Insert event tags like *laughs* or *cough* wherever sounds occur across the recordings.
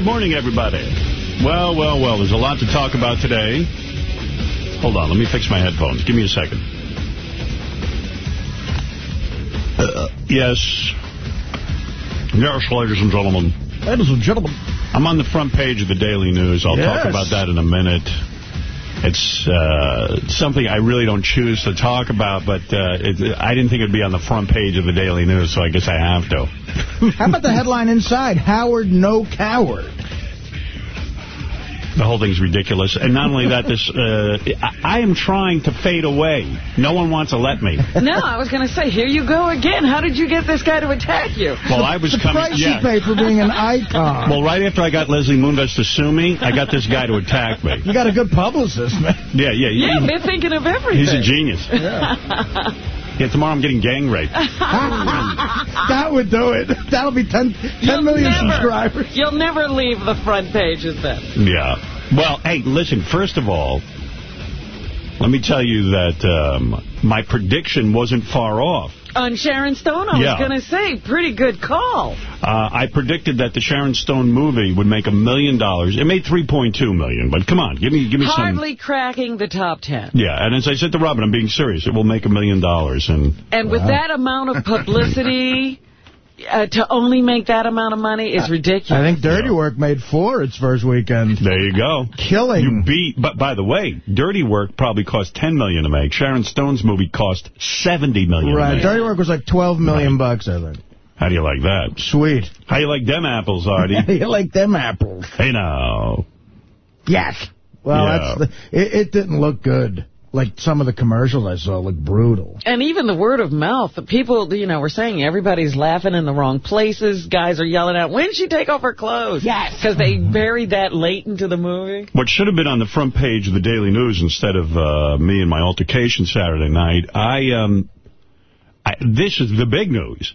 Good morning, everybody. Well, well, well, there's a lot to talk about today. Hold on, let me fix my headphones. Give me a second. Uh, yes. Yes, ladies and gentlemen. Ladies and gentlemen. I'm on the front page of the Daily News. I'll yes. talk about that in a minute. It's uh, something I really don't choose to talk about, but uh, it, I didn't think it would be on the front page of the Daily News, so I guess I have to. How about the headline inside? Howard, no coward. The whole thing's ridiculous. And not only that, this uh, I, I am trying to fade away. No one wants to let me. No, I was going to say, here you go again. How did you get this guy to attack you? Well, I was the coming... price yeah. you pay for being an icon. Well, right after I got Leslie Moonves to sue me, I got this guy to attack me. You got a good publicist, man. Yeah, yeah. Yeah, he, they're thinking of everything. He's a genius. Yeah. Yeah, tomorrow I'm getting gang raped. *laughs* that would do it. That'll be 10, 10 million never, subscribers. You'll never leave the front pages then. Yeah. Well, hey, listen, first of all, let me tell you that um, my prediction wasn't far off. On Sharon Stone, I Yeah. was going to say, pretty good call. Uh, I predicted that the Sharon Stone movie would make a million dollars. It made 3.2 million, but come on, give me give me some... Hardly cracking the top ten. Yeah, and as I said to Robin, I'm being serious. It will make a million dollars. And And with that amount of publicity, *laughs* uh, to only make that amount of money is ridiculous. I think Dirty Work made four its first weekend. There you go. Killing. You beat, but by the way, Dirty Work probably cost 10 million to make. Sharon Stone's movie cost $70 million Right. to make. Dirty Work was like 12 million bucks, I think. How do you like that? Sweet. How you like them apples, Artie? *laughs* you like them apples. hey, now. Yes. Well, Yeah. that's the, it, it didn't look good. Like some of the commercials I saw look brutal. And even the word of mouth, the people, you know, were saying everybody's laughing in the wrong places. Guys are yelling out, when did she take off her clothes? Yes. Because they buried that late into the movie. What should have been on the front page of the Daily News instead of uh, me and my altercation Saturday night, I, um, I this is the big news.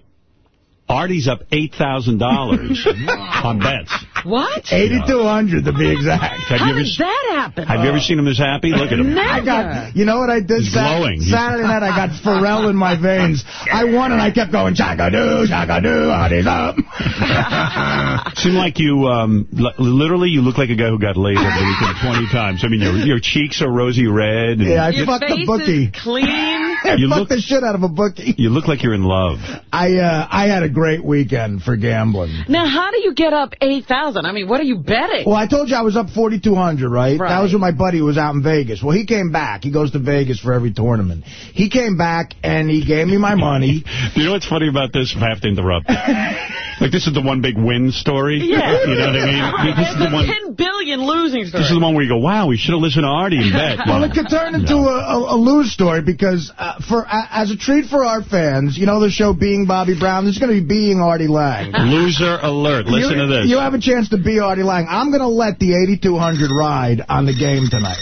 Artie's up $8,000 on bets. What? 8,200 to be exact. Have How you ever, did that happen? have you ever seen him this happy? Look at him. Never. I got, you know what I did He's Sat- glowing. Saturday night? I got Ferrall in my veins. I won and I kept going, shaka-doo, shaka-doo, Artie's up. *laughs* Seemed like you, um, li- literally, you look like a guy who got laid over the weekend 20 times. I mean, your your cheeks are rosy red. And Yeah, I Your fucked face a bookie. is clean. I You fucked look- the shit out of a bookie. You look like you're in love. I uh, I had a great weekend for gambling. Now, how do you get up 8,000? I mean, what are you betting? Well, I told you I was up 4,200, right? Right. That was when my buddy was out in Vegas. Well, he came back. He goes to Vegas for every tournament. He came back, and he gave me my money. Do *laughs* you know what's funny about this? If I have to interrupt. *laughs* like, this is the one big win story. Yeah. You know what I mean? Right. *laughs* This is the It's one... 10 billion losing story. This is the one where you go, wow, we should have listened to Artie and bet. Well, it could turn into a, a, a lose story because uh, for uh, as a treat for our fans, you know the show Being Bobby Brown, this is going to be Being Artie Lange. *laughs* Loser alert. Listen you, to this. You have a chance to be Artie Lange. I'm going to let the 8200 ride on the game tonight.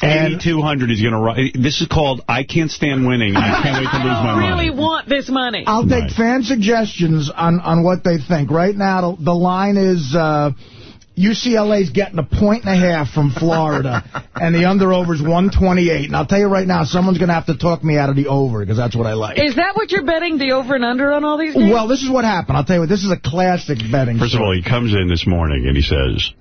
And 8,200 is going to ride. This is called I Can't Stand Winning. I can't wait to lose my money. *laughs* I really money. want this money. I'll take Right. fan suggestions on, on what they think. Right now, the, the line is uh, UCLA's getting a point and a half from Florida, *laughs* and the under-over is 128. And I'll tell you right now, someone's going to have to talk me out of the over, because that's what I like. Is that what you're betting, the over and under on all these games? Well, this is what happened. I'll tell you what, this is a classic betting First of all, he comes in this morning and he says,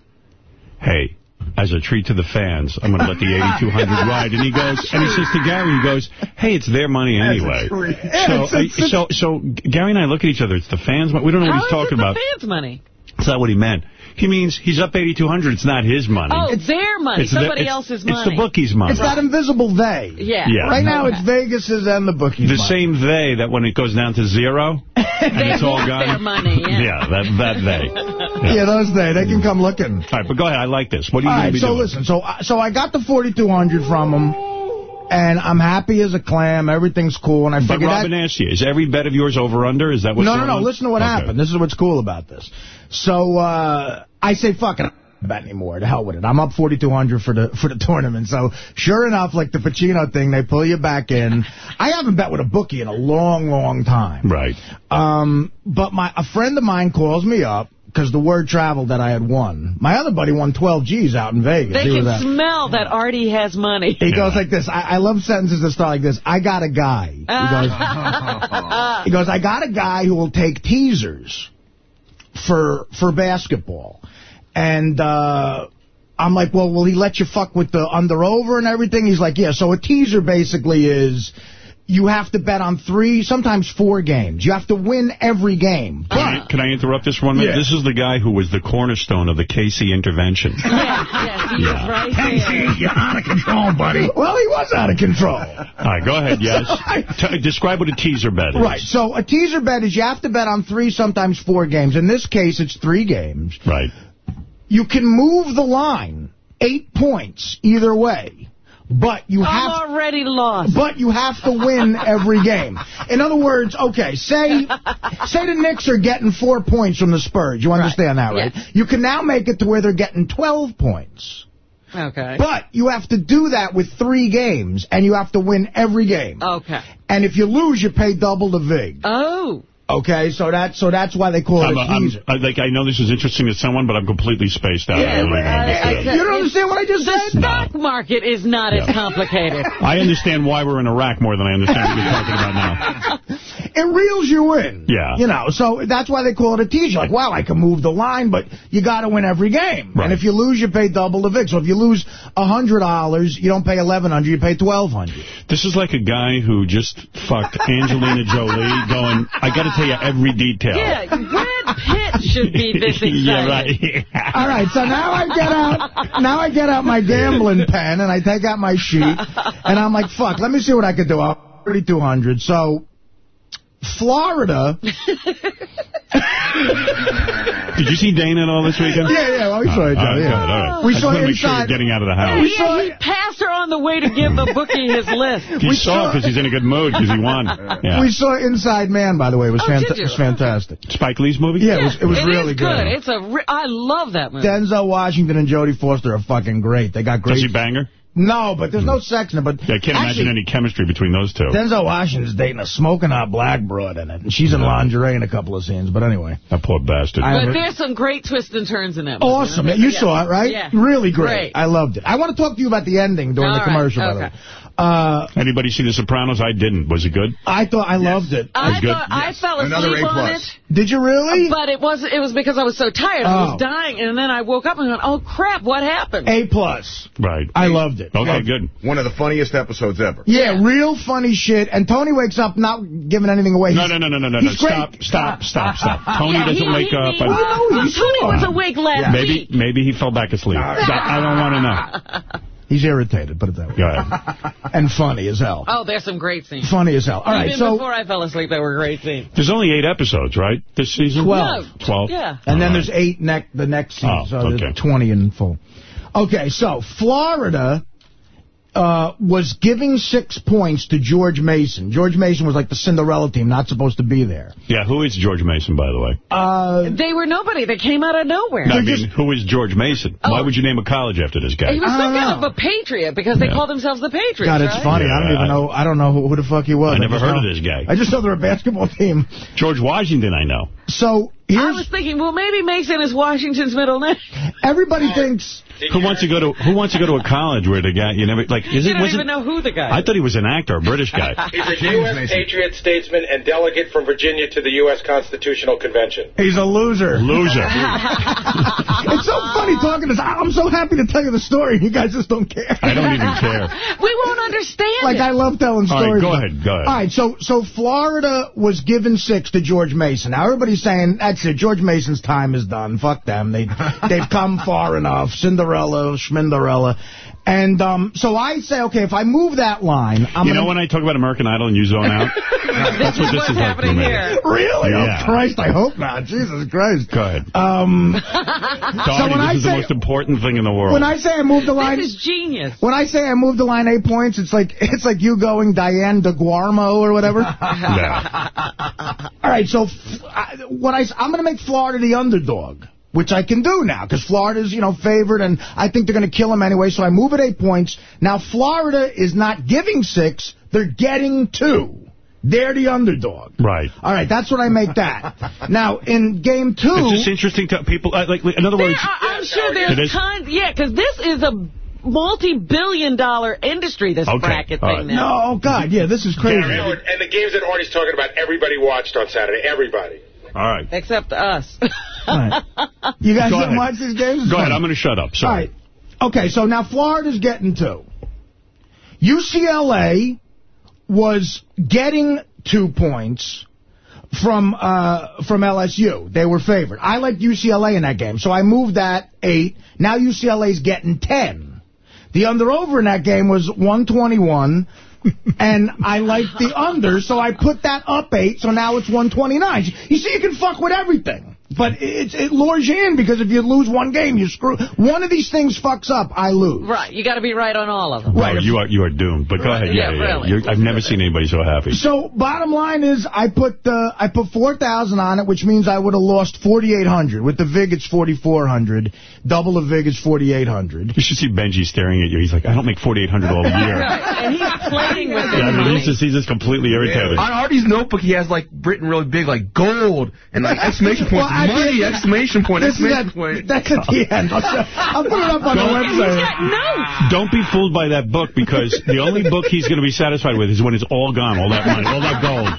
hey, as a treat to the fans, I'm going to let the 8,200 *laughs* ride. And he goes, and he says to Gary, he goes, hey, it's their money anyway. So, *laughs* It's- it's- so, so Gary and I look at each other. It's the fans' money. We don't know what How he's is talking it about. the fans' money? That's not what he meant. He means he's up 8,200. It's not his money. Oh, it's their money, It's somebody it's- else's money. It's the bookie's money. It's that invisible they. Yeah. Yeah. Right now, Okay. it's Vegas's and the bookies. The money. same they that when it goes down to zero *laughs* and it's all gone. their money, yeah. that, that they. *laughs* Yeah, those they. They can come looking. All right, but go ahead. I like this. What are you All going right, to be so doing? listen. So, I- so I got the 4,200 from him, and I'm happy as a clam. Everything's cool, and I But figured Robin that... asked you, is every bet of yours over under? Is that what's No, no, no. on? Listen to what Okay. happened. This is what's cool about this. So uh, I say, fuck it. I don't Bet anymore. To hell with it. I'm up 4,200 for the for the tournament. So sure enough, like the Pacino thing, they pull you back in. I haven't bet with a bookie in a long, long time. Right. Um, but my a friend of mine calls me up because the word traveled that I had won. My other buddy won 12 G's out in Vegas. They He can was out- smell that Artie has money. He goes like this. I, I love sentences that start like this. I got a guy. He goes, *laughs* he goes, I got a guy who will take teasers for for basketball. And uh, I'm like, well, will he let you fuck with the under-over and everything? He's like, yeah. So a teaser basically is you have to bet on three, sometimes four games. You have to win every game. Can, I, can I interrupt this one minute? Yeah. This is the guy who was the cornerstone of the Casey intervention. *laughs* Yes, yes, Yeah. right there. you're out of control, buddy. Well, he was out of control. All right, go ahead, yes. *laughs* T describe what a teaser bet is. Right, so a teaser bet is you have to bet on three, sometimes four games. In this case, it's three games. Right. You can move the line eight points either way, but you have I'm already lost. but you have to win every game. In other words, okay, say say the Knicks are getting four points from the Spurs. You understand that, right? Yes. You can now make it to where they're getting 12 points. Okay. But you have to do that with three games, and you have to win every game. Okay. And if you lose, you pay double the VIG. Oh. Okay, so that so that's why they call it I'm, a I'm, teaser. I, like, I know this is interesting to someone, but I'm completely spaced out. Yeah, I don't even I- I you don't understand what I just The said? stock market is not as complicated. I understand why we're in Iraq more than I understand what you're talking about now. *laughs* It reels you in. Yeah. You know, so that's why they call it a teaser. Like, wow, I can move the line, but you got to win every game. Right. And if you lose, you pay double the VIG. So if you lose $100, you don't pay 1,100, you pay 1,200. This is like a guy who just fucked Angelina Jolie going, I got to tell you every detail. Yeah, Brad Pitt should be this *laughs* excited. yeah, right. All right, so now I get out, now I get out my gambling pen and I take out my sheet and I'm like, fuck, let me see what I could do. I'm 3,200. So, Florida. *laughs* Did you see Dana at all this weekend? Yeah, yeah, well, we saw oh, each other. Yeah. all right. We I saw want to make sure inside- you're getting out of the house. We saw- Yeah, he passed her on the way to give the bookie his list. He we saw saw- because he's in a good mood because he won. *laughs* Yeah. We saw Inside Man, by the way. It was, Oh, fanta- did you? it was fantastic. Spike Lee's movie? Yeah, it was, it was is really good. It's a. Re I love that movie. Denzel Washington and Jodie Foster are fucking great. They got great. Does he bang her? No, but there's no sex in it. But Yeah, I can't actually, imagine any chemistry between those two. Denzel Washington's dating a smoking hot black broad in it, and she's in lingerie in a couple of scenes. But anyway, That poor bastard. I- But there's some great twists and turns in that movie. awesome. You saw it, right? Yeah. Really great. Great. I loved it. I want to talk to you about the ending during All the right, commercial. By the okay. Way. Uh, Anybody see The Sopranos? I didn't. Was it good? I thought I loved it. I That's good. thought I Yes. fell Another asleep A on plus. it, Did you really? but it was it was because I was so tired. I Oh. was dying, and then I woke up and went, "Oh crap, what happened?" A plus. Right. I loved it. Okay, Loved good. One of the funniest episodes ever. Yeah, Yeah. real funny shit. And Tony wakes up not giving anything away. No, He's- no, no, no, no, no. no. great. Stop, stop, stop, stop. *laughs* Tony Yeah, doesn't he- wake he- up. he- and- Well, no, you Tony saw was him. awake last Maybe week. maybe he fell back asleep. I don't want to know. *laughs* He's irritated, put it that way. Go ahead. *laughs* And funny as hell. Oh, there's some great scenes. Funny as hell. All right, Even so... before I fell asleep, there were great scenes. There's only eight episodes, right, this season? Twelve. No, Twelve? Yeah. And then All there's eight neck the next season, Oh, so okay. 20 in full. Okay, so Florida uh, was giving six points to George Mason. George Mason was like the Cinderella team, not supposed to be there. Yeah, who is George Mason, by the way? Uh, They were nobody. They came out of nowhere. No, I mean, just- who is George Mason? Why Oh. would you name a college after this guy? He was some kind know. of a patriot because they Yeah. call themselves the Patriots. God, it's right? funny. I don't even I- know. I don't know who, who the fuck he was. I never just heard know- of this guy. I just know they're a basketball *laughs* team. George Washington, I know. So I was thinking, well, maybe Mason is Washington's middle name. everybody thinks. Who wants to go to Who wants to go to a college where the guy you never like? Is You it? don't even it? know who the guy I thought he was an actor, a British guy. *laughs* He's a James U.S. Mason. patriot, statesman, and delegate from Virginia to the U.S. Constitutional Convention. He's a loser. Loser. *laughs* *laughs* It's so funny talking to this. I'm so happy to tell you the story. You guys just don't care. I don't even care. We won't understand Like, it. I love telling All right, stories. go ahead, go ahead. All right, so so Florida was given six to George Mason. Now, saying, that's it, George Mason's time is done. Fuck them. They, they've come far enough. Cinderella, Schminderella. And um, so I say, okay, if I move that line, I'm you know gonna... when I talk about American Idol and you zone out? *laughs* That's what is this what's is like happening me. here. Really? Yeah. Oh, Christ, I hope not. Jesus Christ. Go ahead. Um, Donnie, when this I is the most important thing in the world. when I say I move the line... This is genius. When I say I move the line eight points, it's like *laughs* it's like you going Diane DeGarmo or whatever. *laughs* yeah. All right, so f I, what I I'm going to make Florida the underdog, which I can do now because Florida's you know favored, and I think they're going to kill them anyway. So I move it eight points. Now Florida is not giving six; they're getting two. They're the underdog. Right. All right, that's what I make that. *laughs* now in game two, It's just interesting to people. Uh, like, in other words, I, I'm sure there's tons... Yeah, because this is a multi-billion dollar industry. This Okay, bracket all thing right. now. no, oh God, yeah, this is crazy. And, and the games that Artie's talking about, everybody watched on Saturday. Everybody. All right. Except us. Right. You guys Go didn't ahead. watch these games? Go ahead. I'm going to shut up. All Sorry. right. Okay, so now Florida's getting two. UCLA was getting two points from uh, from LSU. They were favored. I liked UCLA in that game, so I moved that eight. Now UCLA's getting 10. The under-over in that game was 121, and I liked the under, so I put that up eight, so now it's 129. You see, you can fuck with everything. But it, it lures you in, because if you lose one game, you screw. One of these things fucks up, I lose. right. You got to be right on all of them. No, you are you are doomed. But go ahead. Yeah, Yeah, yeah. really. You're- I've never seen anybody so happy. So bottom line is, I put uh, I put four thousand on it, which means I would have lost forty eight hundred. With the vig, it's forty four hundred. Double the vig is forty eight hundred. You should see Benji staring at you. He's like, I don't make 4800 all year. *laughs* Right. And he's playing with Yeah, I this mean, money. he's just, he's just completely irritated. On Artie's notebook, he has like written really big, like gold and like exclamation Well, points, I money, did- exclamation point, This exclamation at, point. that's at the end. I'll, show- I'll put it up on the He's website. got notes. Don't be fooled by that book because the only book he's going to be satisfied with is when it's all gone, all that money, all that gold.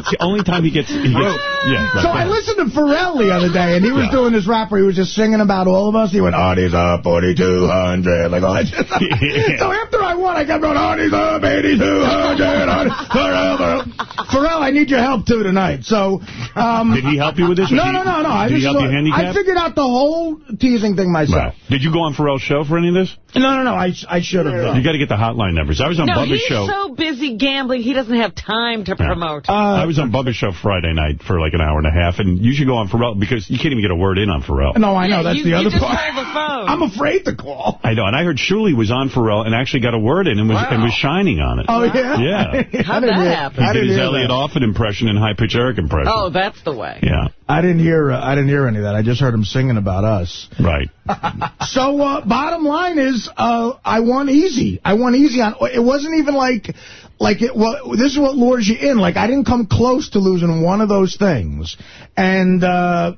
It's the only time he gets. He gets yeah. So right. I listened to Ferrall the other day, and he was Yeah. doing this rap where he was just singing about all of us. He went, Artie's up 4,200. Like, all that *laughs* shit. So after I won, I kept going, Artie's up 8,200. Artie- *laughs* Ferrall, Ferrall. Ferrall, I need your help, too, tonight. So, um... Did he help you with this? No, did no, no, no. I just you saw, I figured out the whole teasing thing myself. Right. Did you go on Ferrall's show for any of this? No, no, no. I, I should have done. You got to get the hotline numbers. I was on No, Bubba's he's so busy gambling, he doesn't have time to Yeah. promote. Uh, I was on Bubba's show Friday night for like an hour and a half, and you should go on Ferrall because you can't even get a word in on Ferrall. No, I know. Yeah, That's you- the you other just part. hold the phone. I'm afraid to call. I know, and I heard Shuli was on Ferrall and actually got a word in and was and was shining on it. Oh, yeah? Yeah. *laughs* How'd didn't that happen? He did his hear Elliot that. Offen impression and high pitch Eric impression. Oh, that's the way. Yeah, I didn't hear. Uh, I didn't hear any of that. I just heard him singing about us. right. *laughs* So, uh, bottom line is, uh, I won easy. I won easy on. It wasn't even like, like it. Well, this is what lures you in. Like I didn't come close to losing one of those things, and uh,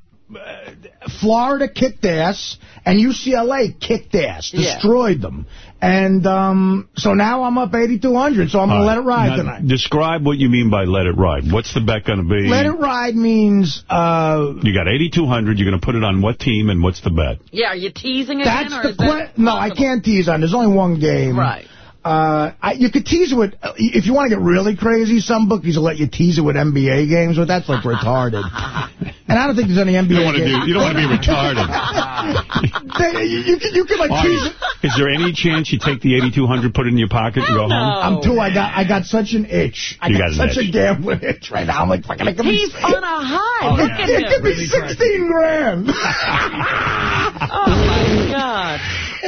Florida kicked ass, and UCLA kicked ass, Yeah. destroyed them, and um, so now I'm up 8,200. So I'm gonna let it ride Now, tonight. Describe what you mean by let it ride. What's the bet going to be? Let it ride means uh, You got 8,200. You're going to put it on what team and what's the bet? Yeah, are you teasing again? That's or the is that question. No, I can't tease on. There's only one game. Right. Uh, I, you could tease it with, if you want to get really crazy, some bookies will let you tease it with NBA games, but that's like retarded. *laughs* And I don't think there's any NBA You don't want to games. do. You don't want to be retarded. *laughs* They- you, you, could, you could like All tease right. it. Is there any chance you take the 8,200, put it in your pocket, and go Hell no. home? I'm too, I got, I got such an itch. I You got, got an such itch. a gambling *laughs* itch right now. I'm like, fucking, it could be, He's on a high. Look at it could him. be 16 grand. Oh, my God.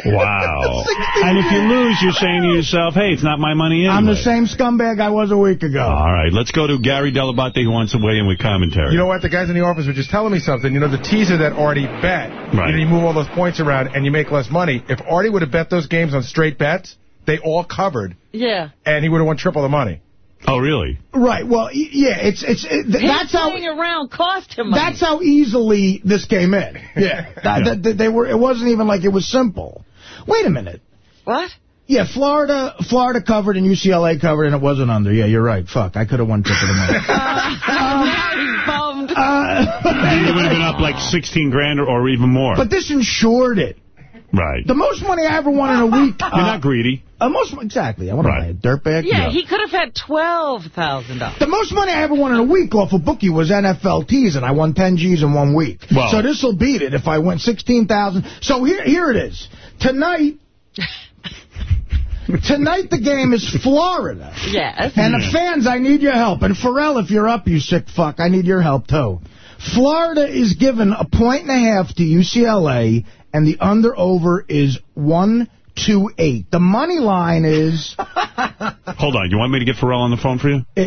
Wow. and if you lose, you're saying to yourself, hey, it's not my money anyway. I'm the same scumbag I was a week ago. All right, let's go to Gary Dell'Abate who wants to weigh in with commentary. You know what? The guys in the office were just telling me something. You know, the teaser that Artie bet. Right. You, know, you move all those points around and you make less money. If Artie would have bet those games on straight bets, they all covered, Yeah. and he would have won triple the money. Oh, really? Right. Well, y- yeah, it's, it's, it, th- Him that's how, around cost him money. That's how easily this came in. *laughs* Yeah. That, that- that they were. It wasn't even like it was simple. Wait a minute. What? Yeah, Florida, Florida covered and UCLA covered, and it wasn't under. Yeah, you're right. Fuck, I could have won triple the money. now he's bummed. Uh, *laughs* you would have been up like 16 grand or, or even more. but this insured it. Right. The most money I ever won in a week. *laughs* You're not greedy. Uh, most exactly. I want Right. to buy a dirtbag. yeah, he could have had $12,000. The most money I ever won in a week off a bookie was NFLTs, and I won 10 G's in one week. Wow. So this will beat it if I win 16,000. So here, here it is. Tonight, *laughs* tonight the game is Florida. Yes. And the fans, I need your help. And Ferrall, if you're up, you sick fuck, I need your help, too. Florida is given a point and a half to UCLA, and the under-over is 128. The money line is, *laughs* Hold on. You want me to get Ferrall on the phone for you? i-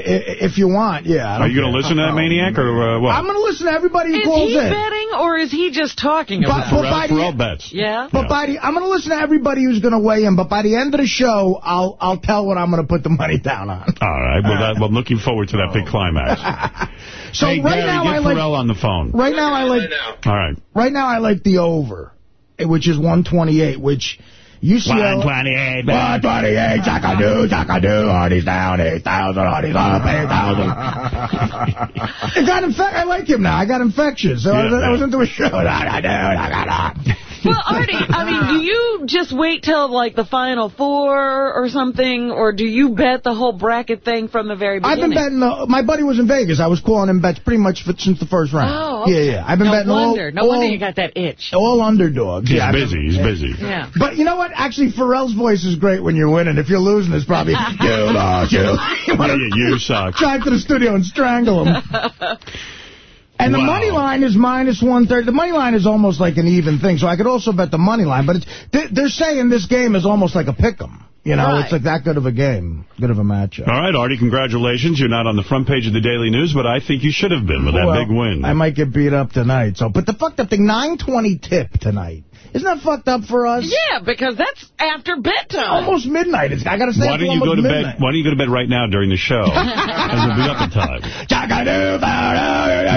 if you want, yeah. Are you going to listen to that maniac or uh, what? I'm going to listen to everybody who Is calls in. Is he betting or is he just talking But- about but it? by Ferrall, the- Ferrall bets. Yeah? But by the, I'm going to listen to everybody who's going to weigh in, but by the end of the show, I'll I'll tell what I'm going to put the money down on. All right. Well, that, well, I'm looking forward to that big climax. *laughs* So hey, right Gary, now get I like Ferrall on the phone. right now I like. All right. right now I like the over, Eh, which is 128, which UCLA. 128, 128, Chaka-doo, Chaka-doo, down 8,000, Artie's up 8,000. *laughs* I got infected. I like him now. I got infectious. So I, was, I was into a show. *laughs* Well, Artie, I mean, do you just wait till, like, the final four or something, or do you bet the whole bracket thing from the very beginning? I've been betting. Uh, my buddy was in Vegas. I was calling him bets pretty much for, since the first round. Oh, okay. Yeah, yeah. I've been no betting wonder. all. No all, wonder you got that itch. All underdogs. He's yeah, I've been- busy. He's busy. Yeah. But you know what? Actually, Ferrall's voice is great when you're winning. If you're losing, it's probably, *laughs* you lost, you. You want Yeah, to you suck. drive to the studio and strangle him. *laughs* And the Wow. money line is minus 130. The money line is almost like an even thing, so I could also bet the money line. But they're saying this game is almost like a pick 'em. You know, Right. it's like that good of a game, good of a matchup. All right, Artie, congratulations. You're not on the front page of the Daily News, but I think you should have been with that Well, big win. I might get beat up tonight. So, but the fucked up thing, 9:20 tip tonight. Isn't that fucked up for us? Yeah, because that's after bedtime. Almost midnight. It's, I gotta say Why don't you go to almost bed? Why don't you go to bed right now during the show? *laughs* and we'll be up in time.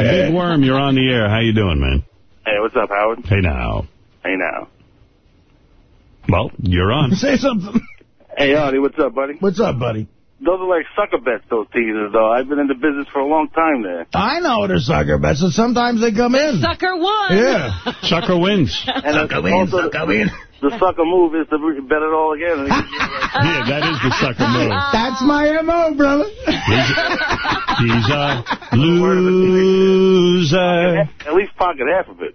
Big Worm, you're on the air. How you doing, man? Hey, what's up, Howard? Hey now. Hey, now. Well, you're on. Say something. Hey, Artie, what's up, buddy? What's up, buddy? Those are like sucker bets, those teasers, though. I've been in the business for a long time there. I know they're sucker bets, and sometimes they come in. Sucker one. Yeah. *laughs* Sucker wins. And sucker win, sucker win. The sucker move is to bet it all again. *laughs* Yeah, that is the sucker move. *laughs* That's my M.O., brother. He's a loser. At least pocket half of it.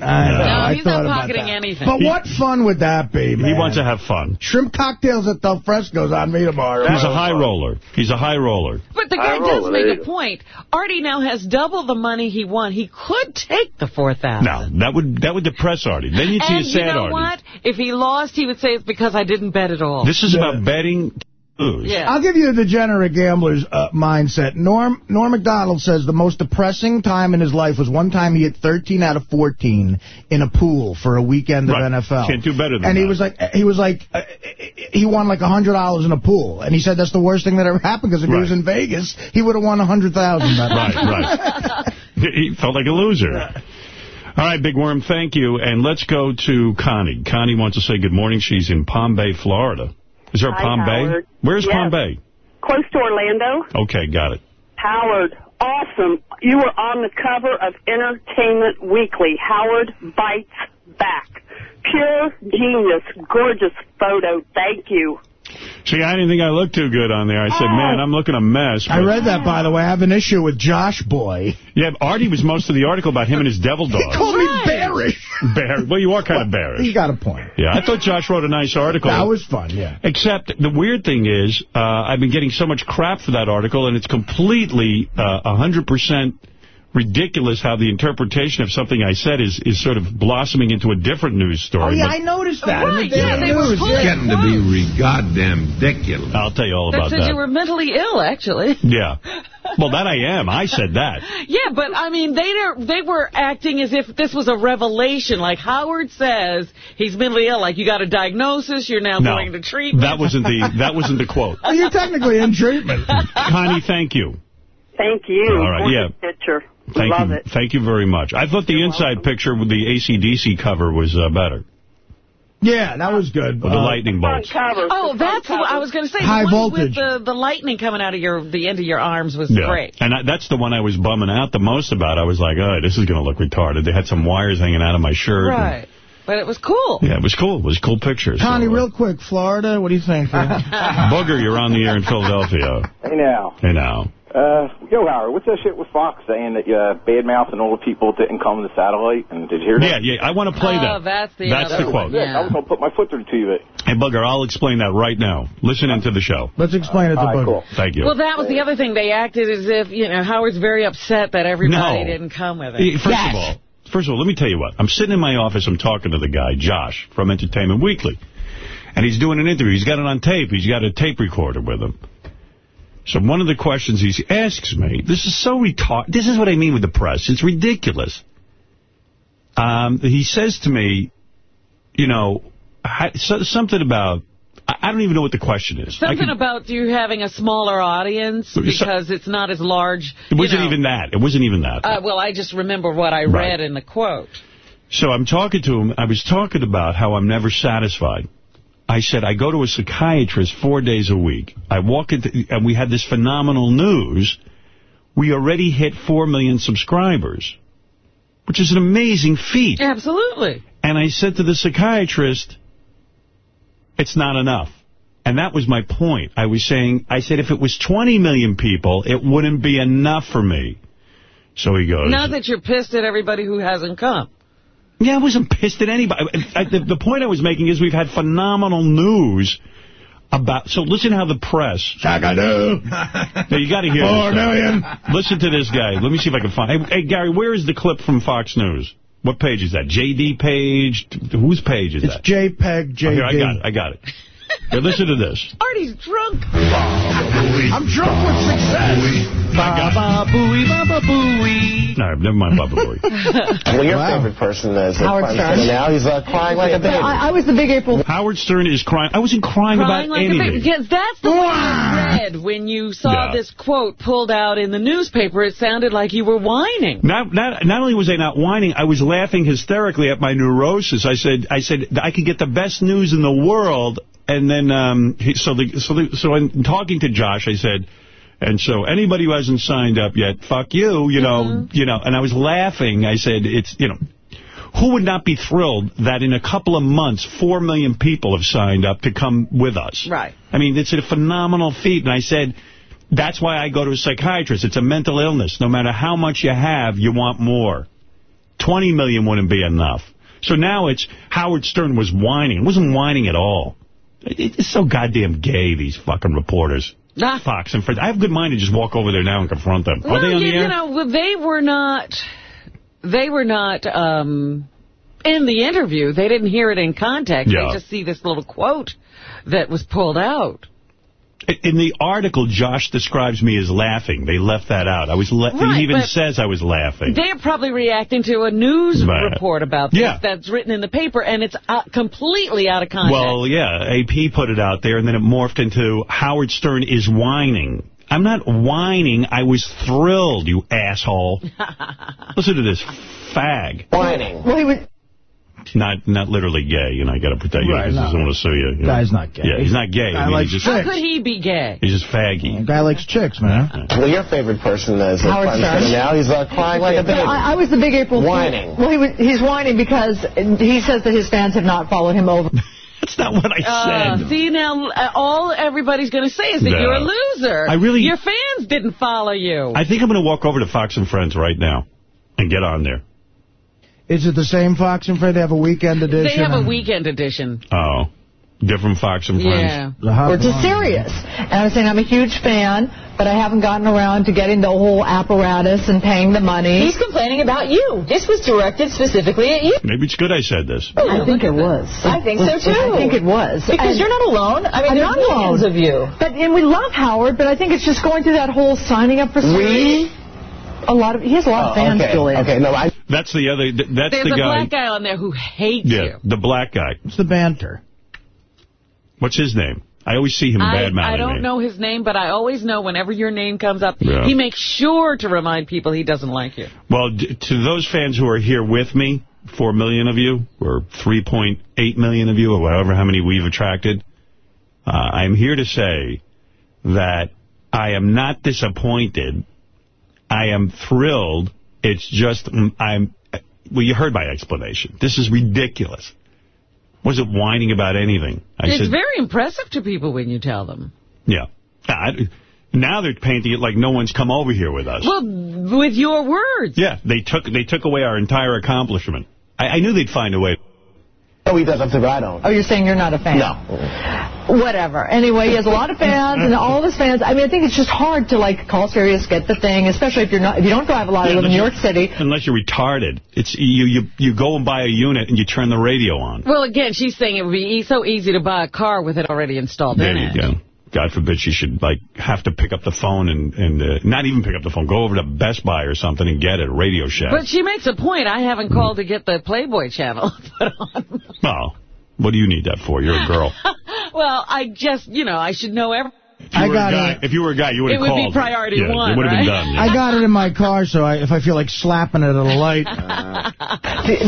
I know. No, I he's thought not pocketing that. anything. But what fun would that be, man? He wants to have fun. Shrimp cocktails at Del Fresco's on me tomorrow. He's a high roller. He's a high roller. But the I guy does make a point. Artie now has double the money he won. He could take the 4000 No, that would that would depress Artie. Then you'd see And a sad Artie. you know Artie. what? If he lost, he would say it's because I didn't bet at all. This is about betting. To Lose. yeah. I'll give you the degenerate gambler's uh, mindset. Norm Norm Macdonald says the most depressing time in his life was one time he hit 13 out of 14 in a pool for a weekend of NFL. Can't do better than and he was like, he was like, uh, he won like $100 in a pool. And he said that's the worst thing that ever happened because if he was in Vegas, he would have won 100000 Right, right. *laughs* he felt like a loser. All right, Big Worm, thank you. And let's go to Connie. Connie wants to say good morning. She's in Palm Bay, Florida. Is there a Hi, Palm Howard. Bay? Where's Yes. Palm Bay? Close to Orlando. Okay, got it. Howard, awesome. You were on the cover of Entertainment Weekly. Howard bites back. Pure genius. Gorgeous photo. Thank you. See, I didn't think I looked too good on there. I said, man, I'm looking a mess. I read that, by the way. I have an issue with Josh Boy. Yeah, Artie was most of the article about him and his devil He dog. called me bearish. Bear. Well, you are kind of He's bearish. got a point. Yeah, I thought Josh wrote a nice article. That was fun, yeah. Except the weird thing is, uh, I've been getting so much crap for that article, and it's completely uh, 100% ridiculous how the interpretation of something I said is, is sort of blossoming into a different news story. Oh, yeah, I noticed that. in the Right, yeah, Daily they were News, pulling. Getting to be re goddamn ridiculous. I'll tell you all about said that. you were mentally ill, actually. Yeah. Well, that I am. I said that. *laughs* Yeah, but I mean, they they were acting as if this was a revelation. Like Howard says, he's mentally ill. Like you got a diagnosis, you're now No, going to treatment. that wasn't the that wasn't the quote. *laughs* Well, you're technically in treatment. Connie, thank you. Thank you. All right, Gorgeous yeah. picture. Thank Love you. it. Thank you very much. I thought the inside picture with the ACDC cover was uh, better. Yeah, that was good. With the Uh, lightning Front bolts. cover. Oh, The front that's what I was going to say. High the voltage. with the, the lightning coming out of your the end of your arms was Yeah. great. And I, that's the one I was bumming out the most about. I was like, oh, this is going to look retarded. They had some wires hanging out of my shirt. and- Right. But it was cool. yeah, it was cool. It was cool pictures. Connie, So, uh, real quick, Florida, what do you think? Booger, you're on the air in Philadelphia. Hey now, Hey, now. Uh, yo Howard, what's that shit with Fox saying that uh, bad mouthing all the people didn't come to satellite? And did you hear that? Yeah, yeah, I want to play Oh, that. that's the That's the quote. yeah. I was gonna put my foot through the TV. Hey, Booger, I'll explain that right now. Listen into the show. Let's explain it to All right, Booger. cool. Thank you. Well, that was the other thing. They acted as if, you know, Howard's very upset that everybody No. didn't come with Eh, it. First of all, first of all, let me tell you what. I'm sitting in my office. I'm talking to the guy, Josh, from Entertainment Weekly. And he's doing an interview. He's got it on tape. He's got a tape recorder with him. So one of the questions he asks me, this is so retarded. This is what I mean with the press. It's ridiculous. Um, he says to me, you know, I, so, something about, I, I don't even know what the question is. Something about you having a smaller audience So- because it's not as large. It wasn't know. even that. It wasn't even that. Uh, well, I just remember what I Right. read in the quote. So I'm talking to him. I was talking about how I'm never satisfied. I said, I go to a psychiatrist four days a week. I walk into, and we had this phenomenal news. We already hit four million subscribers, which is an amazing feat. Absolutely. And I said to the psychiatrist, it's not enough. And that was my point. I was saying, I said, if it was 20 million people, it wouldn't be enough for me. So he goes... Now that you're pissed at everybody who hasn't come. Yeah, I wasn't pissed at anybody. The, the point I was making is we've had phenomenal news about... So listen how the press... Shaka-doo. *laughs* Now, you got to hear Four this. million. Listen to this guy. Let me see if I can find... Hey, hey, Gary, where is the clip from Fox News? What page is that? JD page? Whose page is It's that? It's JPEG, JD. Oh, here, I got it. I got it. Here, listen to this. Artie's drunk. I'm drunk with success. Baba booey, baba booey. No, never mind Baba Booey. *laughs* Well, your Wow. favorite person is Howard Stern. Now. He's uh, crying like a baby. I, I was the big April. Howard Stern is crying. I wasn't crying, Crying about like anything. baby. Because that's the way I read when you saw Yeah. this quote pulled out in the newspaper. It sounded like you were whining. Not, not, not only was I not whining, I was laughing hysterically at my neurosis. I said, I said I could get the best news in the world, and then um, he, so the so the, so in talking to Josh, I said, and so anybody who hasn't signed up yet, fuck you, you know, Mm-hmm. you know. And I was laughing. I said, it's you know. Who would not be thrilled that in a couple of months, four million people have signed up to come with us? Right. I mean, it's a phenomenal feat. And I said, that's why I go to a psychiatrist. It's a mental illness. No matter how much you have, you want more. 20 million wouldn't be enough. So now it's Howard Stern was whining. It wasn't whining at all. It- It's so goddamn gay, these fucking reporters. Ah. Fox and Friends. I have good mind to just walk over there now and confront them. Are well, they on you, the air? you know, they were not. They were not um, in the interview. They didn't hear it in context. Yeah. They just see this little quote that was pulled out. In the article, Josh describes me as laughing. They left that out. I was. La Right, he even says I was laughing. They're probably reacting to a news Right. report about this Yeah. that's written in the paper, and it's uh, completely out of context. Well, yeah, AP put it out there, and then it morphed into Howard Stern is whining. I'm not whining. I was thrilled, you asshole. *laughs* Listen to this fag. Whining. Well, he was. Not not literally gay, you know, I got to protect you. Right, he no. doesn't want to sue you. you know. Guy's not gay. Yeah, he's not gay. Guy I mean, likes he's just, How could he be gay? he's just faggy. Guy likes chicks, man. Well, your favorite person is uh, Howard Stern. Minister now. He's uh, crying like a baby. I, I was the big April Fool. Whining. Well, he was, he's whining because he says that his fans have not followed him over. *laughs* That's not what I Uh, said. see, now, uh, all everybody's going to say is that No. you're a loser. I really- Your fans didn't follow you. I think I'm going to walk over to Fox and Friends right now and get on there. Is it the same Fox and Friends? They have a weekend edition. they have a weekend edition. Oh, different Fox and Friends. Yeah. The hot just serious. And I'm saying I'm a huge fan, but I haven't gotten around to getting the whole apparatus and paying the money. He's complaining about you. This was directed specifically at you. Maybe it's good I said this. I oh, think it was. I think so, too. I think it was. Because And you're not alone. I mean, I'm there's not millions alone. of you. But and we love Howard, but I think it's just going through that whole signing up for We? A lot of he has a lot of Oh, fans, okay. Julian. Okay, no, I... That's the other. th- That's There's the a guy. black guy on there who hates Yeah, you. the black guy. It's the banter. What's his name? I always see him I, bad mouthing I don't me. know his name, but I always know whenever your name comes up, Yeah. he makes sure to remind people he doesn't like you. Well, d to those fans who are here with me, 4 million of you, or 3.8 million of you, or however how many we've attracted, uh, I'm here to say that I am not disappointed. I am thrilled. It's just, mm, I'm, well, you heard my explanation. This is ridiculous. Wasn't whining about anything. I it's said, very impressive to people when you tell them. yeah. I, now they're painting it like no one's come over here with us. Well, with your words. Yeah, they took they took away our entire accomplishment. I, I knew they'd find a way. Oh, he does something, but I don't. Oh, you're saying you're not a fan? No. Whatever. Anyway, he has a lot of fans, and all of his fans. I mean, I think it's just hard to like call Sirius, get the thing, especially if you're not if you don't drive a lot. Yeah, you live in New York City. Unless you're retarded, it's you you you go and buy a unit and you turn the radio on. Well, again, she's saying it would be e- so easy to buy a car with it already installed There in you it. go. God forbid she should like have to pick up the phone and and uh, not even pick up the phone, go over to Best Buy or something and get it, Radio Shack. But she makes a point. I haven't called to get the Playboy channel *laughs* put on. oh, what do you need that for? You're a girl. *laughs* well, I just, you know, I should know every... If you I got guy, it. If you were a guy, you would have called. It would be priority yeah, one, It would have right? been done. yeah. I got it in my car, so I, if I feel like slapping it at a light. *laughs*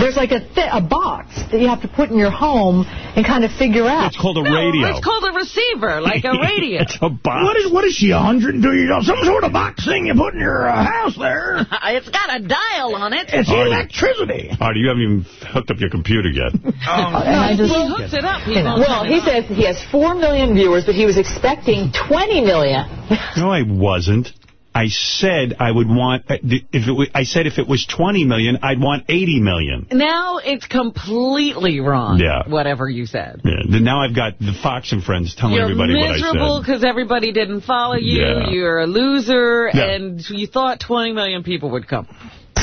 there's like a, thi- a box that you have to put in your home and kind of figure out. It's called a No, radio. it's called a receiver, like a *laughs* radio. it's a box. What is what is she, 102 years old? Some sort of box thing you put in your uh, house there. *laughs* it's got a dial on it. It's Artie. electricity. Artie, you haven't even hooked up your computer yet. And I just, he hooks it up. He You know. won't Well, he on. says he has 4 million viewers, but he was expecting 20 million. No, I wasn't. I said I would want, uh, if was, I said if it was 20 million, I'd want 80 million. Now it's completely wrong, Yeah. whatever you said. Yeah, now I've got the Fox and Friends telling You're everybody what I said. You're miserable because everybody didn't follow you. Yeah. You're a loser, Yeah. and you thought 20 million people would come.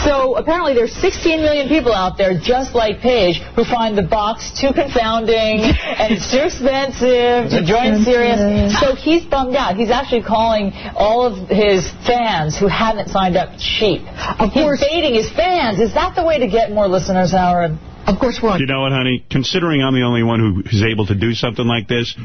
So apparently there's 16 million people out there just like Paige who find the box too confounding *laughs* and it's too expensive to join Sirius. So he's bummed out. He's actually calling all of his fans who haven't signed up cheap. Of course, he's baiting his fans. Is that the way to get more listeners, Howard? of course, we're. You know what, honey? Considering I'm the only one who is able to do something like this,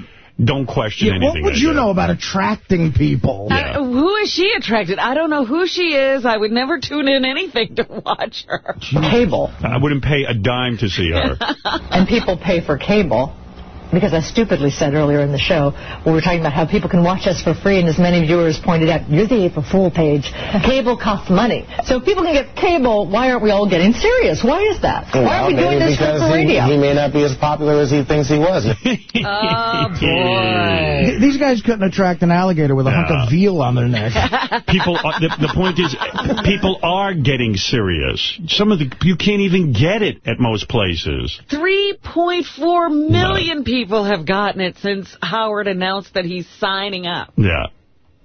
don't question Yeah, anything. what would I you do. know about attracting people? Yeah. Uh, who is she attracted? I don't know who she is. I would never tune in anything to watch her. Cable. I wouldn't pay a dime to see her. *laughs* and people pay for cable. Because I stupidly said earlier in the show, we were talking about how people can watch us for free, and as many viewers pointed out, you're the April Fool page. *laughs* Cable costs money. So if people can get cable, why aren't we all getting Sirius? Why is that? Why aren't we doing this for because for he, radio? he may not be as popular as he thinks he was. *laughs* Oh, *laughs* boy. These guys couldn't attract an alligator with a hunk of veal on their neck. People, are, the, the point is, people are getting Sirius. Some of the, you can't even get it at most places. 3.4 million people have gotten it since Howard announced that he's signing up. Yeah.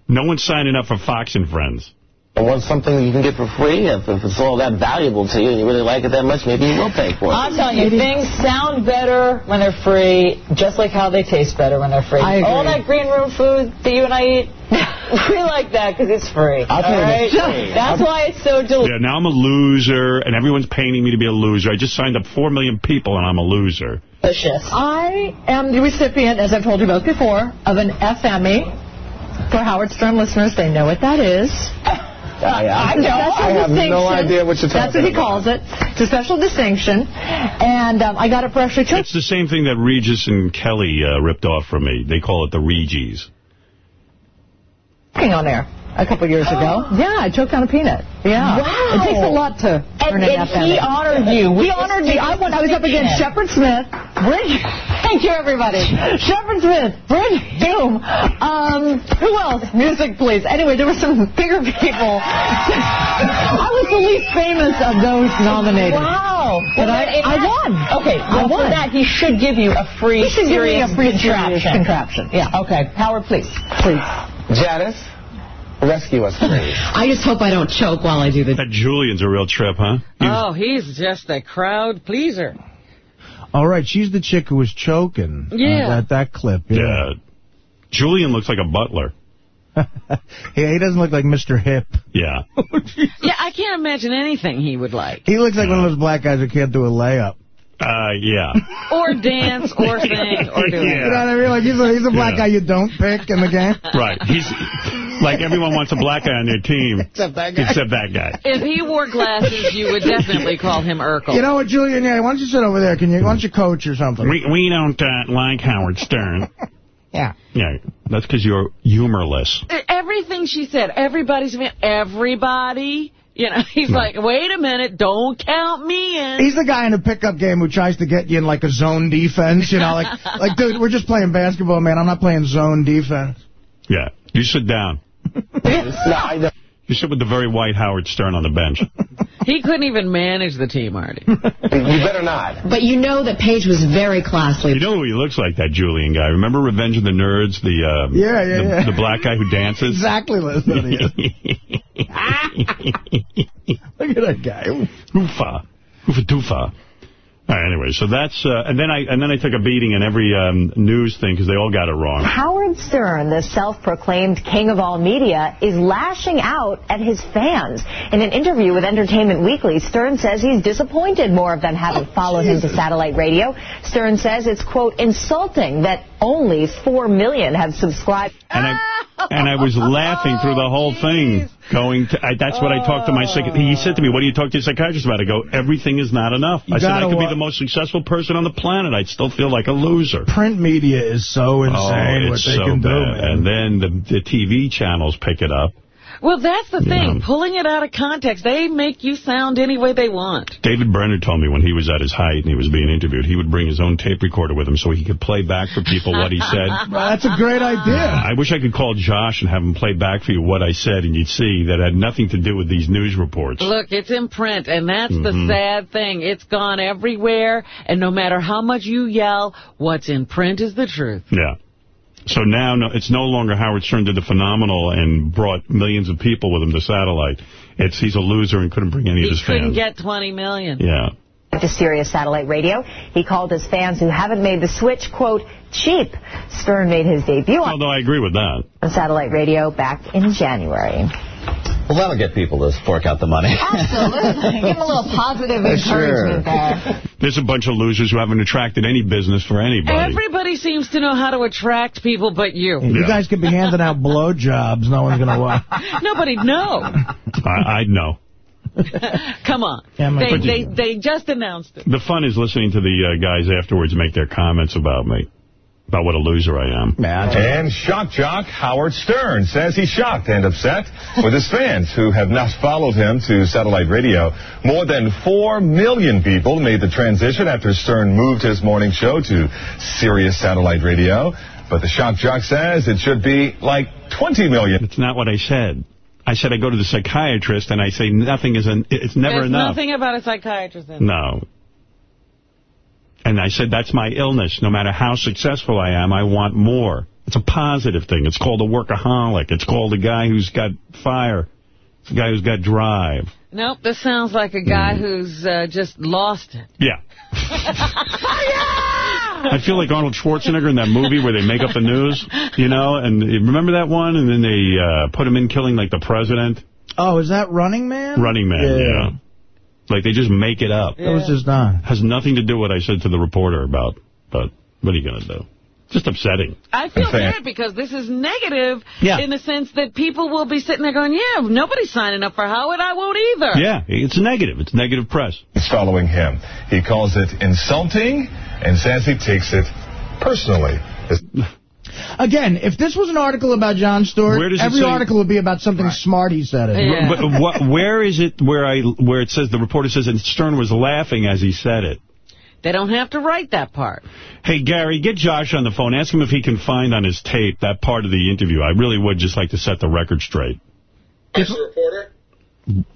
No one's signing up for Fox and Friends. and want something that you can get for free, if, if it's all that valuable to you and you really like it that much, maybe you will pay for it. I'm telling you, things sound better when they're free, just like how they taste better when they're free. I agree. All that green room food that you and I eat, *laughs* we like that because it's free. I'll tell all you right? it's free. That's why it's so delicious. Yeah, now I'm a loser, and everyone's painting me to be a loser. I just signed up 4 million people, and I'm a loser. I am the recipient, as I've told you both before, of an FME. For Howard Stern listeners, they know what that is. *laughs* I, I, It's a I special have no idea what you're talking about. That's what he calls it. It's a special distinction. And um, I got it for actually two It's the same thing that Regis and Kelly uh, ripped off from me. They call it the Regis. working on air a couple years ago. Yeah, I choked on a peanut. Yeah. Wow. It takes a lot to And, earn an and FME. he honored you. He honored me. I, went, I was up against Shepard Smith, Bridge. Thank you, everybody. Shepard Smith, Brit Hume. Um, who else? Music, please. Anyway, there were some bigger people. I was the least famous of those nominated. Wow. But I, I won. Okay, I well, for won. that, he should give you a free He should give me a free contraption. contraption. Yeah. Okay, Howard, please. Please. Janice, rescue us, please. *laughs* I just hope I don't choke while I do this. That Julian's a real trip, huh? Oh, he's just a crowd pleaser. All right, she's the chick who was choking. uh, Yeah. at that clip. Yeah. Yeah. Julian looks like a butler. *laughs* yeah, he doesn't look like Mr. Hip. Yeah. *laughs* Yeah, I can't imagine anything he would like. He looks like one of those black guys who can't do a layup. Uh, yeah. *laughs* Or dance, or *laughs* sing, or do You it. know what I mean? Like he's a, he's a black Yeah. guy you don't pick in the game. *laughs* Right. He's like everyone wants a black guy on their team. Except that guy. Except that guy. If he wore glasses, you would definitely call him Urkel. You know what, Julian? Yeah, why don't you sit over there? Can you? Why don't you coach or something? We, we don't uh, like Howard Stern. yeah. Yeah, that's because you're humorless. Everything she said, everybody's everybody. You know, *laughs* he's like, wait a minute, don't count me in. He's the guy in a pickup game who tries to get you in like a zone defense. You know, like *laughs* like dude, we're just playing basketball, man. I'm not playing zone defense. Yeah, you sit down. *laughs* no, I don't. You sit with the very white Howard Stern on the bench. *laughs* He couldn't even manage the team, Artie. *laughs* You better not. But you know that Paige was very classy. You know who he looks like, that Julian guy? Remember Revenge of the Nerds? The uh, Yeah, yeah, the, yeah. the black guy who dances? Exactly, listen. *laughs* Look at that guy. Oofa. Oofa doofa. All right, anyway, so that's, uh, and then I and then I took a beating in every um, news thing because they all got it wrong. Howard Stern, the self-proclaimed king of all media, is lashing out at his fans. In an interview with Entertainment Weekly, Stern says he's disappointed more of them haven't followed him to satellite radio. Stern says it's, quote, insulting that only 4 million have subscribed. And I and I was *laughs* oh, laughing through the whole thing. Going to, I, that's what I talked to my psych. Oh. He said to me, "What do you talk to your psychiatrist about?" I go, "Everything is not enough." You I said, "I could be the most successful person on the planet. I'd still feel like a loser." Print media is so oh, insane oh, what it's they so can do, bad. man. And then the, the TV channels pick it up. Well, that's the thing. Pulling it out of context, they make you sound any way they want. David Brenner told me when he was at his height and he was being interviewed, he would bring his own tape recorder with him so he could play back for people what he said. *laughs* Well, that's a great idea. I wish I could call Josh and have him play back for you what I said, and you'd see that had nothing to do with these news reports. Look, it's in print, and that's the Mhm. sad thing. It's gone everywhere, and no matter how much you yell, what's in print is the truth. Yeah. So now no, it's no longer Howard Stern did the phenomenal and brought millions of people with him to satellite. It's he's a loser and couldn't bring any of his fans. He his couldn't get 20 million. yeah. to Sirius Satellite Radio. He called his fans who haven't made the switch, quote, cheap. Stern made his debut on Although I agree with that. satellite radio back in January. Well, that'll get people to fork out the money. Absolutely. Give him a little positive *laughs* encouragement there. There's a bunch of losers who haven't attracted any business for anybody. Everybody seems to know how to attract people but you. You guys could be handing out blowjobs. No one's going to watch. *laughs* Nobody'd know. I, I'd know. *laughs* Come on. Yeah, they, they, they just announced it. The fun is listening to the uh, guys afterwards make their comments about me, about what a loser I am. And shock jock Howard Stern says he's shocked and upset with his fans who have not followed him to satellite radio. More than 4 million people made the transition after Stern moved his morning show to Sirius Satellite Radio. But the shock jock says it should be like 20 million. It's not what I said. I said I go to the psychiatrist and I say nothing is, an, it's never There's enough. nothing about a psychiatrist in it. No. And I said, that's my illness. No matter how successful I am, I want more. It's a positive thing. It's called a workaholic. It's called a guy who's got fire. It's a guy who's got drive. Nope, this sounds like a guy who's uh, just lost it. *laughs* Yeah. I feel like Arnold Schwarzenegger in that movie where they make up the news, you know, and remember that one? And then they uh, put him in killing, like, the president. Oh, is that Running Man? Running Man, yeah. Like, they just make it up. It was just on. Has nothing to do with what I said to the reporter about, but what are you going to do? Just upsetting. I feel bad because this is negative Yeah. in the sense that people will be sitting there going, yeah, nobody's signing up for Howard. I won't either. Yeah, it's negative. It's negative press. It's following him. He calls it insulting and says he takes it personally. *laughs* Again, if this was an article about Jon Stewart, Where does every say- article would be about something smart he said. It. But what, where is it where I where it says the reporter says and Stern was laughing as he said it? They don't have to write that part. Hey, Gary, get Josh on the phone. Ask him if he can find on his tape that part of the interview. I really would just like to set the record straight. Mr. Reporter,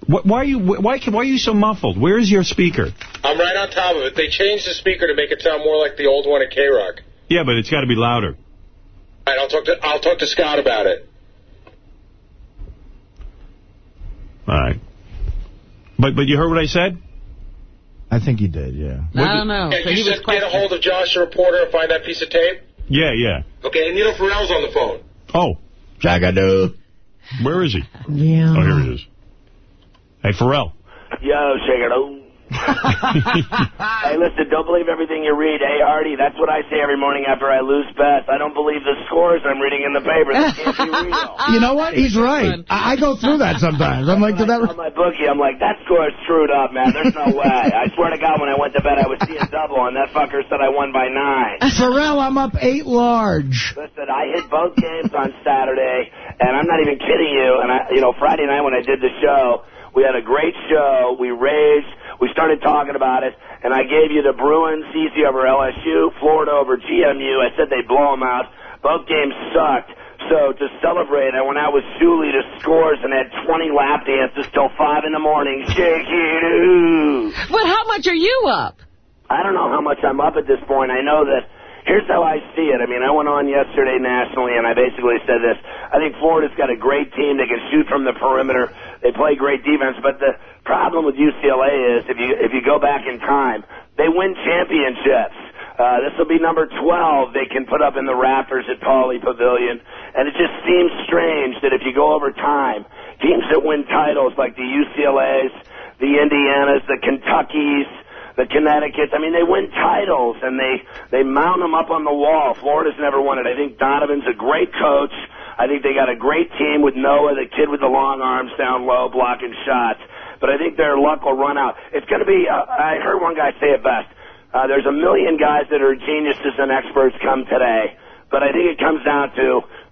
Why are you why can, why are you so muffled? Where is your speaker? I'm right on top of it. They changed the speaker to make it sound more like the old one at K-Rock. Yeah, but it's got to be louder. All right, I'll talk to I'll talk to Scott about it. All right. But but you heard what I said? I think he did, yeah. I don't know. Yeah, So you he said get a hold of Josh, the reporter, and find that piece of tape? Yeah, yeah. Okay, and Nino Ferrall's on the phone. Oh. Jagadoo. Where is he? Yeah. Oh, here he is. Hey, Ferrall. Yo, shake it. Oh. *laughs* hey, listen, don't believe everything you read. Hey, Artie, that's what I say every morning after I lose bets. I don't believe the scores I'm reading in the paper. That can't be real. *laughs* You know what? He's right. I, I go through that sometimes. I'm like, did that... On my bookie, I'm like, that score's screwed up, man. There's no way. I swear to God, when I went to bed, I was seeing double, and that fucker said I won by nine. Pharrell, I'm up eight large. Listen, I hit both games on Saturday, and I'm not even kidding you. And I, you know, Friday night when I did the show, we had a great show. We raised. We started talking about it, and I gave you the Bruins, CC over LSU, Florida over GMU. I said they blow them out. Both games sucked. So to celebrate, I went out with Shuli to scores and had 20 lap dances till 5 in the morning. Shake it, ooh. But how much are you up? I don't know how much I'm up at this point. I know that here's how I see it. I mean, I went on yesterday nationally, and I basically said this. I think Florida's got a great team. They can shoot from the perimeter. They play great defense. But the problem with UCLA is if you if you go back in time, they win championships. Uh, this will be number 12 they can put up in the Raptors at Pauley Pavilion. And it just seems strange that if you go over time, teams that win titles like the UCLAs, the Indianas, the Kentuckys, the Connecticut's. I mean, they win titles and they they mount them up on the wall. Florida's never won it. I think Donovan's a great coach. I think they got a great team with Noah, the kid with the long arms down low, blocking shots. But I think their luck will run out. It's going to be. Uh, I heard one guy say it best. Uh, there's a million guys that are geniuses and experts come today, but I think it comes down to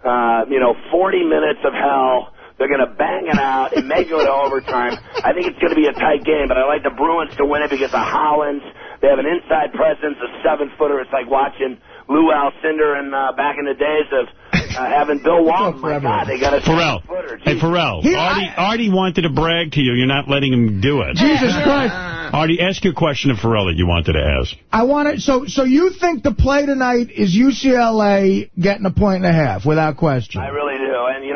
uh, you know 40 minutes of hell. They're going to bang it out. It may go to overtime. I think it's going to be a tight game, but I like the Bruins to win it because of Hollins. They have an inside presence, a seven-footer. It's like watching Lou Alcindor and uh, back in the days of uh, having Bill Walton. My God, they got a Ferrall. seven-footer. Hey, Ferrall. He- Artie, Artie wanted to brag to you. You're not letting him do it. Jesus Christ. Artie, ask your question of Ferrall that you wanted to ask. I want to. So, so you think the play tonight is UCLA getting a point and a half without question? I really do.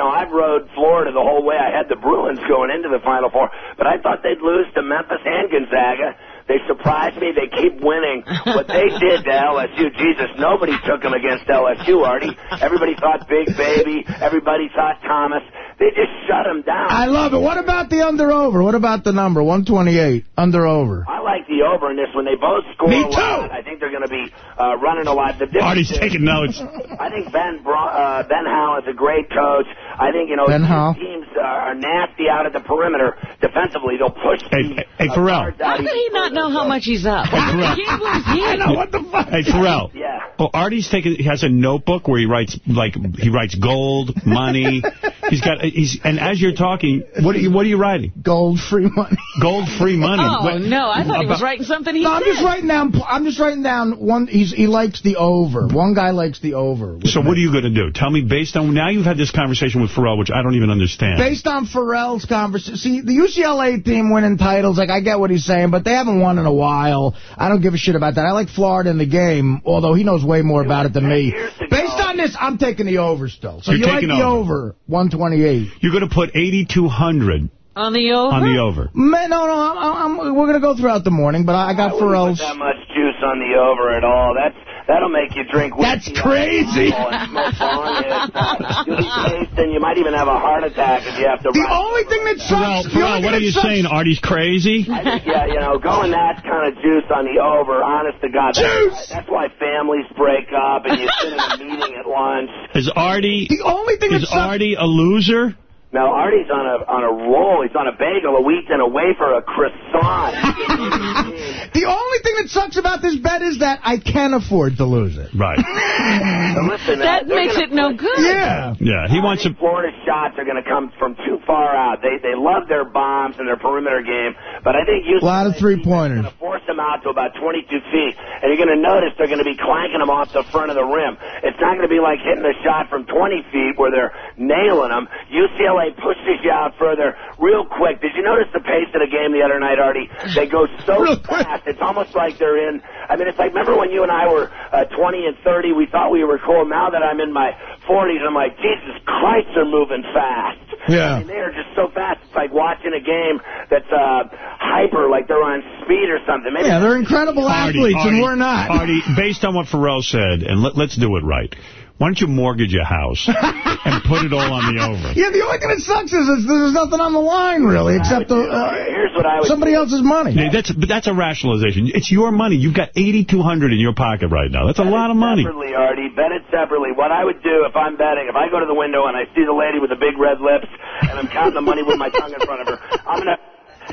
Know, I've rode Florida the whole way. I had the Bruins going into the Final Four, but I thought they'd lose to Memphis and Gonzaga. They surprised me. They keep winning. What they did to LSU, Jesus, nobody took them against LSU, Artie. Everybody thought Big Baby. Everybody thought Thomas. They just shut them down. I love it. What about the under-over? What about the number, 128, under-over? I like the over in this when they both score Me a lot. I think they're going to be uh, running a lot. The difference Artie's is- taking notes. I think Ben Bra- uh, Ben Howe is a great coach. I think you know Ben these Howe. teams are nasty out at the perimeter defensively. They'll push. Hey, the, hey, Ferrall. guards out How could he not know how much he's up? Oh, Ferrall. *laughs* He was he. what the fuck? Hey, Ferrall. Yeah. Well, Artie's taking. He has a notebook where he writes like he writes gold, money. *laughs* he's got. He's and as you're talking, what are you what are you writing? Gold free money. Gold free money. Oh, What- no, I thought he was writing something he No, I'm just writing down. I'm just writing down one. He's he likes the over. One guy likes the over. So me. what are you going to do? Tell me based on now you've had this conversation with Ferrall, which I don't even understand. Based on Ferrall's conversation, see, the UCLA team winning titles, like, I get what he's saying, but they haven't won in a while. I don't give a shit about that. I like Florida in the game, although he knows way more about it than me. Based on this, I'm taking the over still. So You're you like taking the over. over, 128. You're going to put 8,200 On the over? on the over. Man, no, no, I'm, I'm, we're going to go throughout the morning, but I, I got I wouldn't Ferrall's. that much juice on the over at all. That's that'll make you drink. That's crazy. Oh, and smoke bong. It's- You'll be paced and you might even have a heart attack if you have to. The only thing that Ferrall, sucks... the Ferrall, what thing are you sucks- saying? Artie's crazy? Think, yeah, you know, going that kind of juice on the over, honest to God. That's, that's why families break up and you sit in a meeting at lunch. Is Artie The only thing is that sucks... Artie a loser? No, Artie's on a on a roll. He's on a bagel, a wheat, and a wafer, a croissant. *laughs* The only thing that sucks about this bet is that I can't afford to lose it. Right. *laughs* Listen, That uh, makes gonna it no good. Yeah. Yeah, he I wants to. think Florida's shots are going to come from too far out. They they love their bombs and their perimeter game, but I think A lot of three-pointers. going to force them out to about 22 feet, and you're going to notice they're going to be clanking them off the front of the rim. It's not going to be like hitting a shot from 20 feet where they're nailing them. UCLA pushes you out further real quick. Did you notice the pace of the game the other night, Artie? They go so fast. It's almost like they're in. I mean, it's like remember when you and I were uh, 20 and 30, we thought we were cool. Now that I'm in my 40s, I'm like, Jesus Christ, they're moving fast. Yeah. I mean, they are just so fast. It's like watching a game that's uh, hyper, like they're on speed or something. Maybe Yeah, they're incredible Artie, athletes, Artie, and we're not. Artie, based on what Ferrall said, and let, let's do it right. Why don't you mortgage your house *laughs* and put it all on the over? Yeah, the only thing that sucks is it's, there's nothing on the line, really, except the, uh, Here's what I would somebody else's money. Yeah, that's but that's a rationalization. It's your money. You've got 8,200 in your pocket right now. That's a lot of money. Separately, Artie, bet it separately. What I would do if I'm betting, if I go to the window and I see the lady with the big red lips and I'm counting the money with my tongue in front of her, I'm gonna.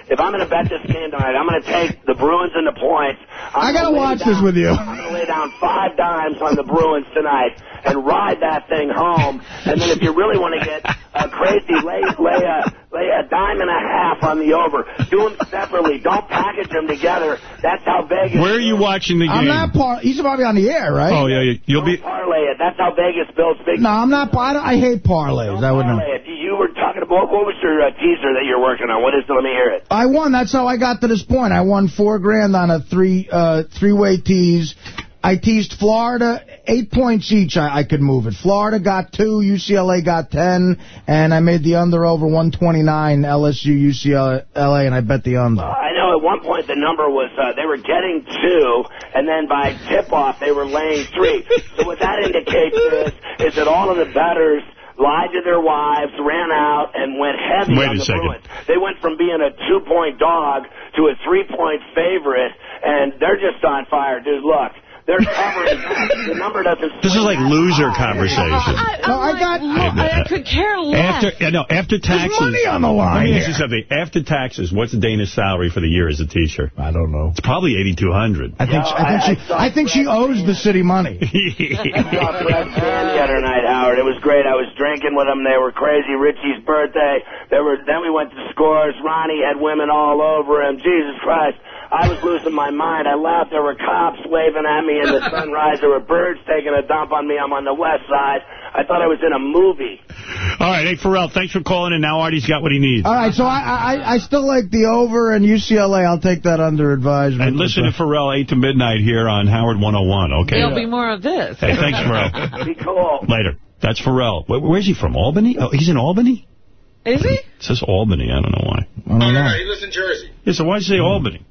If I'm going to bet this game tonight, I'm going to take the Bruins and the points. I'm I gotta gonna watch down- this with you. I'm going to lay down five dimes on the Bruins tonight and ride that thing home. And then if you really want to get uh, crazy, lay lay a lay a dime and a half on the over. Do them *laughs* separately. Don't package them together. That's how Vegas. Where are you watching the game? I'm not par. He's probably on the air, right? Oh yeah, yeah. you'll be. parlay it. That's how Vegas builds big. No, I'm not. I, I hate parlays. I wouldn't. parlay it. You were talking about what was your uh, teaser that you're working on? What is it? Let me hear it. I won. That's how I got to this point. I won four grand on a three uh, three way tease. I teased Florida eight points each. I, I could move it. Florida got two, UCLA got ten, and I made the under over 129 LSU UCLA, and I bet the under. I know at one point the number was uh, they were getting two, and then by tip off they were laying three. so what that indicates is is that all of the betters lied to their wives, ran out, and went heavy Wait on a the second. Bruins. They went from being a two-point dog to a three-point favorite, and they're just on fire, dude. Look. They're covering. The number doesn't This is like loser oh, conversation. I, I, I, got, I, I could care less. After no, after taxes. money on the line Let me ask you something. After taxes, what's Dana's salary for the year as a teacher? I don't know. It's probably 8200 I think, I think she, I think she owes the city money. I saw Fred Sand the other night, Howard. It was great. I was drinking with them. They were crazy. Richie's birthday. There were. Then we went to scores. Ronnie had women all over him. Jesus Christ. I was losing my mind. I laughed. There were cops waving at me in the *laughs* sunrise. There were birds taking a dump on me. I'm on the west side. I thought I was in a movie. All right, hey, Ferrall, thanks for calling in. Now Artie's got what he needs. All right, so I, I I still like the over and UCLA. I'll take that under advisement. And listen to Ferrall 8 to midnight here on Howard 101, okay? There'll be more of this. Hey, thanks, Ferrall. *laughs* Be cool. Later. That's Ferrall. Where, where's he from? Albany? Oh, he's in Albany? Is he? It says Albany. I don't know why. I don't know. He lives in Jersey. Yeah, so why does it say Albany?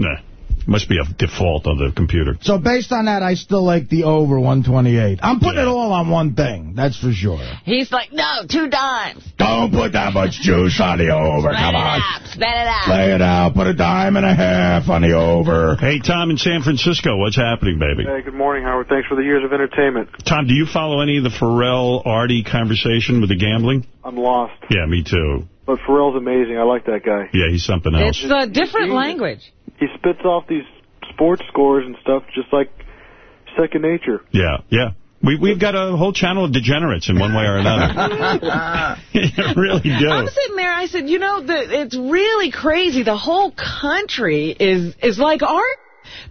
Nah. Must be a default on the computer. So based on that, I still like the over 128. I'm putting it all on one thing. That's for sure. He's like, no, two dimes. Don't put that much juice on the over. Spit Come it on. out. Spit it out. Lay it out. Put a dime and a half on the over. Hey, Tom in San Francisco, what's happening, baby? Hey, good morning, Howard. Thanks for the years of entertainment. Tom, do you follow any of the Ferrall Artie conversation with the gambling? I'm lost. Yeah, me too. But Ferrall's amazing. I like that guy. Yeah, he's something else. It's a different language. He spits off these sports scores and stuff just like second nature. Yeah, yeah. We, we've got a whole channel of degenerates in one way or another. *laughs* *laughs* really do. I'm sitting there, I said, you know, the, it's really crazy. The whole country is is like art.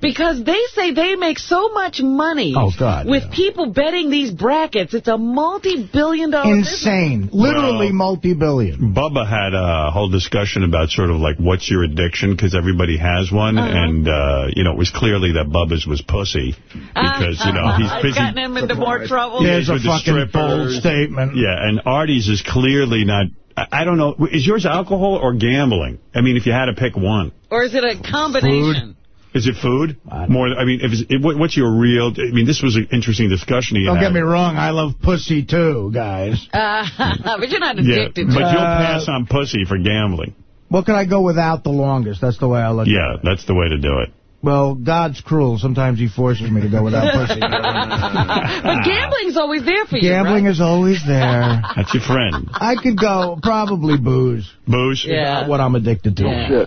Because they say they make so much money Oh, God, with people betting these brackets. It's a multi-billion dollar Insane. Literally Well, multi-billion. Bubba had a whole discussion about sort of like, what's your addiction? Because everybody has one. Uh-huh. And, uh, you know, it was clearly that Bubba's was pussy. Because, you know, he's I've gotten him into more trouble. There's a with the bold statement. Yeah, and Artie's is clearly not... I I don't know. Is yours alcohol or gambling? I mean, if you had to pick one. Or is it a combination? Is it food? More, I mean, if it's, it, what- what's your real... I mean, this was an interesting discussion he Don't had. get me wrong. I love pussy too, guys. Uh, *laughs* but you're not addicted. Yeah, addicted but to you'll pass on pussy for gambling. What can I go without the longest? That's the way I look at it. Yeah, that's the way to do it. Well, God's cruel. Sometimes he forces me to go without pussy. *laughs* but gambling's always there for you, Gambling right? is always there. That's your friend. I could go probably booze. Booze? Yeah. What I'm addicted to. Yeah.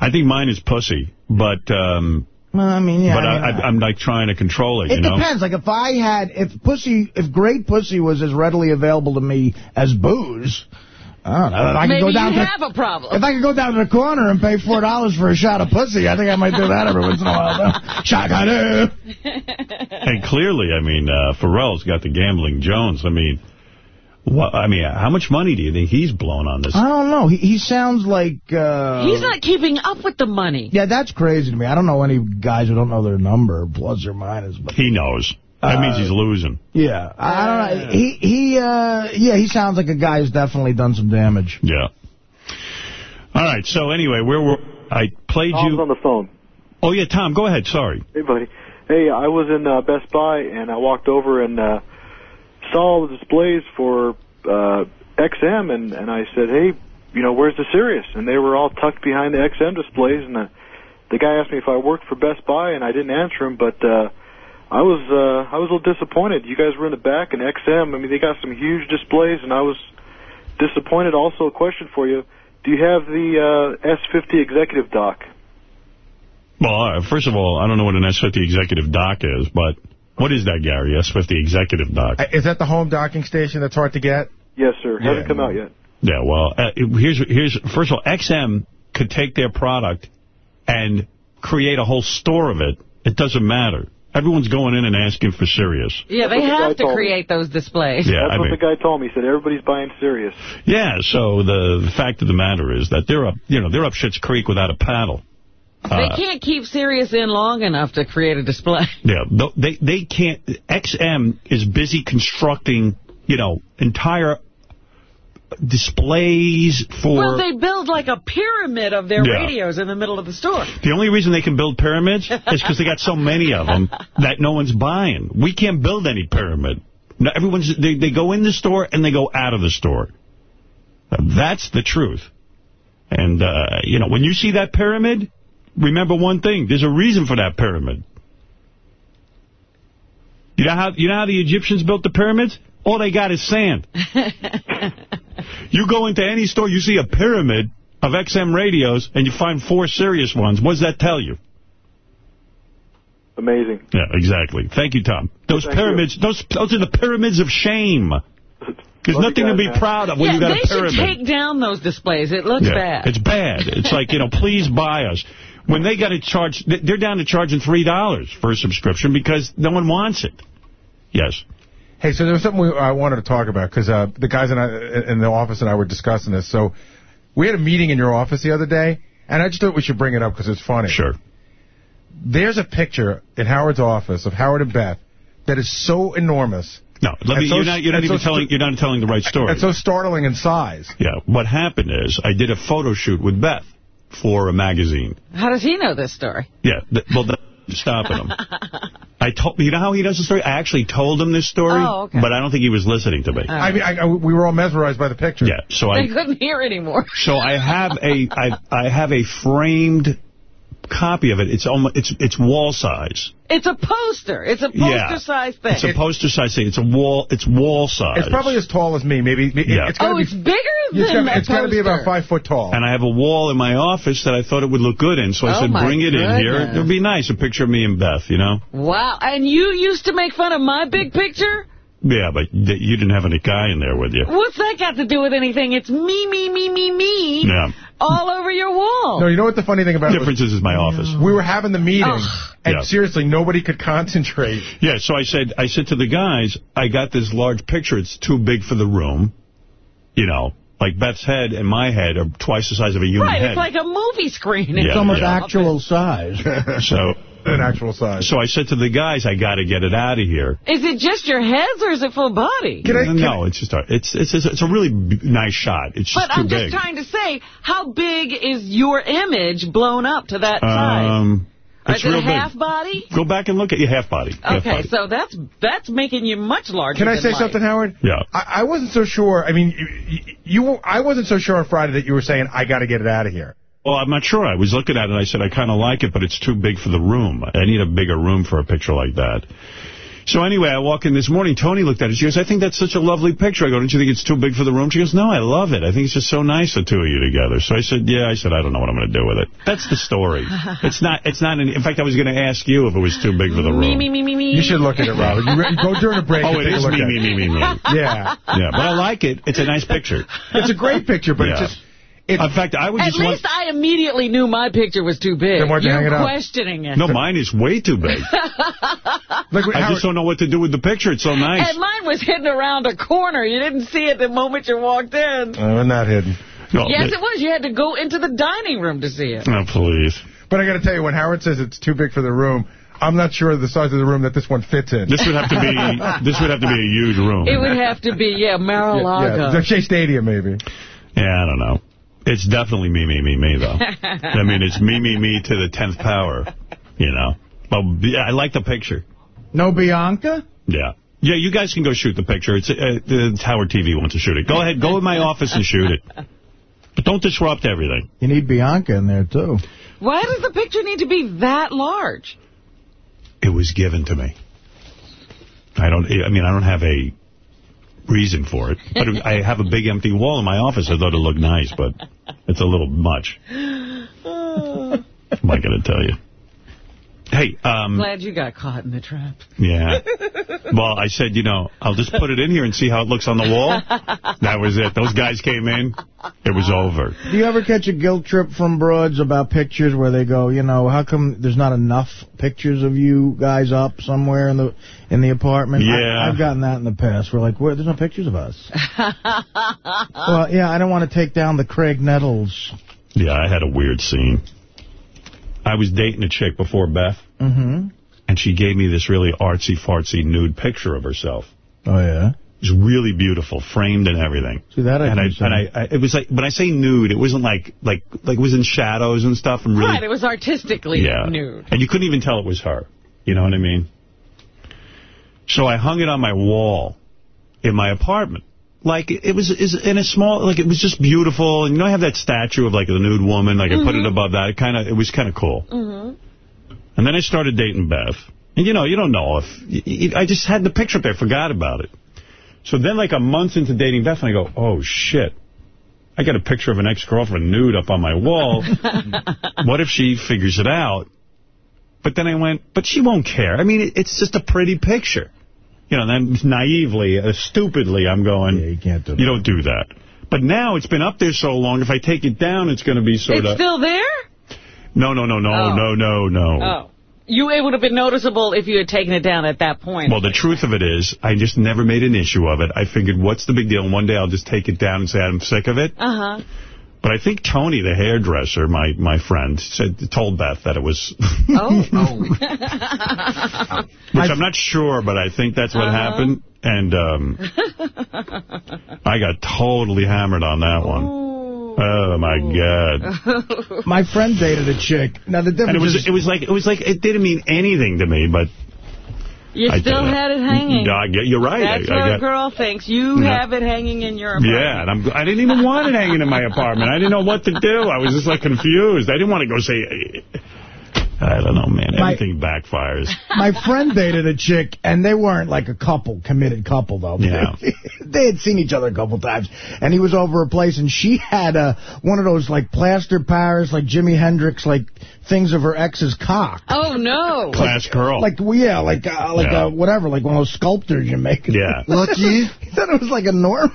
I think mine is pussy, but um, Well, I mean, yeah. but I I, mean, I, I'm like trying to control it, It you know? depends. Like, if I had, if pussy, if great pussy was as readily available to me as booze, I don't know. If I could Maybe go you down to, have a problem. If I could go down to the corner and pay $4 for a shot of pussy, I think I might do that every once in a while. though. *laughs* Shot And clearly, I mean, uh, Ferrall's got the gambling Jones. I mean, what? I mean, how much money do you think he's blown on this? I don't know. He, he sounds like... Uh, He's not keeping up with the money. Yeah, that's crazy to me. I don't know any guys who don't know their number, plus or minus. But He knows. That Uh, means he's losing. yeah, I don't know. He he uh yeah, he sounds like a guy who's definitely done some damage. Yeah. All right. So anyway, where were I played Tom's you? on the phone. Oh yeah, Tom. Go ahead. Sorry. Hey, buddy. Hey, I was in uh, Best Buy, and I walked over and uh, saw the displays for uh, XM, and, and I said, hey, you know, where's the Sirius? And they were all tucked behind the XM displays, and the, the guy asked me if I worked for Best Buy, and I didn't answer him, but uh, I was uh, I was a little disappointed. You guys were in the back, and XM, I mean, they got some huge displays, and I was disappointed. Also, a question for you. Do you have the uh, S50 executive dock? Well, first of all, I don't know what an S50 executive dock is, but what is that, Gary? S50 executive dock? Uh, Is that the home docking station that's hard to get? Yes, sir. Hasn't come out yet. Yeah, well, uh, here's here's first of all, XM could take their product and create a whole store of it. It doesn't matter. Everyone's going in and asking for Sirius. Yeah, That's they what the have to told me. create those displays. Yeah, That's I what mean- the guy told me. He said everybody's buying Sirius. Yeah, so the, the fact of the matter is that they're up, you know, they're up Shit's Creek without a paddle. They Uh, can't keep Sirius in long enough to create a display. *laughs* Yeah, they they can't. XM is busy constructing, you know, entire displays for. Well, they build like a pyramid of their Yeah. radios in the middle of the store. the only reason they can build pyramids is because they got so many of them *laughs* that no one's buying. We can't build any pyramid. No, everyone's they they go in the store and they go out of the store. That's the truth. And uh, you know, when you see that pyramid, remember one thing. There's a reason for that pyramid. You know how you know how the Egyptians built the pyramids? All they got is sand. *laughs* you go into any store, you see a pyramid of XM radios, and you find four Sirius ones. What does that tell you? Amazing. Yeah, exactly. Thank you, Tom. Those Thank pyramids, those those are the pyramids of shame. There's Love you nothing to be man. proud of when yeah, you got they a pyramid. should take down those displays. It looks Yeah, bad. It's bad. It's like, you know, please buy us. When they got to charge, they're down to charging $3 for a subscription because no one wants it. Yes. Hey, so there was something we, I wanted to talk about because uh, the guys in, I, in the office and I were discussing this. So we had a meeting in your office the other day, and I just thought we should bring it up because it's funny. Sure. There's a picture in Howard's office of Howard and Beth that is so enormous. No, let me, so- you're not, you're not even so- telling, you're not telling the right story. It's so startling in size. Yeah. What happened is I did a photo shoot with Beth for a magazine. How does he know this story? Yeah. th- well, that's stopping him. *laughs* I told, you know how he does the story? I actually told him this story, Oh, okay. but I don't think he was listening to me. Oh. I mean, I, I- we were all mesmerized by the picture. Yeah. So I, *laughs* couldn't hear anymore. So I have a I I have a framed copy of it. It's almost it's it's wall size. It's a poster. It's a Yeah. poster-sized thing. It's a poster size thing. It's a wall. It's wall size. It's probably as tall as me. Maybe it, Yeah. it's got to oh, be. it's bigger It's than got, a it's got to be about five foot tall. And I have a wall in my office that I thought it would look good in. So I Oh, said, my bring it in here. It would be nice. A picture of me and Beth, you know? Wow. And you used to make fun of my big picture? Yeah, but you didn't have any guy in there with you. What's that got to do with anything? It's me, me, me, me, me Yeah. all over your wall. No, you know what the funny thing about it was? Difference is, is my office. We were having the meeting, Ugh. and Yeah. seriously, nobody could concentrate. Yeah, so I said, I said to the guys, I got this large picture. It's too big for the room. You know, like Beth's head and my head are twice the size of a human Right, head. it's like a movie screen. Yeah, It's almost yeah. actual size. so, An actual size. so I said to the guys, I got to get it out of here. Is it just your heads or is it full body? Can I- can no, it's just a, it's it's it's a really b- nice shot. It's just But too I'm big. just trying to say, how big is your image blown up to that size? um, it's is it real half big. body? Go back and look at your half body. half Okay, body. so that's that's making you much larger. Can I than say life. something, Howard? Yeah. I, I wasn't so sure. I mean, you, you, I wasn't so sure on Friday that you were saying I got to get it out of here. Well, I'm not sure. I was looking at it, and I said, I kind of like it, but it's too big for the room. I need a bigger room for a picture like that. So anyway, I walk in this morning. Tony looked at it. She goes, I think that's such a lovely picture. I go, don't you think it's too big for the room? She goes, no, I love it. I think it's just so nice, the two of you together. So I said, yeah. I said, I don't know what I'm going to do with it. That's the story. *laughs* It's not, it's not, an, in fact, I was going to ask you if it was too big for the room. Me, me, me, me, me. You should look at it, Robert. You re- go during a break. Oh, and it take a is look me, at me, it. me, me, me. *laughs* Yeah. Yeah, but I like it. It's a nice picture. It's a great picture, but Yeah. it's just... It's, In fact, I would At just want... least I immediately knew my picture was too big. Then why'd you You're hang it up? questioning it. No, mine is way too big. *laughs* like, I just don't know what to do with the picture. It's so nice. And mine was hidden around a corner. You didn't see it the moment you walked in. uh, not hidden. No, yes, but- it was. You had to go into the dining room to see it. Oh, please. But I got to tell you, when Howard says it's too big for the room, I'm not sure the size of the room that this one fits in. This would have to be *laughs* this would have to be a huge room. It would have to be, yeah, yeah, Mar-a-Lago. the Shea Stadium, maybe. Yeah, I don't know. It's definitely me, me, me, me, though. *laughs* I mean, it's me, me, me to the 10th power, you know. But yeah, I like the picture. No Bianca? Yeah. Yeah, you guys can go shoot the picture. It's uh, the Howard TV wants to shoot it. Go ahead. Go in my office and shoot it. But don't disrupt everything. You need Bianca in there, too. Why does the picture need to be that large? It was given to me. I don't, I mean, I don't have a reason for it. But I have a big empty wall in my office. I thought it looked nice, but it's a little much. *laughs* What am I going to tell you? Hey, um, Glad you got caught in the trap. yeah. *laughs* Well, I said, you know, I'll just put it in here and see how it looks on the wall. That was it. Those guys came in. It was over. Do you ever catch a guilt trip from broads about pictures where they go, you know, how come there's not enough pictures of you guys up somewhere in the in the apartment? Yeah. I, have gotten that in the past. We're like, where? There's no pictures of us. *laughs* well, yeah, I don't want to take down the Graig Nettles. Yeah, I had a weird scene. I was dating a chick before Beth, Mm-hmm. and she gave me this really artsy-fartsy nude picture of herself. Oh, yeah? It was really beautiful, framed and everything. See, that I and I, and I, I, it was like, when I say nude, it wasn't like, like, like it was in shadows and stuff, and really, Right, it was artistically yeah. nude. And you couldn't even tell it was her. You know what I mean? So I hung it on my wall in my apartment. Like it was is in a small like it was just beautiful. And you know I have that statue of like the nude woman. Like I put it Mhm. above that. It kind of it was kind of cool. Hmm and then I started dating Beth. And you know you don't know if I just had the picture up there forgot about it. So then like a month into dating Beth and I go oh shit. I got a picture of an ex-girlfriend nude up on my wall. *laughs* What if she figures it out? But then I went but she won't care. I mean it, it's just a pretty picture you know, then naively, uh, stupidly, I'm going, yeah, you, can't do you don't do that. But now it's been up there so long, if I take it down, it's going to be sort It's of... still there? No, no, no, no, Oh. no, no, no. Oh. You it would have been noticeable if you had taken it down at that point. Well, the truth of it is, I just never made an issue of it. I figured, what's the big deal? And one day I'll just take it down and say I'm sick of it. Uh-huh. But I think Tony, the hairdresser, my my friend, said told Beth that it was... *laughs* *laughs* Oh. Which I'm not sure, but I think that's what Uh-huh. happened. And um, I got totally hammered on that one. Oh, my God. *laughs* My friend dated a chick. Now, the difference And it was is... it was like it was like it didn't mean anything to me, but You I still did. had it hanging. No, I get- you're right. That's I- I what a girl thinks. You Yeah. have it hanging in your apartment. yeah, and I'm I didn't even want it hanging in my apartment. I didn't know what to do. I was just like confused. I didn't want to go say. I don't know, man. My- Everything backfires. My friend dated a chick, and they weren't like a couple, committed couple, though. Yeah. *laughs* they had seen each other a couple times, and he was over her place, and she had a, one of those, like, plaster Paris, like Jimi Hendrix, like, things of her ex's cock. Oh, no. Class girl. Like, well, yeah, like, uh, like Yeah. uh, whatever, like one of those sculptors you make. Yeah. Lucky. *laughs* he thought it was like a norm.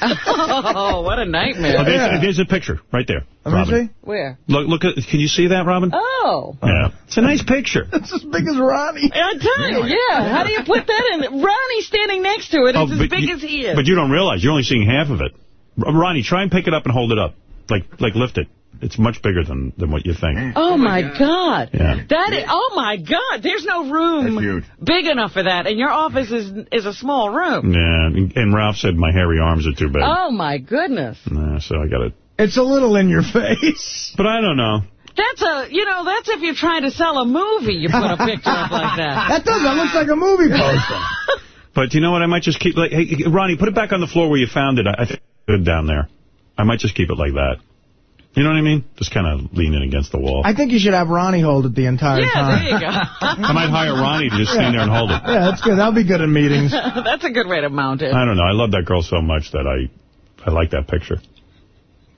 Oh, what a nightmare. Oh, there's, there's a picture right there. Let me Robin. see. Where? Look, look. At, can you see that, Robin? Oh. Yeah. It's a nice picture. *laughs* It's as big as Ronnie. I tell you, yeah. How do you put that in? Ronnie's standing next to it. It's Oh, as big you- as he is. But you don't realize you're only seeing half of it. Ronnie, try and pick it up and hold it up. Like, like lift it. It's much bigger than, than what you think. Oh, oh, my God. Yeah. That is, oh, my God. There's no room big enough for that. And your office is is a small room. Yeah, and, and Ralph said my hairy arms are too big. Oh, my goodness. Nah, so I got it. It's a little in your face. *laughs* But I don't know. That's a, you know, that's if you're trying to sell a movie, you put a picture up like that. *laughs* That does. That looks like a movie poster. *laughs* But you know what? I might just keep, like, hey, Ronnie, put it back on the floor where you found it. I, I think it's good down there. I might just keep it like that. You know what I mean? Just kind of leaning against the wall. I think you should have Ronnie hold it the entire Yeah, time. there you go. I might hire Ronnie to just stand there and hold it. Yeah, that's good. That'll be good in meetings. *laughs* That's a good way to mount it. I don't know. I love that girl so much that I I like that picture.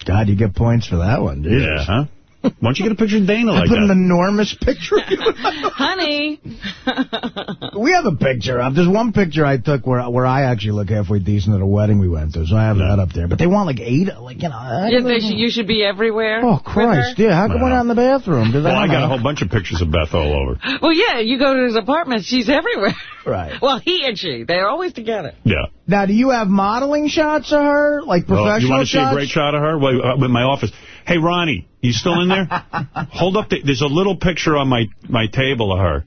God, you get points for that one, dude. Yeah, huh? Why don't you get a picture of Dana I like put an enormous picture of you. *laughs* Honey. *laughs* we have a picture up. There's one picture I took where where I actually look halfway decent at a wedding we went to, so I have that up there. But they want like eight, like, you know. Yeah, they should, you should be everywhere. Oh, Christ, yeah. How come we're not in the bathroom? Well, I don't got a whole bunch of pictures of Beth all over. *gasps* Well, yeah, you go to his apartment, she's everywhere. *laughs* Right. Well, he and she, they're always together. Yeah. Now, do you have modeling shots of her? Like Well, professional you want to see shots? a great shot of her? Well, uh, with my office. Hey, Ronnie, you still in there? *laughs* Hold up. The, there's a little picture on my, my table of her.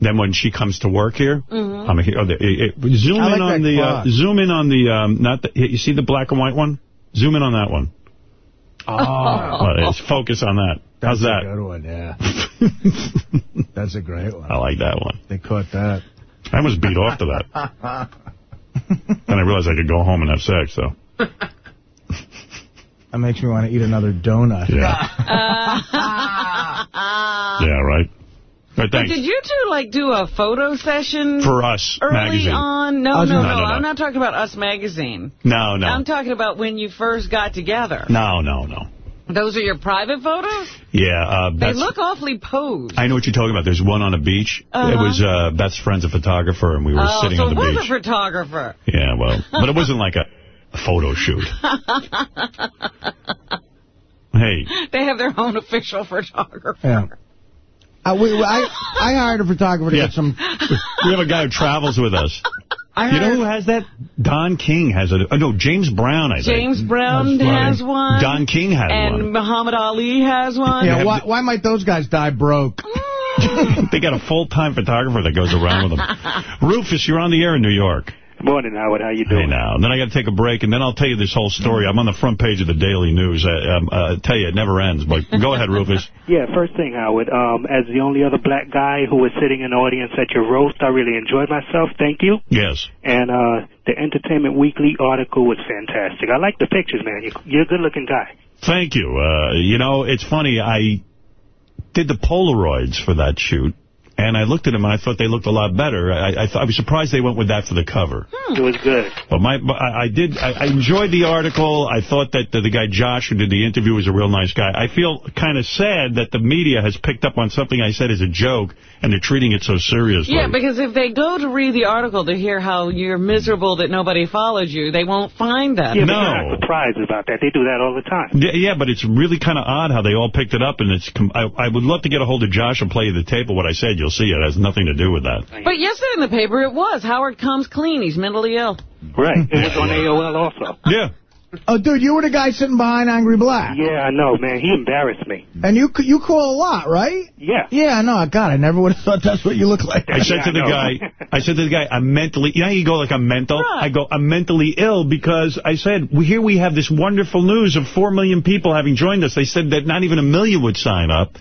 Then when she comes to work here, Mhm. I'm here. Oh, the, it, it- zoom I in on the uh, zoom in on the um, not the, you see the black and white one. Zoom in on that one. Oh, Well, it's focus on that. How's that's that? a good one, yeah. *laughs* that's a great one. I like that one. They caught that. I almost beat off to that. *laughs* Then I realized I could go home and have sex. So That makes me want to eat another donut. yeah, *laughs* yeah, right. All right, But thanks did you two, like, do a photo session for us early magazine. on? No, Oh, no, no, no, no, no. I'm not talking about Us Magazine. No, no, I'm talking about when you first got together. no, no, no. Those are your private photos? Yeah, uh, They look awfully posed. I know what you're talking about. There's one on a beach. Uh-huh. It was uh, Beth's friend's a photographer, and we were oh, sitting so on it the was beach. a photographer. Yeah, well, but it wasn't like a photo shoot. *laughs* Hey, they have their own official photographer. Yeah. Uh, we, I, I hired a photographer to Yeah. get some... *laughs* we have a guy who travels with us. You know who has that? Don King has it. Oh, no, James Brown, I think. James Brown has one. Don King has and one. And Muhammad Ali has one. Yeah, why, why might those guys die broke? *laughs* they got a full-time photographer that goes around with them. Rufus, you're on the air in New York. Morning, Howard. How you doing? Hey now. And then I got to take a break, and then I'll tell you this whole story. I'm on the front page of the Daily News. I, um, uh, tell you, it never ends. But go ahead, *laughs* Rufus. Yeah, first thing, Howard. Um, as the only other black guy who was sitting in the audience at your roast, I really enjoyed myself. Thank you. Yes. And uh, the Entertainment Weekly article was fantastic. I like the pictures, man. You're, you're a good-looking guy. Thank you. Uh, you know, it's funny. I did the Polaroids for that shoot, and I looked at them, and I thought they looked a lot better. I, I, I was surprised they went with that for the cover. Hmm. It was good. But my, but I, I did. I, I enjoyed the article. I thought that the, the guy Josh who did the interview was a real nice guy. I feel kind of sad that the media has picked up on something I said as a joke, and they're treating it so seriously. Yeah, because if they go to read the article to hear how you're miserable that nobody followed you, they won't find that. Yeah, but you're not surprised about that. They do that all the time. Yeah, yeah, but it's really kind of odd how they all picked it up, and it's. Com I, I would love to get a hold of Josh and play you the tape of what I said. You'll see it has nothing to do with that. But yesterday in the paper it was. Howard comes clean. He's mentally ill. Right. *laughs* It was on AOL also. Yeah. Oh, dude, you were the guy sitting behind Angry Black. Yeah, I know, man. He embarrassed me. And you you call a lot, right? Yeah. Yeah, I know. God, I never would have thought that's what you look like. I said to the guy, I said to the guy, I'm mentally, you know how you go like I'm mental? I go, I'm mentally ill because I said, well, here we have this wonderful news of 4 million people having joined us. They said that not even a million would sign up.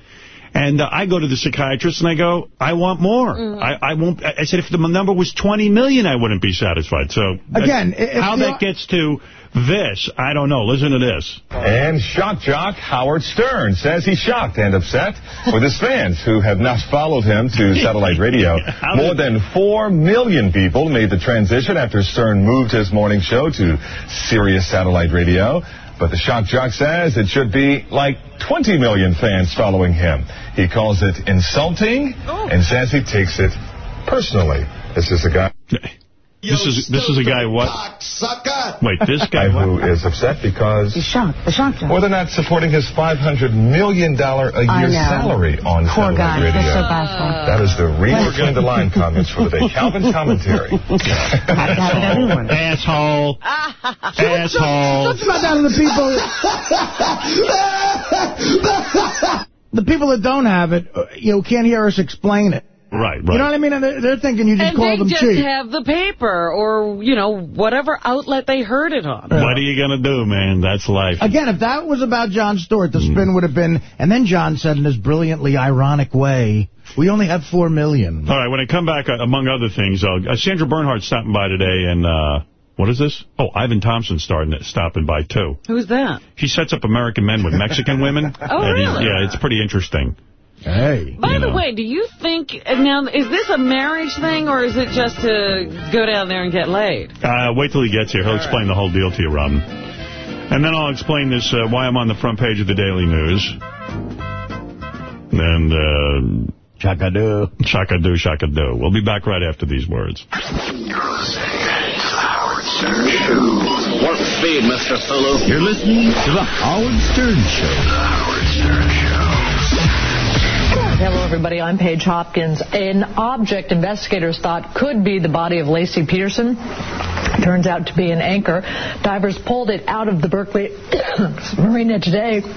And uh, I go to the psychiatrist and I go, I want more. Mm. I, I won't. I said if the number was 20 million, I wouldn't be satisfied. So Again, if how that gets to this, I don't know. Listen to this. And shock jock Howard Stern says he's shocked and upset with his fans who have not followed him to *laughs* satellite radio. More than 4 million people made the transition after Stern moved his morning show to Sirius Satellite Radio. But the shock jock says it should be like 20 million fans following him. He calls it insulting and says he takes it personally. This is a guy... This is this is a guy what? Wait, this guy who is upset because He's shocked. The shock jock. well, they're not supporting his $500 million a year salary on Poor satellite guy. radio. That's so bad for him. That is the read between the line comments for the day. *laughs* Calvin commentary. Asshole. Asshole. What's about that to the people? *laughs* the people that don't have it, uh, you know, can't hear us explain it. Right, right. You know what I mean? And they're, they're thinking you just and called they them just cheap. have the paper or, you know, whatever outlet they heard it on. What are you going to do, man? That's life. Again, if that was about Jon Stewart, the spin would have been, and then John said in his brilliantly ironic way, we only have four million. All right, when I come back, uh, among other things, uh, Sandra Bernhard's stopping by today, and uh, what is this? Oh, Ivan Thompson starting stopping by, too. Who's that? He sets up American men with Mexican women. *laughs* Oh, and he- really? yeah, it's pretty interesting. Hey. By the way, do you think, now, is this a marriage thing or is it just to go down there and get laid? Uh, wait till he gets here. He'll explain the whole deal to you, Robin. And then I'll explain this, uh, why I'm on the front page of the Daily News. And, uh... Shaka-do. Shaka-do, shaka-do. We'll be back right after these words. Work speed, Mr. Sulu. You're listening to The Howard Stern Show. The Howard Stern Hello, everybody. I'm Paige Hopkins. An object investigators thought could be the body of Laci Peterson turns out to be an anchor. Divers pulled it out of the Berkeley *coughs* Marina today. The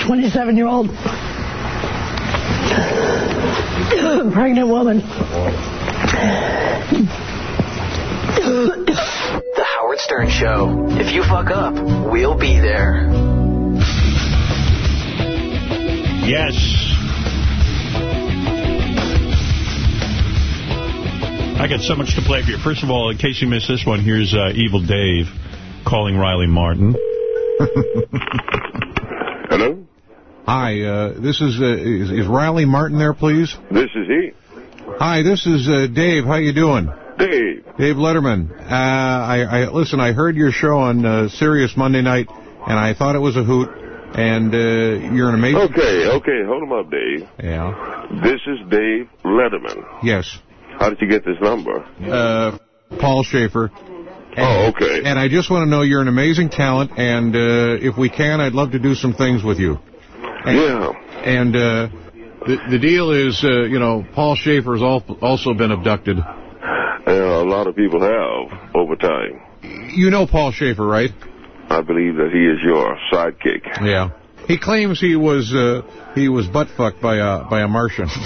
*coughs* 27-year-old *coughs* pregnant woman. The Howard Stern Show. If you fuck up, we'll be there. Yes. I got so much to play for you. First of all, in case you missed this one, here's uh, Evil Dave calling Riley Martin. *laughs* Hello? Hi, uh, this is, uh, is, is Riley Martin there, please? This is he. Hi, this is uh, Dave. How you doing? Dave. Dave Letterman. Uh, I, I listen. I heard your show on uh, Sirius Monday night, and I thought it was a hoot. And uh, you're an amazing. Okay, okay, hold him up, Dave. Yeah. This is Dave Letterman. Yes. How did you get this number? Uh, Paul Shaffer. Oh, okay. And I just want to know you're an amazing talent, and uh, if we can, I'd love to do some things with you. And, Yeah. And uh, the the deal is, uh, you know, Paul Shaffer has also been abducted. A lot of people have over time. You know Paul Shaffer, right? I believe that he is your sidekick. Yeah. He claims he was uh, he was butt fucked by a by a Martian. *laughs*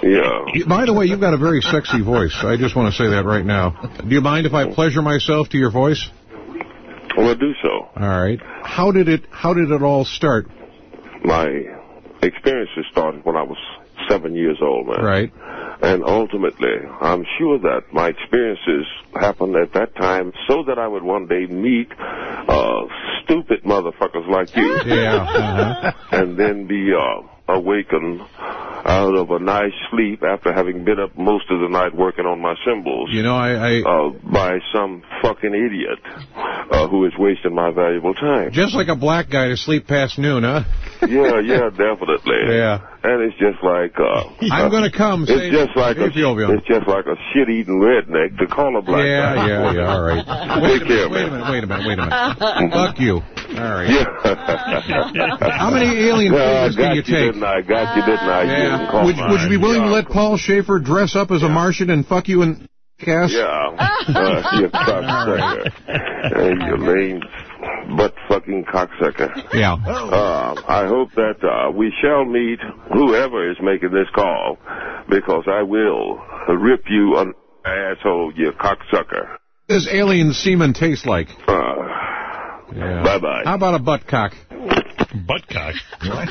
Yeah. By the way, you've got a very sexy voice. I just want to say that right now. Do you mind if I pleasure myself to your voice? Well, I do so. All right. How did it How did it all start? My experiences started when I was seven years old, man. Right. And ultimately, I'm sure that my experiences happened at that time so that I would one day meet uh, stupid motherfuckers like you. *laughs* Yeah. Uh-huh. And then be uh, awakened out of a nice sleep after having been up most of the night working on my symbols. You know, I, I uh, by some fucking idiot uh, who is wasting my valuable time. just like a black guy to sleep past noon, huh? yeah, *laughs* yeah, definitely. Yeah. And it's just like uh, *laughs* I'm going to come. It's just like a it's just like a shit-eating redneck to call a black Yeah, guy. yeah, yeah. All right. *laughs* Wait a Take care, minute. Wait a minute. Wait a minute. Wait a minute. Fuck you. All right. Yeah. How many alien Yeah, I figures got can you take? Didn't I? I got you, didn't I? You didn't Yeah. call Would, would you be willing to let Paul Shaffer dress up as a Martian and fuck you in cast? Yeah. *laughs* Uh, you cocksucker. and you lame butt fucking cocksucker. Yeah. Uh, I hope that uh, we shall meet whoever is making this call because I will rip you an asshole, you cocksucker. Does alien semen taste like? Uh, Yeah. Bye-bye. How about a butt cock? Buttcock. What?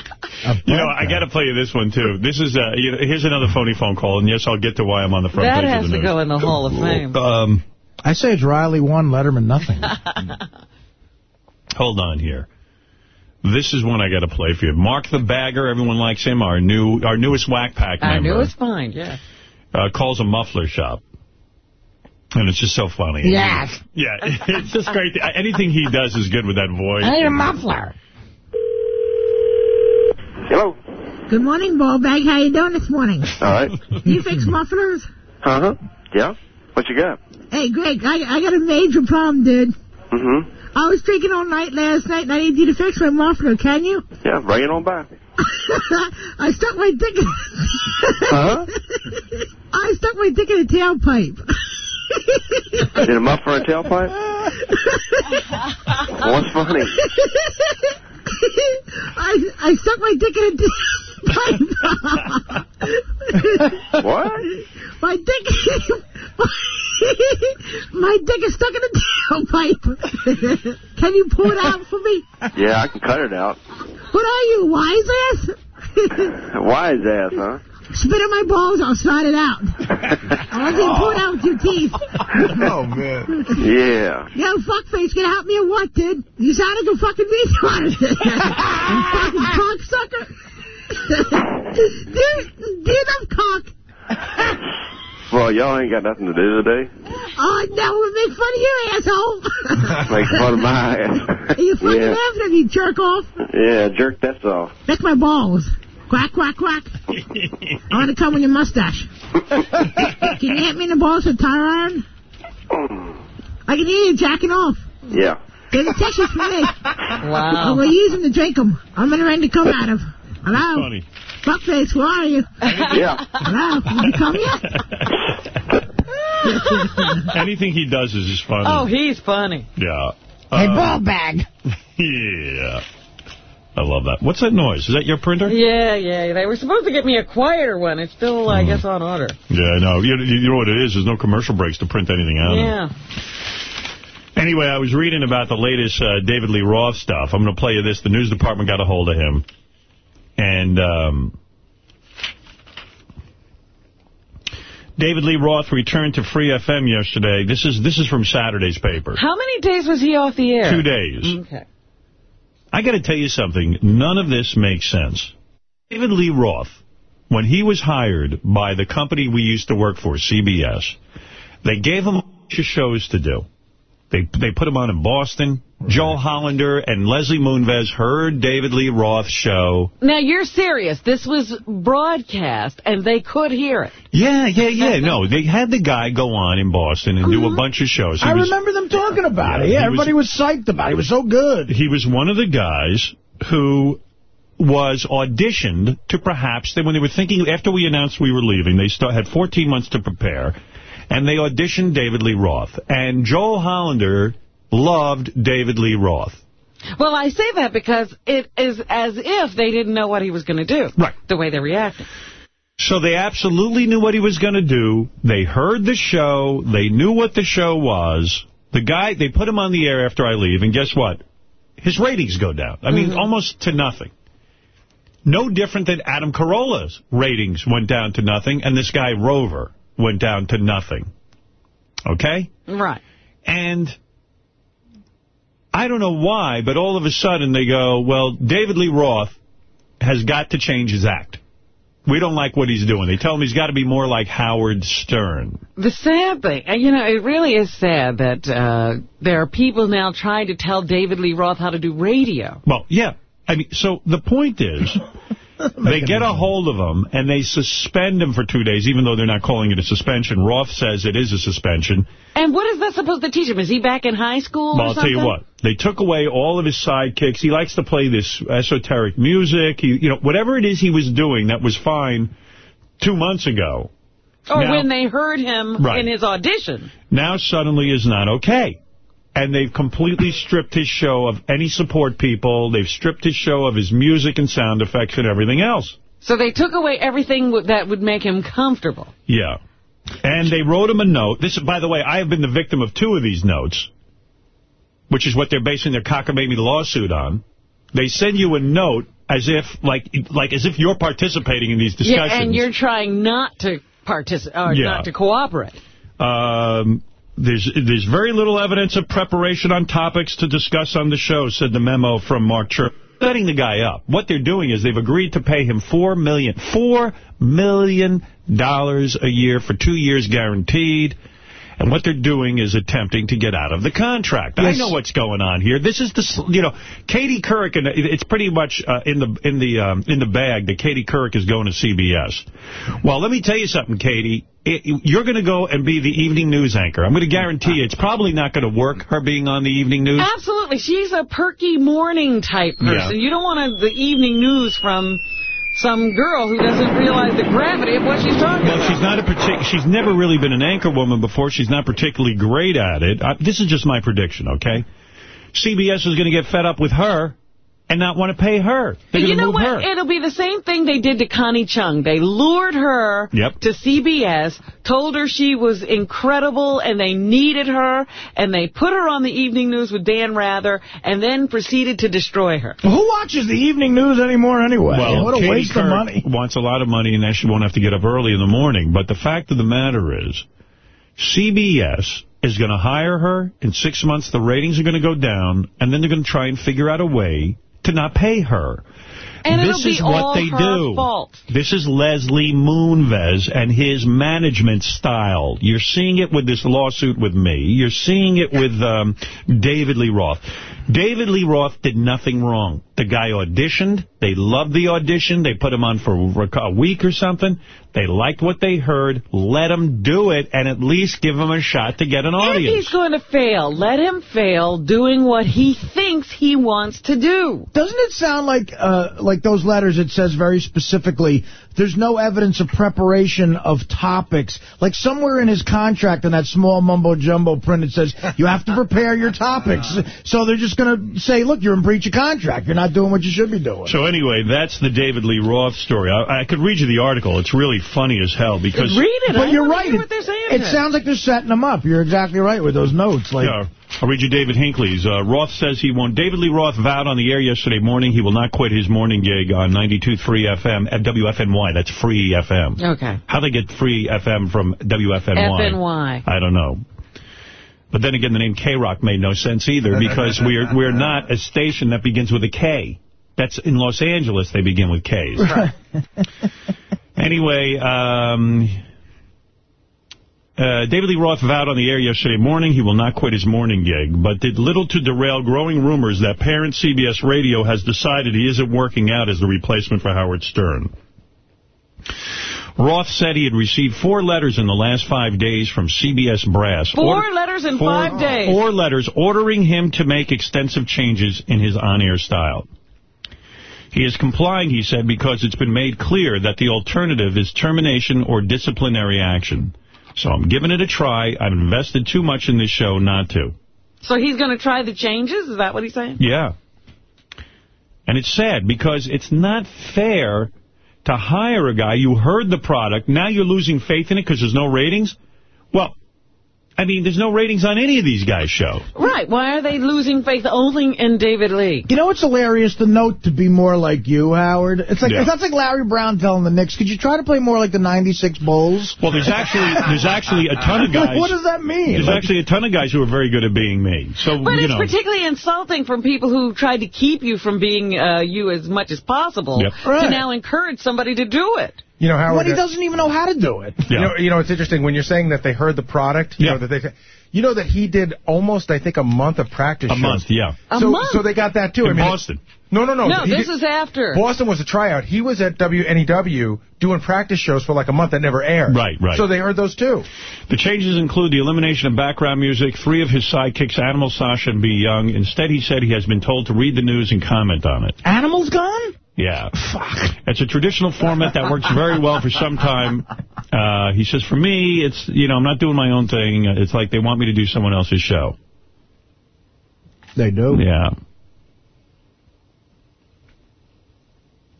You know, I got to play you this one, too. This is, uh, you know, here's another phony phone call, and yes, I'll get to why I'm on the front That page has of the to news. go in the Hall of Fame. Um, I say it's Riley one, Letterman nothing. *laughs* hold on here. This is one I got to play for you. Mark the Bagger, everyone likes him, our new, our newest Whack Pack I member. knew it's fine, yeah. uh, calls a muffler shop. And it's just so funny. Yes. Yeah, *laughs* it's just great. Anything he does is good with that voice. I need a muffler. Hello. Good morning, ball bag. How you doing this morning? All right. Do You fix mufflers? Uh-huh. Yeah? What you got? Hey, Greg, I, I got a major problem, dude. Mm-hmm. I was drinking all night last night, and I need you to fix my muffler. Can you? Yeah, bring it on by. *laughs* I stuck my dick in... *laughs* Huh? *laughs* I stuck my dick in a tailpipe. In a muffler and tailpipe? What's funny? I I stuck my dick in a tailpipe. What? My dick... my dick is stuck in a tailpipe. Can you pull it out for me? Yeah, I can cut it out. What are you, wise ass? Wise ass, huh? Spit on my balls, I'll slide it out. I want you to pull it out with your teeth. Oh, man. Yeah. Yo, fuckface, gonna help me or what, dude? You sound like a fucking retard. you fucking cocksucker. do, you- do you love cock? Well, y'all ain't got nothing to do today. Oh, no, we make fun of you, asshole. *laughs* Make fun of my ass. Are you fucking yeah. laughing at me, jerk off? Yeah, jerk that's off. That's my balls. Quack, quack, quack. *laughs* I want to come with your mustache. Can you hit me in the balls with a tire iron? I can hear you jacking off. Yeah. There's a Texas for me. Wow. We're using to drink them. I'm in the rain to come out of. Hello? Funny. Fuckface, where are you? *laughs* Yeah. Hello? Did you come yet? *laughs* Anything he does is just funny. Oh, he's funny. Yeah. Hey, Uh, ball bag. *laughs* Yeah. I love that. What's that noise? Is that your printer? Yeah, yeah. They were supposed to get me a quieter one. It's still, I guess, on order. Yeah, I know. You, you know what it is? There's no commercial breaks to print anything out. Yeah. Anyway, I was reading about the latest uh, David Lee Roth stuff. I'm going to play you this. The news department got a hold of him. And um, David Lee Roth returned to Free FM yesterday. This is this is from Saturday's paper. How many days was he off the air? Two days. Okay. I got to tell you something. None of this makes sense. David Lee Roth, when he was hired by the company we used to work for, CBS, they gave him a bunch of shows to do. They they put him on in Boston. Joel Hollander and Leslie Moonves heard David Lee Roth's show. Now, you're serious. This was broadcast, and they could hear it. Yeah, yeah, yeah. No, they had the guy go on in Boston and do a mm-hmm. bunch of shows. He I was- remember them talking about it. Yeah, Yeah, everybody was, psyched about it. He was so good. he was one of the guys who was auditioned to perhaps, they, when they were thinking, after we announced we were leaving, they still had 14 months to prepare, and they auditioned David Lee Roth. And Joel Hollander loved David Lee Roth. Well, I say that because it is as if they didn't know what he was going to do. Right. The way they reacted. So they absolutely knew what he was going to do. They heard the show. They knew what the show was. The guy, they put him on the air after I leave, and guess what? His ratings go down. I mean, Mm-hmm. almost to nothing. No different than Adam Carolla's ratings went down to nothing, and this guy, Rover, went down to nothing. Okay? Right. And I don't know why, but all of a sudden they go, well, David Lee Roth has got to change his act. We don't like what he's doing. They tell him he's got to be more like Howard Stern. The sad thing, you know, it really is sad that uh, there are people now trying to tell David Lee Roth how to do radio. Well, yeah. I mean, so the point is, *laughs* *laughs* they get a hold of him, and they suspend him for two days, even though they're not calling it a suspension. Roth says it is a suspension. And what is that supposed to teach him? Is he back in high school Well, I'll tell you what. They took away all of his sidekicks. He likes to play this esoteric music. He, you know, whatever it is he was doing that was fine two months ago, Or Now- when they heard him Right. in his audition. now suddenly is not okay. And they've completely stripped his show of any support people. They've stripped his show of his music and sound effects and everything else. So they took away everything that would make him comfortable. Yeah. And they wrote him a note. This, by the way, I have been the victim of two of these notes, which is what they're basing their cockamamie lawsuit on. They send you a note as if, like, like as if you're participating in these discussions. Yeah, and you're trying not to participate, or Yeah. not to cooperate. Um, there's there's very little evidence of preparation on topics to discuss on the show, said the memo from Mark Church. Setting the guy up. What they're doing is they've agreed to pay him $4 million, $4 million a year for two years guaranteed. And what they're doing is attempting to get out of the contract. I know what's going on here. This is the, s- you know, Katie Couric, and it's pretty much uh, in the in the um, in the bag that Katie Couric is going to CBS. Well, let me tell you something, Katie. It, you're going to go and be the evening news anchor. I'm going to guarantee you it's probably not going to work, her being on the evening news. Absolutely. She's a perky morning type person. Yeah. You don't want the evening news from some girl who doesn't realize the gravity of what she's talking Well, about. she's not a partic- She's never really been an anchor woman before. She's not particularly great at it. I, this is just my prediction, okay? CBS is going to get fed up with her and not want to pay her. They're you know what? her. It'll be the same thing they did to Connie Chung. They lured her Yep. to CBS, told her she was incredible and they needed her, and they put her on the evening news with Dan Rather, and then proceeded to destroy her. Who watches the evening news anymore anyway? Well, what a Katie waste of Couric money. wants a lot of money, and then she won't have to get up early in the morning. But the fact of the matter is, CBS is going to hire her. In six months, the ratings are going to go down, and then they're going to try and figure out a way to not pay her. And this is what they do. fault. This is Leslie Moonves and his management style. You're seeing it with this lawsuit with me. You're seeing it with um, David Lee Roth. David Lee Roth did nothing wrong. The guy auditioned. They loved the audition. They put him on for a week or something. They liked what they heard. Let him do it and at least give him a shot to get an If audience. he's going to fail, let him fail doing what he thinks he wants to do. Doesn't it sound like uh, like those letters? It says very specifically, there's no evidence of preparation of topics. Like somewhere in his contract, in that small mumbo jumbo print, it says you have to prepare your topics. *laughs* So they're just going to say, look, you're in breach of contract. You're not doing what you should be doing. So anyway, that's the David Lee Roth story. I, I could read you the article. It's really funny as hell because... Read it. But you're right. It, it sounds like they're setting them up. You're exactly right with those notes. Like, Yeah. I'll read you David Hinckley's. Uh, Roth says he won't. David Lee Roth vowed on the air yesterday morning he will not quit his morning gig on 92.3 FM at WFNY. That's free FM. Okay. How they get free FM from WFNY? FNY. I don't know. But then again, the name K-Rock made no sense either *laughs* because we're we're not a station that begins with a K. That's in Los Angeles, they begin with Ks. Anyway, um, uh, David Lee Roth vowed on the air yesterday morning he will not quit his morning gig, but did little to derail growing rumors that parent CBS Radio has decided he isn't working out as the replacement for Howard Stern. Roth said he had received four letters in the last five days from CBS Brass. Four Order- letters in four- five days. Four letters ordering him to make extensive changes in his on-air style. He is complying, he said, because it's been made clear that the alternative is termination or disciplinary action. So I'm giving it a try. I've invested too much in this show not to. So he's going to try the changes? Is that what he's saying? Yeah. And it's sad because it's not fair to hire a guy. You heard the product. Now you're losing faith in it because there's no ratings. Well, I mean, there's no ratings on any of these guys' show. Right. Why are they losing faith only in David Lee? You know what's hilarious? The note to be more like you, Howard. It's like Yeah. that's like Larry Brown telling the Knicks, could you try to play more like the 96 Bulls? Well, there's actually there's actually a ton of guys. *laughs* what does that mean? There's Like- actually a ton of guys who are very good at being me. So, But you it's know. particularly insulting from people who tried to keep you from being uh, you as much as possible Yep. to now encourage somebody to do it. You know, Howard... When he uh, doesn't even know how to do it. You know, you know, it's interesting when you're saying that they heard the product. You know that they. You know that he did almost, I think, a month of practice. A shows. month, yeah. A so, month? so they got that too. In I mean, Boston. No, no, no. No, he this did- is after. Boston was a tryout. He was at WNEW doing practice shows for like a month that never aired. Right, right. So they heard those too. The changes include the elimination of background music, three of his sidekicks, Animal, Sasha, and B. Young. Instead, he said he has been told to read the news and comment on it. Animals gone? Yeah. Fuck. It's a traditional format that works very well for some time. Uh, he says, for me, it's, you know, I'm not doing my own thing. It's like they want me to do someone else's show. They do. Yeah.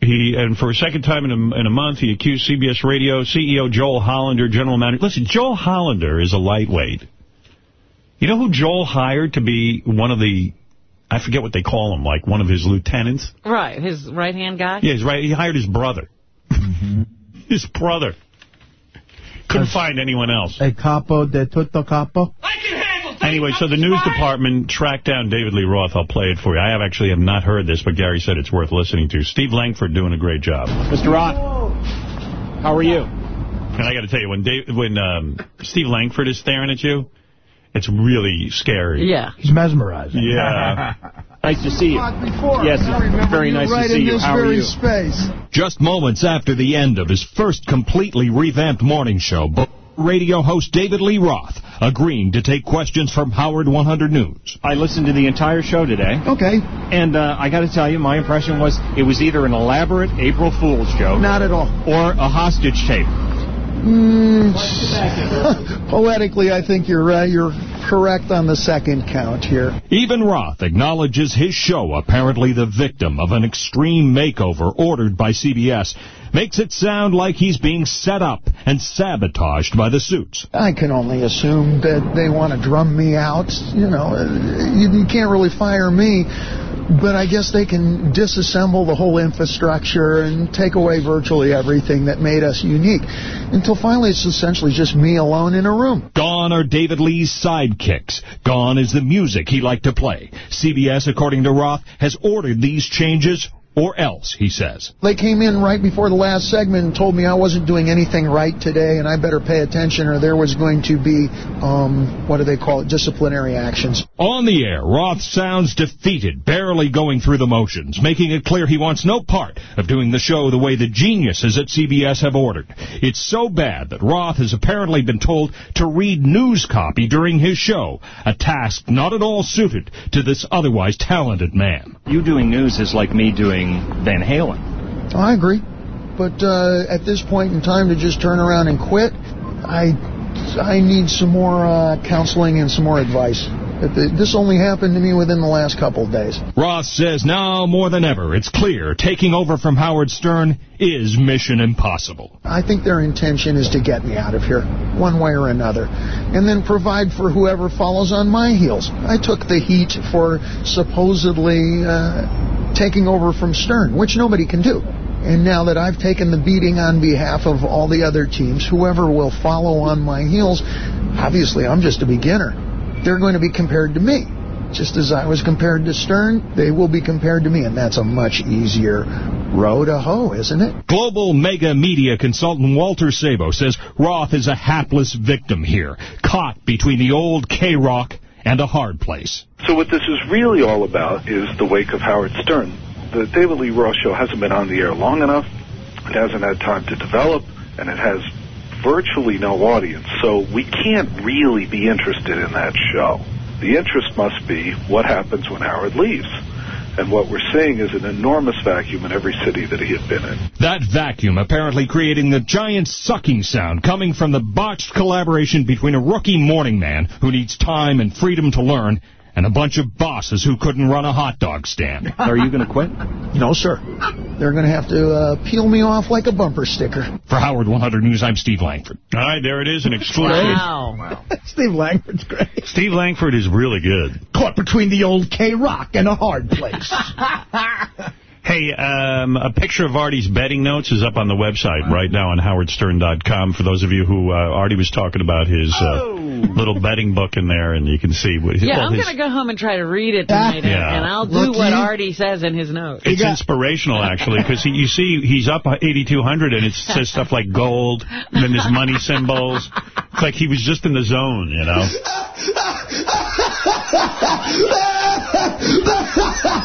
He and for a second time in a, in a month, he accused CBS Radio CEO Joel Hollander, general manager. Listen, Joel Hollander is a lightweight. You know who Joel hired to be one of the, I forget what they call him, like one of his lieutenants? Right, his right-hand guy? Yeah, he's right. He hired his brother. *laughs* his brother. Couldn't find anyone else. A capo de tutto capo? Anyway, so the news department tracked down David Lee Roth. I'll play it for you. I have actually have not heard this, but Gary said it's worth listening to. Steve Langford doing a great job. Mr. Roth, how are you? And I got to tell you, when Dave, when um, Steve Langford is staring at you, it's really scary. Yeah. He's mesmerizing. Yeah. *laughs* nice to see you. Yes, very nice to see you. How are you? space. Just moments after the end of his first completely revamped morning show, radio host David Lee Roth agreeing to take questions from Howard 100 News. I listened to the entire show today. Okay. And uh, I got to tell you, my impression was it was either an elaborate April Fool's joke. Not at all. Or a hostage tape. Mm, *laughs* poetically, I think you're uh, you're correct on the second count here. Even Roth acknowledges his show, apparently the victim of an extreme makeover ordered by CBS, makes it sound like he's being set up and sabotaged by the suits. I can only assume that they want to drum me out. You know, you can't really fire me. But I guess they can disassemble the whole infrastructure and take away virtually everything that made us unique. Until finally it's essentially just me alone in a room. Gone are David Lee's sidekicks. Gone is the music he liked to play. CBS, according to Roth, has ordered these changes or else, he says. They came in right before the last segment and told me I wasn't doing anything right today and I better pay attention or there was going to be, um, what do they call it, disciplinary actions. On the air, Roth sounds defeated, barely going through the motions, making it clear he wants no part of doing the show the way the geniuses at CBS have ordered. It's so bad that Roth has apparently been told to read news copy during his show, a task not at all suited to this otherwise talented man. You doing news is like me doing Van Halen. I agree. But uh, at this point in time to just turn around and quit, I I need some more uh, counseling and some more advice. This only happened to me within the last couple of days. Roth says now more than ever, it's clear taking over from Howard Stern is mission impossible. I think their intention is to get me out of here, one way or another, and then provide for whoever follows on my heels. I took the heat for supposedly uh, taking over from Stern, which nobody can do. And now that I've taken the beating on behalf of all the other teams, whoever will follow on my heels, obviously I'm just a beginner. They're going to be compared to me. Just as I was compared to Stern, they will be compared to me, and that's a much easier row to hoe, isn't it? Global mega media consultant Walter Sabo says Roth is a hapless victim here, caught between the old K-Rock and a hard place. So what this is really all about is the wake of Howard Stern. The David Lee Roth show hasn't been on the air long enough. It hasn't had time to develop, and it has virtually no audience. So we can't really be interested in that show. The interest must be what happens when Howard leaves. And what we're seeing is an enormous vacuum in every city that he had been in. That vacuum apparently creating the giant sucking sound coming from the botched collaboration between a rookie morning man who needs time and freedom to learn and a bunch of bosses who couldn't run a hot dog stand. *laughs* Are you going to quit? No, sir. They're going to have to uh, peel me off like a bumper sticker. For Howard 100 News, I'm Steve Langford. All right, there it is, an exclusive. Wow. *laughs* Steve Langford's great. Steve Langford is really good. Caught between the old K-Rock and a hard place. *laughs* Hey, um, a picture of Artie's betting notes is up on the website right now on howardstern.com for those of you who, uh, Artie was talking about his uh, little betting book in there, and you can see what Yeah, well, I'm his- going to go home and try to read it tonight, and- Yeah. and I'll do Rookie. what Artie says in his notes. It's inspirational, actually, because you see he's up 8,200, and it says stuff like gold, and then there's money symbols. It's like he was just in the zone, you know?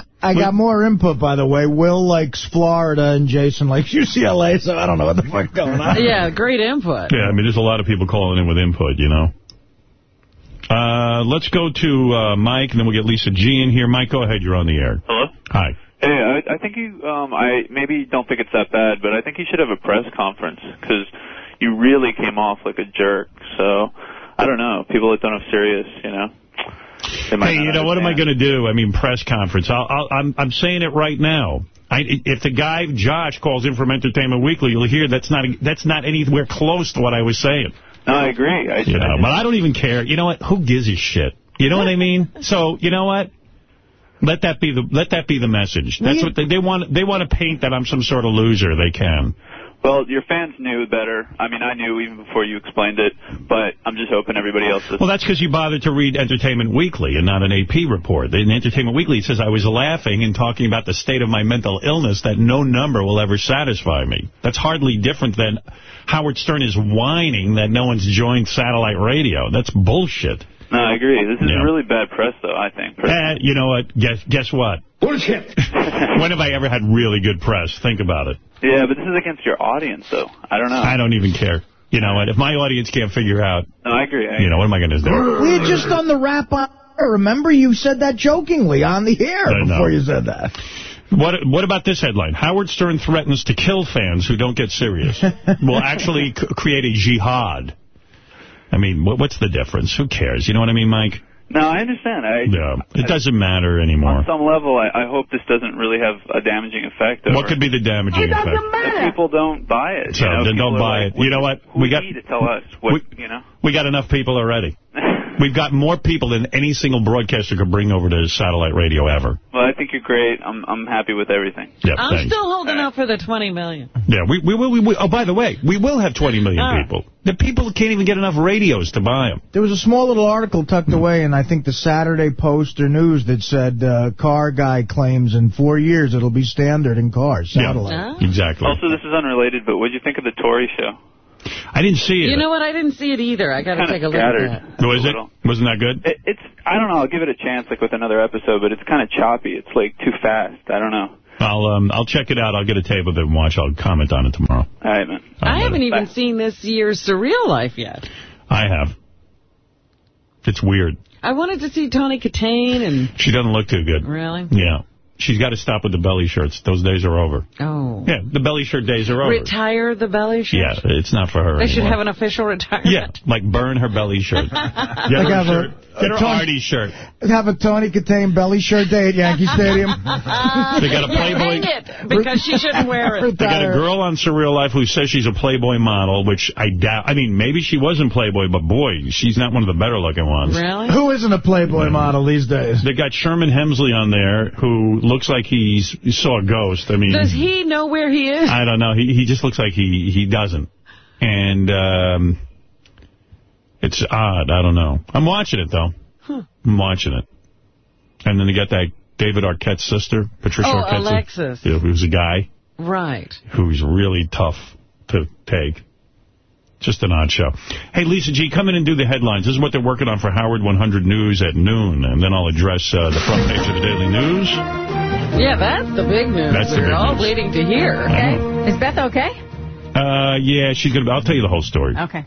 *laughs* I got more input, by the way. Will likes Florida and Jason likes UCLA, so I don't know what the fuck going on. Yeah, great input. Yeah, I mean, there's a lot of people calling in with input, you know? Uh, let's go to uh, Mike, and then we'll get Lisa G in here. Mike, go ahead. You're on the air. Hello? Hi. Hey, I, I think you, um, I maybe don't think it's that bad, but I think you should have a press conference because you really came off like a jerk. So, I don't know. People that don't have serious, you know. Hey, you know, what am I going to do? I mean, press conference. I'll, I'll, I'm, I'm saying it right now. I, if the guy, Josh, calls in from Entertainment Weekly, you'll hear that's not that's not anywhere close to what I was saying. No, I agree. I, You know, but I don't even care. You know what? Who gives a shit? You know what I mean? *laughs* So, you know what? Let that be the let that be the message. That's what they, they want. They want to paint that I'm some sort of loser. They can. Well, your fans knew better. I mean, I knew even before you explained it, but I'm just hoping everybody else. Well, that's because you bothered to read Entertainment Weekly and not an AP report. In Entertainment Weekly, it says I was laughing and talking about the state of my mental illness that no number will ever satisfy me. That's hardly different than Howard Stern is whining that no one's joined satellite radio. That's bullshit. No, I agree. This is Yeah. really bad press, though, I think. Eh, you know what? Guess guess what? Bullshit. *laughs* *laughs* when have I ever had really good press? Think about it. Yeah, but this is against your audience, though. I don't know. I don't even care. You know what? If my audience can't figure out, No, I agree. I you know, what am I going to do? *laughs* We had just done the wrap-up. air. Remember, you said that jokingly on the air before you said that. What What about this headline? Howard Stern threatens to kill fans who don't get serious. Will actually create a jihad. I mean, what, what's the difference? Who cares? You know what I mean, Mike? No, I understand. I, Yeah, it doesn't matter anymore. On some level, I, I hope this doesn't really have a damaging effect. What could be the damaging effect? Doesn't If people don't buy it. So you know, then don't buy like, it. You know what? Who We got need to tell us what, you know? we got enough people already. *laughs* We've got more people than any single broadcaster could bring over to satellite radio ever. Well, I think you're great. I'm I'm happy with everything. Yeah, I'm thanks. still holding out for the 20 million. Yeah, we, we will. We, will- oh, by the way, we will have 20 million Ah. people. The people can't even get enough radios to buy them. There was a small little article tucked away in, I think, the Saturday Post or News that said uh, car guy claims in four years it'll be standard in cars, satellite. Exactly. Also, this is unrelated, but what did you think of the Tori show? I didn't see it. You know what? I didn't see it either. I got to take a look scattered. at that. Was it? Wasn't that good? It, it's I don't know. I'll give it a chance, like with another episode, but it's kind of choppy. It's like too fast. I don't know. I'll um I'll check it out. I'll get a tape of it and watch. I'll comment on it tomorrow. All right, man. I haven't even seen this year's Surreal Life yet. I have. It's weird. I wanted to see Tawny Kitaen and... She doesn't look too good. Really? Yeah. She's got to stop with the belly shirts. Those days are over. Oh. Yeah, the belly shirt days are over. Retire the belly shirt? Yeah, it's not for her They should have an official retirement. Yeah, like burn her belly shirt. *laughs* Get Like her, have a- shirt. Get her Tawny- Artie shirt. Have a Tawny Kitaen belly shirt day at Yankee Stadium. *laughs* They got a Yeah, Playboy. hang it, because she shouldn't wear it. They got a girl on Surreal Life who says she's a Playboy model, which I doubt. I mean, maybe she wasn't Playboy, but boy, she's not one of the better looking ones. Really? Who isn't a Playboy mm-hmm. model these days? They got Sherman Hemsley on there, who looks like he's he saw a ghost. I mean, Does he know where he is? I don't know. He he just looks like he he doesn't, and um, it's odd. I don't know. I'm watching it though. Huh. I'm watching it, and then they got that David Arquette's sister, Patricia Oh, Arquette's Alexis. Yeah, who's a guy Right. who's really tough to take. Just an odd show. Hey, Lisa G., come in and do the headlines. This is what they're working on for Howard 100 News at noon, and then I'll address uh, the front page of the Daily News. Yeah, that's the big news. That's the We're big all news. waiting to hear. Okay. Is Beth okay? Uh, yeah, she's gonna. I'll tell you the whole story. Okay.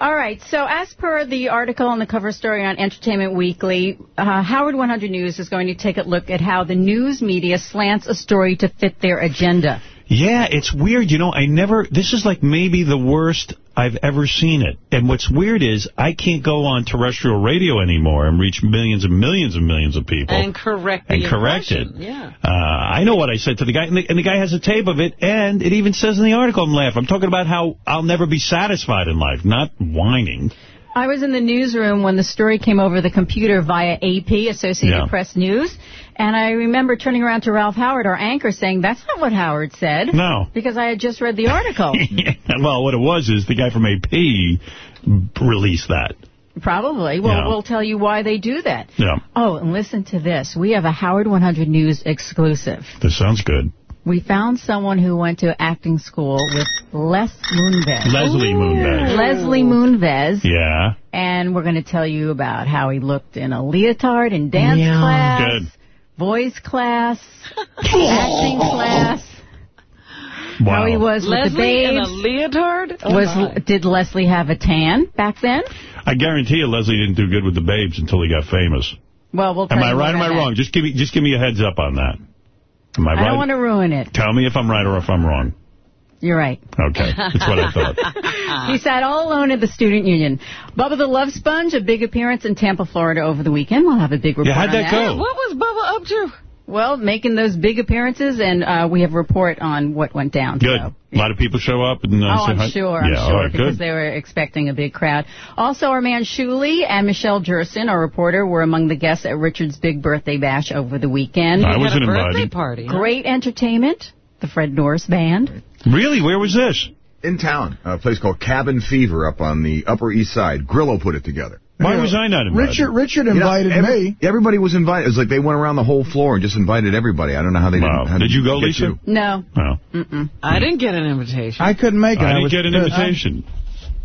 All right. So as per the article on the cover story on Entertainment Weekly, uh, Howard 100 News is going to take a look at how the news media slants a story to fit their agenda. Yeah, it's weird. You know, I never, this is like maybe the worst I've ever seen it. And what's weird is I can't go on terrestrial radio anymore and reach millions and millions and millions of people. And correct the And correct it. Yeah. Uh, I know what I said to the guy, and the, and the guy has a tape of it, and it even says in the article, I'm laughing. I'm talking about how I'll never be satisfied in life, not whining. I was in the newsroom when the story came over the computer via AP, Associated Yeah. Press News, and I remember turning around to Ralph Howard, our anchor, saying, that's not what Howard said. No. Because I had just read the article. *laughs* well, what it was is the guy from AP released that. Probably. Well, Yeah. we'll tell you why they do that. Yeah, Oh, and listen to this. We have a Howard 100 News exclusive. this sounds good. We found someone who went to acting school with Les Moonves. Leslie Moonves. Leslie Moonves. Yeah. And we're going to tell you about how he looked in a leotard in dance class, Good. Voice class, *laughs* acting class. Wow. How he was with the Leslie in a babes. leotard? Oh, was my. did Leslie have a tan back then? I guarantee you Leslie didn't do good with the babes until he got famous. Well, we'll Am I right or am I wrong? Just give me just give me a heads up on that. Am I I right? don't want to ruin it. Tell me if I'm right or if I'm wrong. You're right. Okay, that's what I thought. *laughs* he sat all alone at the student union. Bubba the Love Sponge, a big appearance in Tampa, Florida over the weekend. We'll have a big report Yeah, how'd on that go? What was Bubba up to? Well, making those big appearances, and uh, we have a report on what went down. Good. So. A lot of people show up and uh, Oh, I'm hi? sure, Yeah, I'm all sure, right, because good. they were expecting a big crowd. Also, our man Shuli and Michelle Jerson, our reporter, were among the guests at Richard's big birthday bash over the weekend. I wasn't birthday invited. party. Great entertainment. The Fred Norris Band. Really? Where was this? In town, a place called Cabin Fever up on the Upper East Side. Grillo put it together. Why was I not invited? Richard Richard You know, invited every- me. Everybody was invited. It was like they went around the whole floor and just invited everybody. I don't know how they Wow. didn't. how Did you go, get Lisa? you. No. No. Mm-mm. I didn't get an invitation. I couldn't make it. I didn't was get an pissed. invitation.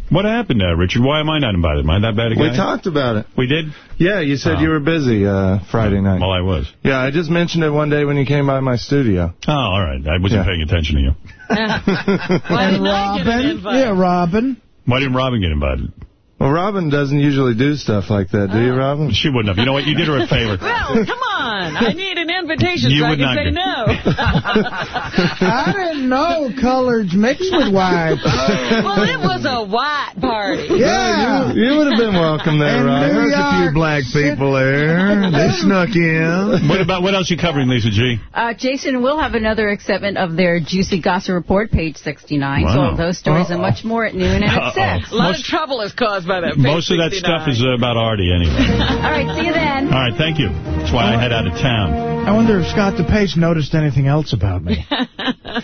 What happened there, Richard? Why am I not invited? Am I that bad a guy? We talked about it. We did? Yeah, you said Oh. you were busy uh, Friday night. Well, I was. Yeah, I just mentioned it one day when you came by my studio. Oh, all right. I wasn't Yeah. paying attention to you. *laughs* Why And didn't I get Robin. Yeah, Robin. Why didn't Robin get invited? Well, Robin doesn't usually do stuff like that, do you, Oh. Robin? She wouldn't have. You know what? You did her a favor. Well, come on. I need an invitation You so I can not say get- no. *laughs* I didn't know colors mixed with white. *laughs* well, it was a white party. Yeah. You, you would have been welcome there, And Robin. New There's a few black people there. They snuck in. What about what else you covering, Lisa G? Uh, Jason will have another segment of their Juicy Gossip Report, page 69. Wow. So those stories and much more at noon and at Uh-oh. 6. A lot Most- of trouble is caused by that. Most of that stuff is uh, about Artie anyway. *laughs* All right, see you then. All right, thank you. That's why I head out of town. I wonder if Scott DePace noticed anything else about me. *laughs*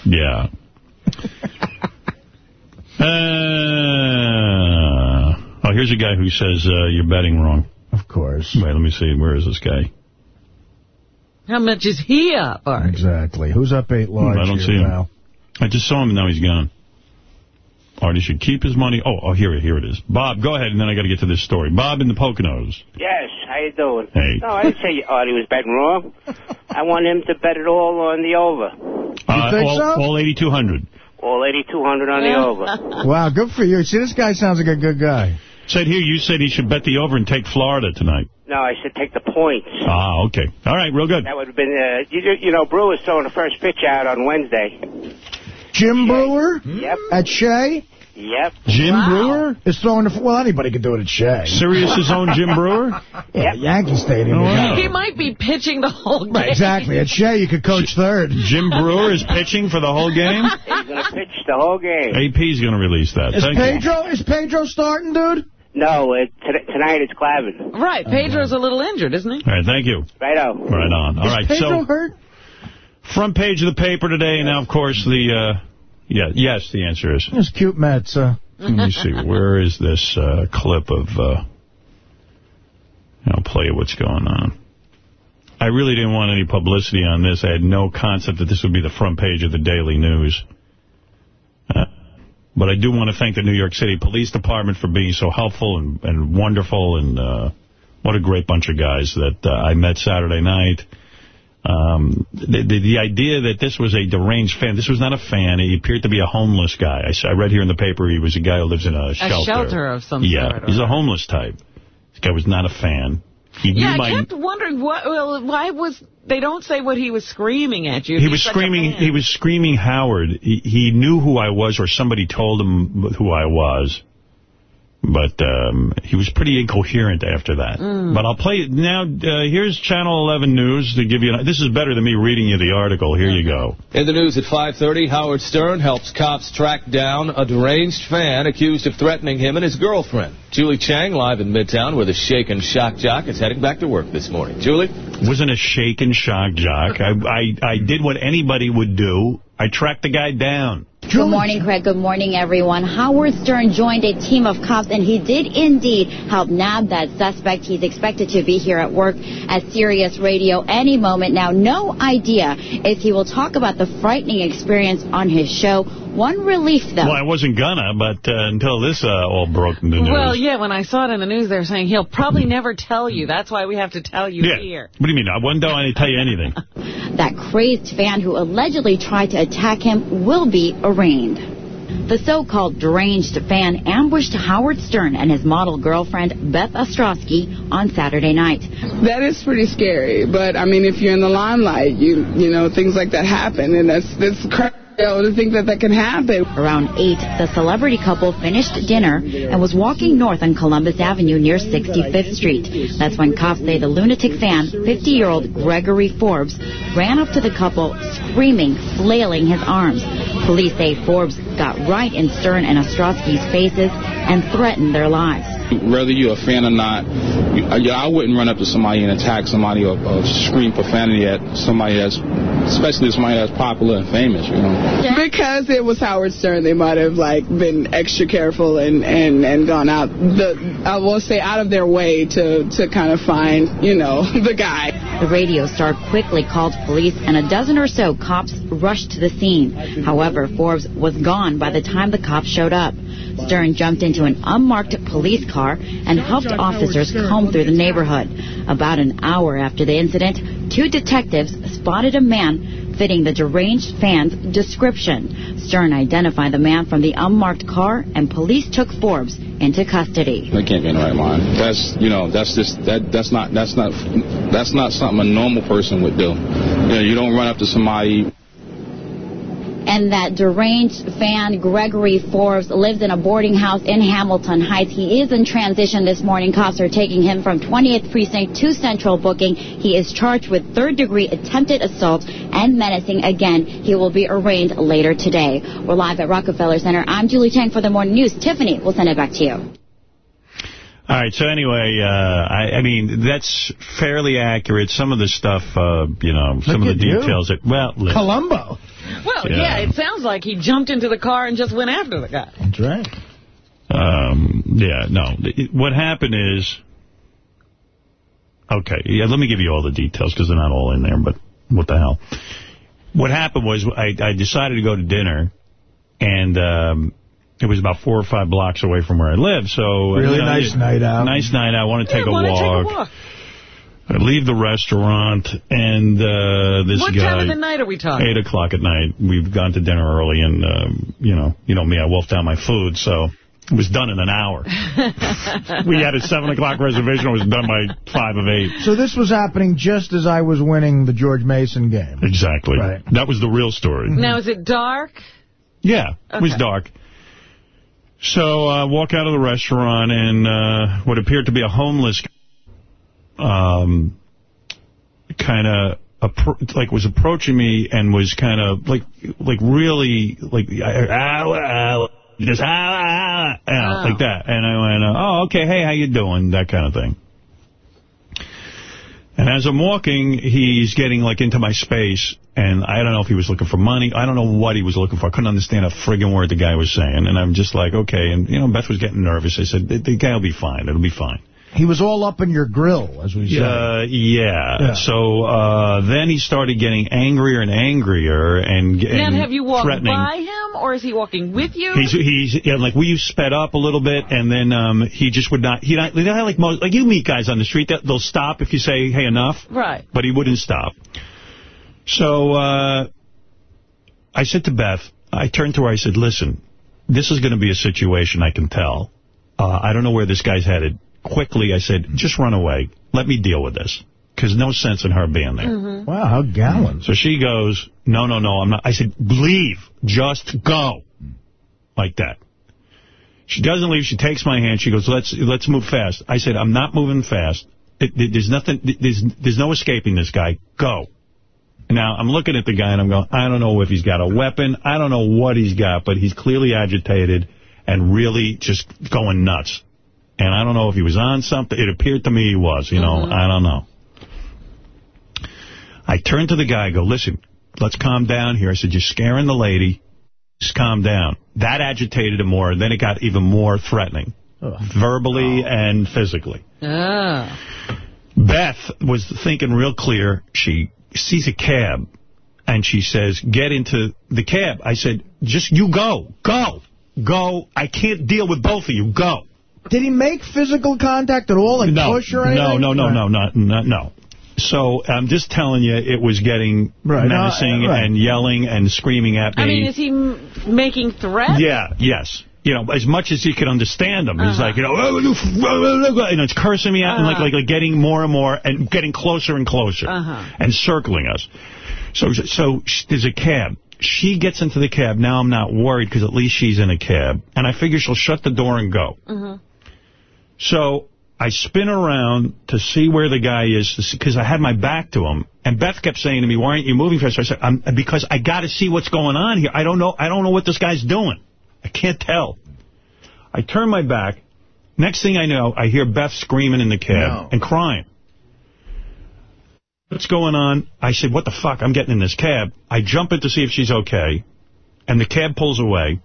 Yeah. Uh, oh, here's a guy who says uh, you're betting wrong. Of course. Wait, let me see. Where is this guy? How much is he up, Art? Exactly. Who's up eight large I don't here, see him. pal? I just saw him and now he's gone. Artie should keep his money. Oh, oh, here, here it is. Bob, go ahead, and then I got to get to this story. Bob in the Poconos. Yes, how you doing? Hey. No, I didn't say Artie was betting wrong. *laughs* I want him to bet it all on the over. Uh, think all, so? all 8,200. All 8,200 on the over. *laughs* Wow, good for you. See, this guy sounds like a good guy. Said here, you said he should bet the over and take Florida tonight. No, I said take the points. Ah, okay. All right, real good. That would have been, uh, you, you know, Breuer's throwing the first pitch out on Wednesday. Jim Breuer Yep, at Shea yep. Jim Breuer? is throwing the... Well, anybody could do it at Shea. Sirius's own Jim Breuer? *laughs* Yeah, Yankee Stadium. Oh, wow. He might be pitching the whole game. Right, exactly. At Shea, you could coach third. Jim Breuer is pitching for the whole *laughs* game? He's going to pitch the whole game. AP's going to release that. Is Thank you. Pedro, is Pedro starting, dude? No, it, tonight it's Glavine. Right, Pedro's a little injured, isn't he? All right, thank you. Righto. Right on. All is right, Pedro so hurt? front page of the paper today, and now, of course, the, uh, yeah, yes, the answer is. Those cute Mets. Uh, Let me see, where is this uh, clip of, uh, I'll play you what's going on. I really didn't want any publicity on this. I had no concept that this would be the front page of the Daily News. Uh, but I do want to thank the New York City Police Department for being so helpful and, and wonderful, and uh, what a great bunch of guys that uh, I met Saturday night. Um, the, the, the idea that this was a deranged fan, this was not a fan. He appeared to be a homeless guy. I, I read here in the paper he was a guy who lives in a shelter. A shelter of some yeah, sort, he's a homeless type. This guy was not a fan. He Yeah, I kept wondering what. Well, why was they don't say what he was screaming at you? He was screaming. He was screaming Howard. He, he knew who I was, or somebody told him who I was. But um, he was pretty incoherent after that. Mm. But I'll play it now. Uh, here's Channel 11 News to give you. An, this is better than me reading you the article. Here you go. In the news at 5.30, Howard Stern helps cops track down a deranged fan accused of threatening him and his girlfriend. Julie Chang live in Midtown where the shaken shock jock is heading back to work this morning. Julie? Wasn't a shaken shock jock. I, I I did what anybody would do. I tracked the guy down. Good morning, Craig. Good morning, everyone. Howard Stern joined a team of cops, and he did indeed help nab that suspect. He's expected to be here at work at Sirius Radio any moment now. No idea if he will talk about the frightening experience on his show. One relief, though. Well, I wasn't gonna, but uh, until this uh, all broke in the news. Well, yeah, when I saw it in the news, they were saying he'll probably never tell you. That's why we have to tell you yeah. here. What do you mean? I wouldn't I tell you anything. *laughs* That crazed fan who allegedly tried to attack him will be arraigned. The so-called deranged fan ambushed Howard Stern and his model girlfriend, Beth Ostrowski, on Saturday night. That is pretty scary, but I mean, if you're in the limelight, you you know things like that happen, and that's that's crazy to think that that can happen. Around 8, the celebrity couple finished dinner and was walking north on Columbus Avenue near 65th Street. That's when cops say the lunatic fan, 50-year-old Gregory Forbes, ran up to the couple, screaming, flailing his arms. Police say Forbes got right in Stern and Ostrowski's faces and threatened their lives. Whether you're a fan or not, you- uh, I I wouldn't run up to somebody and attack somebody or, or scream profanity at somebody that's, especially somebody that's popular and famous, you know. Because it was Howard Stern, they might have like been extra careful and, and, and gone out the I will say out of their way to to kind of find you know *laughs* the guy. The radio star quickly called police, and a dozen or so cops rushed to the scene. However, Forbes was gone by the time the cops showed up. Stern jumped into an unmarked police car and helped officers comb through the neighborhood. About an hour after the incident, two detectives spotted a man fitting the deranged fan's description. Stern identified the man from the unmarked car, and police took Forbes into custody. They can't be in the right mind. That's you know that's just that that's not that's not that's not something a normal person would do. You know you don't run up to somebody and that deranged fan Gregory Forbes lives in a boarding house in Hamilton Heights. He is in transition this morning. Cops are taking him from 20th Precinct to Central Booking. He is charged with third-degree attempted assault and menacing. Again, he will be arraigned later today. We're live at Rockefeller Center. I'm Julie Chang for the Morning News. Tiffany, we'll send it back to you. All right, so anyway, uh, I, I mean, that's fairly accurate. Some of the stuff, uh, you know, some of the at you. details. That, well, listen. Columbo. Well, Yeah. yeah. it sounds like he jumped into the car and just went after the guy. That's right. Um, yeah, no. What happened is, okay, yeah, let me give you all the details because they're not all in there, but what the hell. What happened was I, I decided to go to dinner, and um, it was about four or five blocks away from where I live. So Really you know, nice night out. Nice night out. I want to take, Yeah, a walk. take a walk. I leave the restaurant, and uh, this what guy... time of the night are we talking? Eight o'clock at night. We've gone to dinner early, and, um, you know, you know me, I wolfed down my food, so it was done in an hour. *laughs* we had a 7 o'clock reservation. It was done by 5 of 8. So this was happening just as I was winning the George Mason game. Exactly. Right. That was the real story. Now, is it dark? Yeah, it was dark. So I uh, walk out of the restaurant, and uh, what appeared to be a homeless um, kind of like was approaching me and was kind of like like really like ah, ah, just like that. And I went oh okay hey how you doing? That kind of thing. And as I'm walking he's getting like into my space and I don't know if he was looking for money. I don't know what he was looking for. I couldn't understand a friggin' word the guy was saying. And I'm just like okay. And you know Beth was getting nervous. I said the, the guy will be fine. It'll be fine He was all up in your grill, as we say. uh, yeah. Yeah. So uh, then he started getting angrier and angrier and, and now, have you walked by him, or is he walking with you? He's he's yeah, like we sped up a little bit, and then um, he just would not. He not, you know, like most like you meet guys on the street that they'll stop if you say hey enough, right. but he wouldn't stop. So uh, I said to Beth, I turned to her, I said, listen, this is going to be a situation I can tell. Uh, I don't know where this guy's headed. Quickly, I said, just run away. Let me deal with this. Because no sense in her being there. Mm-hmm. Wow, how gallant. So she goes, no, no, no, I'm not. I said, leave. Just go. Like that. She doesn't leave. She takes my hand. She goes, let's let's move fast. I said, I'm not moving fast. It, it, there's nothing. There's there's no escaping this guy. Go. Now, I'm looking at the guy, and I'm going, I don't know if he's got a weapon. I don't know what he's got, but he's clearly agitated and really just going nuts. And I don't know if he was on something. It appeared to me he was, you know. I don't know. I turned to the guy, I go, listen, let's calm down here. I said, you're scaring the lady. Just calm down. That agitated him more, and then it got even more threatening, verbally and physically. Ah. Beth was thinking real clear. She sees a cab, and she says, get into the cab. I said, just you go. Go. Go. I can't deal with both of you. Go. Did he make physical contact at all, like no, push or anything? No, no, no, no, no, no, no. So I'm just telling you, it was getting Right, no, menacing right. and yelling and screaming at me. I mean, is he m- making threats? Yeah, yes. You know, as much as he could understand them. He's Uh-huh. like, you know, "Oh, you f-" and it's cursing me out and like, Uh-huh. like, like getting more and more and getting closer and closer Uh-huh. and circling us. So, so there's a cab. She gets into the cab. Now I'm not worried because at least she's in a cab. And I figure she'll shut the door and go. So I spin around to see where the guy is because I had my back to him. And Beth kept saying to me, why aren't you moving faster? I said, I'm, because I got to see what's going on here. I don't know. I don't know what this guy's doing. I can't tell. I turn my back. Next thing I know, I hear Beth screaming in the cab and crying. What's going on? I said, what the fuck? I'm getting in this cab. I jump in to see if she's okay. And the cab pulls away.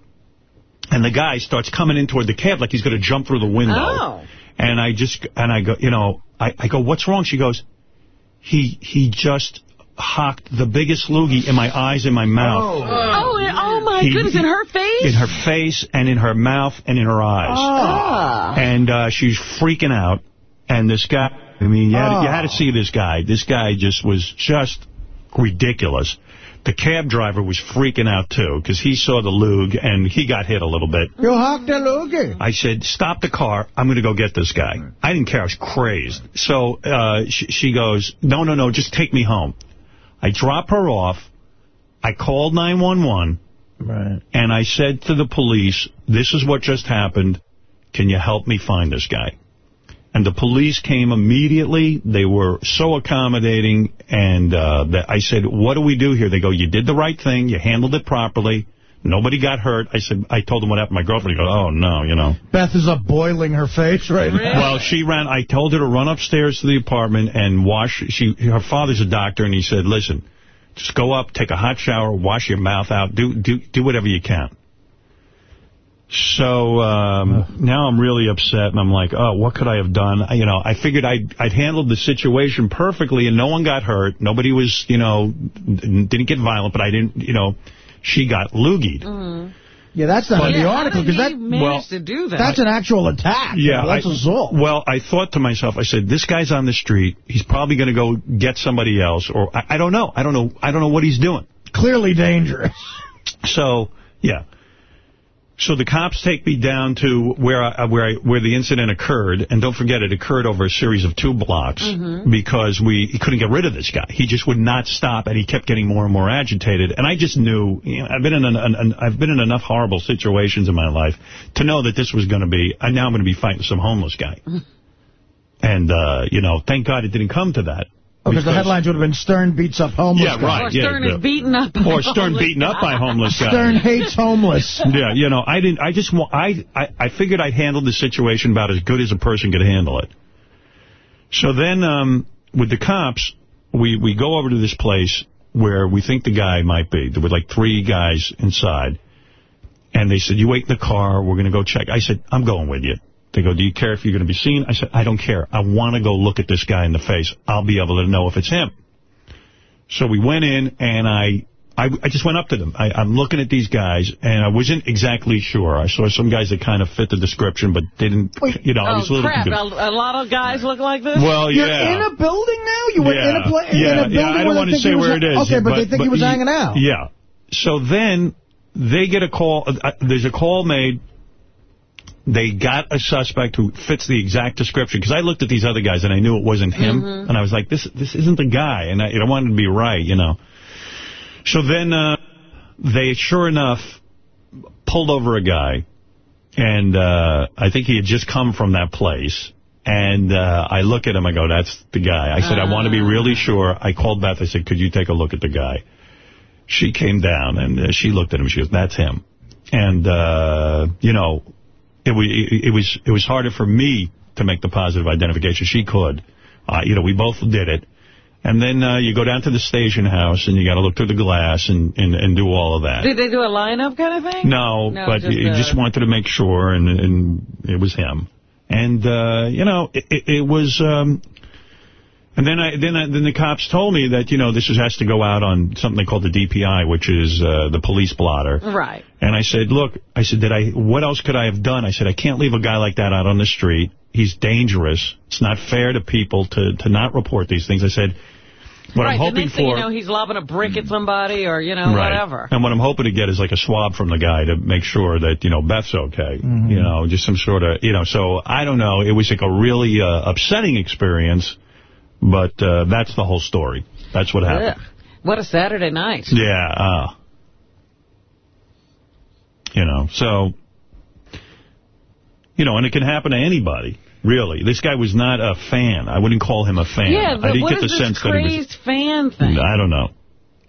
And the guy starts coming in toward the cab like he's going to jump through the window. Oh. And I just, and I go, you know, I, I go, what's wrong? She goes, he he just hocked the biggest loogie in my eyes and my mouth. Oh, and- oh my He- goodness, in her face? In her face and in her mouth and in her eyes. Ah. And uh, she's freaking out. And this guy, I mean, you had, you had to see this guy. This guy just was just ridiculous. The cab driver was freaking out, too, because he saw the lug and he got hit a little bit. You hocked a loogie. I said, stop the car. I'm going to go get this guy. I didn't care. I was crazed. So uh, she, she goes, no, no, no, just take me home. I drop her off. I called 911. Right. And I said to the police, this is what just happened. Can you help me find this guy? And the police came immediately. They were so accommodating. And uh, I said, what do we do here? They go, you did the right thing. You handled it properly. Nobody got hurt. I said, I told them what happened. My girlfriend goes, oh, no, you know. Beth is up boiling her face right now. Well, she ran. I told her to run upstairs to the apartment and wash. She, her father's a doctor, and he said, "Listen, just go up, take a hot shower, wash your mouth out, do do do whatever you can." So um, now I'm really upset, and I'm like, "Oh, what could I have done?" I, you know, I figured I'd I'd handled the situation perfectly, and no one got hurt. Nobody was, you know, didn't get violent, but I didn't, you know, she got loogied. Yeah, that's not But- in the Yeah, article, because that, Well, to do that? that's an actual attack. Yeah, That's I, assault. Well, I thought to myself, I said, this guy's on the street. He's probably going to go get somebody else, or I, I don't know. I don't know. I don't know what he's doing. Clearly dangerous. So, yeah. So the cops take me down to where I, where I, where the incident occurred, and don't forget it occurred over a series of two blocks Mhm. because we couldn't get rid of this guy. He just would not stop, and he kept getting more and more agitated. And I just knew, you know, I've been in an, an, an I've been in enough horrible situations in my life to know that this was going to be. I now I'm going to be fighting some homeless guy. And uh, you know, thank God it didn't come to that. Because the headlines would have been Stern beats up homeless Yeah, guy. right. Or yeah, Stern yeah. is beaten up by Or Stern homeless beaten up by homeless guys. Stern hates homeless. *laughs* Yeah, you know, I didn't. I just I, I I figured I'd handled the situation about as good as a person could handle it. So then, um, with the cops, we we go over to this place where we think the guy might be. There were like three guys inside, and they said, "You wait in the car. We're going to go check." I said, "I'm going with you." They go, "Do you care if you're going to be seen?" I said, "I don't care. I want to go look at this guy in the face. I'll be able to know if it's him." So we went in, and I I, I just went up to them. I, I'm looking at these guys, and I wasn't exactly sure. I saw some guys that kind of fit the description, but didn't, you know, I was a Oh, little crap. confused. A, a lot of guys look like this? Well, You're yeah. in a building now? You were yeah. in a, pla yeah, in a building yeah, I where don't they want to think say he was where it is. Okay, but, they think he was he- hanging out. Yeah. So then they get a call. Uh, there's a call made they got a suspect who fits the exact description. Because I looked at these other guys and I knew it wasn't him. Mhm. And I was like, this this isn't the guy. And I, I wanted to be right, you know. So then uh, they, sure enough, pulled over a guy. And uh, I think he had just come from that place. And uh, I look at him, I go, that's the guy. I said, I want to be really sure. I called Beth, I said, could you take a look at the guy? She came down, and uh, she looked at him. She goes, that's him. And, uh, you know, it, it, it was it was harder for me to make the positive identification. She could. Uh, you know, we both did it. And then uh, you go down to the station house, and you got to look through the glass and, and, and do all of that. Did they do a lineup kind of thing? No, No, but just, you uh, just wanted to make sure, and, and it was him. And, uh, you know, it, it, it was... Um, and then I then I, then the cops told me that, you know, this is, has to go out on something called the DPI, which is uh, the police blotter. Right. And I said, look, I said, did I? what else could I have done? I said, I can't leave a guy like that out on the street. He's dangerous. It's not fair to people to, to not report these things. I said, what right, I'm the hoping next thing for... you know, he's lobbing a brick at somebody or, you know, Right. whatever. And what I'm hoping to get is like a swab from the guy to make sure that, you know, Beth's okay. Mm-hmm. You know, just some sort of, you know, so I don't know. It was like a really uh, upsetting experience, but uh, that's the whole story. That's what happened. Ugh. What a Saturday night. Yeah. Uh, you know, so, you know, and it can happen to anybody, really. This guy was not a fan. I wouldn't call him a fan. Yeah, I but didn't what get the this sense that he was... fan thing? I don't know.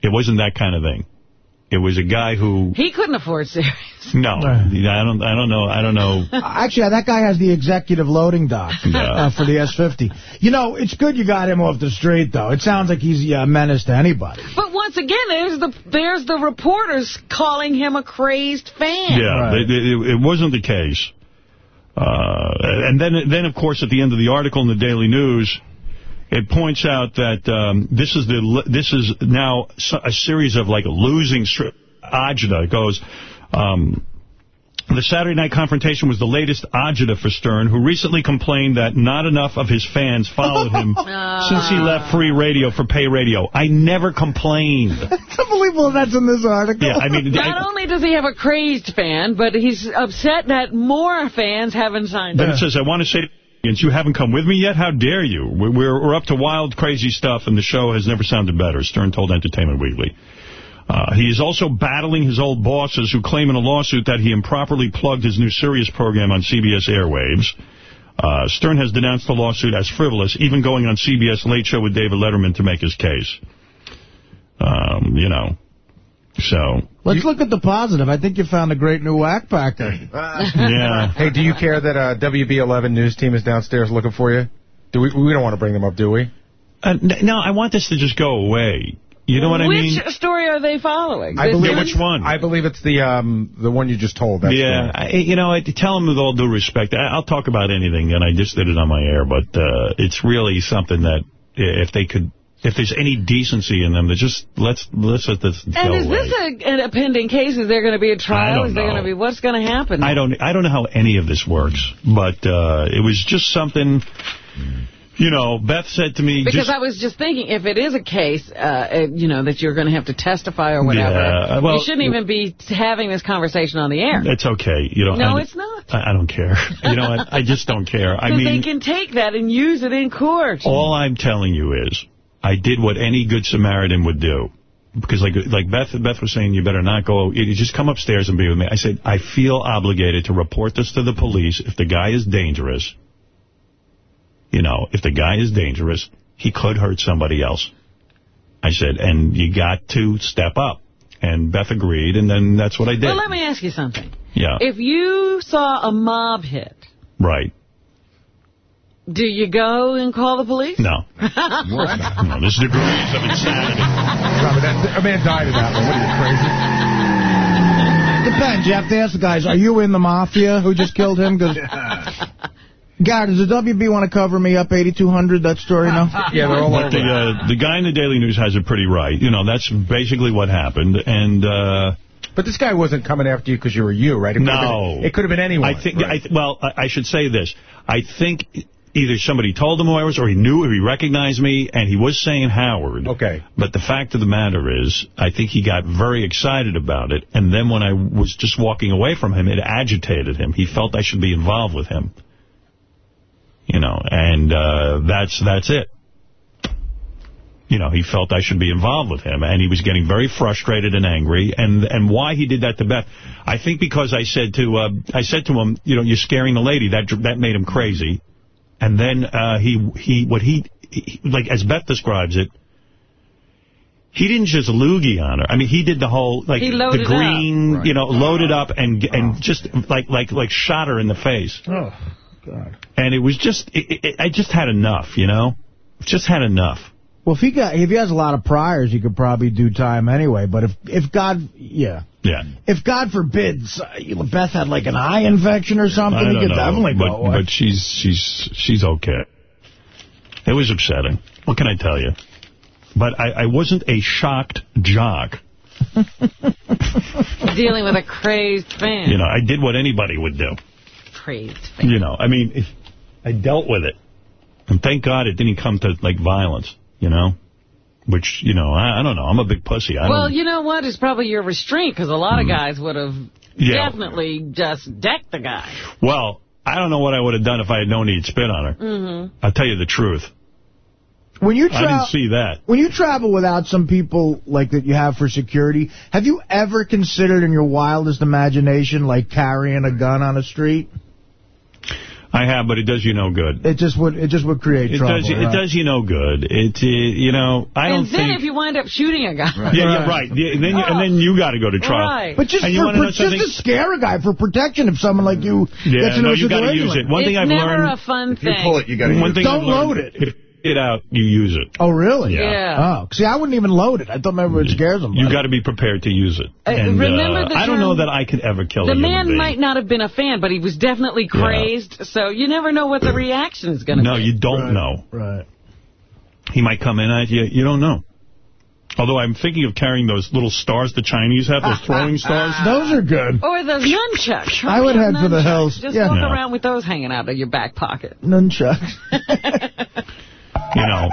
It wasn't that kind of thing. It was a guy who... He couldn't afford Sirius. No, *laughs* I don't. I don't know. I don't know. Actually, that guy has the executive loading dock uh, for the S-50. You know, it's good you got him off the street, though. It sounds like he's a menace to anybody. But once again, there's the there's the reporters calling him a crazed fan. Yeah, they- they- it, it wasn't the case. Uh, and then, then of course, at the end of the article in the Daily News, it points out that um, this is the this is now a series of like losing str- agita. It goes. Um, the Saturday night confrontation was the latest agita for Stern, who recently complained that not enough of his fans followed him *laughs* since he left free radio for pay radio. I never complained. *laughs* It's unbelievable that's in this article. Yeah, I mean, *laughs* Not only does he have a crazed fan, but he's upset that more fans haven't signed Then up. it says, I want to say audience, you haven't come with me yet? How dare you? We're, we're we're up to wild, crazy stuff, and the show has never sounded better, Stern told Entertainment Weekly. Uh, he is also battling his old bosses who claim in a lawsuit that he improperly plugged his new Sirius program on CBS airwaves. Uh, Stern has denounced the lawsuit as frivolous, even going on CBS Late Show with David Letterman to make his case. Um, you know, so... Let's look at the positive. I think you found a great new whack packer. *laughs* Yeah. Hey, do you care that uh, WB11 news team is downstairs looking for you? Do we? We don't want to bring them up, do we? Uh, no, I want this to just go away. You know what I mean? Which story are they following? I believe one? which one? I believe it's the um the one you just told. That's yeah, I, you know, I, tell them with all due respect. I, I'll talk about anything, and I just did it on my air, but uh, it's really something that if they could, if there's any decency in them, that just let's let's let this And is away. this a, pending case? Is there going to be a trial? Is there going to be what's going to happen? I don't I don't know how any of this works, but uh, it was just something. You know, Beth said to me, Because I was just thinking, if it is a case, uh, you know, that you're going to have to testify or whatever, Yeah, well- you shouldn't even be having this conversation on the air. it's okay. You know, No, I, it's not. I, I don't care. You know what? I just don't care. I *laughs* mean, they can take that and use it in court. All I'm telling you is, I did what any good Samaritan would do. Because like like Beth Beth was saying, you better not go. You just come upstairs and be with me. I said, I feel obligated to report this to the police. If the guy is dangerous, you know, if the guy is dangerous, he could hurt somebody else. I said, and you got to step up. And Beth agreed, and then that's what I did. Well, let me ask you something. yeah, If you saw a mob hit, right. Do you go and call the police? No. *laughs* no, there's degrees of insanity. A man died of that one. What are you, crazy? Depends. You have to ask the guys, are you in the mafia who just killed him? Because God, does the WB want to cover me up 8,200, that story now? *laughs* Yeah, they're all But the, uh, the guy in the Daily News has it pretty right. You know, that's basically what happened. And, uh, But this guy wasn't coming after you because you were you, right? It could've No. been- it could have been anyone. I think, I th well, I, I should say this. I think either somebody told him who I was or he knew or he recognized me, and he was saying Howard. Okay. But the fact of the matter is, I think he got very excited about it, and then when I was just walking away from him, it agitated him. He felt I should be involved with him. You know, and uh, that's that's it. You know, he felt I should be involved with him, and he was getting very frustrated and angry. And and why he did that to Beth, I think because I said to uh, I said to him, you know, you're scaring the lady. That that made him crazy. And then uh, he he what he, he like as Beth describes it. He didn't just loogie on her. I mean, he did the whole like He the loaded up. green, you know, loaded up and and just like like like shot her in the face. Oh, God. And it was just, it, it, I just had enough, you know? Just had enough. Well, if he got if he has a lot of priors, he could probably do time anyway. But if if God, yeah, Yeah. if God forbids uh, Beth had like an eye infection or something, I he don't could know, definitely but, go away. But she's, she's, she's okay. It was upsetting. What can I tell you? But I, I wasn't a shocked jock. *laughs* Dealing with a crazed fan. You know, I did what anybody would do. Crazed fan. You know, I mean, I dealt with it. And thank God it didn't come to, like, violence, you know? Which, you know, I, I don't know. I'm a big pussy. I Well, don't, you know what? It's probably your restraint, because a lot of guys would have Yeah. definitely just decked the guy. well, I don't know what I would have done if I had known he'd spit on her. Mm-hmm. I'll tell you the truth. when you I didn't see that. when you travel without some people like that you have for security, have you ever considered in your wildest imagination like carrying a gun on a street? I have, but it does you no good. It just would it just would create It trouble. does. It right? does you no good. It, uh, you know, I don't and then think. if you wind up shooting a guy. Yeah, yeah, right. Yeah, and then you, and then you got to go to trial. Right. But just And you for, wanna know for- just something? to scare a guy for protection if someone like you Yeah, gets into no, a you got to use it. One it's thing I've never learned. a fun If you pull it, you got to One thing Don't I've learned, load it. Get out, you use it. Oh, really? Yeah. Oh, see, I wouldn't even load it. I thought maybe it scares them. You got to be prepared to use it. Uh, and, remember uh, the I don't know that I could ever kill The a human man being. might not have been a fan, but he was definitely Yeah. crazed, so you never know what the *clears throat* reaction is going to No, be. No, you don't know. Right. He might come in at you. You don't know. Although I'm thinking of carrying those little stars the Chinese have, those *laughs* throwing stars. Those are good. Or those nunchucks. I would head for the nunchucks. hills. Just Yeah. walk Yeah. around with those hanging out of your back pocket. Nunchucks. *laughs* *laughs* You know,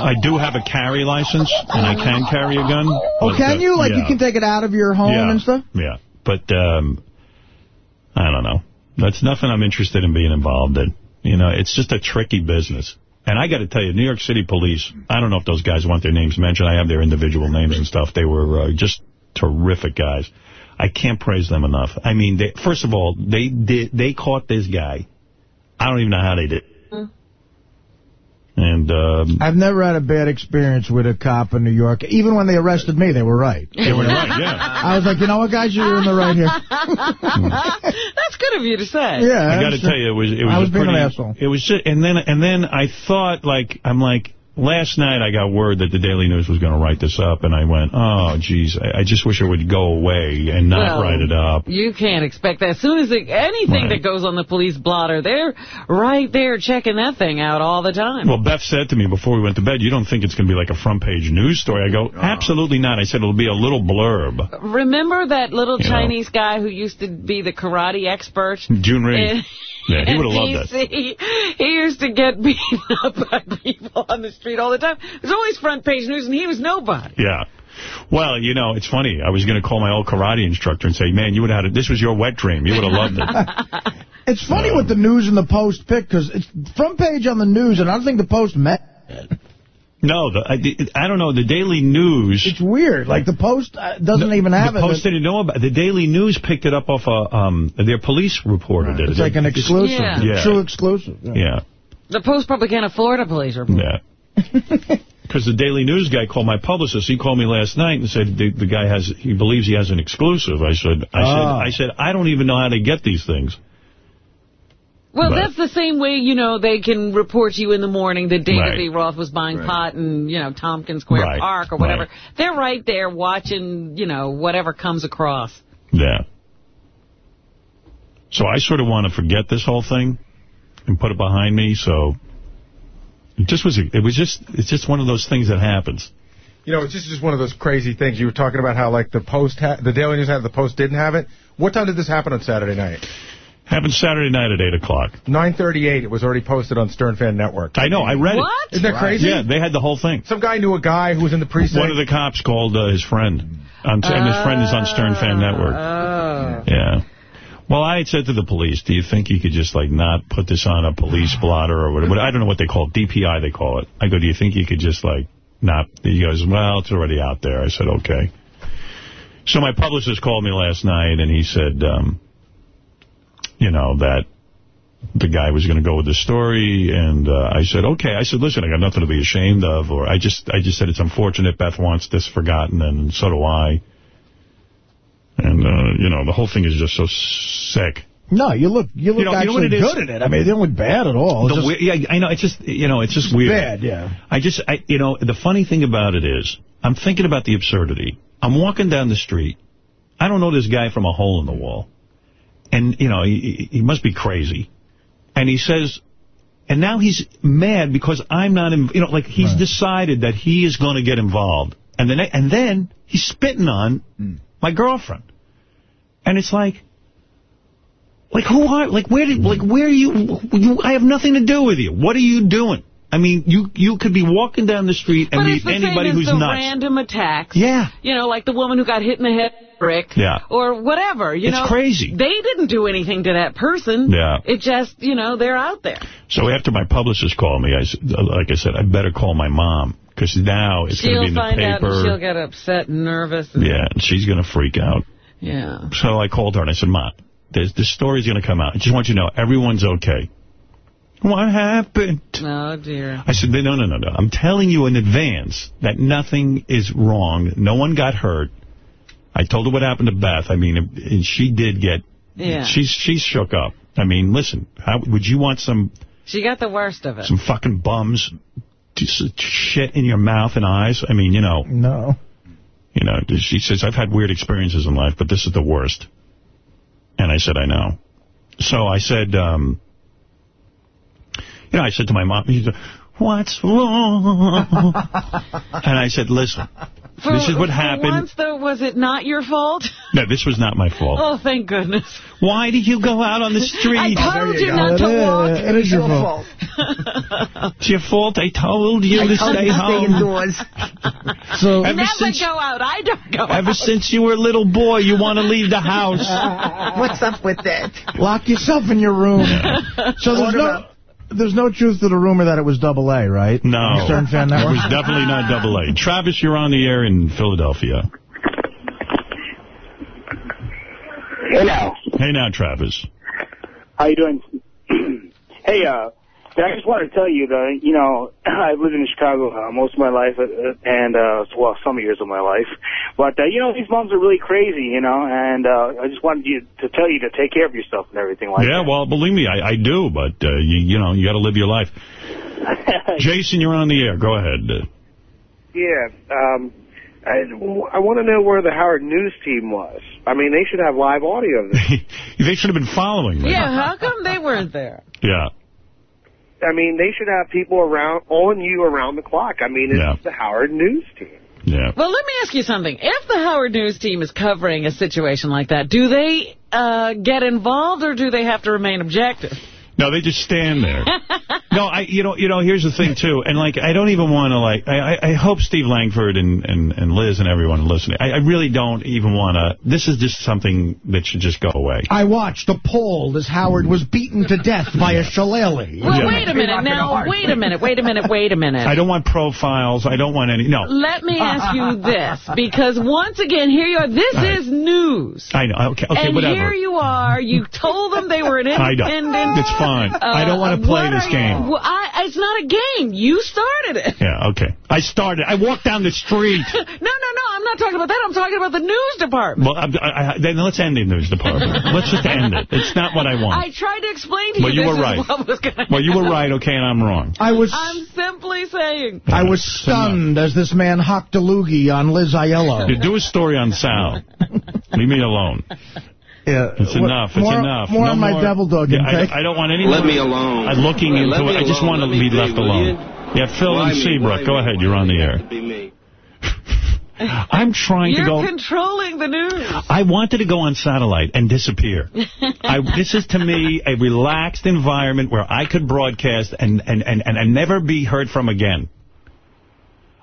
I do have a carry license, and I can carry a gun. Oh, can uh, you? Like, yeah. you can take it out of your home yeah. and stuff? Yeah, but um, I don't know. That's nothing I'm interested in being involved in. You know, it's just a tricky business. And I got to tell you, New York City police, I don't know if those guys want their names mentioned. I have their individual names and stuff. They were uh, just terrific guys. I can't praise them enough. I mean, they, first of all, they did they caught this guy. I don't even know how they did. And um, I've never had a bad experience with a cop in New York. Even when they arrested me, they were right. *laughs* they were right, yeah. I was like, you know what, guys, you're in the right here. *laughs* That's good of you to say. Yeah. I got to tell you, it was it was, I was a being an asshole. It was just, and then and then I thought like I'm like last night I got word that the Daily News was going to write this up, and I went, oh geez, I, I just wish it would go away and not Well, write it up. You can't expect that. As soon as it, anything Right. that goes on the police blotter, they're right there checking that thing out all the time. Well, Beth said to me before we went to bed, you don't think it's going to be like a front page news story? I go, oh. absolutely not. I said it'll be a little blurb. Remember that little You know. Chinese guy who used to be the karate expert? June Reed. In- Yeah, he would have loved that. *laughs* He used to get *laughs* beaten up by people on the street all the time. It was always front page news, and he was nobody. Yeah. Well, you know, it's funny. I was going to call my old karate instructor and say, man, you would have had it. This was your wet dream. You would have loved it. *laughs* It's funny what the news and the Post pick, because it's front page on the news, and I don't think the Post met. No, the, I, I don't know. The Daily News. It's weird. Like, the Post uh, doesn't even have the it. Post didn't know about it. The Daily News picked it up off a, um, their police reported did it. It's like an exclusive. Yeah. Yeah. True exclusive. Yeah. The Post probably can't afford a police report. Yeah. *laughs* Because the Daily News guy called my publicist. He called me last night and said the, the guy has, he believes he has an exclusive. I said, I said, Ah. I said, I don't even know how to get these things. Well, Right. that's the same way, you know, they can report to you in the morning that David Right. Lee Roth was buying Right. pot in, you know, Tompkins Square Right. Park or whatever. Right. They're right there watching, you know, whatever comes across. Yeah. So I sort of want to forget this whole thing and put it behind me. So it just was, it was just, it's just one of those things that happens. You know, it's just, just one of those crazy things. You were talking about how, like, the Post, ha the Daily News had the Post didn't have it. What time did this happen on Saturday night? Happened Saturday night at 8 o'clock. 938, it was already posted on Stern Fan Network. I know, I read What? it. Isn't that crazy? Yeah, they had the whole thing. Some guy knew a guy who was in the precinct. One of the cops called uh, his friend, on, and his friend is on Stern Fan Network. Oh. Yeah. Well, I had said to the police, do you think you could just, like, not put this on a police blotter or whatever? I don't know what they call it. DPI, they call it. I go, do you think you could just, like, not... He goes, well, it's already out there. I said, okay. So my publicist called me last night, and he said, um, you know, that the guy was going to go with the story, and uh, I said, okay. I said, listen, I got nothing to be ashamed of, or I just I just said it's unfortunate Beth wants this forgotten, and so do I. And, uh, you know, the whole thing is just so sick. No, you look you look You know- you know actually good in it. I mean, it didn't look bad at all. Just- yeah, I know. It's just, you know, it's just weird. bad, yeah. I just, I, you know, the funny thing about it is, I'm thinking about the absurdity. I'm walking down the street. I don't know this guy from a hole in the wall. And, you know, he, he must be crazy. And he says, and now he's mad because I'm not, in, you know, like he's decided that he is going to get involved. And then, and then he's spitting on hmm. my girlfriend. And it's like, like who are, like where did, like where are you, you, I have nothing to do with you. What are you doing? I mean, you you could be walking down the street and But meet it's the anybody same who's as the nuts. random attacks. Yeah. You know, like the woman who got hit in the head brick. Yeah. Or whatever. You It's know, crazy. They didn't do anything to that person. Yeah. It just, you know, they're out there. So after my publicist called me, I, like I said, I better call my mom because now it's going to be in the paper. She'll find out and she'll get upset and nervous. And, yeah, and she's going to freak out. Yeah. So I called her and I said, Ma, there's, this story's going to come out. I just want you to know everyone's okay. What happened? Oh, dear. I said, no, no, no, no. I'm telling you in advance that nothing is wrong. No one got hurt. I told her what happened to Beth. I mean, and she did get, Yeah. she's she's shook up. I mean, listen, how, would you want some She got the worst of it. some fucking bums just shit in your mouth and eyes? I mean, you know. No. You know, she says, I've had weird experiences in life, but this is the worst. And I said, I know. So I said, um, you know, I said to my mom, he said, what's *laughs* wrong? and I said, listen, For- this is what for happened. once, though, was it not your fault? *laughs* No, this was not my fault. Oh, thank goodness. Why did you go out on the *laughs* street? I told you, not to walk. It is your fault. It's your fault. I told you I to told stay you to home. stay indoors. *laughs* So Ever Never since- go out. I don't go out. Ever since you were a little boy, you want to leave the house. What's up with that? lock yourself in your room. So there's no about- there's no truth to the rumor that it was double A, right? No. Stern Fan It was definitely not double A. *laughs* Travis, you're on the air in Philadelphia. Hey now. Hey now, Travis. How you doing? *clears throat* hey, uh, I just want to tell you that, you know, *clears throat* I've lived in Chicago uh, most of my life, uh, and, uh, well, some years of my life. But, uh, you know, these moms are really crazy, you know, and uh, I just wanted you to tell you to take care of yourself and everything like yeah, well, believe me, I, I do, but, uh, you, you know, you got to live your life. *laughs* Jason, you're on the air. Go ahead. Yeah, um, I, I want to know where the Howard News team was. I mean, they should have live audio of this. *laughs* they should have been following me. Yeah, how come they weren't there? Yeah. I mean, they should have people around on you around the clock. I mean, it's Yeah. the Howard News team. Yeah. Well, let me ask you something. If the Howard News team is covering a situation like that, do they uh, get involved or do they have to remain objective? No, they just stand there. *laughs* no, I, you know, you know. Here's the thing too, and like, I don't even want to like. I, I- I hope Steve Langford and, and, and Liz and everyone listening. I, I really don't even want to. This is just something that should just go away. I watched a poll as Howard was beaten to death by a shillelagh. Well, Yeah. wait a minute. Now, wait a minute, wait a minute, wait a minute. I don't want profiles. I don't want any. No. Let me ask you *laughs* this, because once again, here you are. This All right. is news. I know. Okay. Okay. and whatever. here you are. You told them they were an *laughs* I don't. independent. It's fine. I don't want to Uh, play what this are game. Well, I, it's not a game. You started it. Yeah. Okay. I started. I walked down the street. *laughs* No, no, no. I'm not talking about that. I'm talking about the news department. Well, I, I, then let's end the news department. *laughs* let's just end it. It's not what I want. I tried to explain to you Well, you this were right. what was gonna Well, you were right. Okay, and I'm wrong. I was I'm simply saying. I was stunned as this man hocked a loogie on Liz Aiello. You do a story on Sal. Leave me alone. Yeah, It's What- enough. It's more- enough. more no on my more. devil dog Yeah, intake. I, I don't want any Let more- me alone. I'm looking Let into it. I just want to be be, left will alone. you? Yeah, Phil Why and? Seabrook. Go me? ahead. You're on the air. *laughs* I'm trying You're to go... controlling the news. I wanted to go on satellite and disappear. I, this is, to me, a relaxed environment where I could broadcast and, and, and, and never be heard from again.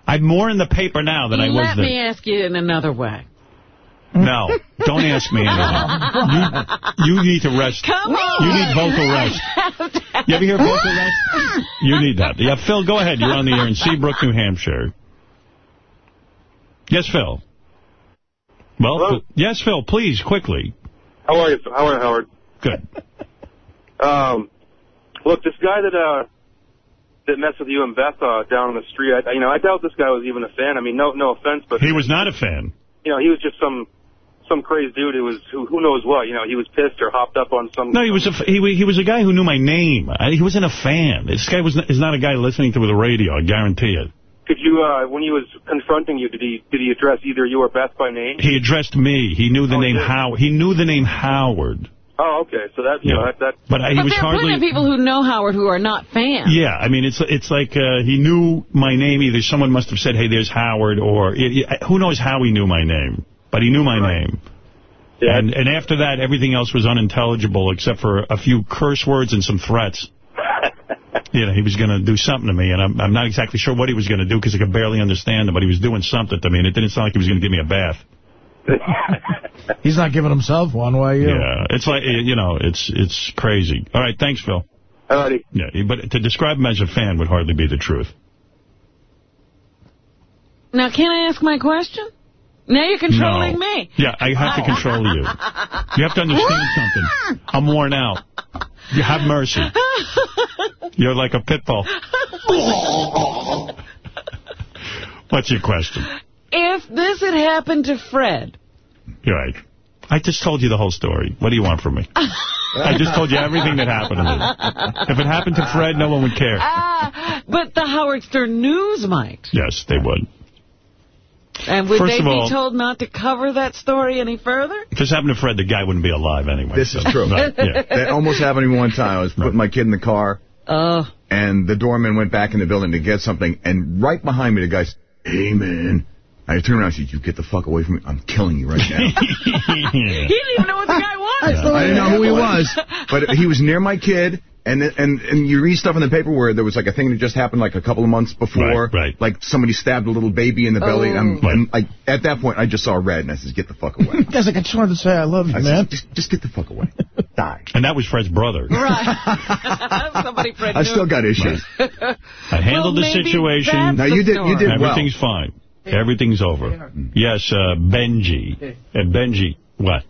I'm more in the paper now than I was Let me ask you in another way. No, don't ask me anything. You, you need to rest. Come You need vocal rest. You ever hear vocal rest? You need that. Yeah, Phil, go ahead. You're on the air in Seabrook, New Hampshire. Yes, Phil. Well, Phil- yes, Phil, please, quickly. How are you? How are you, Howard? Good. Um, look, this guy that uh that messed with you and Beth uh, down on the street, I, you know, I doubt this guy was even a fan. I mean, no, no offense, but He was not a fan. you know, he was just some some crazy dude who was who, who knows what. You know, he was pissed or hopped up on some. No, he was a f- he, he was a guy who knew my name. I, he wasn't a fan. This guy was not, is not a guy listening to the radio. I guarantee it. Could you, uh, when he was confronting you, did he did he address either you or Beth by name? He addressed me. He knew the Oh, name did? Howard. He knew the name Howard. Oh, okay. So that you know Yeah. that that. But uh, he but was there are plenty of people who know Howard who are not fans. Yeah, I mean, it's it's like uh, he knew my name. Either someone must have said, "Hey, there's Howard," or it, it- who knows how he knew my name, but he knew my name. And and after that, everything else was unintelligible except for a few curse words and some threats. *laughs* you know, he was going to do something to me, and I'm I'm not exactly sure what he was going to do because I could barely understand him, but he was doing something to me, and it didn't sound like he was going to give me a bath. *laughs* He's not giving himself one, why you? Yeah, it's like you know, it's it's crazy. All right, thanks, Phil. Alrighty. Yeah, but to describe him as a fan would hardly be the truth. Now, can I ask my question? Now you're controlling No. me. Yeah, I have to control you. You have to understand *laughs* something. I'm worn out. You have mercy. You're like a pit bull. *laughs* What's your question? If this had happened to Fred, You're right. I just told you the whole story. What do you want from me? I just told you everything that happened to me. If it happened to Fred, no one would care. Ah, but the Howard Stern News might. Yes, they would. And would First they of be told not to cover that story any further? If this happened to Fred, the guy wouldn't be alive anyway. This is true. Right, yeah. *laughs* That almost happened to me one time. I was putting my kid in the car, Oh. and the doorman went back in the building to get something, and right behind me, the guy said, hey, man. I turned around and said, you get the fuck away from me. I'm killing you right now. *laughs* He didn't even know what the guy was. I didn't know who he was, but he was near my kid. And and and you read stuff in the paper where there was like a thing that just happened like a couple of months before, Right, right. like somebody stabbed a little baby in the belly. And I'm, Oh. I'm like, at that point, I just saw red, and I said, "Get the fuck away!" *laughs* Guy's like, I just wanted to say I love you, I man. said, just, just get the fuck away. Die. And that was Fred's brother. Right. *laughs* Somebody Fred I knew. still got issues. I handled Well, the situation. that's Now, you did- you did story. well. Everything's fine. Everything's over. Yes, uh, Benji. Uh, Benji, what?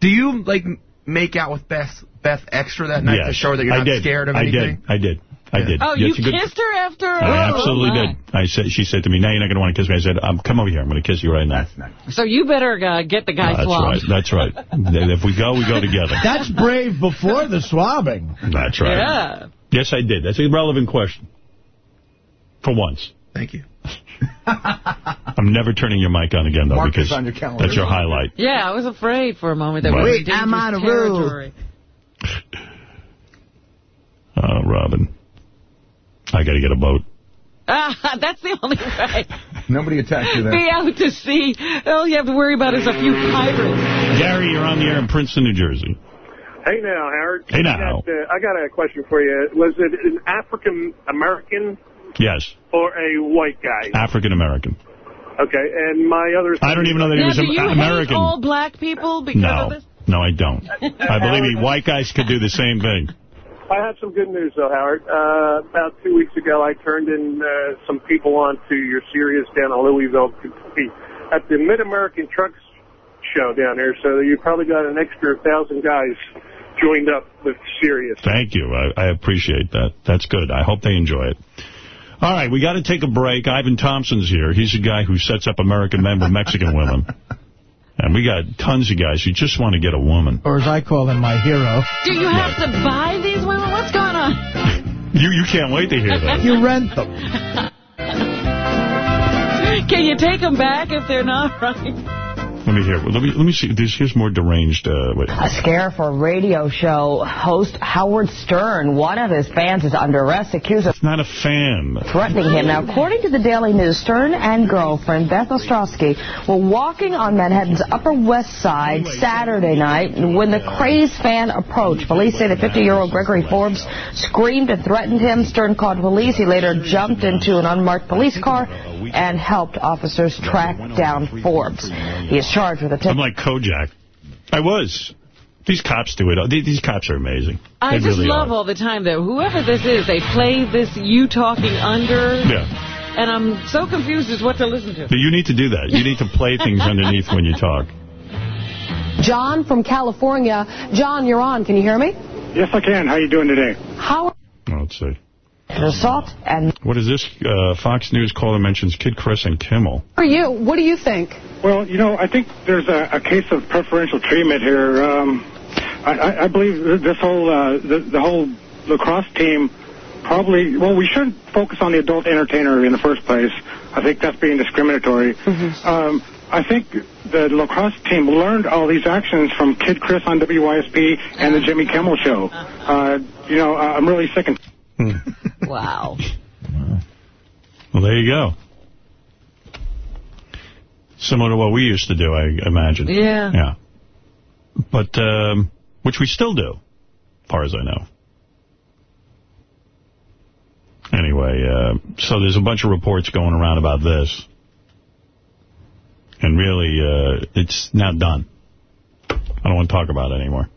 Do you, like, make out with Beth Beth extra that night yes. to show her that you're I not did. scared of I did. I did. I did. Oh, Yeah, you it's a good- kissed her after? I Oh, absolutely my. did. I said, she said to me, "Now you're not going to want to kiss me." I said, um, "Come over here. I'm going to kiss you right now." That's So you better uh, get the guy That's swabbed. right. That's right. if we go, we go together. *laughs* That's brave before the swabbing. That's right. Yeah. Yes, I did. That's a relevant question. For once. Thank you. *laughs* I'm never turning your mic on again, though, Mark because your that's your highlight. Yeah, I was afraid for a moment that Right. we were Wait, in I'm dangerous on a roll. territory. *laughs* Uh, Robin. I got to get a boat. Ah, *laughs* that's the only way. Nobody attacked you there. Be out to sea. All you have to worry about is a few pirates. Gary, you're on the air in Princeton, New Jersey. Hey now, Howard. Hey, now. I got, uh, I got a question for you. Was it an African American Yes, or a white guy? African American. Okay, and my other. I don't even know that he Now, was do you American. hate all black people because No, of this? no, I don't. I believe me, *laughs* white guys could do the same thing. I have some good news though, Howard. Uh, about two weeks ago, I turned in uh, some people on to your Sirius down in Louisville, Kentucky, at the Mid American Trucks Show down there. So you probably got an extra thousand guys joined up with Sirius. Thank you. I, I appreciate that. That's good. I hope they enjoy it. All right, we got to take a break. Ivan Thompson's here. He's a guy who sets up American men with Mexican women. *laughs* And we got tons of guys who just want to get a woman. Or as I call him, my hero. Do you have to buy these women? What's going on? *laughs* You you can't wait to hear that. You rent them. *laughs* Can you take them back if they're not right? Let me hear. Let me let me see. There's, here's more deranged. Uh. A scare for radio show host Howard Stern. One of his fans is under arrest, accused of It's not a fan. threatening him. Now, according to the Daily News, Stern and girlfriend Beth Ostrowski were walking on Manhattan's Upper West Side Saturday night when the crazed fan approached. Police say the 50-year-old Gregory Forbes screamed and threatened him. Stern called police. He later jumped into an unmarked police car and helped officers track down Forbes. He is charged with I'm like Kojak. I was. These cops do it. These, these cops are amazing. I They just really love are. all the time that whoever this is, they play this you talking under, Yeah. and I'm so confused as what to listen to. But you need to do that. You need to play things *laughs* underneath when you talk. John from California. John, you're on. Can you hear me? Yes, I can. How are you doing today? How let's see. Assault and What is this? Uh, Fox News caller mentions Kid Chris and Kimmel. are you? What do you think? Well, you know, I think there's a, a case of preferential treatment here. Um, I, I, I believe this whole uh, the, the whole lacrosse team probably. Well, we shouldn't focus on the adult entertainer in the first place. I think that's being discriminatory. Um, I think the lacrosse team learned all these actions from Kid Chris on WYSP and the Jimmy Kimmel Show. Uh, you know, I- I'm really sick and. Wow. Well, there you go. Similar to what we used to do, I imagine. Yeah. Yeah. But, um, which we still do, as far as I know. Anyway, uh, so there's a bunch of reports going around about this. And really, uh, it's now done. I don't want to talk about it anymore.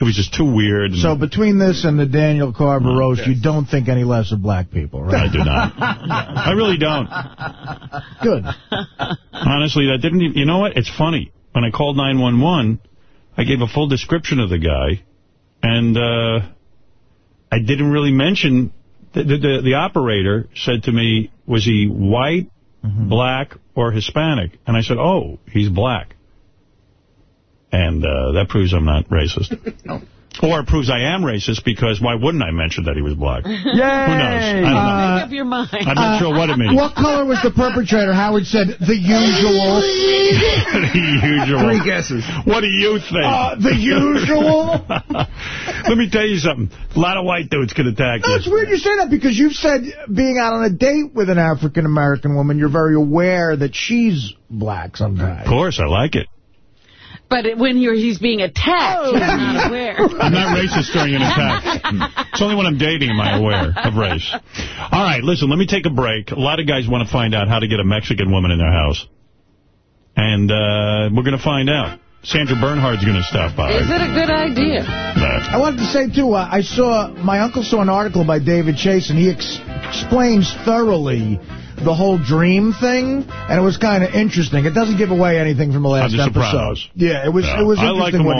It was just too weird. So between this and the Daniel Carver roast, you don't think any less of black people, right? I do not. *laughs* I really don't. Good. Honestly, that didn't even, you know what? It's funny. When I called 911, I gave a full description of the guy, and uh, I didn't really mention, the, the, the, the operator said to me, was he white, black, or Hispanic? And I said, oh, he's black. And uh, that proves I'm not racist. *laughs* Or it proves I am racist because why wouldn't I mention that he was black? *laughs* Who knows? I don't know. Make up your mind. I'm not sure what it means. What color was the perpetrator? Howard said the usual. *laughs* the usual. Three guesses. What do you think? Uh, the usual. Let me tell you something. A lot of white dudes could attack No, you. it's weird you say that because you've said being out on a date with an African-American woman, you're very aware that she's black sometimes. Of course, I like it. But it, when you're, he's being attacked, he's not aware. I'm not racist during an attack. It's only when I'm dating am I aware of race. All right, listen, let me take a break. A lot of guys want to find out how to get a Mexican woman in their house. And uh, we're going to find out. Sandra Bernhard's going to stop by. Is it a good idea? I wanted to say, too, uh, I saw, my uncle saw an article by David Chase, and he ex explains thoroughly the whole dream thing, and it was kind of interesting. It doesn't give away anything from the last The episode. Sopranos. Yeah, it was Yeah. it was I like interesting what,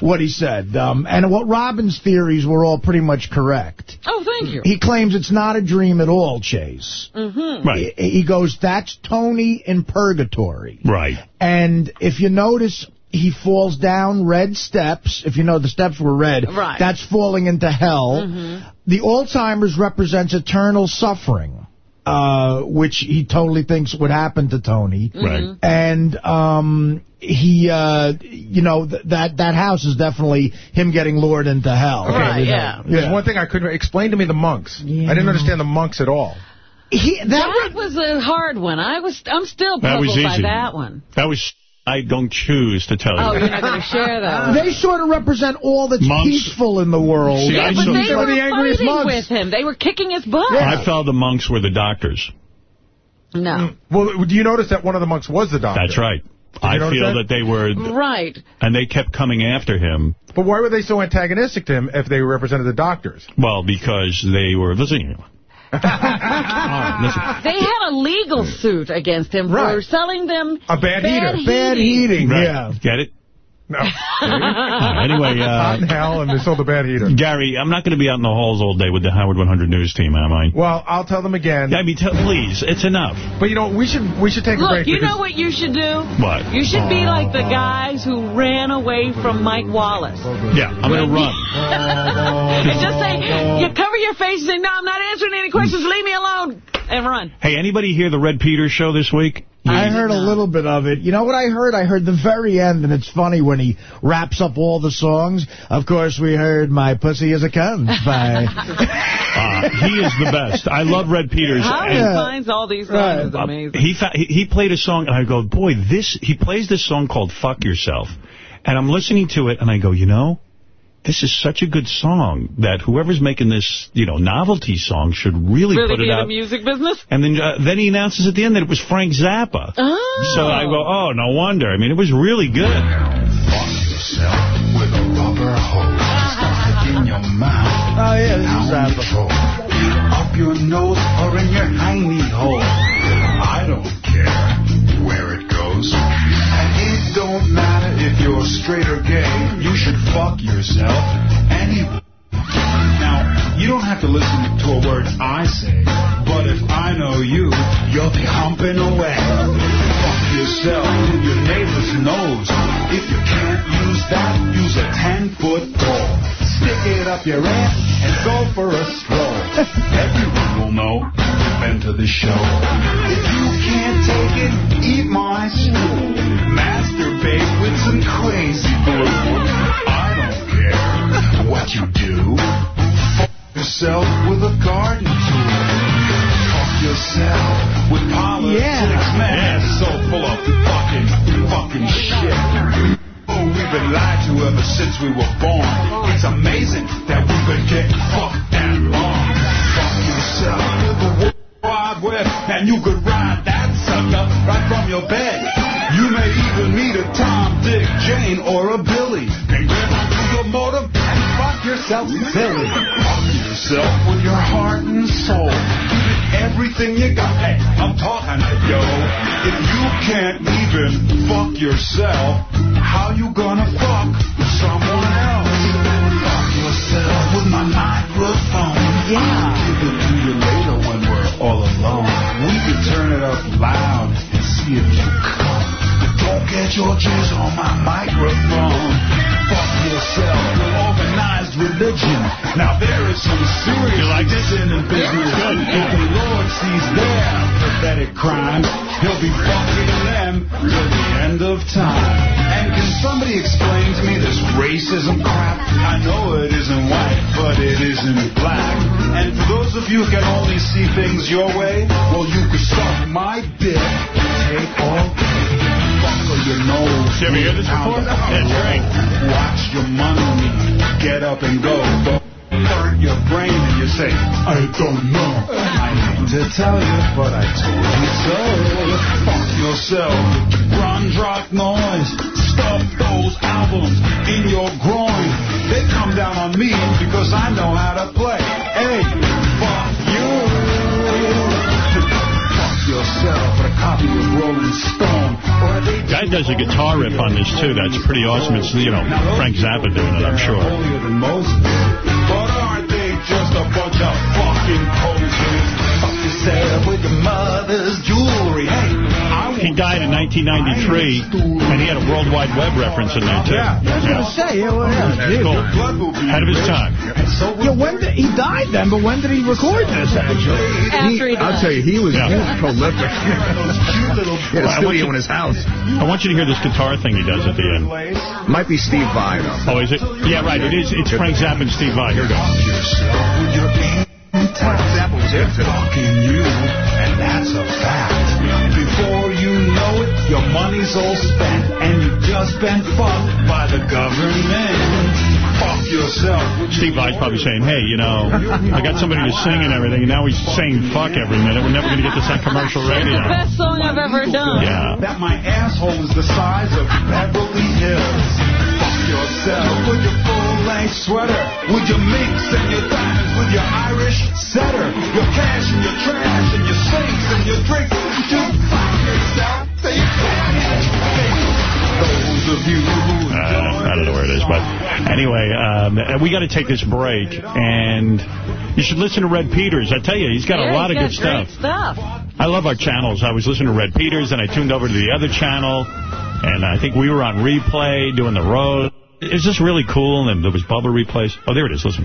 he, what he said. Um, and what Robin's theories were all pretty much correct. Oh, thank you. He claims it's not a dream at all, Chase. Mm-hmm. Right. He, he goes, that's Tony in purgatory. Right. And if you notice, he falls down red steps. If you know the steps were red, Right. that's falling into hell. Mhm. The Alzheimer's represents eternal suffering, uh, which he totally thinks would happen to Tony. Right. And um, he, uh, you know, th that that house is definitely him getting lured into hell. Okay, yeah. There's one thing I couldn't explain to me the monks. I didn't understand the monks at all. He, that was a hard one. I was. I'm still puzzled by that one. That was... I don't choose to tell you. Oh, you. you're not going to share *laughs* that. They sort of represent all that's Monks. peaceful in the world. See, Yeah, I but they were the angriest fighting monks. with him. They were kicking his butt. I felt the monks were the doctors. No. Mm. Well, do you notice that one of the monks was the doctor? That's right. I feel that? that they were... Right. And they kept coming after him. But why were they so antagonistic to him if they represented the doctors? Well, because they were... Listen, listen. They had a legal suit against him right. for Right. selling them A bad heater. Bad heating, Right. yeah. Get it? No. *laughs* anyway, Hot in uh, hell, and they sold the bad heater. Gary, I'm not going to be out in the halls all day with the Howard 100 News team, am I? Well, I'll tell them again. I mean, tell, please, it's enough. But you know, we should we should take a break. Look, break you know what you should do? What? You should be like the guys who ran away from Mike Wallace. Yeah, I'm going to run. *laughs* and just say, you cover your face and say, no, I'm not answering any questions, leave me alone, and run. Hey, anybody hear the Red Peters show this week? I heard a little bit of it. You know what I heard? I heard the very end, and it's funny when he wraps up all the songs. Of course, we heard My Pussy is a Cunt *laughs* by... Uh, he is the best. I love Red Peters. How he And- finds all these songs is Uh, amazing. He, fa he he played a song, and I go, boy, this. He plays this song called "Fuck Yourself," and I'm listening to it, and I go, you know, this is such a good song that whoever's making this, you know, novelty song should really, Really put be it in the music business? And then uh, then he announces at the end that it was Frank Zappa. Oh. So I go, oh, no wonder. I mean, it was really good. with a rubber hose. Stuff in your mouth. Oh, yeah, this is Down your throat, Up your nose or in your hiney hole. I don't care where it goes. Don't matter if you're straight or gay. You should fuck yourself anyway. Now, you don't have to listen to a word I say, but if I know you, you'll be humping away. Fuck yourself your neighbor's nose. If you can't use that, use a 10-foot pole. Stick it up your ass and go for a stroll. *laughs* Everyone will know you've been to the show. If you can't take it, eat my stool. Masturbate with some crazy glue. I don't care what you do. Fuck yourself with a garden tool. Fuck yourself with politics, man. It's so full of fucking, fucking shit. Oh, we've been lied to ever since we were born. It's amazing that we've been getting fucked that long. Fuck yourself with the World Wide and you could ride that sucker right from your bed. You may even meet a Tom, Dick, Jane, or a Billy. And grab onto your motor and fuck yourself silly. Fuck yourself with your heart and soul. Give it everything you got. Hey, I'm talking to yo. If you can't even fuck yourself, how you gonna fuck someone else? Fuck yourself with my microphone. Yeah. I'll give it to you later when we're all alone. We can turn it up loud and see if you come. But don't get your jizz on my microphone. Fuck yourself with organized religion. Now there is some serious you like sin in business. Good. If the Lord sees their crimes, he'll be fucking them till the end of time. And can somebody explain to me this racism crap? I know it isn't white, but it isn't black. And for those of you who can only see things your way, well, you could suck my dick, take all your nose. You ever hear this before? That's great. Watch your money get up and go. But hurt your brain and you say, I don't know. I hate to tell you, but I told you so. Fuck yourself. Grunge rock noise. Stuff those albums in your groin. They come down on me because I know how to play. Hey, fuck you. *laughs* Fuck yourself with a copy of Rolling Stone. Or Guy does a guitar riff on this, too. That's pretty awesome. It's, you know, Frank Zappa doing it, I'm sure. holier than Moses. But aren't they just a bunch of fucking posers? Fuck yourself with your mother's jewelry. Hey, I He died in 1993, and he had a World Wide Web reference in there, too. Yeah, that's what I was saying. Yeah, well, yeah. That's cool. Ahead of his time. Yeah, when did, he died then, but when did he record this, actually? After he died. I'll tell you, he was, Yeah. he was prolific. *laughs* he had a I want studio you- in his house. I want you to hear this guitar thing he does at the end. Might be Steve Vai, though. Oh, is it? Yeah, right. It is. It's Frank Zappa and Steve Vai. Here we go. yourself with your Zappa was good, too. fucking you, and that's a fact. Before you know it, your money's all spent, and you've just been fucked by the government. Fuck yourself. Steve Vai's probably saying, hey, you know, I got somebody to sing and everything, and now he's saying fuck every minute. We're never going to get this on commercial radio. Best song I've ever done. Yeah. That my asshole is the size of Beverly Hills. Fuck yourself with your full-length sweater, with your minks and your diamonds, with your Irish setter, your cash and your trash and your sinks and your drinks. Just fuck yourself so you can. Those of you who Uh, I don't know where it is, but anyway, um, we got to take this break, and you should listen to Red Peters. I tell you, he's got a Yeah, lot of he's good stuff. great stuff. I love our channels. I was listening to Red Peters, and I tuned over to the other channel, and I think we were on replay doing the road. It was just really cool, and there was Bubba replays. Oh, there it is. Listen.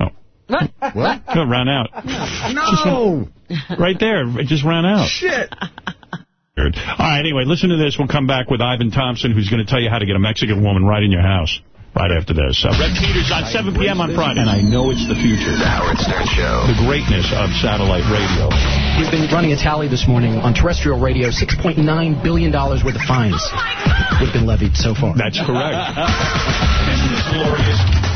Oh. What? What? It ran out. *laughs* No! *laughs* Right there. It just ran out. Shit. *laughs* All right, anyway, listen to this. We'll come back with Ivan Thompson, who's going to tell you how to get a Mexican woman right in your house. Right after this. Uh, Red Peters on 7 p.m. on Friday. And I know it's the future. The Howard Stern Show. The greatness of satellite radio. He's been running a tally this morning on terrestrial radio. $6.9 billion worth of fines have been levied so far. That's correct. *laughs* Andrew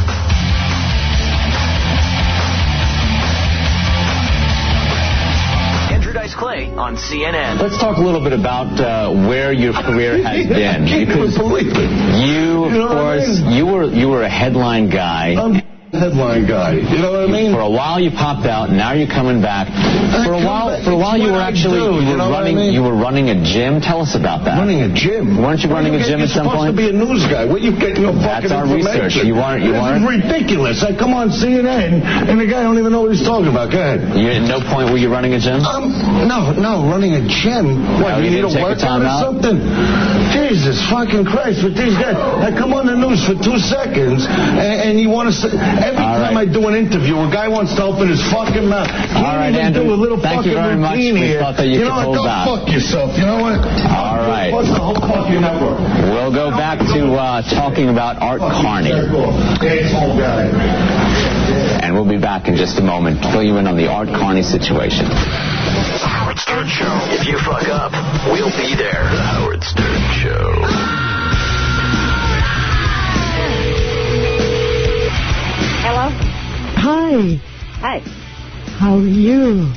Dice on CNN. Let's talk a little bit about uh, where your career *laughs* has been. Because you, of course, you were you were a headline guy. Headline guy. You know what I mean? For a while you popped out, and now you're coming back. For a while, for a while you were actually do, you you were know what I running mean? you were running a gym. Tell us about that. Running a gym? Weren't you running a You're gym at some point? You're supposed to be a news guy. Where you getting your That's fucking our research. You weren't- you this weren't? is ridiculous. I come on CNN, and the guy don't even know what he's talking about. Go ahead. You at no point were you running a gym? Um, no, no, running a gym. What, No, you you need a a workout or something? Jesus fucking Christ, with these guys. I come on the news for two seconds, and, and you want to say, every All time I do an interview, a guy wants to open his fucking mouth. He All right, even Andrew. do a little Thank you very much. routine We here. thought that you know could what? hold Go back. fuck yourself. You know what? All right. Fuck the whole fucking network. We'll go back to uh, talking about Art Carney. Asshole guy. And we'll be back in just a moment to fill you in on the Art Carney situation. The Howard Stern Show. If you fuck up, we'll be there. The Howard Stern Show. Hi, Hey. how are you?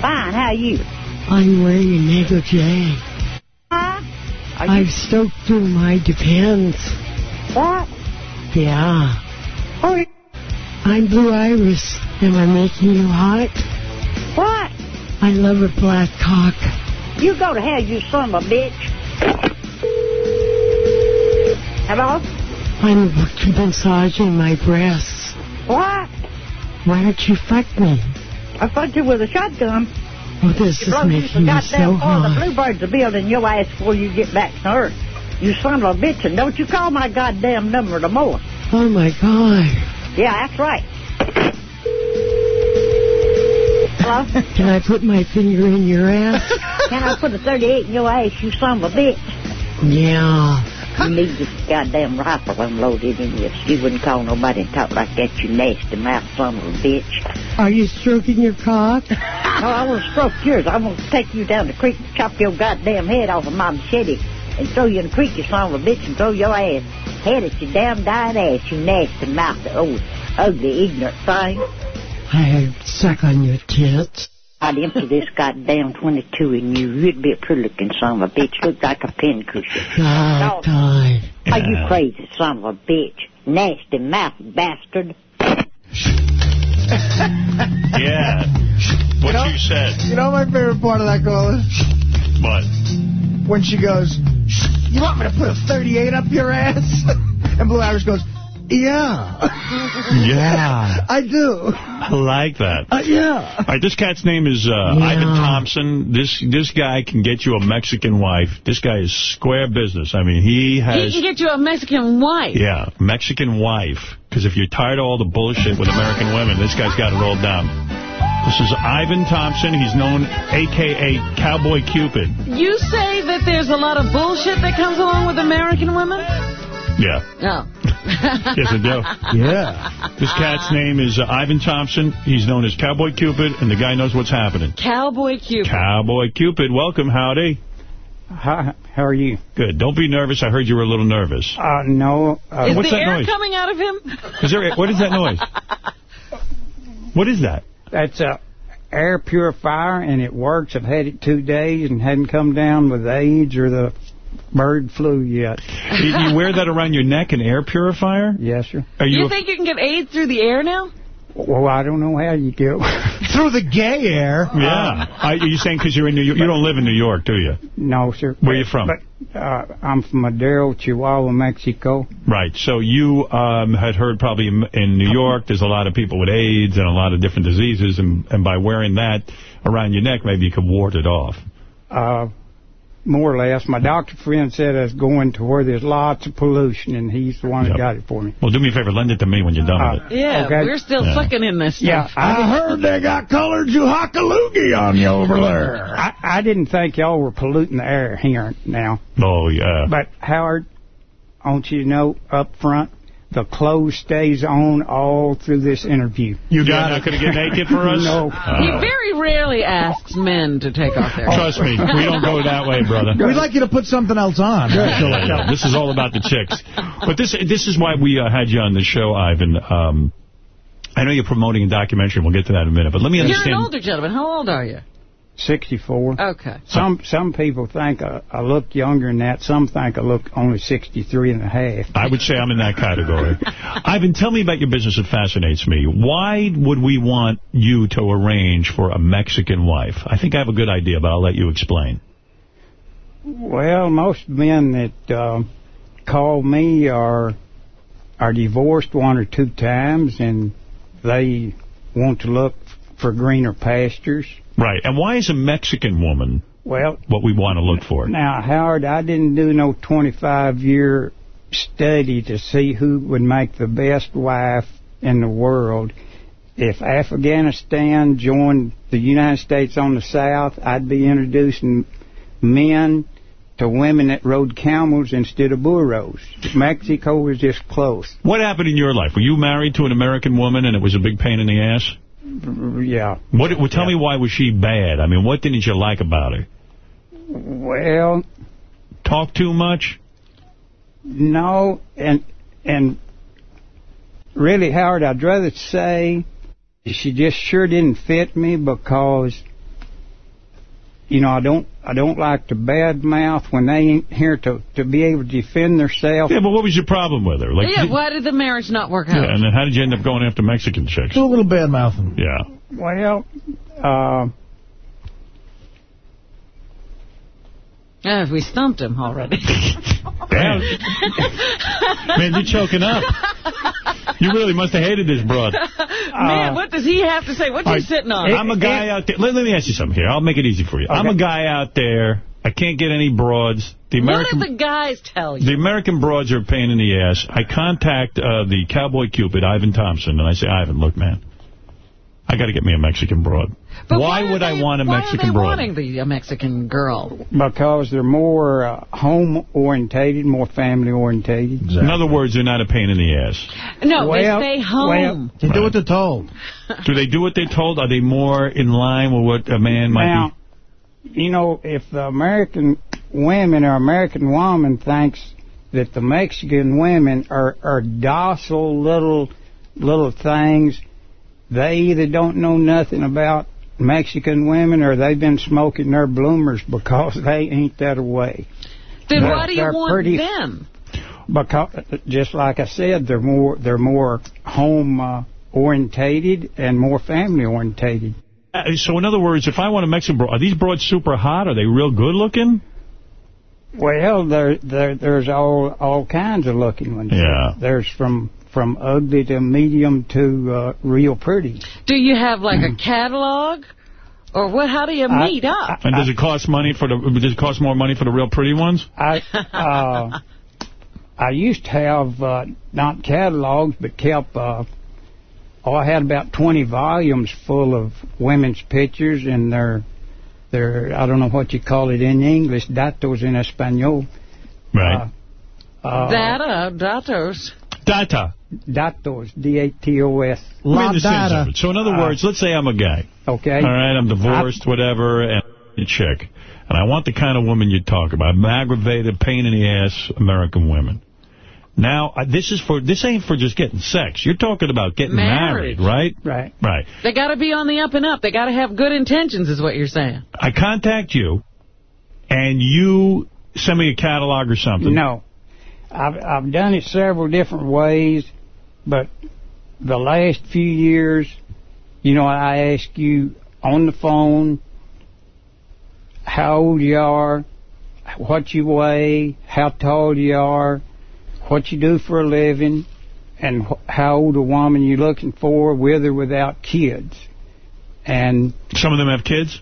Fine, how are you? I'm wearing a negligee. Huh? I've stoked through my depends. What? Yeah. Oh, I'm Blue Iris. Am I making you hot? what? I love a black cock. You go to hell, you son of a bitch. Hello? I'm massaging my breasts. What? Why don't you fuck me? I fucked you with a shotgun. Oh, this You is making me so all the bluebirds are building your ass before you get back to Earth. You son of a bitch, and don't you call my goddamn number no more. Oh, my God. Yeah, that's right. Hello? Can I put my finger in your ass? *laughs* Can I put a 38 in your ass, you son of a bitch? yeah. You need this goddamn rifle unloaded in you. You wouldn't call nobody and talk like that, you nasty mouth son of a bitch. Are you stroking your cock? No, I want to stroke yours. I want to take you down the creek and chop your goddamn head off of my machete and throw you in the creek, you son of a bitch, and throw your ass head at your damn dying ass, you nasty mouth, oh, ugly, ignorant thing. I suck on your tits. I'd empty this goddamn 22 in you. You'd be a pretty-looking son of a bitch. Look like a pincushion. God, God. Are you crazy son of a bitch? Nasty mouth bastard. *laughs* Yeah. What you, said. You know my favorite part of that call is? What? When she goes, you want me to put a 38 up your ass? *laughs* and Blue Iris goes, yeah. *laughs* Yeah. I do. I like that. Uh, yeah. All right, this cat's name is uh, Yeah. Ivan Thompson. This this guy can get you a Mexican wife. This guy is square business. I mean, he has... He can get you a Mexican wife. Yeah, Mexican wife. Because if you're tired of all the bullshit with American women, this guy's got it all down. This is Ivan Thompson. He's known, a.k.a. Cowboy Cupid. You say that there's a lot of bullshit that comes along with American women? Yeah. No. *laughs* Yes, I do. Yeah. This cat's name is uh, Ivan Thompson. He's known as Cowboy Cupid, and the guy knows what's happening. Cowboy Cupid. Cowboy Cupid, welcome, howdy. Hi, how are you? Good. Don't be nervous. I heard you were a little nervous. Uh, no. Uh, Is What's the that air noise? coming out of him? Is there? What is that noise? *laughs* What is that? That's a air purifier, and it works. I've had it two days and hadn't come down with AIDS or the bird flu yet. You, you wear that around your neck, an air purifier? Yes, sir. Are You you? think you can get AIDS through the air now? Well, I don't know how you go. *laughs* Through the gay air. yeah. Are you saying because you're in New York? You don't live in New York, do you? no, sir. Where are you from? But uh, I'm from Madero, Chihuahua, Mexico. Right. So you um, had heard probably in, in New York there's a lot of people with AIDS and a lot of different diseases, and, and by wearing that around your neck, maybe you could ward it off. Uh, more or less. My doctor friend said I was going to where there's lots of pollution, and he's the one that got it for me. Well, do me a favor. Lend it to me when you're done with it. Yeah, Okay. we're still Yeah. sucking in this stuff. Yeah, I heard they got colored Juhakalugi on you over there. I, I didn't think y'all were polluting the air here now. Oh, yeah. But, Howard, I want you to know up front, the clothes stays on all through this interview. You got not going to get naked for us? *laughs* No. He very rarely asks men to take off their Trust me, we don't go that way, brother. We'd like you to put something else on. Yeah, yeah, yeah. This is all about the chicks. But this this is why we uh, had you on the show, Ivan. Um, I know you're promoting a documentary, we'll get to that in a minute. But let me understand. You're an older gentleman. How old are you? 64. Okay. Some some people think I, I look younger than that. Some think I look only 63 and a half. I would say I'm in that category. *laughs* Ivan, tell me about your business. It fascinates me. Why would we want you to arrange for a Mexican wife? I think I have a good idea, but I'll let you explain. Well, most men that uh, call me are are divorced one or two times, and they want to look for greener pastures. Right. And why is a Mexican woman Well, what we want to look for? now, Howard, I didn't do no 25-year study to see who would make the best wife in the world. If Afghanistan joined the United States on the south, I'd be introducing men to women that rode camels instead of burros. Mexico was just close. What happened in your life? Were you married to an American woman and it was a big pain in the ass? Yeah. What? Well, tell me why was she bad? I mean, what didn't you like about her? Well, Talk too much? no, and and really, Howard, I'd rather say she just sure didn't fit me because you know I don't I don't like to badmouth when they ain't here to to be able to defend themselves. Yeah, but what was your problem with her? Like, yeah, why did the marriage not work out? Yeah, and then how did you end up going after Mexican chicks? Do a little bad mouthing. Yeah. Well, uh, Yeah, we stumped him already. *laughs* Damn. Man, you're choking up. You really must have hated this broad. *laughs* Man, what does he have to say? What's All he right, sitting on? I'm a guy out there. Let, let me ask you something here. I'll make it easy for you. I'm a guy out there. I can't get any broads. The American, What American do the guys tell you? the American broads are a pain in the ass. I contact uh, the cowboy cupid, Ivan Thompson, and I say, Ivan, look, man, I got to get me a Mexican broad. But why, are would I want a why Mexican are they broad? wanting the a Mexican girl? because they're more uh, home orientated, more family orientated. In other words, they're not a pain in the ass. No, Well, they stay home. They do what they're told. *laughs* Do they do what they're told? Are they more in line with what a man might Now, you know, if the American women or American woman thinks that the Mexican women are, are docile little little things, they either don't know nothing about Mexican women or they've been smoking their bloomers because *laughs* they ain't that way. Then They're- why do you they're want pretty- them? Because, just like I said, they're more they're more home uh, orientated and more family orientated. Uh, so, in other words, if I want a Mexican broad, are these broads super hot? Are they real good looking? Well, there, there, there's all all kinds of looking ones. Yeah. There's from from ugly to medium to uh, real pretty. Do you have like a catalog? Or what? How do you I- meet up? And does it cost money for the? Does it cost more money for the real pretty ones? I uh, I used to have uh, not catalogs, but kept. Uh, oh, I had about 20 volumes full of women's pictures and their their I don't know what you call it in English, datos in español. Right. Uh, Data, datos. Data. Datos, D-A-T-O-S. Let me understand. So, in other Uh, words, let's say I'm a guy. Okay. All right, I'm divorced, whatever, and a chick. And I want the kind of woman you talk about. I'm aggravated, pain in the ass American women. Now, uh, this is for this ain't for just getting sex. You're talking about getting Marriage. married, right? Right. Right. They got to be on the up and up. They got to have good intentions, is what you're saying. I contact you, and you send me a catalog or something. No. I've I've done it several different ways, but the last few years, you know, I ask you on the phone how old you are, what you weigh, how tall you are, what you do for a living, and how old a woman you're looking for, with or without kids. And Some of them have kids?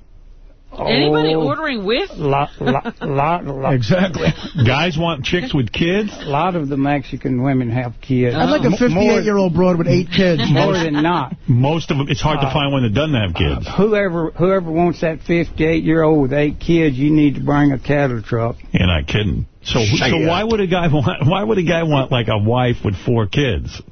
Anybody Oh. ordering with? Lot, lot, lot, lot. Exactly. Guys want chicks with kids? A lot of the Mexican women have kids. I'd like a M- more- 58-year-old broad with eight kids. *laughs* More than not. Most of them, it's hard to Uh, find one that doesn't have kids. Whoever whoever wants that 58 year old with eight kids, you need to bring a cattle truck. You're not kidding. So, so Shit. why would a guy *laughs* want? Why would a guy want like a wife with four kids?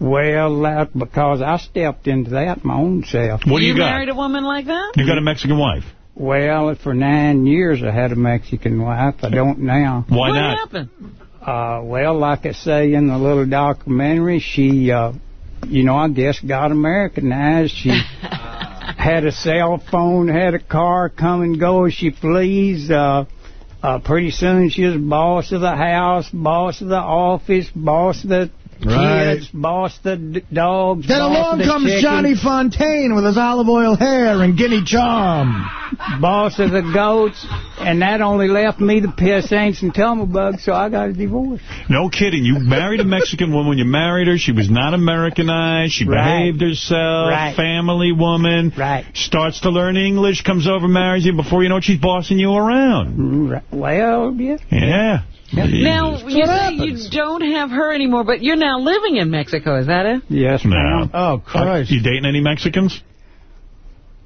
Well, that because I stepped into that my own self. What do you got? married a woman like that? You got a Mexican wife? Well, for nine years I had a Mexican wife. I don't now. Why what not? happened? Uh, well, like I say in the little documentary, she, uh, you know, I guess got Americanized. She *laughs* had a cell phone, had a car, come and go as she pleased. Uh, uh, pretty soon she was boss of the house, boss of the office, boss of the Right. kids, boss the dogs, Then boss along the comes chickens. Johnny Fontaine with his olive oil hair and guinea charm. boss of the goats, and that only left me the piss aints and tumblebug, so I got a divorce. No kidding. You married a Mexican woman. You married her. She was not Americanized. She Right. behaved herself. Right. Family woman. Right. Starts to learn English. Comes over, marries you. Before you know it, she's bossing you around. Mm, right. Well, yeah. Yeah. Now, you say you don't have her anymore, but you're now living in Mexico, is that it? Yes, No. Oh, Christ. You dating any Mexicans?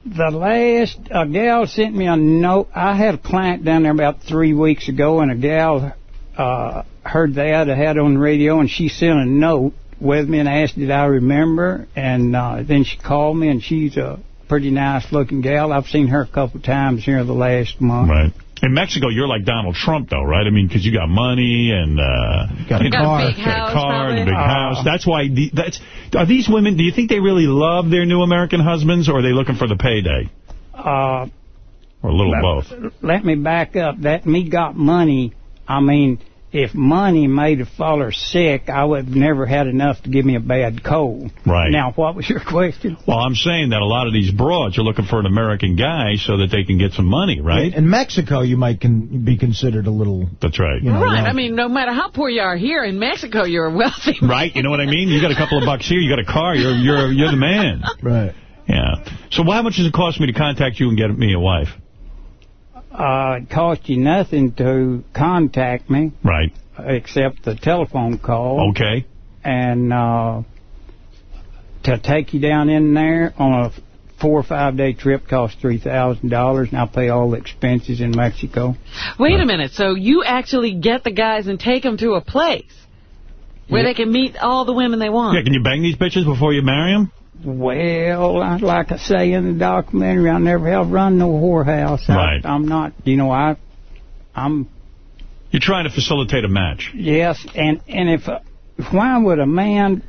The last, a gal sent me a note. I had a client down there about three weeks ago, and a gal uh, heard that I had on the radio, and she sent a note with me and asked did I remember, and uh, then she called me, and she's a pretty nice-looking gal. I've seen her a couple times here the last month. Right. In Mexico, you're like Donald Trump, though, right? I mean, because you got money and uh, Got a and- car. big got a house, car and a big probably. house. That's why. The, that's are these women? Do you think they really love their new American husbands, or are they looking for the payday, Uh, or a little of both? let me back up. That me got money. I mean, if money made a feller sick, I would have never had enough to give me a bad cold. Right. Now, what was your *laughs* question? Well, I'm saying that a lot of these broads are looking for an American guy so that they can get some money, right? In Mexico, you might con be considered a little... That's right. You know, right. like- I mean, no matter how poor you are here in Mexico, you're wealthy. *laughs* Right? You know what I mean? You got a couple of bucks here, you got a car, you're you're you're the man. Right. Yeah. So how much does it cost me to contact you and get me a wife? Uh, it cost you nothing to contact me Right. except the telephone call. Okay. And uh, to take you down in there on a four or five day trip costs $3,000, and I'll pay all the expenses in Mexico. Wait a minute. So you actually get the guys and take them to a place where Yeah. they can meet all the women they want. Yeah, can you bang these bitches before you marry them? Well, I- like I say in the documentary, I never have run no whorehouse. Right. I, I'm not, you know, I, I'm You're trying to facilitate a match. Yes, and and if uh, why would a man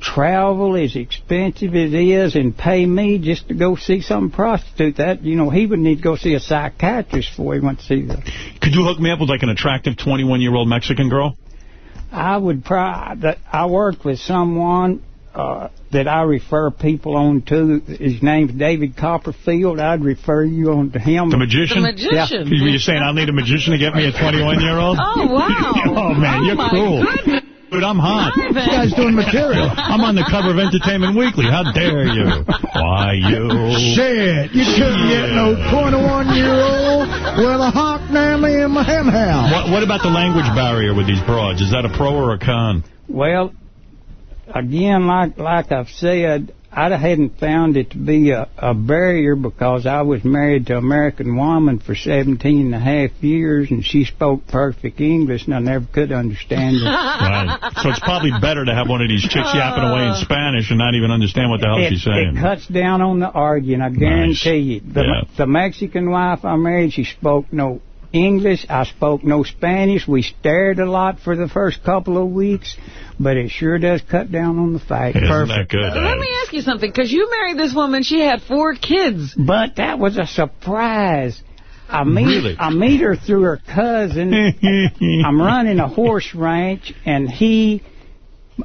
travel as expensive as it is and pay me just to go see some prostitute? That you know he would need to go see a psychiatrist before he went to see the. Could you hook me up with like an attractive 21-year-old Mexican girl? I would that. I worked with someone. Uh, that I refer people on to. His name's David Copperfield. I'd refer you on to him. The magician? The magician. You- You're saying I'll need a magician to get me a 21-year-old? Oh, wow. *laughs* oh, man, Oh, you're my cruel. goodness. Dude, I'm hot. Ivan. This guy's doing material. I'm on the cover of Entertainment Weekly. How dare you? Why, you... Shit, you couldn't get no 21-year-old with a hot mammy in my ham house. What, what about the language barrier with these broads? Is that a pro or a con? Well, again, like like I've said, I hadn't found it to be a, a barrier because I was married to an American woman for 17 and a half years, and she spoke perfect English, and I never could understand her. *laughs* Right. So it's probably better to have one of these chicks yapping away in Spanish and not even understand what the hell it, she's saying. it cuts down on the arguing, I guarantee you. The, Yeah. the Mexican wife I married, she spoke no English, I spoke no Spanish. We stared a lot for the first couple of weeks, but it sure does cut down on the fight. Isn't that good? Let me ask you something, because you married this woman, she had four kids. But that was a surprise. I meet Really? I meet her through her cousin. *laughs* I'm running a horse ranch, and he,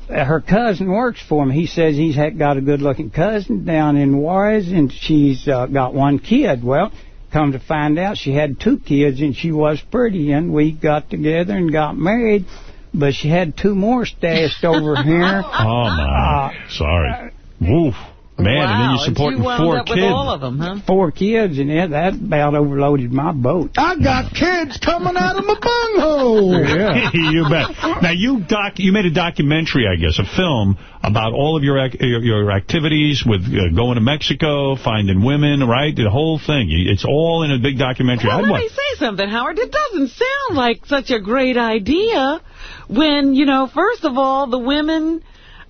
her cousin works for him. He says he's got a good-looking cousin down in Juarez, and she's uh, got one kid. Well, come to find out, she had two kids, and she was pretty, and we got together and got married. But she had two more stashed over here. *laughs* Oh, my. Uh, Sorry. Woof. Man, and then you're supporting you wound four kids. with all of them, huh? Four kids, and that, that about overloaded my boat. I got kids coming out of my bunghole. *laughs* Yeah. you bet. Now, you doc, you made a documentary, I guess, a film about all of your ac your, your activities with uh, going to Mexico, finding women, right? The whole thing. It's all in a big documentary. Well, I'd let wa- me say something, Howard. It doesn't sound like such a great idea when, you know, first of all, the women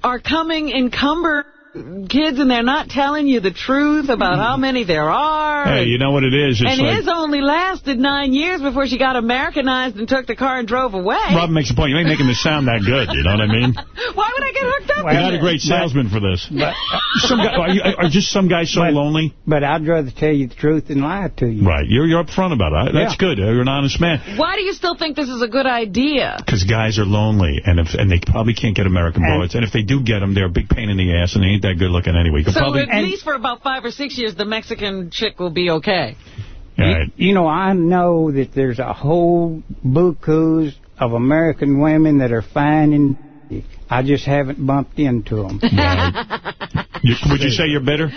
are coming encumbered kids and they're not telling you the truth about how many there are. Hey, you know what it is? It's and like, his only lasted nine years before she got Americanized and took the car and drove away. Rob makes a point. You ain't making this sound that good, you know what I mean? *laughs* Why would I get hooked up You're not a great salesman for this. *laughs* some guy, are, you, are just some guys so lonely? But I'd rather tell you the truth than lie to you. Right. You're, you're upfront about it. That's Yeah. good. You're an honest man. Why do you still think this is a good idea? Because guys are lonely, and if and they probably can't get American bullets. And if they do get them, they're a big pain in the ass, and they ain't that good looking anyway. You could So probably, at least for about five or six years, the Mexican chick will be okay. Right. You know, I know that there's a whole bukus of American women that are fine and I just haven't bumped into them. *laughs* You- would you say you're bitter?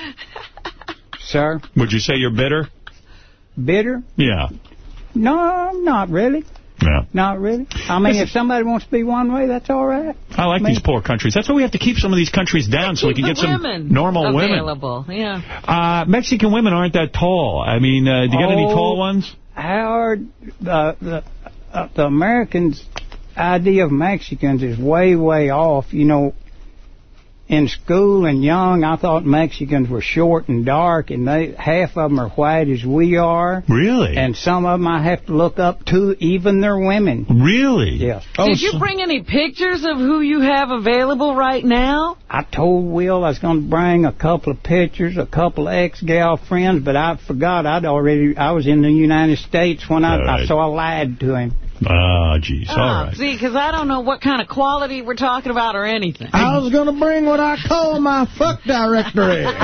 Sir? Would you say you're bitter? Bitter? Yeah. No, not really. Yeah. Not really. I mean, if somebody wants to be one way, that's all right. I like these poor countries. That's why we have to keep some of these countries down so we can get some women normal women. available. Yeah. Uh, Mexican women aren't that tall. I mean, uh, do you get any Oh. tall ones? Howard, the the, uh, the Americans' idea of Mexicans is way, way off. You know, in school and young, I thought Mexicans were short and dark, and they half of them are white as we are. Really? And some of them I have to look up to, even their women. Really? Yes. Oh, Did you bring any pictures of who you have available right now? I told Will I was going to bring a couple of pictures, a couple of ex-girlfriends, but I forgot I'd already, I was in the United States when I, All right. I so I lied to him. Ah, jeez. All Oh, right. See, because I don't know what kind of quality we're talking about or anything. I was going to bring what I call my fuck directory. *laughs*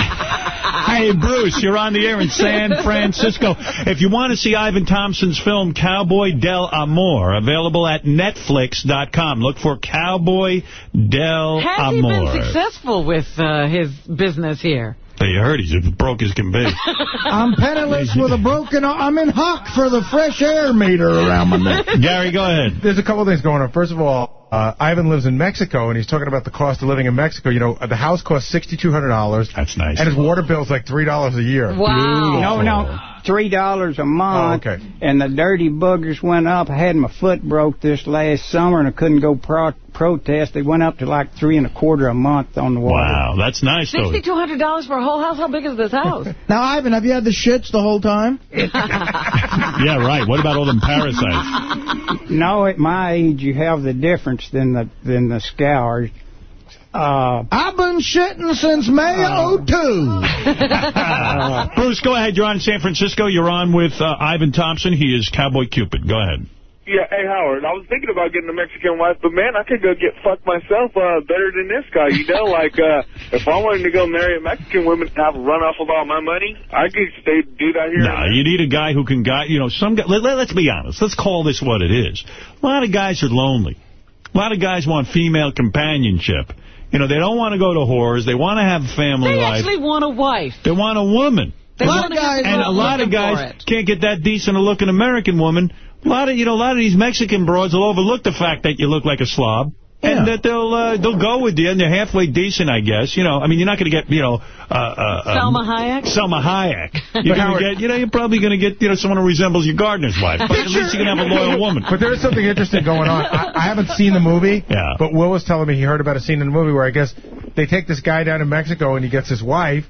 Hey, Bruce, you're on the air in San Francisco. If you want to see Ivan Thompson's film Cowboy Del Amor, available at Netflix.com. Look for Cowboy Del Has he Amor. been successful with uh, his business here? Hey, you heard he's as broke as can be. *laughs* I'm penniless with a broken... I'm in hock for the fresh air meter around my neck. *laughs* Gary, go ahead. There's a couple of things going on. First of all, uh, Ivan lives in Mexico, and he's talking about the cost of living in Mexico. You know, the house costs $6,200. That's nice. And his water bill's like $3 a year. Wow! No, no, three dollars a month. Oh, okay. And the dirty boogers went up. I had my foot broke this last summer, and I couldn't go pro- protest. They went up to like three and a quarter a month on the water. Wow, that's nice, though. $6,200 for a whole house? How big is this house? *laughs* Now, Ivan, have you had the shits the whole time? *laughs* Yeah, right. What about all them parasites? *laughs* No, at my age, you have the difference than the than the scours. Uh, I've been shitting since May of 02. *laughs* Bruce, go ahead. You're on San Francisco. You're on with uh, Ivan Thompson. He is Cowboy Cupid. Go ahead. Yeah, hey Howard, I was thinking about getting a Mexican wife, but man, I could go get fucked myself uh, better than this guy. You know, *laughs* like uh, if I wanted to go marry a Mexican woman and have a run off of all my money, I could stay do that here. No, you need a guy who can guide, you know, some guy, let, let, let's be honest. Let's call this what it is. A lot of guys are lonely. A lot of guys want female companionship. You know, they don't want to go to whores. They want to have a family They life. actually want a wife. They want a woman. They A want lot a guy and a lot of guys can't get that decent a looking American woman. A lot of you know, a lot of these Mexican broads will overlook the fact that you look like a slob. And that they'll uh, they'll go with you, and they're halfway decent, I guess. You know, I mean, you're not going to get, you know, uh, uh, um, Salma Hayek? Salma Hayek. *laughs* You're going to get, you know, you're probably going to get, you know, someone who resembles your gardener's wife. But at least you're going to have a loyal woman. But there is something interesting going on. I, I haven't seen the movie, Yeah. but Will was telling me he heard about a scene in the movie where I guess they take this guy down to Mexico and he gets his wife,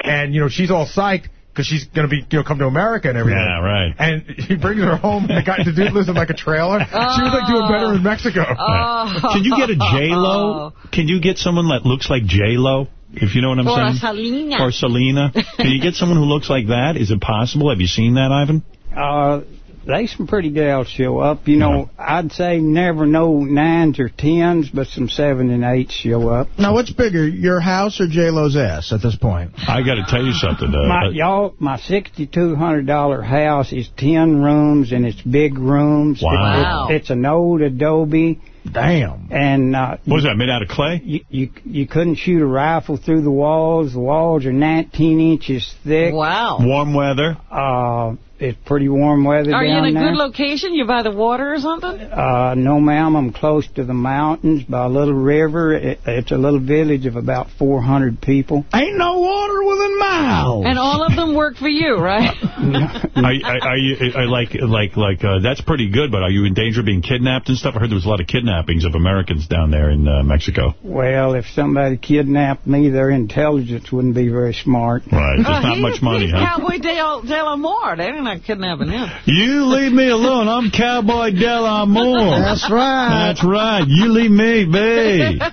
and, you know, she's all psyched because she's going to be, you know, come to America and everything. Yeah, right. And he brings her home, and the guy, the dude lives in like a trailer. She was like doing better in Mexico. Oh. Can you get a J-Lo? Can you get someone that looks like J-Lo? If you know what I'm Or a saying? Selena. Or Selena. Can you get someone who looks like that? Is it possible? Have you seen that, Ivan? uh, there's some pretty gals show up. You know, I'd say never no nines or tens, but some seven and eights show up. Now, what's bigger, your house or J-Lo's ass at this point? I got to tell you something. Uh, My y'all, my sixty-two hundred dollar house is ten rooms and it's big rooms. Wow. It's, it's an old Adobe. Damn. And uh, What was that, made out of clay? You, you you couldn't shoot a rifle through the walls. The walls are 19 inches thick. Wow. Warm weather. Uh, it's pretty warm weather Are you in a there. good location? You by the water or something? Uh, no, ma'am. I'm close to the mountains by a little river. It, it's a little village of about 400 people. Ain't no water within miles. And all of them work for you, right? *laughs* *laughs* Are, are, are you are like like like uh, that's pretty good? But are you in danger of being kidnapped and stuff? I heard there was a lot of kidnappings of Americans down there in uh, Mexico. Well, if somebody kidnapped me, their intelligence wouldn't be very smart. Right. There's Uh, not he's- much money, he's huh? Cowboy Dale, Dale Moore. They're not kidnapping him. You leave me alone. I'm Cowboy Del Amor. That's right. That's right. You leave me be. *laughs*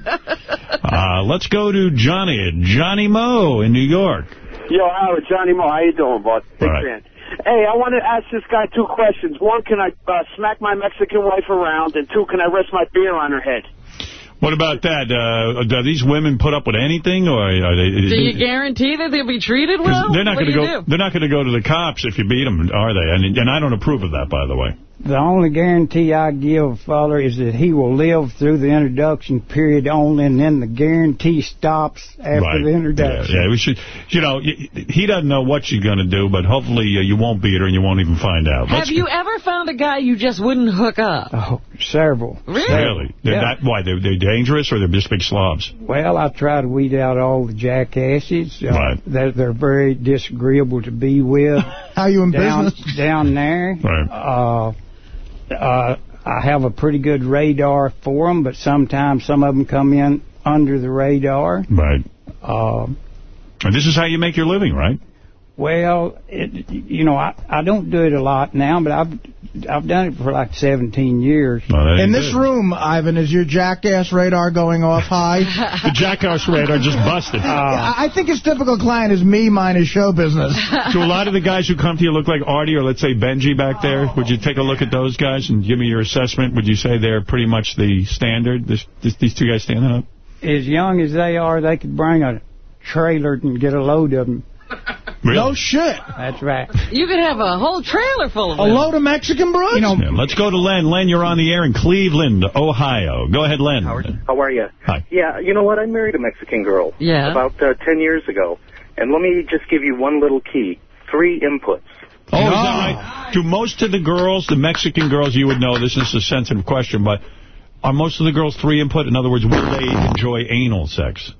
Uh, let's go to Johnny. Johnny Moe in New York. Yo, Howard, Johnny Moore, how you doing, bud? Big Right. fan. Hey, I want to ask this guy two questions. One, can I uh, smack my Mexican wife around? And two, can I rest my beer on her head? What about that? Uh, do these women put up with anything, or are they? Do you guarantee that they'll be treated well? they're not going to go. do? They're not going to go to the cops if you beat them, are they? And, and I don't approve of that, by the way. The only guarantee I give, father, is that he will live through the introduction period only, and then the guarantee stops after right. the introduction. Yeah, yeah, we should. You know, he doesn't know what she's going to do, but hopefully uh, you won't beat her and you won't even find out. Have you ever found a guy you just wouldn't hook up? Oh, several. Really? Really? They're Yeah. that, why? They're, they're dangerous or they're just big slobs? Well, I try to weed out all the jackasses. Uh, Right. They're, they're very disagreeable to be with. *laughs* How you in down, business? Down there. Right. Uh, uh, I have a pretty good radar for them, but sometimes some of them come in under the radar. Right. Uh, And this is how you make your living, right? Well, it, you know, I, I don't do it a lot now, but I've I've done it for like 17 years. In this room, Ivan, is your jackass radar going off high? *laughs* the jackass radar just busted. Uh, I I think his typical client is me minus show business. *laughs* Do a lot of the guys who come to you look like Artie or let's say Benji back there? Oh. Would you take a look at those guys and give me your assessment? Would you say they're pretty much the standard, this, this, these two guys standing up? As young as they are, they could bring a trailer and get a load of them. *laughs* No shit. That's right. You could have a whole trailer full of A load of Mexican broads? You know, Yeah, let's go to Len. Len, you're on the air in Cleveland, Ohio. Go ahead, Len. Howard. How are you? Hi. Yeah, you know what? I married a Mexican girl Yeah. about uh, 10 years ago. And let me just give you one little key. Three inputs. Oh, is that right? Do most of the girls, the Mexican girls, you would know, this is a sensitive question, but are most of the girls three input? In other words, will they enjoy anal sex?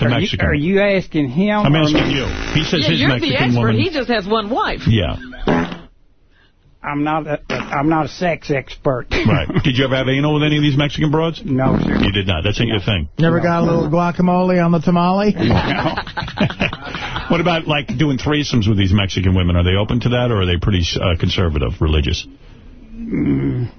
The are you, are you asking him? I'm asking me? you. He says yeah, his you're Mexican the expert. woman. He just has one wife. Yeah. I'm not a, I'm not a sex expert. *laughs* Right. Did you ever have anal with any of these Mexican broads? No, sir. You did not. That's not your thing. Never got a little guacamole on the tamale? *laughs* *laughs* What about, like, doing threesomes with these Mexican women? Are they open to that, or are they pretty uh, conservative, religious? Mm,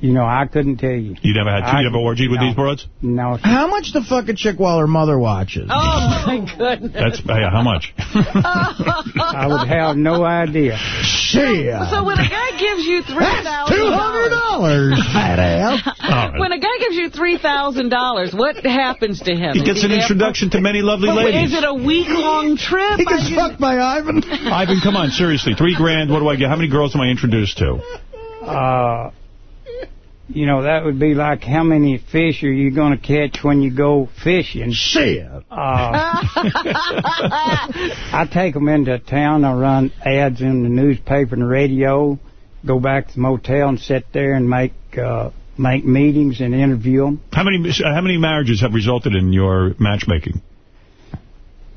you know, I couldn't tell you. You never had, I- you never orgied with no. these broads? No, sir. How much to fuck a chick while her mother watches? Oh, my goodness. That's, yeah, how much? I would have no idea. Shit. So when a guy gives you $3,000... $200, fat *laughs* ass. When a guy gives you $3,000, what happens to him? He Is gets an there- introduction to many lovely ladies. Is it a week-long trip? He gets Are fucked by Ivan. Ivan, come on, seriously. Three grand, what do I get? How many girls am I introduced to? Uh, you know, that would be like how many fish are you going to catch when you go fishing? Shit. Uh, *laughs* I take them into town. I run ads in the newspaper and the radio. Go back to the motel and sit there and make uh, make meetings and interview them. How many uh, how many marriages have resulted in your matchmaking?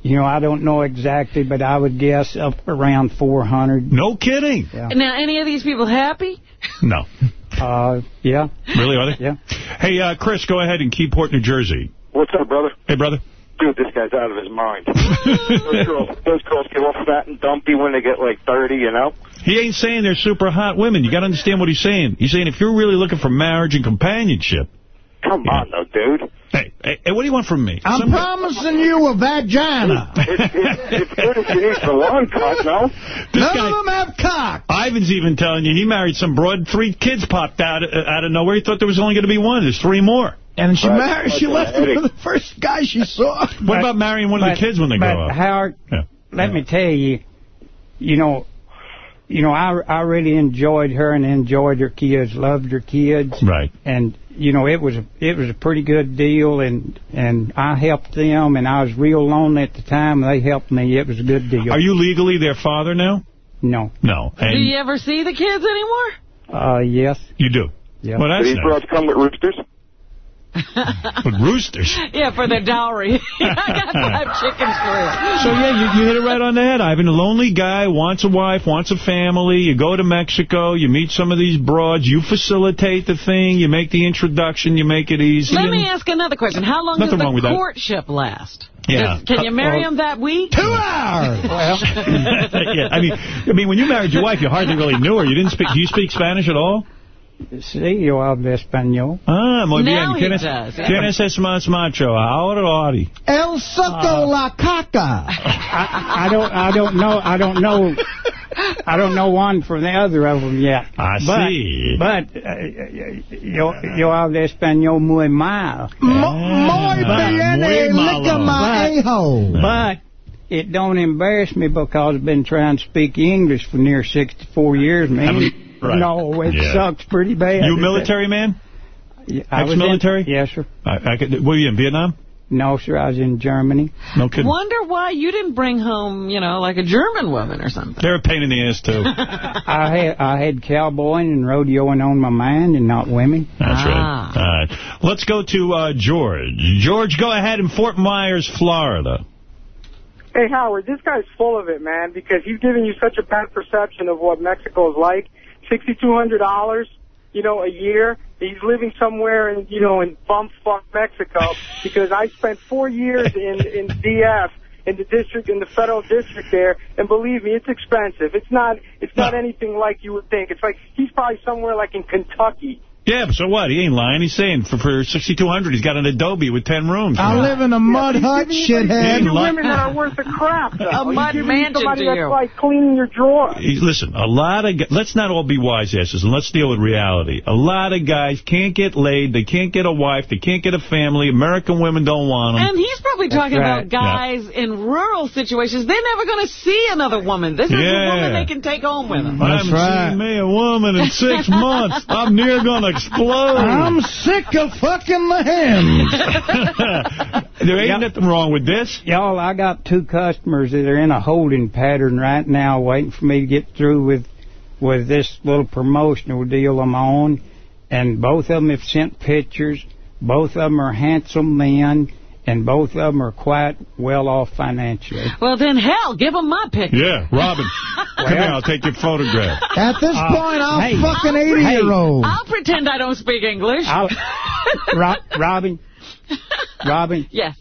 You know, I don't know exactly, but I would guess up around 400. No kidding. Yeah. Now, any of these people happy? No. *laughs* Uh, yeah. Really, are they? Yeah. Hey, uh, Chris, go ahead in Keyport, New Jersey. What's up, brother? Hey, brother. Dude, this guy's out of his mind. *laughs* those girls, those girls get all fat and dumpy when they get like 30, you know? He ain't saying they're super hot women. You got to understand what he's saying. He's saying if you're really looking for marriage and companionship. Come on, though, dude. Hey, hey, hey, what do you want from me? I'm Some- promising you a vagina. *laughs* It's, it's, it's good if you need the long cut, no? This None guy- of them have cock. Ivan's even telling you he married some broad. Three kids popped out uh, out of nowhere. He thought there was only going to be one. There's three more. And she Right. married. She Like left a him for the first guy she saw. *laughs* What about marrying one of the kids when they grow up? Howard, Yeah. let me tell you, you know, you know, I I really enjoyed her and enjoyed her kids, loved her kids, Right. and you know, it was a, it was a pretty good deal, and and I helped them, and I was real lonely at the time. They helped me. It was a good deal. Are you legally their father now? No. No. Do you ever see the kids anymore? Uh, yes. You do? Yeah. Well, that's These nice. broads come with roosters. With roosters. Yeah, for their dowry. *laughs* I got five *laughs* chickens for you. So, yeah, you, you hit it right on the head, Ivan. A lonely guy wants a wife, wants a family. You go to Mexico, you meet some of these broads, you facilitate the thing, you make the introduction, you make it easy. Let me ask another question. How long does the that. courtship last? Yeah. Does- can you marry Uh, him that week? Two hours. *laughs* yeah, I mean, I mean, when you married your wife, you hardly really knew her. You didn't speak. Do you speak Spanish at all? Sí, yo hablo español. Ah, muy Now bien. he ¿Quién es, does, yeah. ¿Quién es más macho? Ahora o Ari? El suco ah. la caca. I, I don't, I don't know, I don't know, I don't know one from the other of them yet. I but, see. But uh, yo, yo hablo español muy mal. Muy ah, bien, eh, licamaejo. But it don't embarrass me because I've been trying to speak English for near 64 years, man. Right. No, it Yeah. sucks pretty bad. You a military man? I was Ex-military? Yes, sir. I, I could, were you in Vietnam? No, sir, I was in Germany. No kidding. Wonder why you didn't bring home, you know, like a German woman or something. They're a pain in the ass, too. *laughs* I had I had cowboying and rodeoing on my mind and not women. That's right. All right. Let's go to uh, George. George, go ahead in Fort Myers, Florida. Hey, Howard, this guy's full of it, man, because he's giving you such a bad perception of what Mexico is like. $6,200, you know, a year. He's living somewhere in, you know, in bumfuck Mexico *laughs* because I spent four years in, in DF in the district, in the federal district there, and believe me, it's expensive. It's not, it's not anything like you would think. It's like, he's probably somewhere like in Kentucky. Yeah, so what? He ain't lying. He's saying for, for 6200 he's got an Adobe with 10 rooms. I live in a mud hut, These shithead. are women that are worth a crap, though. *laughs* A mud giving you mansion somebody to that's you. like cleaning your drawer. Listen, a lot of gu- let's not all be wise asses and let's deal with reality. A lot of guys can't get laid, they can't get a wife, they can't get a family. American women don't want them. And he's probably That's talking right. about guys in rural situations. They're never going to see another woman. This is the Yeah. woman they can take home with them. I haven't seen me a woman in six months. I'm near gonna explode. I'm sick of fucking the hens. *laughs* there ain't nothing wrong with this. Y'all, I got two customers that are in a holding pattern right now waiting for me to get through with with this little promotional deal I'm on. And both of them have sent pictures. Both of them are handsome men. And both of them are quite well off financially. Well, then, hell, give them my picture. Yeah, Robin, *laughs* come here, I'll take your photograph. At this Uh, point, I'm hey, fucking 80-year-old. I'll pretend I don't speak English. I'll, *laughs* Ro- Robin, Robin, yes.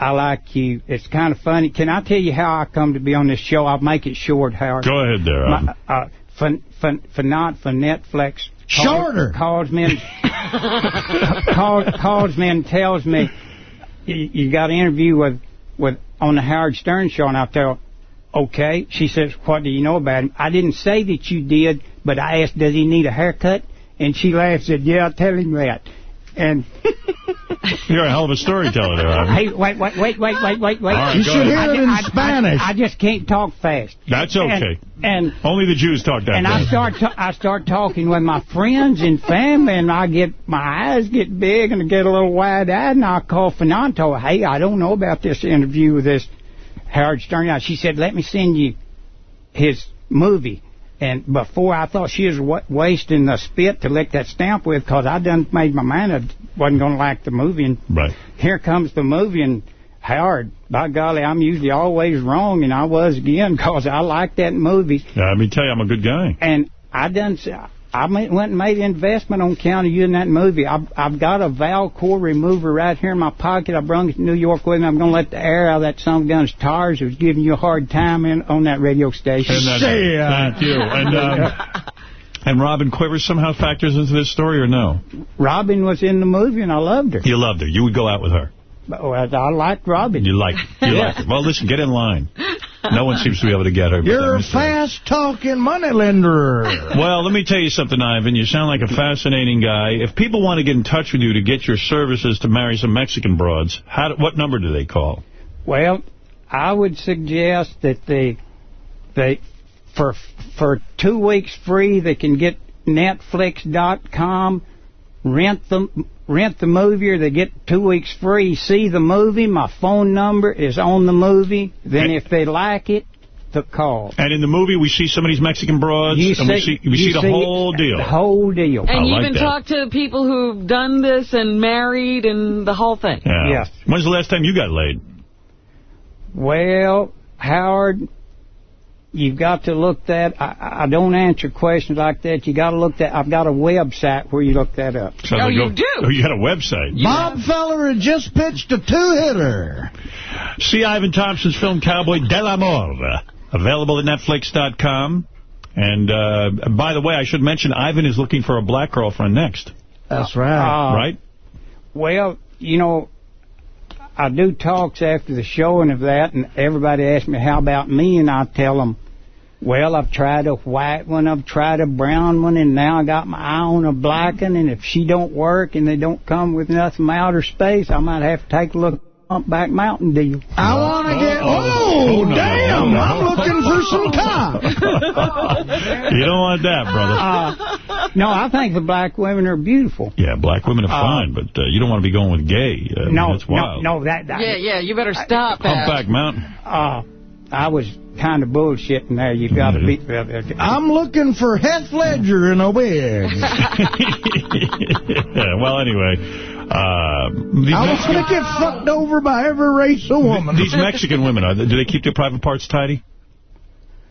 I like you. It's kind of funny. Can I tell you how I come to be on this show? I'll make it short, Howard. Go ahead there, Robin. My, uh, for, for, for not for Netflix. Shorter. Calls me and, *laughs* calls, calls me and tells me you, you got an interview with with on the Howard Stern show, and I tell, okay. She says, what do you know about him? I didn't say that you did, but I asked, does he need a haircut? And she laughed, and said, yeah, I'll tell him that. And *laughs* You're a hell of a storyteller there, hey, wait, wait, wait, wait, wait, wait, wait. All right, You should ahead. hear it I- in I- I- Spanish. I, just can't talk fast. That's okay. And, and Only the Jews talk that and I start I start talking with my friends and family, and I get my eyes get big and I get a little wide eyed, and I call Fernando. Hey, I don't know about this interview with this Howard Stern. She said, "Let me send you his movie." And before I thought she was wa- wasting the spit to lick that stamp with, because I done made my mind I wasn't going to like the movie. And right. here comes the movie, and Howard, by golly, I'm usually always wrong, and I was again, because I like that movie. Yeah, let me tell you, I'm a good guy. And I done. I went and made an investment on counting you in that movie. I've, I've got a valve core remover right here in my pocket. I brought it to New York with me. I'm going to let the air out of that son of gun's tires. It was giving you a hard time in, on that radio station. And that- Thank you. And, um, *laughs* and Robin Quivers somehow factors into this story or no? Robin was in the movie, and I loved her. You loved her. You would go out with her. I like Robin. You like you Yeah. like *laughs* her. Well, listen, get in line. No one seems to be able to get her. You're a fast-talking moneylender. *laughs* Well, let me tell you something, Ivan. You sound like a fascinating guy. If people want to get in touch with you to get your services to marry some Mexican broads, how, what number do they call? Well, I would suggest that they, they, for for two weeks free, they can get Netflix.com rent the rent the movie or they get two weeks free, see the movie. My phone number is on the movie. Then if they like it, the call. And in the movie, we see some of these Mexican broads, You and we see- see, we see the see whole deal. The whole deal. I And you like even that. talk to people who've done this and married and the whole thing. Yeah. Yes. When's the last time you got laid? Well, Howard, you've got to look that. I, I don't answer questions like that. You got to look that. I've got a website where you look that up. Sounds like you Oh, you got a website. Bob Feller had just pitched a two-hitter. See Ivan Thompson's film Cowboy Del Amor, uh, available at Netflix.com. And uh, by the way, I should mention Ivan is looking for a black girlfriend next. That's right. Uh, right? Well, you know, I do talks after the showing of that, and everybody asks me, how about me? And I tell them, well, I've tried a white one, I've tried a brown one, and now I got my eye on a black one, and if she don't work and they don't come with nothing from outer space, I might have to take a look at the Humpback Mountain deal. I want to get... Oh, Oh, no, damn, no, no. I'm *laughs* looking for some cop. You don't want that, brother. Uh, no, I think the black women are beautiful. yeah, black women are uh, fine, but uh, you don't want to be going with gay. Uh, no, that's wild. no, no, that, that Yeah, yeah, you better stop that. Humpback Mountain. Uh, I was kind of bullshitting there. You've got to be... Uh, I'm looking for Heath Ledger in a wig. *laughs* yeah, well, anyway. Uh, I was going to get fucked over by every race of woman. These Mexican women, are, do they keep their private parts tidy?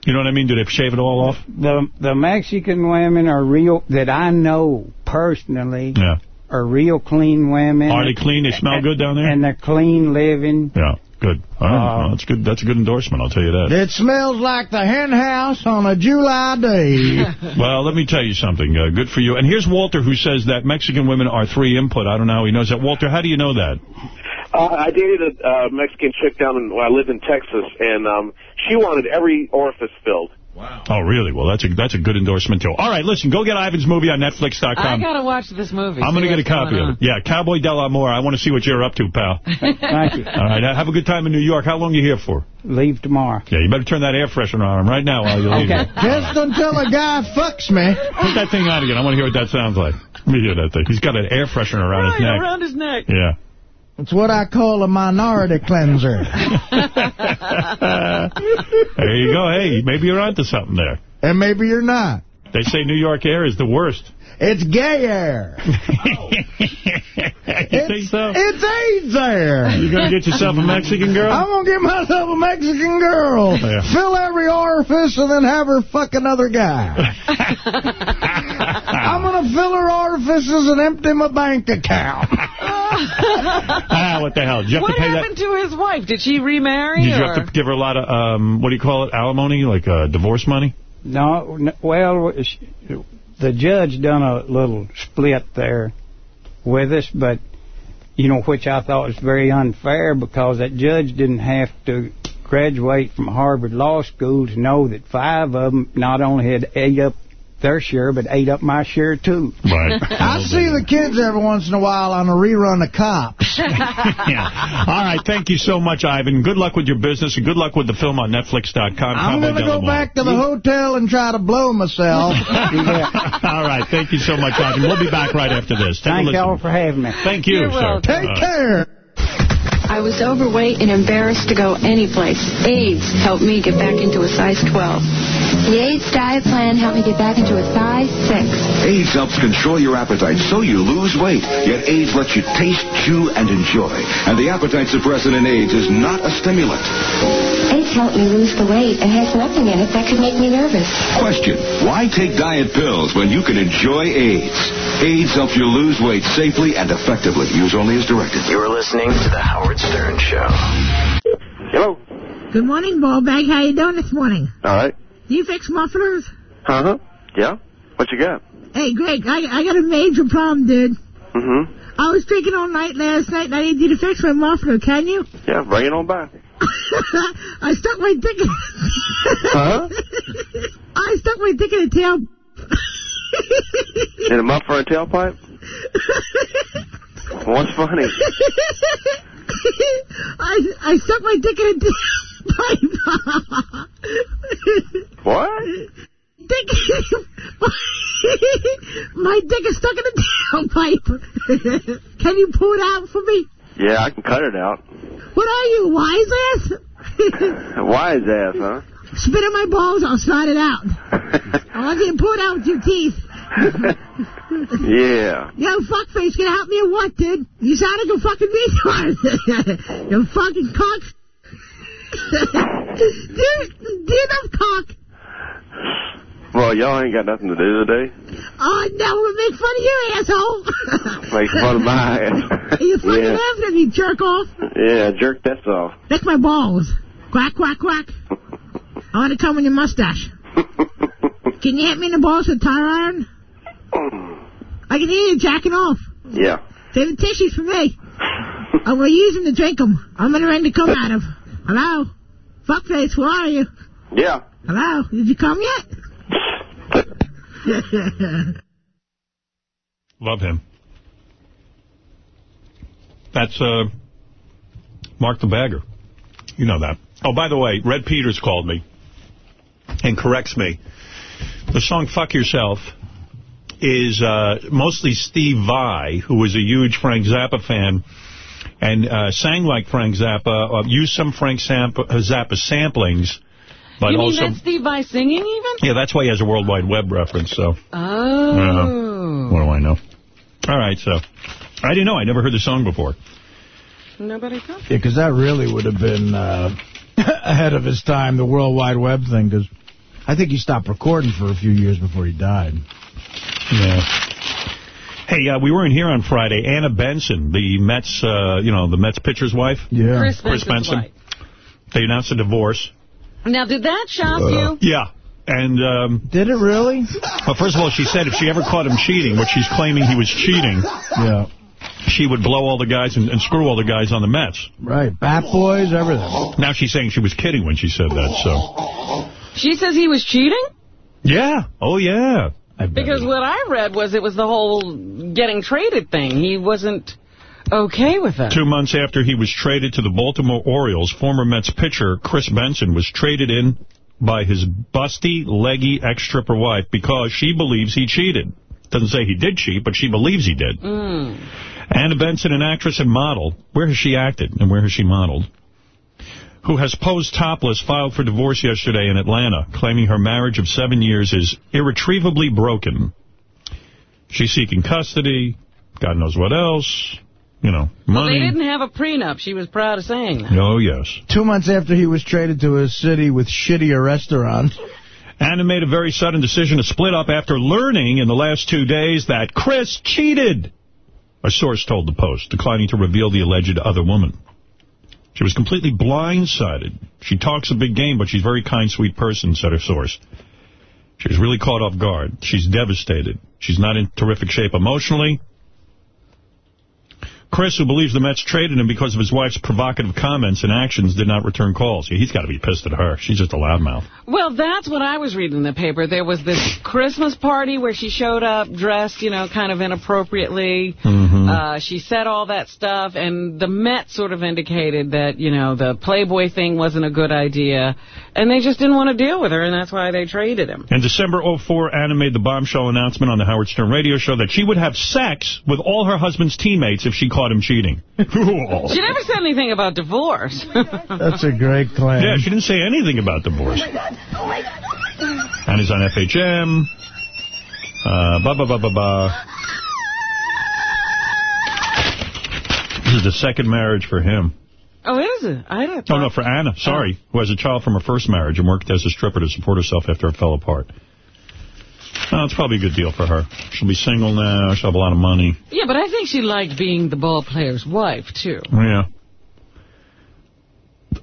You know what I mean? Do they shave it all off? The the Mexican women are real that I know personally Yeah. are real clean women. Are they clean? They smell good down there? And they're clean living. Yeah, good. All right. Uh, well, that's good. That's a good endorsement. I'll tell you that. It smells like the hen house on a July day. *laughs* Well, let me tell you something. Uh, good for you. And here's Walter, who says that Mexican women are three input. I don't know how he knows that. Walter, how do you know that? Uh, I dated a uh, Mexican chick down in, well, I lived in Texas, and um, she wanted every orifice filled. Oh, really? Well, that's a that's a good endorsement too. All right, listen, go get Ivan's movie on Netflix.com. I gotta watch this movie. I'm going to get a copy of it. Yeah, Cowboy Del Amor. I want to see what you're up to, pal. *laughs* Thank you. All right, have a good time in New York. How long are you here for? Leave tomorrow. Yeah, you better turn that air freshener on him right now while you're leaving. Just until a guy fucks me. Put that thing on again. I want to hear what that sounds like. Let me hear that thing. He's got an air freshener around his neck. Around his neck. Yeah. It's what I call a minority cleanser. *laughs* There you go. Hey, maybe you're onto something there. And maybe you're not. They say New York air is the worst. It's gay air. *laughs* you think so? It's AIDS air. You going to get yourself a Mexican girl? I'm going to get myself a Mexican girl. Yeah. Fill every orifice and then have her fuck another guy. *laughs* I'm going to fill her orifices and empty my bank account. *laughs* ah, what the hell? Did you have what to pay happened to his wife? Did she remarry? that? Did you or? have to give her a lot of, um, what do you call it, alimony, like uh, divorce money? No, n- well, sh- the judge done a little split there with us, but, you know, which I thought was very unfair because that judge didn't have to graduate from Harvard Law School to know that five of them not only had ate up their share, but ate up my share, too. Right. *laughs* I see the kids every once in a while on a rerun of Cops. *laughs* yeah. All right. Thank you so much, Ivan. Good luck with your business and good luck with the film on Netflix.com. I'm going to go back to the hotel and try to blow myself. *laughs* All right. Thank you so much, Ivan. We'll be back right after this. Take a Thank listen. y'all for having me. Thank you, You're sir. welcome. Take All right. care. I was overweight and embarrassed to go anyplace. AIDS helped me get back into a size 12. The AIDS diet plan helped me get back into a size 6. AIDS helps control your appetite so you lose weight. Yet AIDS lets you taste, chew, and enjoy. And the appetite suppressant in AIDS is not a stimulant. AIDS helped me lose the weight and has nothing in it that could make me nervous. Question, why take diet pills when you can enjoy AIDS? AIDS helps you lose weight safely and effectively. Use only as directed. You're listening to The Howard Stern Show. Hello. Good morning, Ballbag. How you doing this morning? All right. You fix mufflers? Uh-huh. Yeah? What you got? Hey, Greg, I, I got a major problem, dude. Mm-hmm. I was drinking all night last night, and I need you to fix my muffler. Can you? Yeah, bring it on by. *laughs* I stuck my dick in... Huh? *laughs* I stuck my dick in a tail... In a muffler and tailpipe? *laughs* What's funny? *laughs* I, I stuck my dick in a pipe *laughs* What? dick... *laughs* my dick is stuck in a brown oh, paper. Can you pull it out for me? Yeah, I can cut it out. What are you, wise ass? Wise ass, huh? Spit in my balls, I'll slide it out. I want you to pull it out with your teeth. *laughs* Yeah. Yo, fuckface, gonna help me or what, dude? You sound like a fucking retard. *laughs* you fucking cock. *laughs* do, do you know cock? Well, y'all ain't got nothing to do today. Oh, no, we'll make fun of you, asshole. Make fun of my ass. you fucking yeah. laughing at me, jerk off. Yeah, jerk that's off. Lick my balls. Quack, quack, quack. I want to come with your mustache. Can you hit me in the balls with a tire iron? I can hear you jacking off. Yeah. Save the tissues for me. *laughs* I'm going to use them to drink them. I'm going to ready to come out of. Hello? Fuckface, where are you? Yeah. Hello? Did you come yet? Love him. That's uh, Mark the Bagger. You know that. Oh, by the way, Red Peters called me and corrects me. The song Fuck Yourself is uh, mostly Steve Vai, who was a huge Frank Zappa fan and uh, sang like Frank Zappa, uh, used some Frank Zappa, Zappa samplings, but you mean also... that's Steve Vai singing even? Yeah, that's why he has a World Wide Web reference, so... Oh. Yeah. What do I know? All right, so... I didn't know. I never heard the song before. Nobody comes. Yeah, because that really would have been uh, *laughs* ahead of his time, the World Wide Web thing, because I think he stopped recording for a few years before he died. Yeah. Hey, uh, we weren't here on Friday. Anna Benson, the Mets, uh, you know, the Mets pitcher's wife. Yeah. Kris Benson's Benson. wife. They announced a divorce. Now, did that shock Uh, you? Yeah. And, um... Did it really? Well, first of all, she said if she ever caught him cheating, which she's claiming he was cheating, Yeah. she would blow all the guys and, and screw all the guys on the Mets. Right. Bat boys, everything. Now she's saying she was kidding when she said that, so... She says he was cheating? Yeah. Oh, yeah. Because what I read was it was the whole getting traded thing. He wasn't okay with that. Two months after he was traded to the Baltimore Orioles, former Mets pitcher Kris Benson was traded in by his busty, leggy ex-stripper wife because she believes he cheated. Doesn't say he did cheat, but she believes he did. Mm. Anna Benson, an actress and model, where has she acted and where has she modeled? Who has posed topless, filed for divorce yesterday in Atlanta, claiming her marriage of seven years is irretrievably broken. She's seeking custody, God knows what else, you know, Well, they money. didn't have a prenup. She was proud of saying that. Oh, yes. Two months after he was traded to a city with shittier restaurants. Anna made a very sudden decision to split up after learning in the last two days that Kris cheated. A source told the Post, declining to reveal the alleged other woman. She was completely blindsided. She talks a big game, but she's a very kind, sweet person, said her source. She was really caught off guard. She's devastated. She's not in terrific shape emotionally. Kris, who believes the Mets traded him because of his wife's provocative comments and actions, did not return calls. He's got to be pissed at her. She's just a loudmouth. Well, that's what I was reading in the paper. There was this *laughs* Christmas party where she showed up dressed, you know, kind of inappropriately. Mm-hmm. Uh, she said all that stuff, and the Mets sort of indicated that, you know, the Playboy thing wasn't a good idea, and they just didn't want to deal with her, and that's why they traded him. In December 04, Anna made the bombshell announcement on the Howard Stern radio show that she would have sex with all her husband's teammates if she caught him cheating. *laughs* She never said anything about divorce. *laughs* That's a great claim. Yeah, she didn't say anything about divorce. Anna's on FHM. Uh, ba ba ba ba ba. This is the second marriage for him. oh, is it? I don't Oh, no, for Anna, sorry, who has a child from her first marriage and worked as a stripper to support herself after it fell apart. Oh, it's probably a good deal for her. She'll be single now. She'll have a lot of money. Yeah, but I think she liked being the ball player's wife, too. Yeah.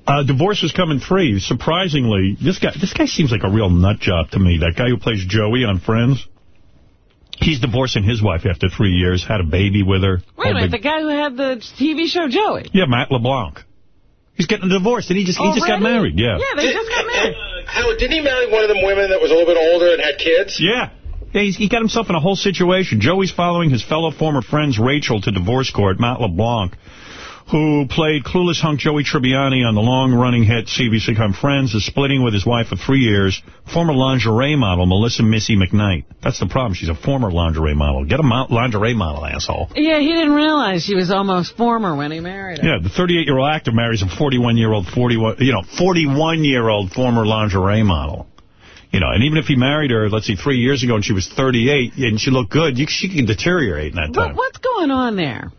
Uh, divorce is coming free. Surprisingly, this guy this guy seems like a real nut job to me. That guy who plays Joey on Friends. He's divorcing his wife after three years, had a baby with her. Wait a minute, the guy who had the TV show Joey. Yeah, Matt LeBlanc. He's getting a divorce. Did he just he just got married? Yeah. Yeah, they just got married. Uh, Howard, didn't he marry one of them women that was a little bit older and had kids? Yeah. Yeah, he's, he got himself in a whole situation. Joey's following his fellow former friends Rachel to divorce court, Matt LeBlanc, who played clueless hunk Joey Tribbiani on the long-running hit CBC sitcom Friends, is splitting with his wife of three years, former lingerie model Melissa Missy McKnight. That's the problem. She's a former lingerie model. Get a mo lingerie model, asshole. Yeah, he didn't realize she was almost former when he married her. Yeah, the 38-year-old actor marries a 41-year-old, 41, you know, 41-year-old former lingerie model. You know, and even if he married her, let's see, three years ago and she was 38 and she looked good, you, she can deteriorate in that time. What, what's going on there?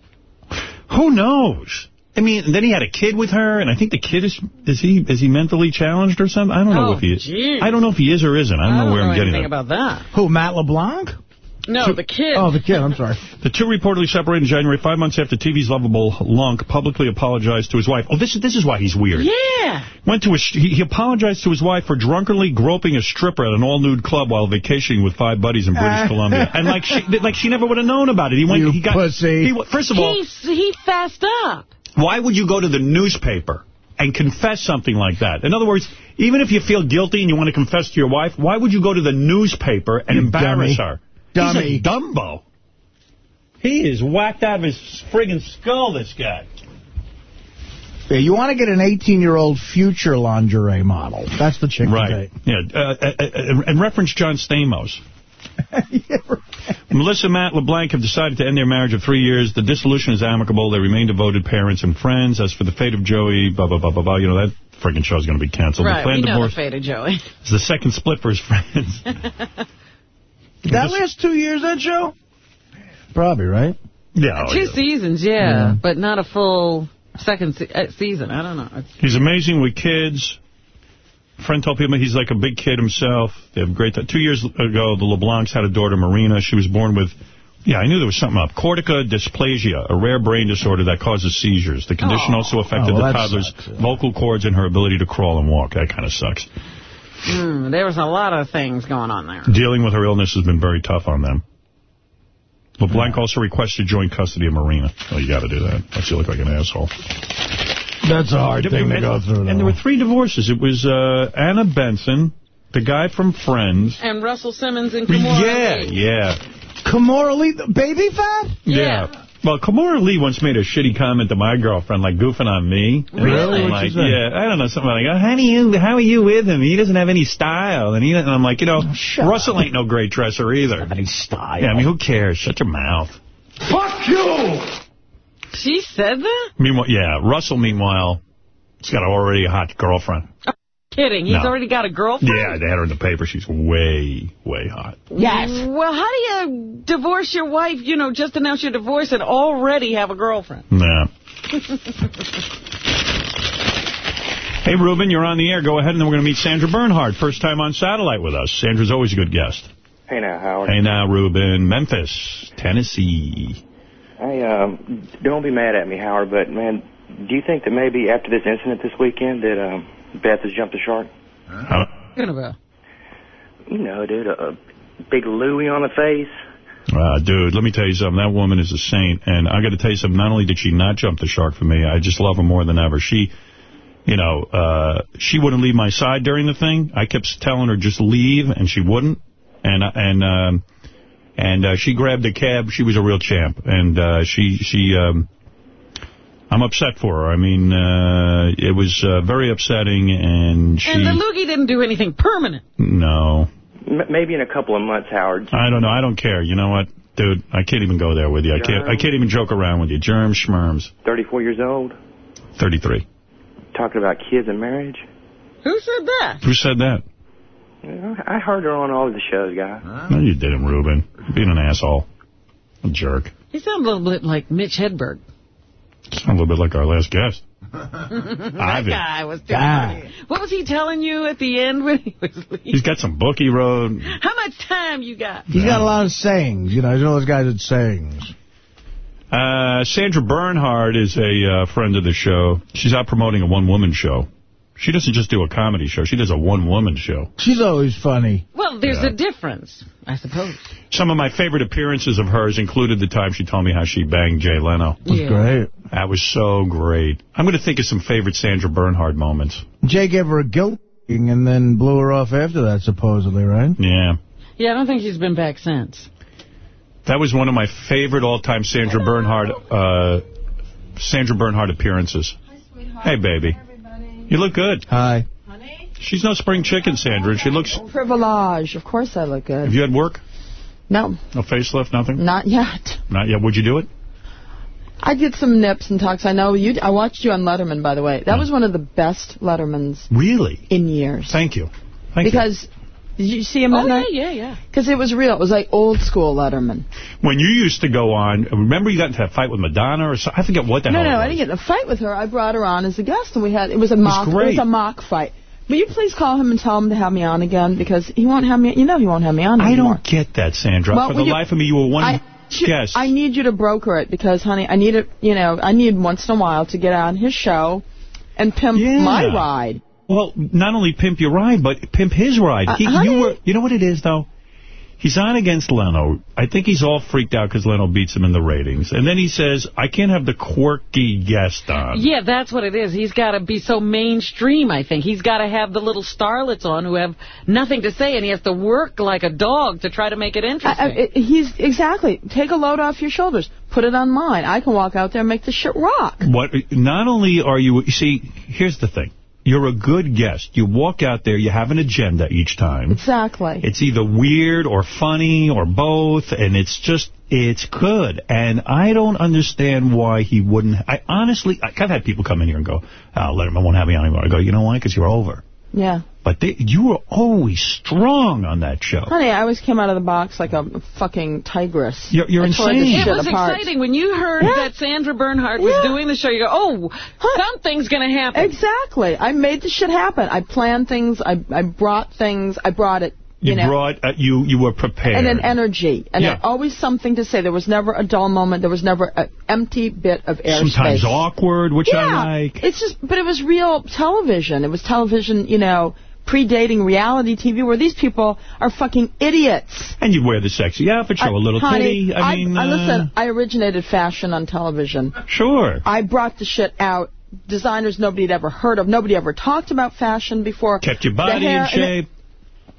Who knows? I mean, then he had a kid with her, and I think the kid is is he is he mentally challenged or something? I don't know Oh, if he is. geez. I don't know if he is or isn't. I don't, know where I'm getting anything it. about that. Who, Matt LeBlanc? No, the kid. Oh, the kid. I'm sorry. *laughs* The two reportedly separated in January, five months after TV's lovable Lunk publicly apologized to his wife. Oh, this is this is why he's weird. Yeah. Went to a he, he apologized to his wife for drunkenly groping a stripper at an all nude club while vacationing with five buddies in British uh. Columbia, and like she like she never would have known about it. He went. You he got pussy. He, first of all, He, he fessed up. why would you go to the newspaper and confess something like that? In other words, even if you feel guilty and you want to confess to your wife, why would you go to the newspaper and You embarrass dummy. her? Dummy. He's a Dumbo. He is whacked out of his friggin' skull, this guy. Yeah, you want to get an 18-year-old future lingerie model. That's the chick Right. date. Yeah. Uh, uh, uh, and reference John Stamos. *laughs* Melissa and Matt LeBlanc have decided to end their marriage of three years. The dissolution is amicable. They remain devoted parents and friends. As for the fate of Joey, blah, blah, blah, blah, blah, you know, that friggin' is going to be canceled. right, the we know divorce the fate of Joey. is the second split for his friends. *laughs* Did that last two years, that show? Probably, right? Yeah. Two yeah. seasons, yeah, Yeah. but not a full second se uh, season. I don't know. It's- He's amazing with kids. Friend told people he's like a big kid himself. They have great... Two years ago, the LeBlancs had a daughter, Marina. She was born with... Yeah, I knew there was something up. Cortical dysplasia, a rare brain disorder that causes seizures. The condition Oh. also affected Oh, well, the toddler's sucks, yeah. vocal cords and her ability to crawl and walk. That kind of sucks. Hmm, there was a lot of things going on there. Dealing with her illness has been very tough on them. LeBlanc also requested joint custody of Marina. Oh, you got to do that. Else you look like an asshole. That's a hard thing to go through. And there were three divorces. It was uh, Anna Benson, the guy from Friends. And Russell Simmons and Kimora Yeah, Lee. yeah. Kimora Lee, the baby fat? Yeah. Well, Kimora Lee once made a shitty comment to my girlfriend, like goofing on me. Really? I'm like, yeah, I don't know, something like, oh, how, do you, how are you with him? He doesn't have any style. And, he, and I'm like, you know, Russell ain't no great dresser either. Any style. Yeah, I mean, who cares? Shut your mouth. Fuck you! She said that? Meanwhile, yeah, Russell, meanwhile, he's got already a hot girlfriend. Kidding. He's No. already got a girlfriend? Yeah, they had her in the paper. She's way, way hot. Yes. Well, how do you divorce your wife, you know, just announce your divorce and already have a girlfriend? Nah. Hey, Ruben, you're on the air. Go ahead, and then we're going to meet Sandra Bernhard. First time on satellite with us. Sandra's always a good guest. Hey now, Howard. Hey now, Ruben. Memphis, Tennessee. Hey, um, don't be mad at me, Howard, but man, do you think that maybe after this incident this weekend that um, Beth has jumped the shark? Huh? Talking about? You know, dude, a, a big Louie on the face. Uh, dude, let me tell you something. That woman is a saint. And I got to tell you something. Not only did she not jump the shark for me, I just love her more than ever. She, you know, uh, she wouldn't leave my side during the thing. I kept telling her just leave, and she wouldn't. And and um, and uh, she grabbed a cab. She was a real champ. And uh, she she um, I'm upset for her. I mean, uh, it was uh, very upsetting. And she And the loogie didn't do anything permanent. no. M- maybe in a couple of months, Howard. I don't know. I don't care. You know what, dude? I can't even go there with you. I can't. I can't even joke around with you. Germs, schmerms. 34 years old, 33. talking about kids and marriage. Who said that? Who said that? I heard her on all of the shows, guy. No, you didn't, Ruben. Being an asshole. A jerk. He sounded a little bit like Mitch Hedberg. Sound a little bit like our last guest. *laughs* that Ivan. guy was too God. funny. What was he telling you at the end when he was leaving? He's got some book he wrote. How much time you got? He's got a lot of sayings. You know, he's one of those guys that sayings. Uh, Sandra Bernhard is a uh, friend of the show. She's out promoting a one-woman show. She doesn't just do a comedy show. She does a one-woman show. She's always funny. Well, there's Yeah. a difference, I suppose. Some of my favorite appearances of hers included the time she told me how she banged Jay Leno. That's Yeah. great. That was so great. I'm going to think of some favorite Sandra Bernhard moments. Jay gave her a guilt and then blew her off after that, supposedly, right? Yeah. Yeah, I don't think she's been back since. That was one of my favorite all-time Sandra Bernhard uh, Sandra Bernhard appearances. Hey, baby. You look good. Hi. Honey? She's no spring chicken, Sandra. She looks... Privilege. Of course I look good. Have you had work? No, No facelift, nothing? not yet. Not yet. Would you do it? I did some nips and tucks. I know you. I watched you on Letterman, by the way. That hmm. was one of the best Lettermans Really? in years. Thank you. Thank you. because did you see him that Oh, yeah, night? yeah, yeah. Because it was real. It was like old school Letterman. When you used to go on, remember you got into that fight with Madonna or something? I forget what the No, hell no, it I didn't get in a fight with her. I brought her on as a guest, and we had it was a mock. It great. was a mock fight. Will you please call him and tell him to have me on again because he won't have me. You know he won't have me on I anymore. don't get that, Sandra. Well, For the you- life of me, you were one I- guest. I need you to broker it because, honey, I need it. You know, I need once in a while to get on his show and pimp Yeah. my ride. Well, not only pimp your ride, but pimp his ride. Uh, He, honey. you were, you know what it is, though? He's on against Leno. I think he's all freaked out because Leno beats him in the ratings. And then he says, I can't have the quirky guest on. Yeah, that's what it is. He's got to be so mainstream, I think. He's got to have the little starlets on who have nothing to say, and he has to work like a dog to try to make it interesting. I, I, he's exactly. Take a load off your shoulders. Put it on mine. I can walk out there and make the shit rock. What? Not only are you... You see, here's the thing. You're a good guest. You walk out there, you have an agenda each time. Exactly. It's either weird or funny or both, and it's just, it's good. And I don't understand why he wouldn't. I honestly, I've had people come in here and go, ah, oh, I won't have me on anymore. I go, you know why? Because you're over. Yeah. But they, you were always strong on that show. Honey, I always came out of the box like a fucking tigress. You're- you're I tore the insane. It was apart. exciting when you heard that Sandra Bernhard was doing the show. You go, oh, something's going to happen. Exactly. I made the shit happen. I planned things. I I brought things. I brought it. You, You know. brought, uh, you you were prepared. and an energy, and Yeah. always something to say. There was never a dull moment. There was never an empty bit of airspace. Sometimes awkward, which yeah, I like. it's just, but it was real television. It was television, you know, predating reality TV, where these people are fucking idiots. And you'd wear the sexy outfit, show a little Honey, titty. I mean, I, uh, listen, I originated fashion on television. Sure. I brought the shit out. Designers nobody had ever heard of. Nobody ever talked about fashion before. Kept your body hair in shape.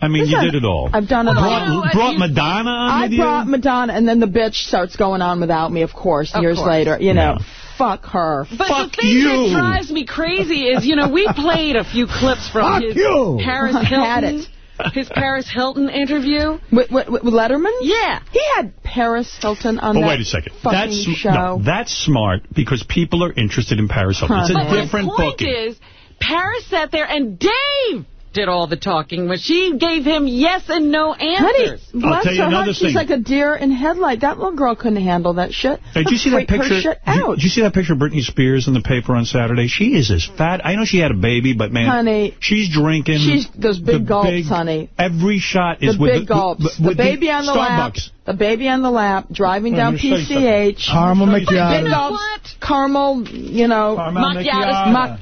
I mean, Listen, you did it all. I've done it brought, all. Brought Madonna on I with you? brought Madonna, and then the bitch starts going on without me, of course, Of years course. later. You know, fuck her. But the thing that drives me crazy is, you know, we *laughs* played a few clips from Fuck his you. Paris Had Hilton, it. his Paris Hilton interview. With, with, with Letterman? Yeah. He had Paris Hilton on Oh, that wait a second. fucking That's show. no, that's smart because people are interested in Paris Hilton. It's a But different my point booking. is, Paris sat there and Dave did all the talking, but she gave him yes and no answers. Honey, bless tell you her another heart, she's like a deer in headlight. That little girl couldn't handle that shit. Hey, did you see that picture? shit Did you, out. did you see that picture of Britney Spears in the paper on Saturday? She is as fat. I know she had a baby, but man, Honey, she's drinking. She's those big gulps, big- honey. Every shot The is with big the, gulps. with, The with baby on the lap. Starbucks. The baby on the lap, driving down let me show. PCH. Caramel Big macchiato. gulps, caramel, you know. Macchiato.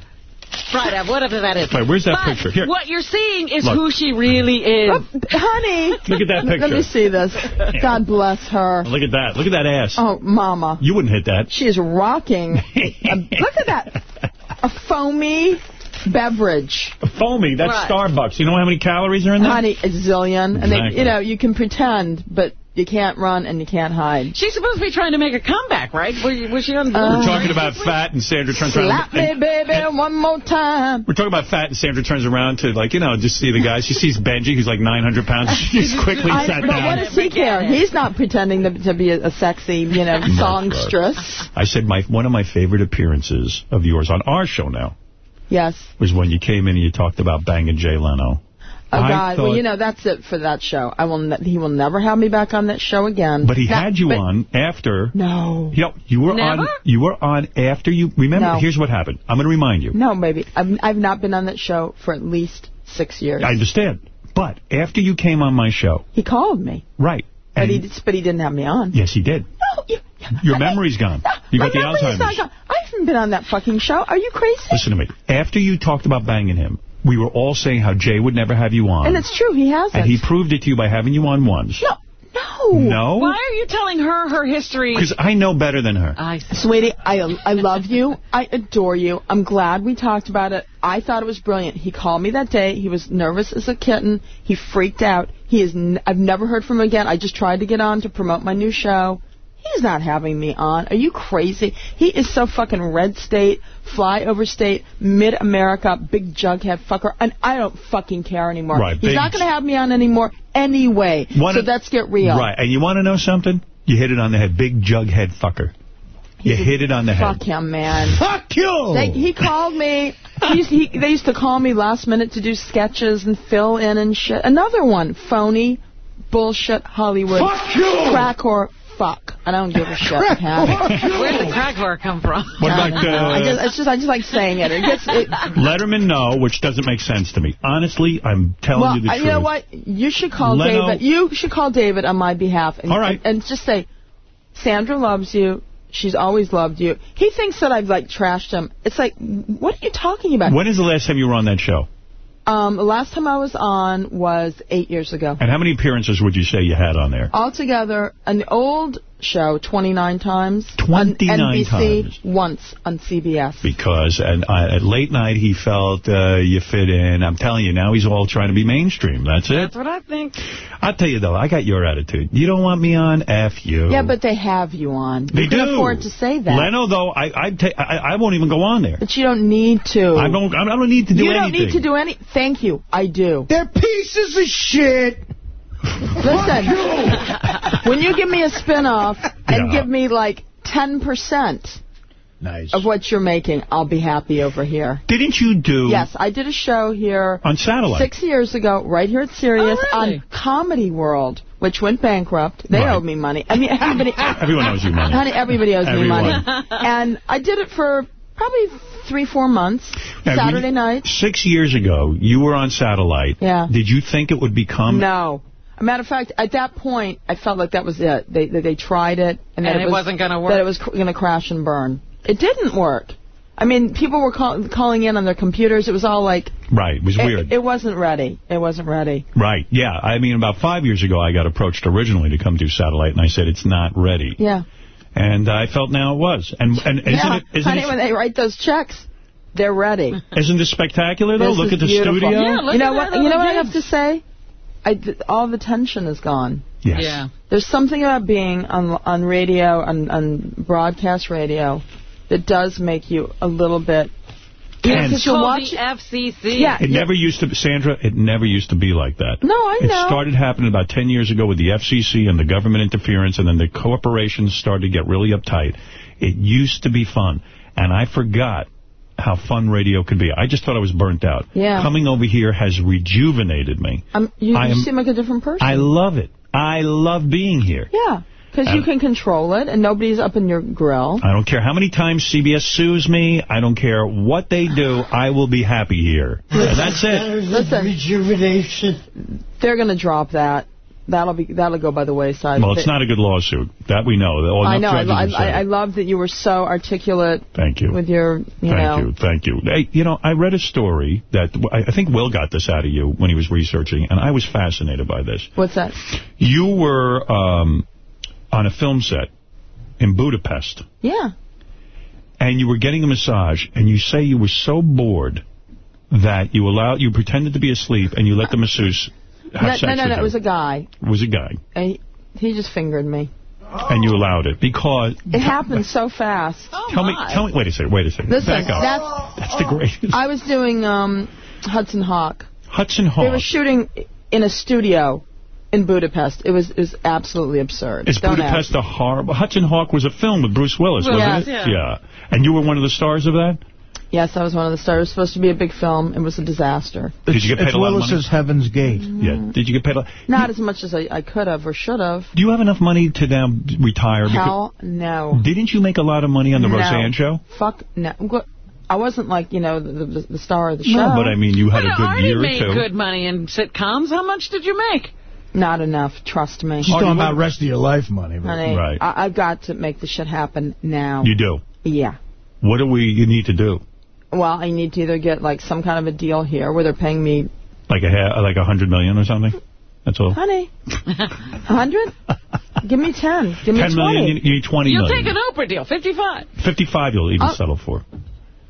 Mac- Right, uh, whatever that is. Wait, where's that But picture? Here. What you're seeing is Look. who she really is. Oh, honey. Look at that picture. Let me see this. God bless her. Look at that. Look at that ass. Oh, mama. You wouldn't hit that. She is rocking. a, look at that. A foamy beverage. A Foamy, that's Right. Starbucks. You know how many calories are in that? Honey, a zillion. And they, you know, you can pretend, but you can't run and you can't hide. She's supposed to be trying to make a comeback, right? Was, was she on the Uh, We're talking about fat and Sandra turns around. Slap me, and- baby, one more time. We're talking about fat and Sandra turns around to, like, you know, just see the guy. She sees Benjy, who's like 900 pounds. *laughs* She just quickly I- sat but down. what does he care? He's not pretending to, to be a, a sexy, you know, *laughs* songstress. I said my one of my favorite appearances of yours on our show now Yes. was when you came in and you talked about banging Jay Leno. Oh, I God. Well, you know, that's it for that show. I will. He will never have me back on that show again. But he That- had you on after. No. You know, you were Never? on. You were on after you. Remember, No. here's what happened. I'm going to remind you. No, maybe. I've, I've not been on that show for at least six years. I understand. But after you came on my show, He called me. right? But he, but he didn't have me on. yes, he did. No, you, Your memory's gone. You got the Alzheimer's. not gone. I haven't been on that fucking show. Are you crazy? Listen to me. After you talked about banging him, we were all saying how Jay would never have you on. And it's true. He hasn't. And he proved it to you by having you on once. No. No. No? Why are you telling her her history? Because I know better than her. I Sweetie, I I love you. I adore you. I'm glad we talked about it. I thought it was brilliant. He called me that day. He was nervous as a kitten. He freaked out. He is. N I've never heard from him again. I just tried to get on to promote my new show. He's not having me on. Are you crazy? He is so fucking red state, fly over state, mid America, big jughead fucker, and I don't fucking care anymore. Right, He's not going to have me on anymore anyway. One so let's get real. Right, and you want to know something? You hit it on the head. Big jughead fucker. You hit it on the head. Fuck him, man. Fuck you! They, he called me. He used, he, they used to call me last minute to do sketches and fill in and shit. Another one, phony, bullshit Hollywood. Fuck you! Crack whore. Fuck. I don't give a shit. Have it. *laughs* Where did the crack whore come from? What I about don't. I just, uh, it's just I just like saying it. It gets. It, *laughs* Letterman? No, which doesn't make sense to me. Honestly, I'm telling well, you the I- truth. you know what? You should call Leno- David. You should call David on my behalf. And, All right. And, and just say, Sandra loves you. She's always loved you. He thinks that I've like trashed him. It's like, what are you talking about? When is the last time you were on that show? Um, the last time I was on was eight years ago. And how many appearances would you say you had on there? Altogether, an old show 29 times. 29 on NBC times. once on CBS. Because and uh, at late night he felt uh, you fit in. I'm telling you, now he's all trying to be mainstream. That's it. That's what I think. I'll tell you, though, I got your attitude. You don't want me on? F you. Yeah, but they have you on. They you can do. afford to say that. Leno, though, I I'd I, I won't even go on there. But you don't need to. I don't I don't need to do you anything. don't need to do any. Thank you. I do. They're pieces of shit. Listen, *laughs* when you give me a spin-off and Yeah. give me like 10% Nice. of what you're making, I'll be happy over here. Didn't you do Yes, I did a show here on satellite? six years ago, right here at Sirius, Oh, really? on Comedy World, which went bankrupt. They Right. owed me money. I mean, everybody, *laughs* Everyone owes you money. honey, everybody owes me money. And I did it for probably three, four months, Now, Saturday you- night. Six years ago, you were on satellite. Yeah. Did you think it would become... No. A matter of fact, at that point, I felt like that was it. They they, they tried it, and, And it, it was, wasn't gonna work. That it was going to crash and burn. It didn't work. I mean, people were call, calling in on their computers. It was all like Right, it was weird. it wasn't ready. It wasn't ready. Right, yeah. I mean, about five years ago, I got approached originally to come do satellite, and I said, it's not ready. Yeah. And I felt now it was. And and isn't yeah. it isn't Honey, it, when they write those checks, they're ready. isn't this spectacular though? This Look at the beautiful. studio. Yeah, look you know at what? You know what I have to say? I, all the tension is gone. Yes. Yeah. There's something about being on on radio, on, on broadcast radio, that does make you a little bit. Tense. because you'll Called watch. the FCC. Yeah. It never used to, Sandra, it never used to be like that. No, I It know. started happening about 10 years ago with the FCC and the government interference, and then the corporations started to get really uptight. It used to be fun, and I forgot how fun radio could be. I just thought I was burnt out. Yeah. Coming over here has rejuvenated me. Um, you, you am- seem like a different person. I love it. I love being here. yeah, because you can control it, and nobody's up in your grill. I don't care how many times CBS sues me. I don't care what they do. I will be happy here. *laughs* And that's it. Listen, Rejuvenation. they're going to drop that. That'll be that'll go by the wayside. Well, it's not a good lawsuit. That we know. All I know. I, I, I. Love that you were so articulate Thank you. with your, you Thank know. you, thank you. Hey, you know, I read a story that, I I think Will got this out of you when he was researching, and I was fascinated by this. What's that? You were um, on a film set in Budapest, Yeah. and you were getting a massage, and you say you were so bored that you allowed, you pretended to be asleep, and you let the masseuse have No, sex no, no, with no. you. It was a guy. It was a guy, And he, he just fingered me. and you allowed it because... It happened so fast. Tell me, tell me, wait a second, wait a second. Listen, Back up. that's That's the greatest. I was doing um, Hudson Hawk. Hudson Hawk. They were shooting in a studio in Budapest. It was it was absolutely absurd. Is Don't Budapest ask. a horrible... Hudson Hawk was a film with Bruce Willis, wasn't Yes. it? Yeah. And you were one of the stars of that? Yes, I was one of the stars. It was supposed to be a big film. It was a disaster. Did you get paid It's a lot of money? Willis's Heaven's Gate. Yeah. Did you get paid a lot? Not as much as I, I could have or should have. Do you have enough money to now retire? Because- Hell no. Didn't you make a lot of money on the No. Roseanne show? Fuck no. I wasn't like, you know, the, the, the star of the show. No, but I mean, you had But a good Artie year or made good money in sitcoms. How much did you make? Not enough, trust me. She's talking about rest of your life money. but- Honey, Right. I, I've got to make the shit happen now. You do. Yeah. What do we you need to do? Well, I need to either get like some kind of a deal here where they're paying me, Like a ha- like a hundred million or something? That's all. honey, a hundred? Give me ten. Give me Ten twenty. million. You, you need twenty You'll million. take an Oprah deal, 55. Fifty-five. You'll even I'll- settle for.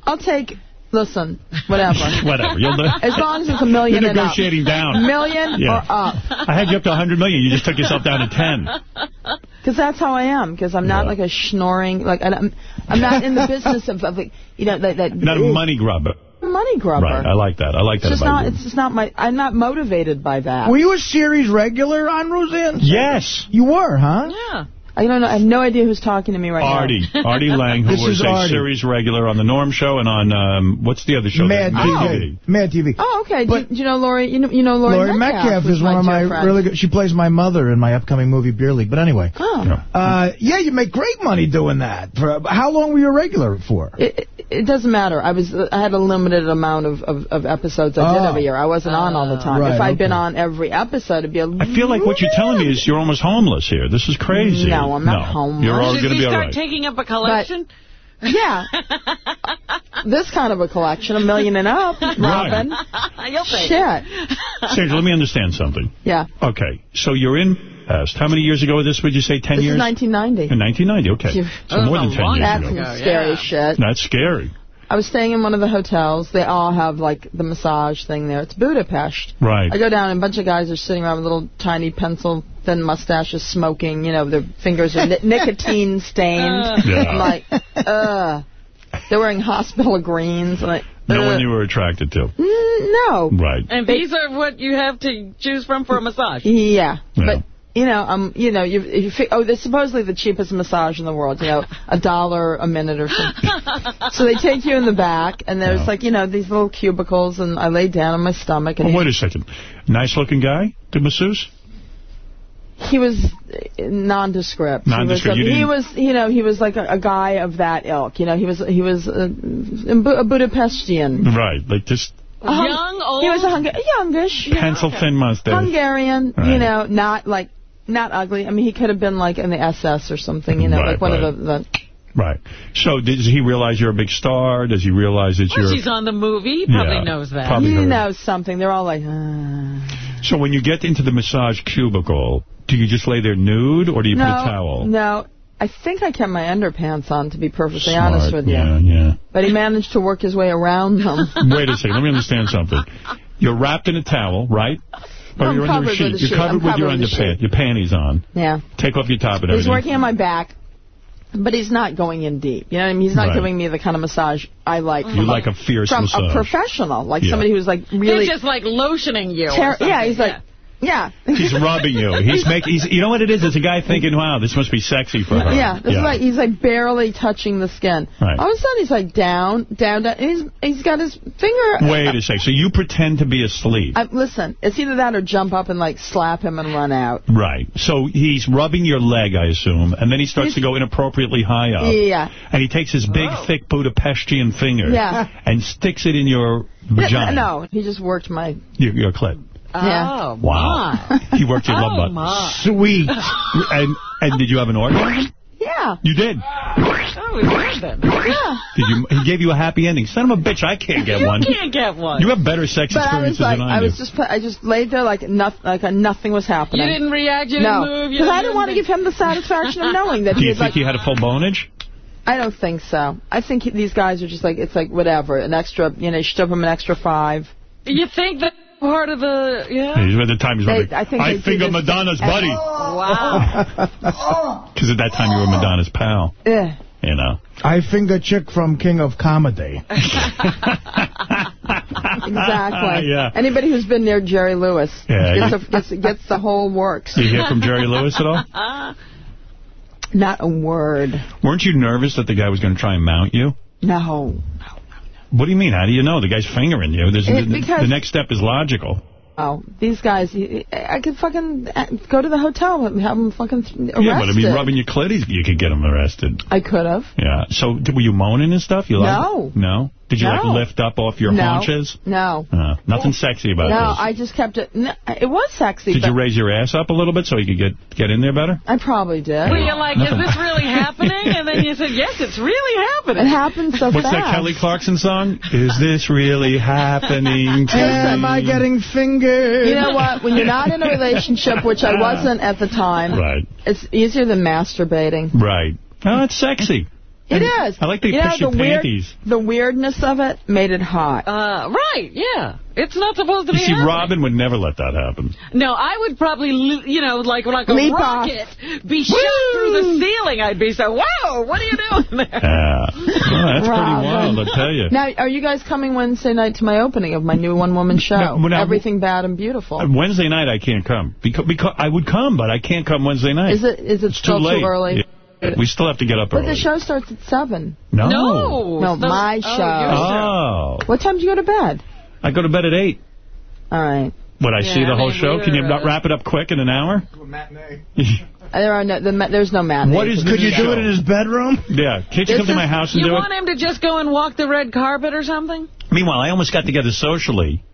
I'll take. Listen, whatever. *laughs* Whatever. You'll do. As long as it's a million You're and up. negotiating down. Million Yeah. or up. I had you up to 100 million. You just took yourself down to 10. *laughs* Because that's how I am. Because I'm not like a snoring. like I'm, I'm not in the *laughs* business of, of like, you know, that, that You're not a money grubber. money grubber. Right, I like that. I like It's that just about not. you. It's just not my. I'm not motivated by that. Were you a series regular on Roseanne? Yes. You were, huh? Yeah. I don't know. I have no idea who's talking to me right Artie. now. *laughs* Artie Lange, who This was a Artie. series regular on The Norm Show and on, um, what's the other show? Mad Mad TV. Mad TV. Oh, okay. Do you, do you know Laurie? You know, you know Lori, Laurie Metcalf was is one of my friend. really good. She plays my mother in my upcoming movie Beer League. But anyway, Oh. uh, yeah, you make great money doing that. For how long were you a regular for? It, it, it doesn't matter. I was I had a limited amount of, of, of episodes I did Oh. every year. I wasn't on all the time. Right, if I'd been on every episode, it'd be a I feel like what you're telling me is you're almost homeless here. This is crazy. No, I'm not homeless. You're all Should going to we be all start taking up a collection? Yeah. *laughs* this kind of a collection, a million and up, Robin. *laughs* You'll take Shit. Sandra, let me understand something. Yeah. Okay, so you're in past. How many years ago was this? Would you say 10 This years? is 1990. In 1990, okay. You- So more than 10 years That's ago. some scary shit. That's scary. I was staying in one of the hotels. They all have, like, the massage thing there. It's Budapest. Right. I go down, and a bunch of guys are sitting around with little tiny pencil thin mustaches, smoking. You know, their fingers are ni- *laughs* nicotine stained. Uh. Yeah. I'm like, ugh. They're wearing hospital greens. I'm like, No ugh. one you were attracted to. No. Right. And these are what you have to choose from for a massage. Yeah. Yeah. But, you know, um, you know, you, you oh, they're supposedly the cheapest massage in the world. You know, a dollar a minute or something. so they take you in the back, and there's like, you know, these little cubicles, and I lay down on my stomach, and Well, wait a second. Nice looking guy? the masseuse? he was uh, nondescript. Nondescript, He was, you a, he was, you know, he was like a, a guy of that ilk. You know, he was he was a, a, Budapestian. Right. Like just A Hung- Young, old? He was a Hunga- youngish. pencil thin mustache. Hungarian, Right. you know, not like not ugly. I mean, he could have been like in the SS or something, you know, Right, like one right. of the, the Right. So does he realize you're a big star? Does he realize that Well, you're... she's on the movie. He probably Yeah, knows that. probably he heard. knows something. They're all like, uh. So when you get into the massage cubicle, do you just lay there nude or do you no, put a towel? no. I think I kept my underpants on, to be perfectly Smart, honest with you. Yeah, yeah. But he managed to work his way around them. Wait a second. Let me understand something. You're wrapped in a towel, right? *laughs* Or No, I'm you're under a covered with sheet. You're covered I'm with your covered with a underpants, your panties on. yeah. Take off your top and He's working on my back, but he's not going in deep. You know what I mean? He's not Right. giving me the kind of massage I like. You from like a fierce from massage. a professional, like Yeah. somebody who's like really. He's just like lotioning you. or ter- yeah, he's like, yeah. He's rubbing you. He's *laughs* making. He's. You know what it is? It's a guy thinking, "Wow, this must be sexy for her." Yeah, this is like he's like barely touching the skin. Right. All of a sudden he's like down, down, down. And he's he's got his finger. Wait a second. So you pretend to be asleep. I, listen, it's either that or jump up and like slap him and run out. Right. So he's rubbing your leg, I assume, and then he starts to go inappropriately high up. Yeah. And he takes his big, oh. thick Budapestian finger Yeah. and sticks it in your Yeah, vagina. No, he just worked my. Your, your clit. Yeah. Oh, Wow. *laughs* He worked your love Oh, button. my. Sweet. And and did you have an orgasm? Yeah. You did. Oh, we heard them. Yeah. Did you? He gave you a happy ending. Son of a bitch, I can't get You one. can't get one. You have better sex But I experiences was like, than I, I do. was just, I just laid there like nothing, like nothing was happening. You didn't react, you didn't move, you because I didn't didn't want to give him the satisfaction of knowing that do you think like. he had a full bonage? I don't think so. I think he, these guys are just like it's like whatever, an extra, you know, you should give him an extra five. You think that part of the, yeah? He's at the time he's They- rubbing. I think they do finger this- Madonna's oh. buddy. Wow. *laughs* Because at that time you were Madonna's pal. Yeah. You know. I finger chick from King of Comedy. *laughs* Exactly. *laughs* Yeah. Anybody who's been near Jerry Lewis Yeah, gets, a, gets, gets the whole works. You hear from Jerry Lewis at all? Not a word. Weren't you nervous that the guy was going to try and mount you? No. What do you mean? How do you know? The guy's fingering you. There's, It- the, because- the next step is logical. Oh, these guys, I could fucking uh, go to the hotel and have them fucking arrested. Yeah, but I mean, rubbing your clit, you could get them arrested. I could have. Yeah. So, were you moaning and stuff? You No. Like, no? Did you, like, lift up off your no. haunches? No. Uh, nothing sexy about it. No, this. I just kept it. No, it was sexy. Did but you raise your ass up a little bit so you could get get in there better? I probably did. Were you're like, is this really happening? And then you said, yes, it's really happening. It happened so What's fast. that Kelly Clarkson song? Is this really happening *laughs* to Am I getting fingered? You know what? When you're not in a relationship, which I wasn't at the time, Right. it's easier than masturbating. Right. Oh, it's sexy. It is. I like the you know, picture the weird, panties. The weirdness of it made it hot. Uh, right, yeah. It's not supposed to You be see, happening. Robin would never let that happen. No, I would probably, you know, like like a Leap off. rocket, be shot through the ceiling. I'd be so, whoa, what are you doing there? Yeah. Well, that's pretty Robin. wild, I tell you. Now, are you guys coming Wednesday night to my opening of my new one-woman show? No, no. Everything Bad and Beautiful. Uh, Wednesday night I can't come. Because, because I would come, but I can't come Wednesday night. Is it is it It's still too too early? Yeah. We still have to get up But early. But the show starts at 7. No. No. No, So- my oh, show. Oh. What time do you go to bed? I go to bed at 8. All right. Would I Yeah, see the I whole mean, show? Can you not uh, wrap it up quick in an hour? There are no, the, there's no matinee. What is Could you do it in his bedroom? Yeah. Can't you This come to my house and do it? You want him to just go and walk the red carpet or something? Meanwhile, I almost got together socially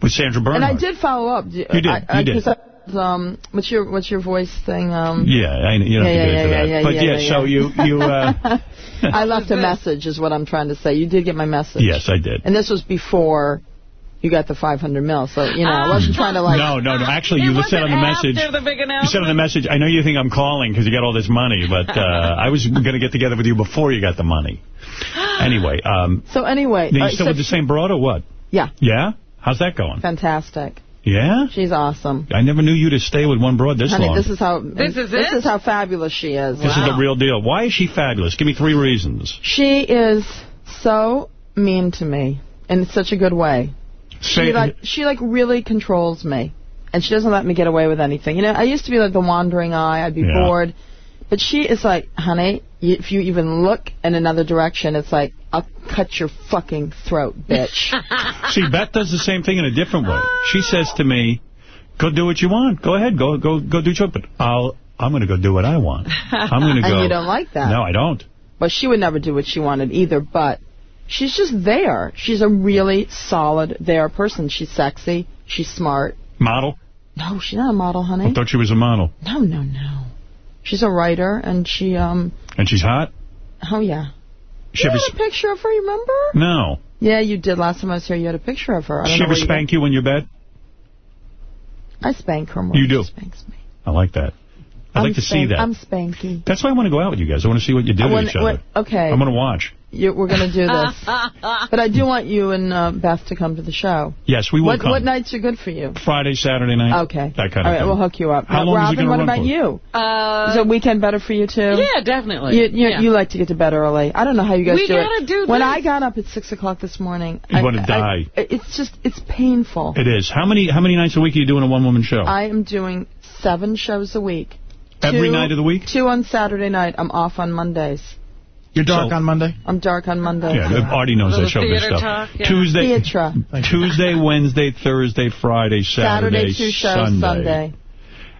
with Sandra Bernhard. And I did follow up. You did, you did. Um, what's your what's your voice thing? Um, Yeah, I, you don't Yeah, have to yeah, get into yeah, that. yeah, but yeah, yeah, yeah, so you, you uh, *laughs* I left a message, is what I'm trying to say. You did get my message. yes, I did. And this was before you got the 500 mil, so you know I wasn't trying to like. no, no, no. Actually, you wasn't said on the message. the big You said on announcement? the message, I know you think I'm calling because you got all this money, but uh, I was going to get together with you before you got the money. *gasps* Anyway, um, So anyway, you uh, still so- with the same broad or what? yeah, Yeah? How's that going? fantastic. Yeah? She's awesome. I never knew you to stay with one broad this Honey, long. this is how This is this it? is how fabulous she is. This is the real deal. Why is she fabulous? Give me three reasons. She is so mean to me in such a good way. Say, She like she like really controls me, and she doesn't let me get away with anything. You know, I used to be like the wandering eye. I'd be Yeah. bored, but she is like, honey, if you even look in another direction, it's like I'll cut your fucking throat, bitch. *laughs* See, Beth does the same thing in a different way. She says to me, go do what you want. Go ahead. Go go go do something. I'll, I'm going to go do what I want. I'm going to go. and go. you don't like that. No, I don't. But she would never do what she wanted either. But she's just there. She's a really solid there person. She's sexy. She's smart. Model? No, she's not a model, honey. I thought she was a model. No, no, no. She's a writer, and she um. And she's hot? Oh yeah. She you had a picture of her, you remember? no. Yeah, you did. Last time I was here, you had a picture of her. I don't She ever where you spank you in your bed? I spank her more. You do? she spanks me. I like that. I'd I'm like to see that. I'm spanky. That's why I want to go out with you guys. I want to see what you do I to each other. okay. I'm going to watch. You, we're going to do *laughs* this. but I do want you and uh, Beth to come to the show. Yes, we will what, come. What nights are good for you? Friday, Saturday night. Okay. That kind All of right, thing. we'll hook you up. How Now, long is it Robin, gonna what run about for? you? Uh, is a weekend better for you, too? yeah, definitely. You, you, Yeah. you like to get to bed early. I don't know how you guys We do it. We gotta do when. I got up at 6 o'clock this morning, You I, wanna I- die. it's just, it's painful. It is. How many how many nights a week are you doing a one-woman show? I am doing seven shows a week. Every Two- night of the week? Two on Saturday night. I'm off on Mondays. You're dark So- on Monday? I'm dark on Monday. Yeah, Artie knows I Little show this stuff. talk, yeah. Tuesday, Theatre. Tuesday, Wednesday, Thursday, Friday, Saturday, Saturday, two shows, Sunday. Sunday.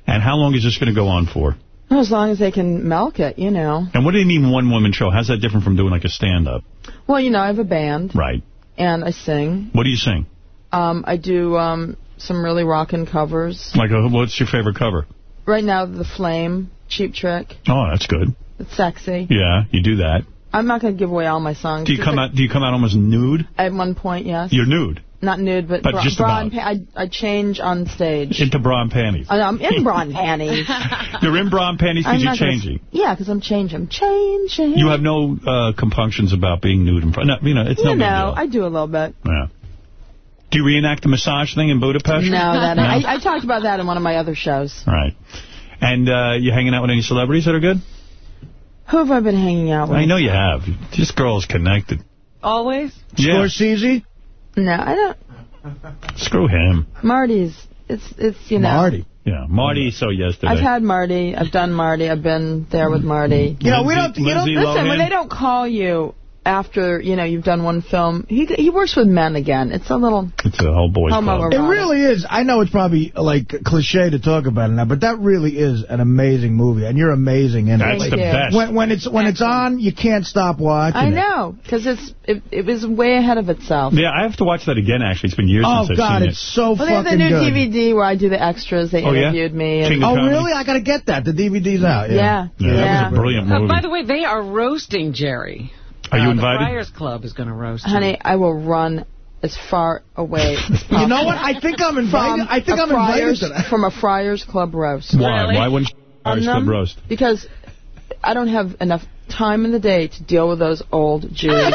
And how long is this going to go on for? As long as they can milk it, you know. And what do you mean one-woman show? How's that different from doing like a stand-up? Well, you know, I have a band Right. and I sing. What do you sing? Um, I do um, some really rockin' covers. Like, uh, what's your favorite cover? Right now, The Flame, Cheap Trick. Oh, that's good. It's sexy. Yeah, you do that. I'm not going to give away all my songs. Do you come out? Do you come out almost nude? At one point, yes. You're nude Not nude, but, But bra, just bra about. and I, I change on stage. into bra and panties. I- I'm in bra and panties. *laughs* You're in bra and panties because you're not gonna- changing. Yeah, because I'm changing. I'm changing. You have no uh, compunctions about being nude in front. No, you know, it's You no know. I do a little bit. Yeah. Do you reenact the massage thing in Budapest? No, that No? I, I talked about that in one of my other shows. All right. And uh, you hanging out with any celebrities that are good? Who have I been hanging out with? I know you have. This girl's connected. Always? Yeah. Scorsese? No, I don't. Screw him. Marty's. It's it's you know. Marty. Yeah. Marty saw yesterday. I've had Marty. I've done Marty. I've been there with Marty. You know, we don't, you Lindsay don't, Listen, when they don't call you after you know you've done one film, he he works with men again. It's a little. It's a whole boys Homo club. It really is. I know it's probably like cliche to talk about it now, but that really is an amazing movie, and you're amazing in That's it. the you. best. When, when it's when it's on, you can't stop watching. I know because it's it, it was way ahead of itself. Yeah, I have to watch that again, actually. It's been years Oh since I've God, seen it's so Well, they have the fucking new good. DVD where I do the extras. They Oh, yeah? interviewed me. And, Oh Comedy. really? I gotta get that. The DVD's out. yeah, Yeah. Yeah, yeah. that was a brilliant Uh, movie. by the way, they are roasting Jerry. Are you Uh, invited? The Friars Club is going to roast him. Honey, I will run as far away as possible. *laughs* You know what? I think I'm invited. From I think a I'm invited Friars, to. From a Friars Club roast. Why? Really? Why wouldn't On Friars Club roast? Because I don't have enough time in the day to deal with those old Jews. *laughs*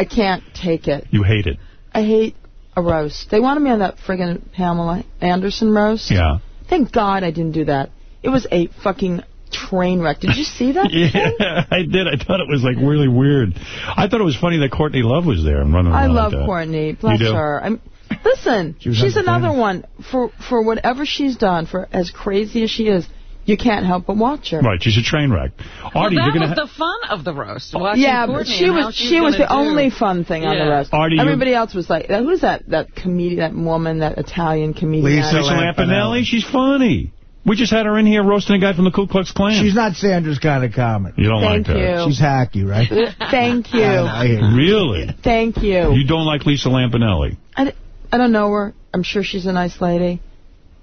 I can't take it. You hate it. I hate a roast. They wanted me on that friggin' Pamela Anderson roast. Yeah. Thank God I didn't do that. It was a fucking train wreck. Did you see that? *laughs* Yeah, I did. I thought it was like really weird. I thought it was funny that Courtney Love was there and running I around I love like. Courtney. Bless You her. I'm, listen, *laughs* She she's entertaining. another one. For for whatever she's done, for as crazy as she is, you can't help but watch her. Right, she's a train wreck. Well, that you're was the fun of the roast. Watching yeah, but she was she was the do. only fun thing on the roast. Artie, Everybody else was like, who's that that comedian, that woman, that Italian comedian? Lisa Lampanelli. She's funny. We just had her in here roasting a guy from the Ku Klux Klan. She's not Sandra's kind of comic. You don't Thank like her. you. She's hacky, right? *laughs* Thank you. I hear. Really? Thank you. You don't like Lisa Lampanelli? I don't know her. I'm sure she's a nice lady.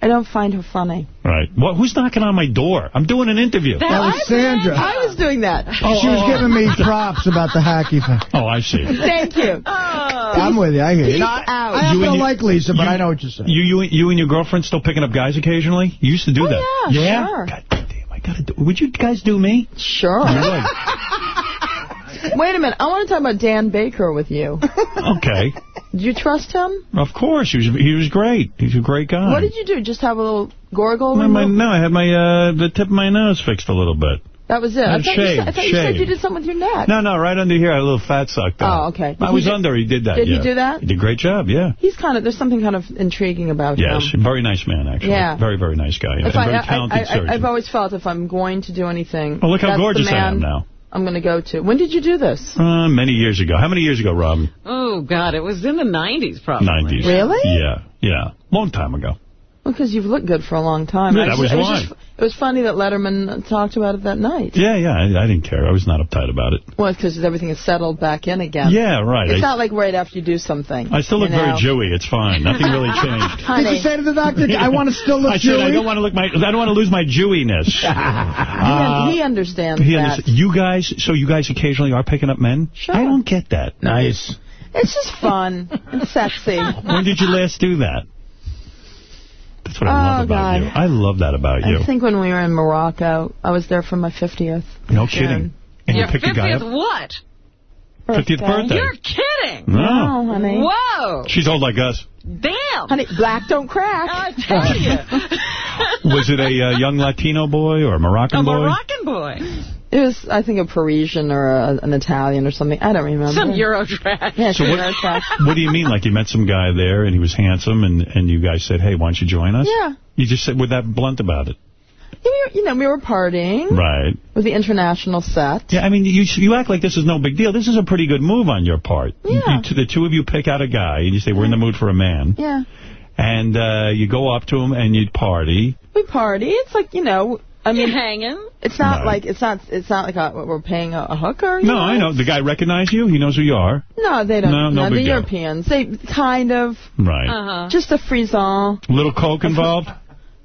I don't find her funny. Right. What? Who's knocking on my door? I'm doing an interview. That was Sandra. I was doing that. Oh, she was oh. giving me props about the hacky thing. *laughs* Oh, I see. Thank you. *laughs* I'm with you. I hear you. Peace No, I, out. I happen You to and you- like Lisa, but you- I know what you're saying. You, you, you and your girlfriend still picking up guys occasionally? You used to do oh, that. Oh, yeah, sure. God damn, I gotta do. Would you guys do me? Sure. You would. *laughs* Wait a minute. I want to talk about Dan Baker with you. *laughs* Okay. Do you trust him? Of course, he was he was great. He's a great guy. What did you do? Just have a little gorgle? No, my, no, I had my uh, the tip of my nose fixed a little bit. That was it. Uh, I thought, you said, I thought you said you did something with your neck. No, no, right under here, I had a little fat sucked out. Oh, okay. Did I was do- under. He did that. Did he do that? He did a great job. Yeah. He's kind of, there's something kind of intriguing about Yes, him. Yes, very nice man, actually. Yeah. Very, very nice guy. I, very I, talented I, surgeon. I, I've always felt if I'm going to do anything, Oh, look how gorgeous I am now. I'm going to go to. When did you do this? Uh, many years ago. How many years ago, Robin? Oh, God, it was in the 90s, probably. 90s. Really? Yeah, yeah. Long time ago. Well, because you've looked good for a long time. Yeah, that was it why. Just, it was funny that Letterman talked about it that night. Yeah, yeah. I, I didn't care. I was not uptight about it. Well, because everything is settled back in again. Yeah, right. It's I- not like right after you do something. I still look you very know? Jewy. It's fine. Nothing really *laughs* changed. Honey. Did you say to the doctor, I want to still look I said I don't want to look my. I don't want to lose my Jewiness. *laughs* He, Uh, he understands he that. understand- You guys, so you guys occasionally are picking up men? Sure. I don't get that. Nice. It's just fun and sexy. When did you last do that? That's what I Oh, love about God. you. I love that about you. I think when we were in Morocco, I was there for my 50th. No kidding. And Your you pick a guy 50th up? what? 50th birthday. You're kidding. No. Oh, honey. Whoa. She's old like us. Damn. Honey, black don't crack. I tell you. *laughs* Was it a uh, young Latino boy or a Moroccan A boy? A Moroccan boy. It was, I think, a Parisian or a, an Italian or something. I don't remember. Some Euro trash. Yeah, So some what- Euro trash. What do you mean? Like you met some guy there and he was handsome and, and you guys said, hey, why don't you join us? Yeah. You just said, with that blunt about it. You, you know, we were partying Right. with the international set. Yeah, I mean, you you act like this is no big deal. This is a pretty good move on your part. You- Yeah. you- the two of you pick out a guy and you say, we're in the mood for a man. Yeah. And uh, you go up to him and you party. We party. It's like, you know, I mean, You're hanging. it's not Right. like, it's not, it's not like a, we're paying a, a hooker. you No, I know. The guy recognize you. He knows who you are. No, they don't. No, no the big deal. Europeans. They kind of, Right. Uh-huh. just a frisson. Little coke involved? *laughs*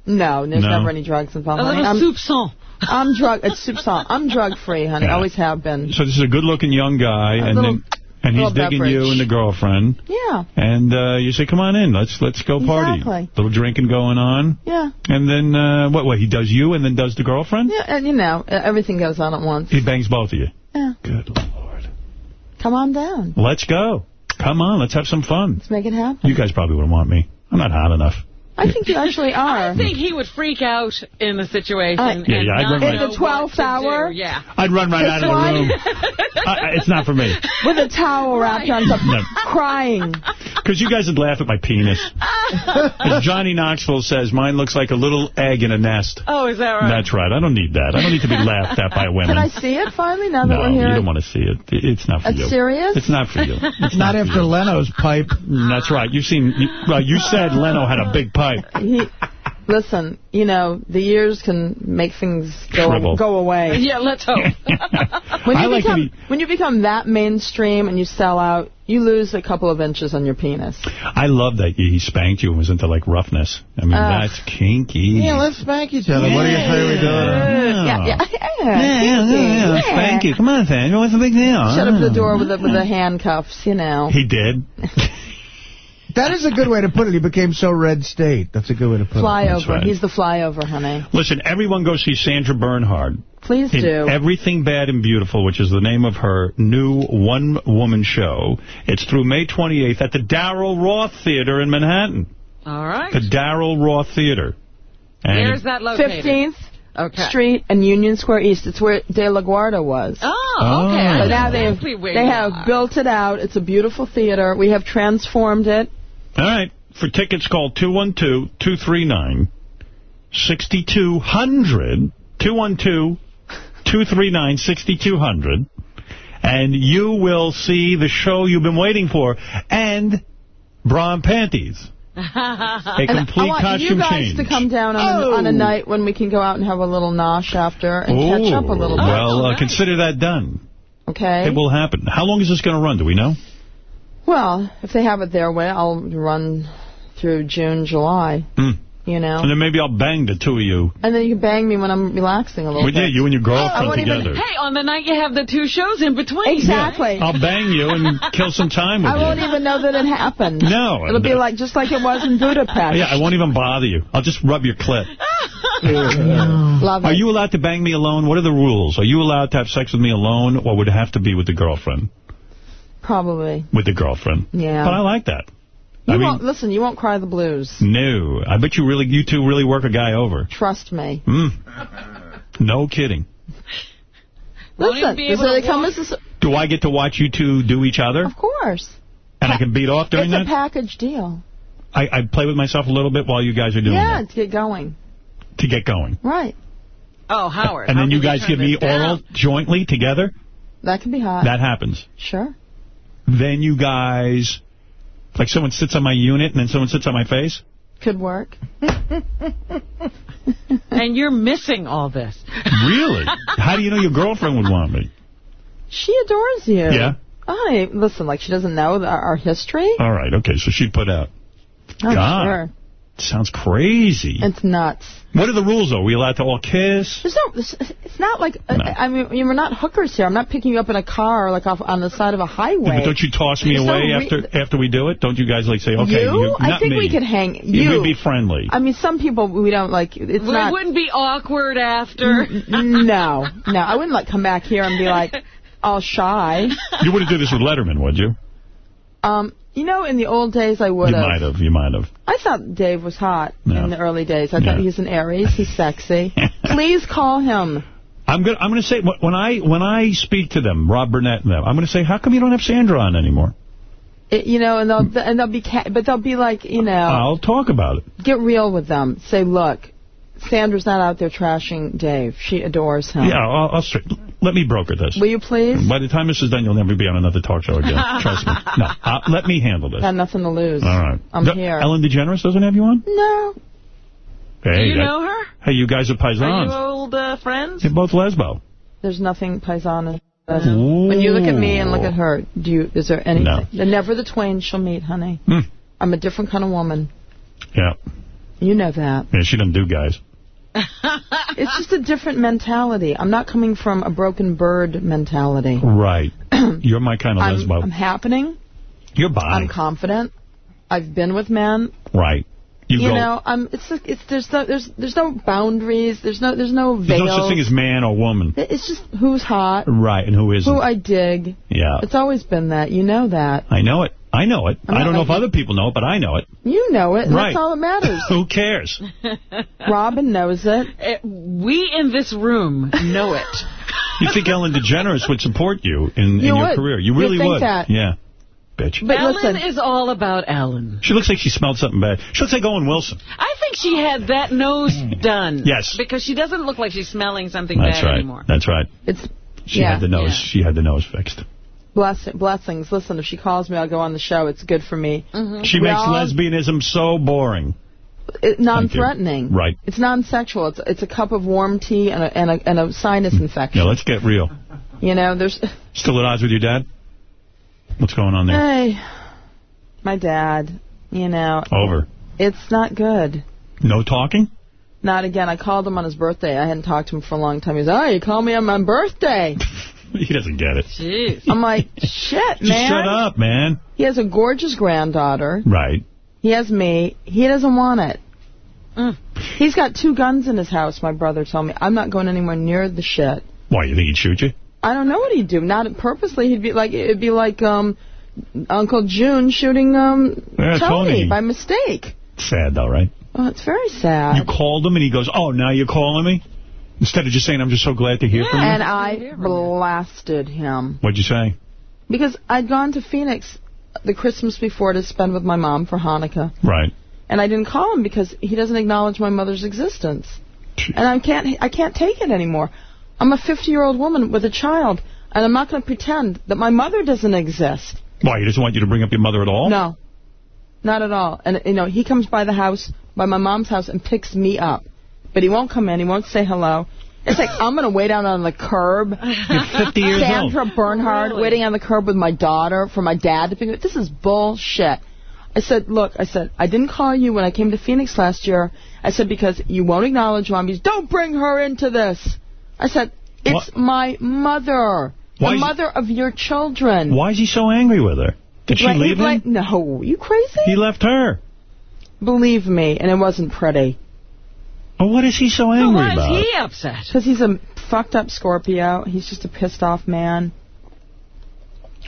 No, there's No. never any drugs involved. A honey. little I'm, soupçon. I'm drug, it's soupçon. I'm drug free, honey. Yeah. Always have been. So this is a good-looking young guy, and little- then and he's digging beverage. you and the girlfriend, Yeah, and uh, you say, "Come on in, let's let's go party." Exactly. Little drinking going on, yeah, and then uh, what? What he does you, and then does the girlfriend? yeah. And you know, everything goes on at once. He bangs both of you. Yeah. Good lord. Come on down. Let's go. Come on, let's have some fun. Let's make it happen. You guys probably wouldn't want me. I'm not hot enough. I think you actually are. I think he would freak out in the situation. Uh, Yeah, yeah, I'd not run right- In the 12th hour? do. Yeah. I'd run right out of the room. *laughs* I, I- it's not for me. With a towel wrapped around top, No. crying. Because you guys would laugh at my penis. *laughs* As Johnny Knoxville says, mine looks like a little egg in a nest. Oh, is that right? That's right. I don't need that. I don't need to be laughed at by women. Can I see it finally now that no, we're here? you don't want to see it. It- It's not for That's you. serious? It's not for you. *laughs* It's Not for after you. Leno's pipe. That's right. You've seen. You, well, you said Leno had a big pipe. He, listen, you know, the years can make things go go away. *laughs* Yeah, let's hope. *laughs* When you like become he- when you become that mainstream and you sell out, you lose a couple of inches on your penis. I love that he spanked you and was into like roughness. I mean, Uh, that's kinky. Yeah, let's spank each other. What do you say we do it? Yeah, yeah, Yeah, yeah, yeah, yeah. Spank you. Come on, Samuel. What's the big deal? Shut up the door with the with the handcuffs, you know. He did. *laughs* That is a good way to put it. He became so red state. That's a good way to put it. Flyover. right. He's the flyover, honey. Listen, everyone go see Sandra Bernhard. Please in do. Everything Bad and Beautiful, which is the name of her new one-woman show. It's through May 28th at the Daryl Roth Theater in Manhattan. All right. The Daryl Roth Theater. And Where's that located? 15th Okay. Street and Union Square East. It's where De La Guarda was. Oh, okay. I But now they have, they have built it out. It's a beautiful theater. We have transformed it. All right. For tickets, call 212-239-6200. 212-239-6200. And you will see the show you've been waiting for. And bra and panties. A complete *laughs* And complete I want costume you guys change. to come down on, a, on a night when we can go out and have a little nosh after and catch up a little bit. Well, uh, consider that done. Okay. It will happen. How long is this going to run? Do we know? Well, if they have it their way, I'll run through June, July. Hmm. You know. And then maybe I'll bang the two of you. And then you can bang me when I'm relaxing a little Well, bit. yeah, you and your I girlfriend won't even- together. Hey, on the night you have the two shows in between. Exactly. I'll bang you and kill some time with I you. won't even know that it happened. No, It'll be like just like it was in Budapest. Yeah, I won't even bother you. I'll just rub your clit. *laughs* Love Are it. you allowed to bang me alone? What are the rules? Are you allowed to have sex with me alone, or would it have to be with the girlfriend? Probably. With the girlfriend. Yeah. But I like that. You I mean, won't listen. You won't cry the blues. no. I bet you really, you two really work a guy over. Trust me. Mm. No kidding. Listen, be does it come as a, Do I get to watch you two do each other? Of course. And I can beat off during that? it's a that? package deal. I, I play with myself a little bit while you guys are doing it. yeah, that to get going. to get going. Right. Oh, Howard. And how then you guys give me this down? oral jointly together? That can be hot. That happens. Sure. Then you guys, like someone sits on my unit and then someone sits on my face? Could work. *laughs* And you're missing all this. Really? How do you know your girlfriend would want me? She adores you. Yeah? I listen, like she doesn't know the, our history. All right, okay, so she'd put out. Oh, God. sure. Sounds crazy. It's nuts. What are the rules, though? Are we allowed to all kiss? There's no. It's it's not like. uh, No. I mean, we're not hookers here. I'm not picking you up in a car like off on the side of a highway. But don't you toss me There's away re- after after we do it? Don't you guys like say, okay, You? I not think me. we could hang. You You. would be friendly. I mean, some people we don't like. It's It not. wouldn't be awkward after. No, no. I wouldn't like come back here and be like *laughs* all shy. You wouldn't do this with Letterman, would you? Um, you know, in the old days, I would have. You might have. You might have. I thought Dave was hot in the early days. I Yeah. thought he's an Aries. He's sexy. *laughs* Please call him. I'm gonna. I'm gonna say when I when I speak to them, Rob Burnett and them, I'm gonna say, how come you don't have Sandra on anymore? It, you know, and they'll and they'll be, ca- but they'll be like, you know, I'll talk about it. get real with them. Say, look, Sandra's not out there trashing Dave. She adores him. Yeah, I'll, I'll straight. Let me broker this. Will you please? By the time this is done, you'll never be on another talk show again. *laughs* Trust me. No, uh, let me handle this. Got nothing to lose. All right. I'm The- here. Ellen DeGeneres doesn't have you on? No. Hey, Do you that- know her? Hey, you guys are Are you old uh, friends? You're both lesbo. There's nothing paisan. When you look at me and look at her, do you? Is there anything? No. Never the twain shall meet, honey. Hmm. I'm a different kind of woman. Yeah. You know that. Yeah, she doesn't do guys. It's just a different mentality. I'm not coming from a broken bird mentality. Right. *clears throat* You're my kind of I'm, lesbo. I'm happening. You're bi. I'm confident. I've been with men. right. You, You, know, I'm. It's it's there's no there's there's no boundaries. There's no there's no veils. There's no such thing as man or woman. It's just who's hot, Right, and who isn't. who I dig. yeah. It's always been that. You know that. I know it. I know it. I'm I not don't know if other people know it, but I know it. You know it. Right. That's all that matters. *laughs* Who cares? *laughs* Robin knows it. Uh, We in this room know it. You think *laughs* Ellen DeGeneres would support you in, in your would. career? You You'd really think would. that. Yeah. Bitch. But Ellen listen, is all about Ellen. She looks like she smelled something bad. She looks like Owen Wilson. I think she had that nose done. Yes. Because she doesn't look like she's smelling something That's bad right. anymore. That's right. it's She yeah. had the nose. Yeah. She had the nose fixed. Bless, blessings. Listen, if she calls me, I'll go on the show. It's good for me. Mm-hmm. She We makes all- lesbianism so boring. It, non-threatening. Right. It's non-sexual. It's it's a cup of warm tea and a and a, and a sinus infection. Yeah, let's get real. You know, there's. *laughs* Still at odds with your dad? What's going on there? Hey, my dad. You know, Over. it's not good. No talking? Not again. I called him on his birthday. I hadn't talked to him for a long time. He's, oh, you call me on my birthday. *laughs* *laughs* He doesn't get it. Jeez. I'm like, shit, Just man. shut up, man. He has a gorgeous granddaughter. Right. He has me. He doesn't want it. Mm. He's got two guns in his house, my brother told me. I'm not going anywhere near the shit. Why, you think he'd shoot you? I don't know what he'd do. Not purposely. He'd be like, it'd be like um, Uncle June shooting um, Yeah, Tony, Tony. by mistake. Sad, though, right? Oh, it's very sad. You called him, and he goes, oh, now you're calling me? Instead of just saying, I'm just so glad to hear from you? And I blasted him. What'd you say? Because I'd gone to Phoenix the Christmas before to spend with my mom for Hanukkah. Right. And I didn't call him because he doesn't acknowledge my mother's existence. And I can't I can't take it anymore. I'm a 50-year-old woman with a child, and I'm not going to pretend that my mother doesn't exist. Why, he doesn't want you to bring up your mother at all? No. Not at all. And, you know, he comes by the house, by my mom's house, and picks me up. But he won't come in. He won't say hello. It's like I'm going to wait out on the curb. *laughs* You're 50 years Sandra old. Bernhard waiting on the curb with my daughter for my dad to pick up. This is bullshit. I said, look, I said, I didn't call you when I came to Phoenix last year. I said, because you won't acknowledge mommy. Don't bring her into this. I said, it's my mother. Why the mother of your children. Why is he so angry with her? Did she Like- leave him? like- no, you crazy? He left her. Believe me, and it wasn't pretty. Well, what is he so angry about? why is about? he upset? Because he's a fucked up Scorpio. He's just a pissed off man.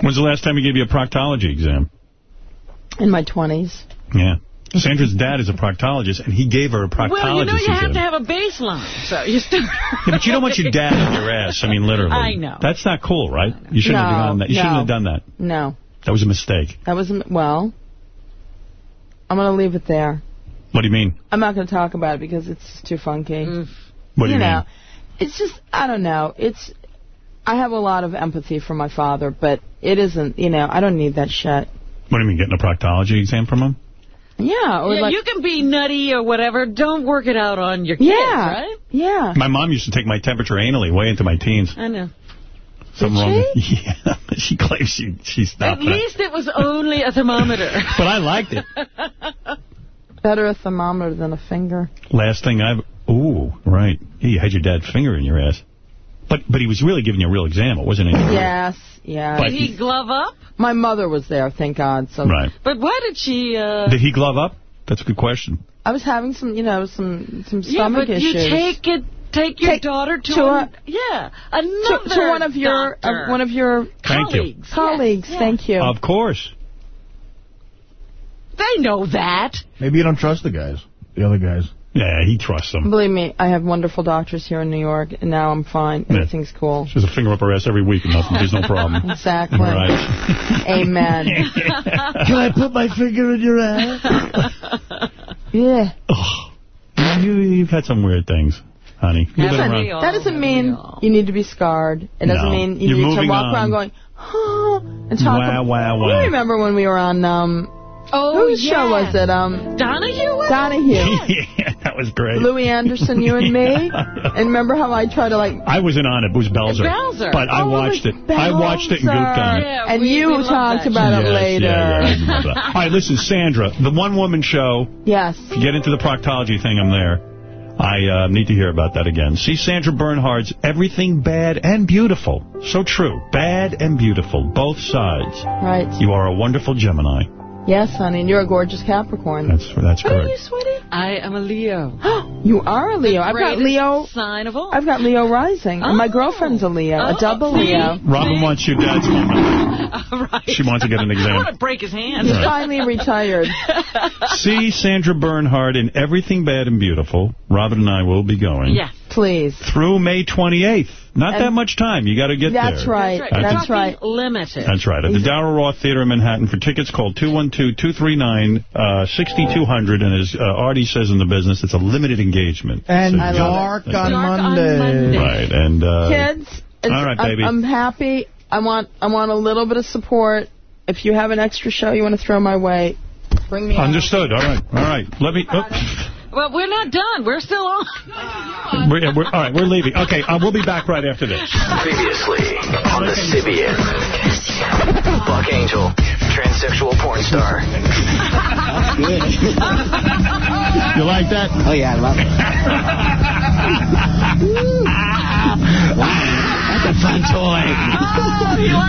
When's the last time he gave you a proctology exam? In my 20s. Yeah. Sandra's dad is a proctologist, and he gave her a proctologist Well, you know you have to have a baseline, so you still... *laughs* Yeah, but you don't want your *laughs* dad on your ass. I mean, literally. I know. That's not cool, right? You shouldn't have done that. You shouldn't no. have done that. No, That was a mistake. that was, well, I'm going to leave it there. What do you mean? I'm not going to talk about it because it's too funky. Mm. What do you, know, mean? it's just, I don't know. It's, I have a lot of empathy for my father, but it isn't, you know, I don't need that shit. What do you mean, getting a proctology exam from him? Yeah, or Yeah, like, you can be nutty or whatever. Don't work it out on your kids, yeah, right? yeah. My mom used to take my temperature anally way into my teens. I know. Something wrong. *laughs* Yeah, she claims she she At stopped that. least it was only a thermometer. *laughs* But I liked it. *laughs* Better a thermometer than a finger. Last thing I've... Ooh, right. Yeah, you had your dad's finger in your ass. But but he was really giving you a real exam. It wasn't anything. Yes, yeah. But Did he glove up? My mother was there, thank God. So Right. But why did she... Uh, Did he glove up? That's a good question. I was having some, you know, some some yeah, stomach but issues. you take it... Take your Take- daughter to, to an- a- yeah another to one of your uh, one of your Thank you. colleagues. colleagues. Yeah, Thank you. Of course. They know that. Maybe you don't trust the guys, the other guys. Yeah, he trusts them. Believe me, I have wonderful doctors here in New York, and now I'm fine. Yeah. Everything's cool. She has a finger up her ass every week and nothing. There's no problem. *laughs* Exactly. Right. *laughs* Amen. *laughs* Can I put my finger in your ass? yeah. You, you've had some weird things, honey. You've been Listen, that doesn't mean you need to be scarred. It doesn't No. mean you You're need to walk on. around going, oh, and talk. Wow, wow, You remember when we were on, um, Oh, whose show yeah. was it? Um, Donahue? was? Donahue. yeah, *laughs* that was great. Louie Anderson, you and me. *laughs* And remember how I tried to like I wasn't on it. It was Belzer. Belzer. But I Oh, it watched was it. I watched it and goofed on it. Yeah, and we- you we talked that about it later. Yeah, yeah, I. All right, listen, Sandra, the one-woman show, Yes. if you get into the proctology thing, I'm there. I uh, need to hear about that again. See Sandra Bernhard's Everything Bad and Beautiful. So true. Bad and beautiful. Both sides. Right. You are a wonderful Gemini. Yes, honey, and you're a gorgeous Capricorn. That's that's correct. Are you, correct. sweetie? I am a Leo. *gasps* you are a Leo. I've got Leo. sign of all. I've got Leo rising, and my Oh. girlfriend's a Leo, a Oh, double see? Leo. Robin wants your dad's *laughs* phone number. right. She wants to get an *laughs* I exam. want to break his hand. He's Right. finally *laughs* retired. See Sandra Bernhard in Everything Bad and Beautiful. Robin and I will be going. Yeah. Please. Through May 28th. Not And- that much time. You got to get That's there. right. That's That's right. That's right. Limited. That's right. At the Daryl Roth Theater in Manhattan. For tickets, call 212-239-6200. And as uh, Artie says in the business, it's a limited engagement. And So you dark on Dark on Monday. Monday. Right. And uh, Kids, it's, all right, I'm- baby. I'm, happy. I want I want a little bit of support. If you have an extra show you want to throw my way, bring me on. understood. All right. All right. Let me... Oh, Well, we're not done. We're still on. we're, we're, all right. We're leaving. Okay. Uh, we'll be back right after this. Previously on the Sybian. Buck Angel, transsexual porn star. *laughs* You like that? Oh, yeah, I love it. wow. *laughs* That's a on toy.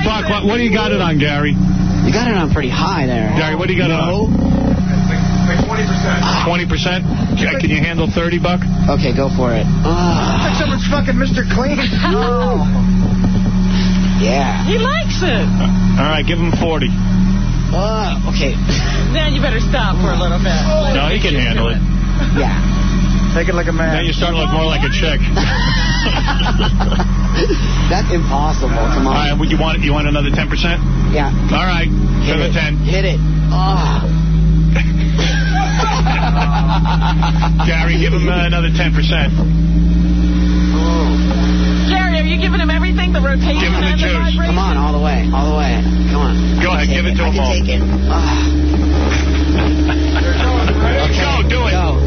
Buck, what, what do you got it on, Gary? You got it on pretty high there. Gary, what do you got it on? Like 20%. 20%? Can can you handle 30, Buck? Okay, go for it. Ah, Like someone's fucking Mr. Clean. *laughs* yeah. He likes it. All right, give him 40. Uh, okay. *laughs* Then you better stop for a little bit. No, he can handle it. Yeah. Take it like a man. Now you're starting to look more like a chick. *laughs* That's impossible. Come All on. right, you want you want another 10%? Yeah. All right, Hit give it. it 10. Hit it. Ah. *laughs* Gary, give him uh, another 10%. Gary, are you giving him everything? The rotation Give him the and the juice. vibration? Come on, all the way. All the way. Come on. Go ahead, give it take to I him can all. take it. Ah. Go, do it. Go.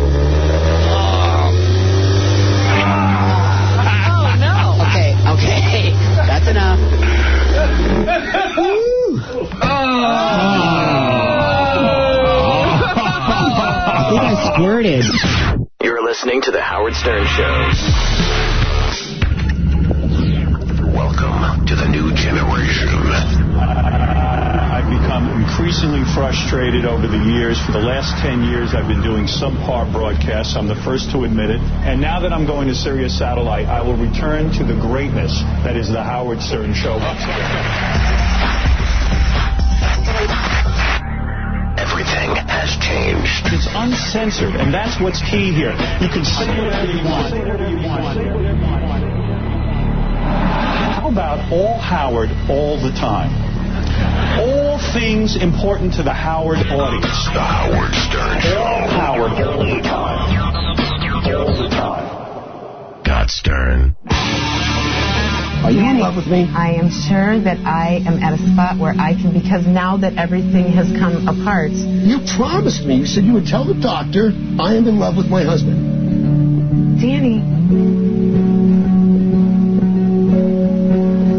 Oh, no. *laughs* Okay, okay. That's enough. *laughs* I think I. You're listening to The Howard Stern Show. Welcome to the new generation. I've become increasingly frustrated over the years. For the last 10 years, I've been doing subpar broadcasts. I'm the first to admit it. And now that I'm going to Sirius Satellite, I will return to the greatness that is the Howard Stern Show Everything has changed. It's uncensored, and that's what's key here. You can say whatever you want. How about all Howard all the time? All things important to the Howard audience. The Howard Stern Show. All Howard all the time. All the time. Got Stern. Are you in love with me? I am sure that I am at a spot where I can, because now that everything has come apart. You promised me. You said you would tell the doctor I am in love with my husband. Danny,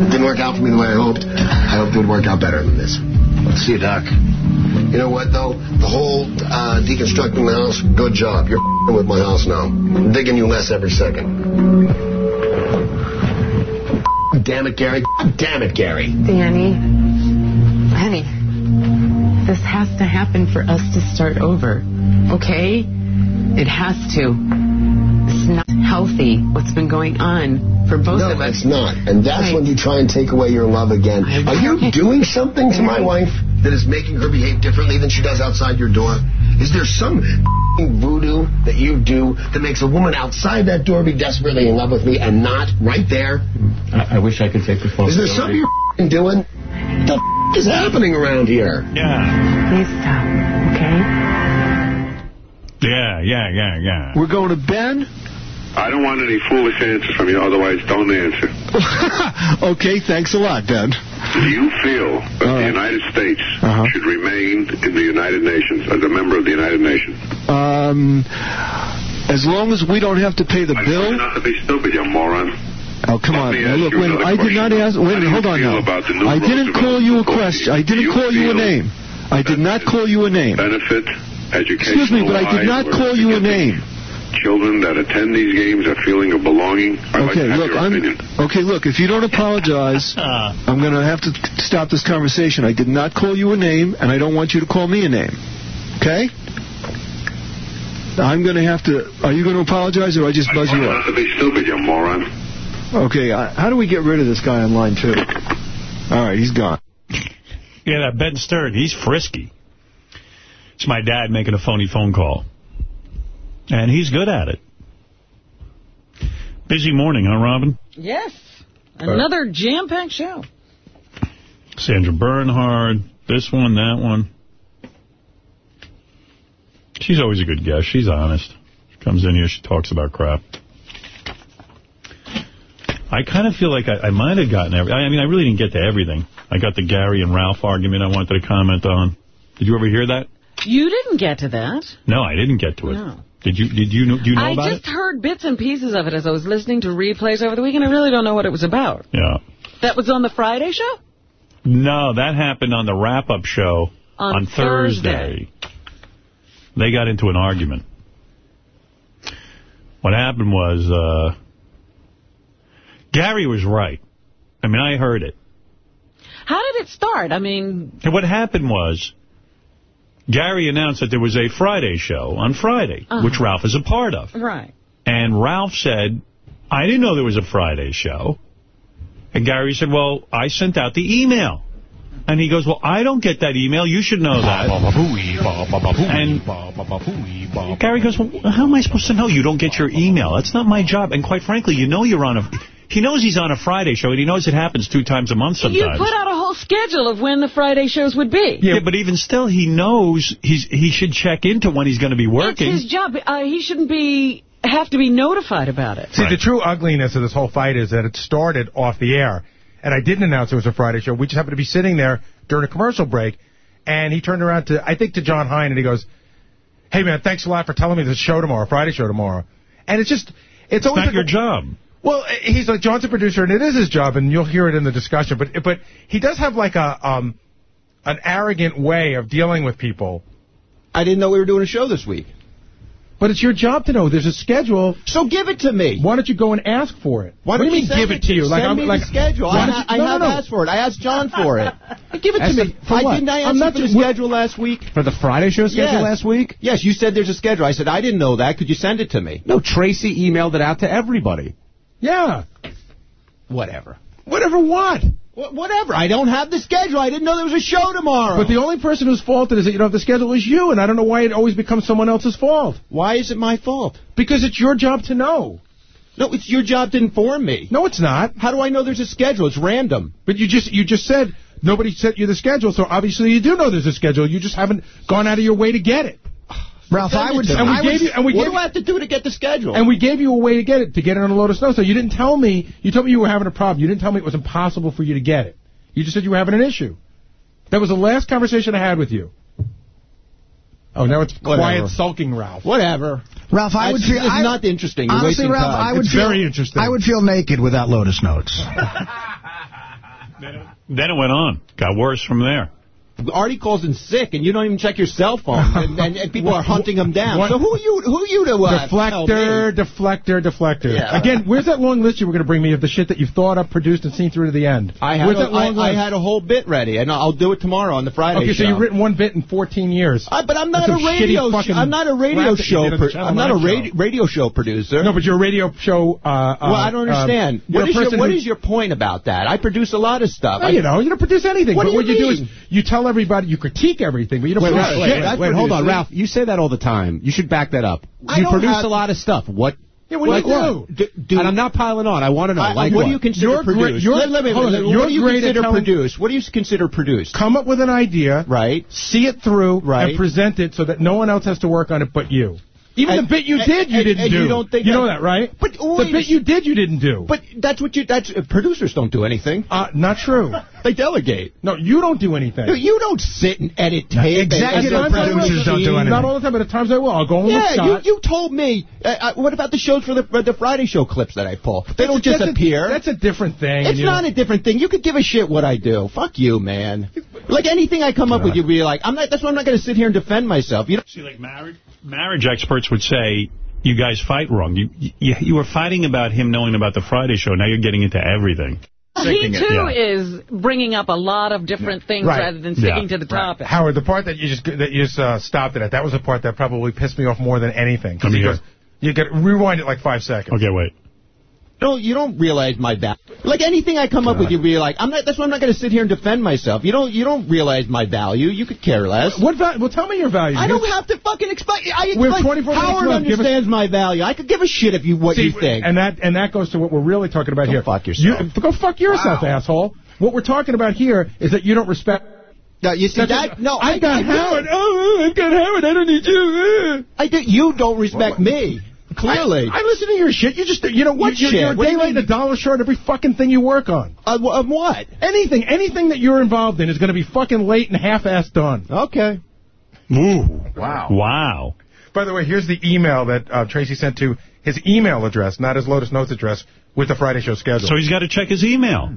It didn't work out for me the way I hoped. I hoped it would work out better than this. Let's see you, Doc. You know what, though? The whole uh, deconstructing the house, good job. You're with my house now. I'm digging you less every second. Damn it, Gary. Damn it, Gary. Danny, honey, this has to happen for us to start over. Okay? It has to. It's not healthy what's been going on for both no, of us. No, it's not. And that's Right. when you try and take away your love again. Are you doing something to my wife that is making her behave differently than she does outside your door? Is there some voodoo that you do that makes a woman outside that door be desperately in love with me and not right there? I, I wish I could take the phone. Is there something you're doing? What the is happening around here? Yeah. Please stop, okay? Yeah, yeah, yeah, yeah. We're going to Ben? I don't want any foolish answers from you, otherwise don't answer. *laughs* okay, thanks a lot, Ben. Do you feel that the United States Uh-huh. should remain in the United Nations, as a member of the United Nations? Um, as long as we don't have to pay the bill. Not to be stupid, you moron. Oh, come on. Now, look, wait, a minute. another I did not ask. Wait a minute, hold on now. about the new I didn't call you a question. I didn't call you a name. I did not call you a name. Benefit, education. Excuse me, but I did not call you a name. Children that attend these games a feeling of belonging. I'd like Okay, to have look, your I'm, opinion. okay, look, if you don't apologize, *laughs* I'm going to have to stop this conversation. I did not call you a name, and I don't want you to call me a name. Okay? I'm going to have to. Are you going to apologize, or I just buzz you Not off? to be stupid, you moron. Okay, uh, how do we get rid of this guy on line two? All right, he's gone. Yeah, that Ben Stern, he's frisky. It's my dad making a phony phone call. And he's good at it. Busy morning, huh, Robin? Yes. Uh, Another jam-packed show. Sandra Bernhard, this one, that one. She's always a good guest. She's honest. She comes in here, she talks about crap. I kind of feel like I, I might have gotten every. I mean, I really didn't get to everything. I got the Gary and Ralph argument I wanted to comment on. Did you ever hear that? You didn't get to that. No, I didn't get to it. No. Did you? Did you know? Do you know I about just heard bits and pieces of it as I was listening to replays over the weekend. And I really don't know what it was about. Yeah. That was on the Friday show? No, that happened on the wrap-up show On Thursday. They got into an argument. What happened was uh, Gary was right. I mean, I heard it. How did it start? I mean, And what happened was, Gary announced that there was a Friday show on Friday, Uh-huh. which Ralph is a part of. right. And Ralph said, I didn't know there was a Friday show. And Gary said, well, I sent out the email. And he goes, well, I don't get that email. You should know that. And Gary goes, well, how am I supposed to know you don't get your email? That's not my job. And quite frankly, you know you're on a... He knows he's on a Friday show, and he knows it happens two times a month sometimes. You put out a whole schedule of when the Friday shows would be. Yeah, but even still, he knows he's he should check into when he's going to be working. It's his job. Uh, he shouldn't be have to be notified about it. See, the true ugliness of this whole fight is that it started off the air, and I didn't announce it was a Friday show. We just happened to be sitting there during a commercial break, and he turned around to, I think, to Jon Hein, and he goes, hey, man, thanks a lot for telling me there's a show tomorrow, a Friday show tomorrow. And it's just, it's, always not like your a- job. Well, he's like, Jon's a producer, and it is his job, and you'll hear it in the discussion, but but he does have like a um an arrogant way of dealing with people. I didn't know we were doing a show this week. But it's your job to know. There's a schedule. So give it to me. Why don't you go and ask for it? Why what do don't you mean give it to you? Send I'm me like the schedule. I, ha- you- I no, have no, no. asked for it. I asked Jon for it. *laughs* Give it to me. For I what? didn't I ask I'm you not for the schedule last week? For the Friday show schedule Yes. last week? Yes, you said there's a schedule. I said I didn't know that. Could you send it to me? No, Tracy emailed it out to everybody. Yeah. Whatever. Whatever what? Wh- Whatever. I don't have the schedule. I didn't know there was a show tomorrow. But the only person whose fault it is that you don't have the schedule is you, and I don't know why it always becomes someone else's fault. Why is it my fault? Because it's your job to know. No, it's your job to inform me. No, it's not. How do I know there's a schedule? It's random. But you just you just said nobody sent you the schedule, so obviously you do know there's a schedule. You just haven't gone out of your way to get it. Ralph, I would... to. And we I gave would you and we what gave do I have to do to get the schedule? and we gave you a way to get it to get it on a Lotus Notes. So you didn't tell me. You told me you were having a problem. You didn't tell me it was impossible for you to get it. You just said you were having an issue. That was the last conversation I had with you. Oh, now it's Whatever. quiet, sulking Ralph. Whatever. Ralph, I would That's- feel... It's I, not interesting. You're honestly, Ralph, time. I would It's feel, very interesting. I would feel naked without Lotus Notes. Then it went on. Got worse from there. Artie calls in sick, and you don't even check your cell phone, and, and, and people are *laughs* hunting him down. What? So who are you? Who are you to uh, Deflector, deflector, deflector. Yeah. Again, where's that long list you were going to bring me of the shit that you've thought up, produced, and seen through to the end? I had, where's a, that long I, I had a whole bit ready, and I'll do it tomorrow on the Friday okay, show. so you've written one bit in 14 years. I, but I'm not That's a radio. shitty Sh- fucking I'm not a radio you show. did on the Pro- Channel I'm not a 9 radio, show. radio show producer. No, but your radio show. Uh, well, I don't understand. Uh, what is, your, what is your point about that? I produce a lot of stuff. No, I, you know, you don't produce anything. What but do what you you do mean? is you tell everybody, you critique everything, but you don't Wait, wait, shit. wait, wait, wait, hold on. Ralph. You say that all the time. You should back that up. I you produce have- a lot of stuff. What? Yeah, what do like you do? what? Do- do- and I'm not piling on. I want to know. I- like what, what do you consider You're produce? you're- let, let me, hold on, let- what do you consider produce? What do you consider produce? Come up with an idea, Right. see it through, Right. and present it so that no one else has to work on it but you. Even And- the bit you and- did, you and- didn't and do. you don't think you know that- that, right? But the bit you did, you didn't do. But that's what you. That's uh, producers don't do anything. uh, not true. *laughs* They delegate. No, you don't do anything. No, You don't sit and edit tape. and- executive and- At times I will. producers don't do anything. Not all the time, but at times I will. I'll go home with Yeah, you, you told me. Uh, uh, what about the shows for the for the Friday show clips that I pull? They don't That's a- disappear. That's a different thing. it's not know- a different thing. You could give a shit what I do. Fuck you, man. Like anything I come up with, you'd be like, I'm not. That's why I'm not going to sit here and defend myself. You know. See, like marriage, marriage experts would say, you guys fight wrong. You, you you were fighting about him knowing about the Friday show. Now you're getting into everything. He, Sticking it, too, yeah. is bringing up a lot of different things Right. rather than sticking Yeah. to the topic. Howard, the part that you just that you just uh, stopped it at, that was the part that probably pissed me off more than anything. 'Cause Let me he hear goes, you get rewind it like five seconds. Okay, wait. No, you don't realize my value. Like anything I come up with, you'd be like, I'm not. That's why I'm not going to sit here and defend myself. You don't. You don't realize my value. You could care less. What value? Well, tell me your value. I don't have to fucking explain. I We have explain. 24 minutes Howard left. Give us- understands my value. I could give a shit if you what See, you think. And that and that goes to what we're really talking about Go here. fuck yourself. You, go fuck yourself, asshole. What we're talking about here is that you don't respect. No, you see That's that? a- No, I got I. Howard. Oh, I've got Howard. I don't need you. I do. You don't respect me. Clearly. I, I listen to your shit. You just, you know, What you're, shit? you're a What day you late and a dollar short every fucking thing you work on. Uh, of what? Anything, anything that you're involved in is going to be fucking late and half-assed done. Okay. Ooh. Wow. Wow. By the way, here's the email that uh, Tracy sent to his email address, not his Lotus Notes address, with the Friday show schedule. So he's got to check his email.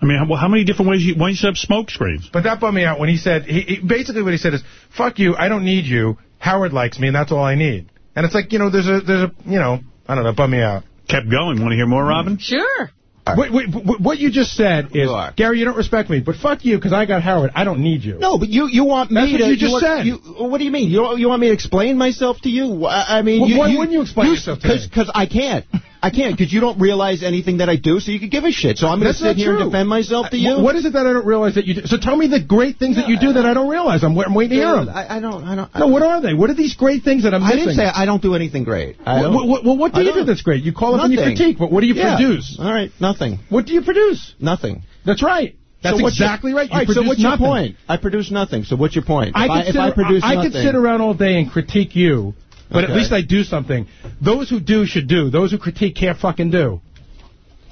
I mean, how, how many different ways you, why you set up smoke screens? But that bummed me out when he said, he, he, basically what he said is, fuck you, I don't need you, Howard likes me, and that's all I need. And it's like, you know, there's a, there's a, you know, I don't know, it bummed me out. Kept going. Want to hear more, Robin? Sure. Wait, wait, wait, what you just said is, Gary, you don't respect me, but fuck you because I got Howard. I don't need you. No, but you you want me That's what you just want- said. you- what do you mean? You you want me to explain myself to you? I I mean, Well, you, why you, wouldn't you explain yourself to me? Because I can't. *laughs* I can't because you don't realize anything that I do, so you could give a shit. So I'm going to sit here true. and defend myself to you. What is it that I don't realize that you do? So tell me the great things that you do that I don't realize. I'm, I'm waiting to hear them. I, I don't. I don't. No, what are they? What are these great things that I'm missing? I didn't say I don't do anything great. I Well, don't- what, what, what do I you do don't. that's great? You call up and you critique, but what do you Yeah. produce? All right, nothing. What do you produce? Nothing. That's right. That's So exactly right. You right, so what's nothing. your point? I produce nothing. So what's your point? I if, I, if I produce I nothing, could sit around all day and critique you, but at least I do something. Those who do should do. Those who critique can't fucking do.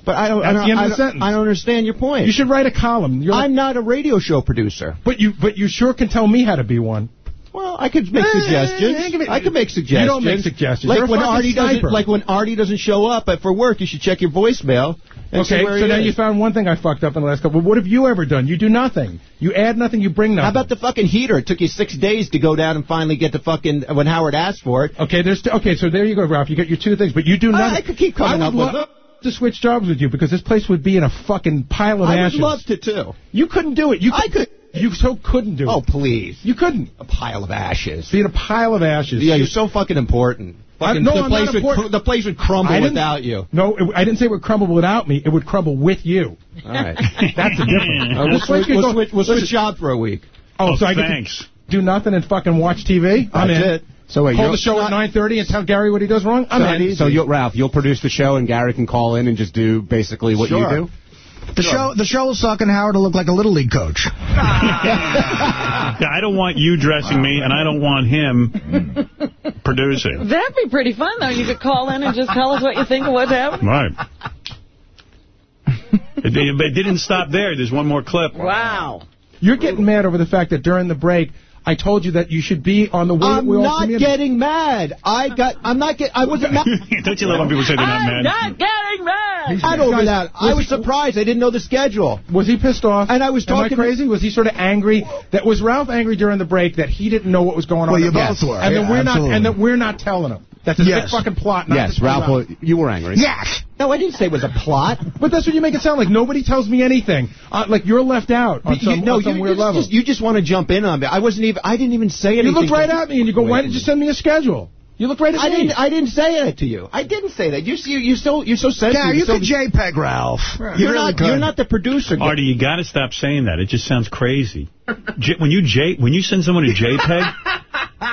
But I don't. I don't, the end I of the sentence. I don't understand your point. You should write a column. You're I'm not a radio show producer. But you, but you sure can tell me how to be one. Well, I could make Eh, suggestions. eh, me- I could make suggestions. You don't make suggestions. Like You're when Artie sniper. doesn't, like when Artie doesn't show up for work, you should check your voicemail. And Okay, so now is. you found one thing I fucked up in the last couple. What have you ever done? You do nothing. You add nothing. You bring nothing. How about the fucking heater? It took you six days to go down and finally get the fucking when Howard asked for it. Okay, there's okay. So there you go, Ralph. You got your two things, but you do nothing. I could keep coming I up with love to switch jobs with you because this place would be in a fucking pile of I ashes. would love to too. You couldn't do it. You I could. You so couldn't do Oh it. Oh, please, You couldn't. a pile of ashes. Be in a pile of ashes. Yeah, you're so fucking important. I- Fucking, no, the I'm place would cr- the place would crumble without you. No, it, I didn't say it would crumble without me. It would crumble with you. All right. *laughs* That's a difference. Uh, we'll This place switch, could we'll switch, we'll switch listen, job for a week. Oh, Oh, so I get to thanks. do nothing and fucking watch TV? I'm That's in. it. So wait, Hold the show at 9.30 and tell Gary what he does wrong? I'm in. So you'll, Ralph, you'll produce the show and Gary can call in and just do basically what Sure. you do? The show the show will suck and Howard will look like a little league coach. *laughs* Yeah, I don't want you dressing me, and I don't want him producing. That'd be pretty fun, though. You could call in and just tell us what you think of what's happening. Right. it, it didn't stop there. There's one more clip. Wow. You're getting mad over the fact that during the break, I told you that you should be on the way I'm we not come getting mad. I got. I'm not get. I wasn't mad. *laughs* Don't you love when people say they're not mad. I'm mad? not getting mad. I don't know that. I was surprised. I didn't know the schedule. Was he pissed off? And I was talking. Am I crazy? Was he sort of angry? That was Ralph angry during the break that he didn't know what was going on? Well, you Yes. both were. And that we're not. And that we're not telling him. That's a Yes. big fucking plot. Not Yes, Ralph, well, you were angry. Yes. No, I didn't say it was a plot. But that's what you make it sound like. Nobody tells me anything. Uh, like you're left out on You- no, on some you, weird you level. just, you just want to jump in on me. I wasn't even. I didn't even say anything. You looked right at me and you go, Wait "Why a did you send me a schedule?" You looked right at I me. didn't. I didn't say that to you. I didn't say that. You see, you're so you're so sensitive. Yeah, you You're so- could JPEG Ralph. You You're really not. could. You're not the producer. Artie, you got to stop saying that. It just sounds crazy. J when you J when you send someone a JPEG,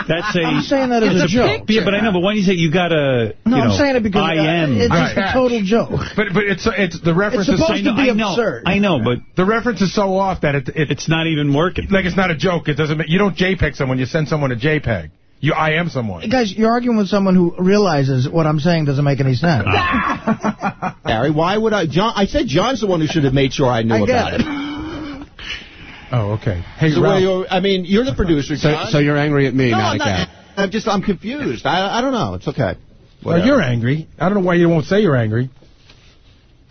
that's a. I'm saying that as it's a joke. Yeah, but I know. But why do you say you got to? No, you I'm know, saying it because uh, I am. it's just Right. a total joke. But but it's it's the reference It's is supposed I know, to be I know, absurd. I know, but the reference is so off that it, it it's not even working. like it's not a joke. It doesn't. You don't JPEG someone. You send someone a JPEG. You I am someone. Guys, you're arguing with someone who realizes what I'm saying doesn't make any sense. Ah. *laughs* Harry, why would I? Jon, I said Jon's the one who should have made sure I knew I about it. it. *laughs* Oh, okay. Hey, So Ralph. you're- I mean, you're the producer, So, Jon. so you're angry at me, no, not I'm at not. Gary. I'm just. I'm confused. I. I don't know. It's okay. Well, you're angry. I don't know why you won't say you're angry.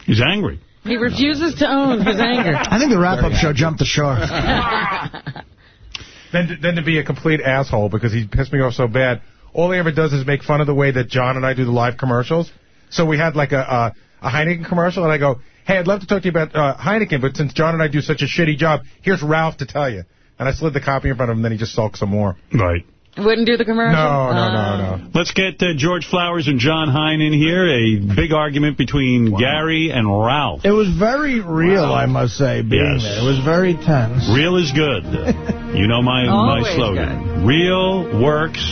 He's angry. He refuses to own his anger. I think the wrap-up show jumped the shark. *laughs* Then to, to be a complete asshole because he pissed me off so bad. All he ever does is make fun of the way that Jon and I do the live commercials. So we had like a a, a Heineken commercial, and I go, "Hey, I'd love to talk to you about uh, Heineken, but since Jon and I do such a shitty job, here's Ralph to tell you." And I slid the copy in front of him, and then he just sulked some more. Right. Wouldn't do the commercial? No, no, Uh, no, no. Let's get uh, George Flowers and Jon Hein in here. A big argument between Gary and Ralph. It was very real, I must say, being Yes. there. It was very tense. Real is good. *laughs* You know my my Always slogan. Real works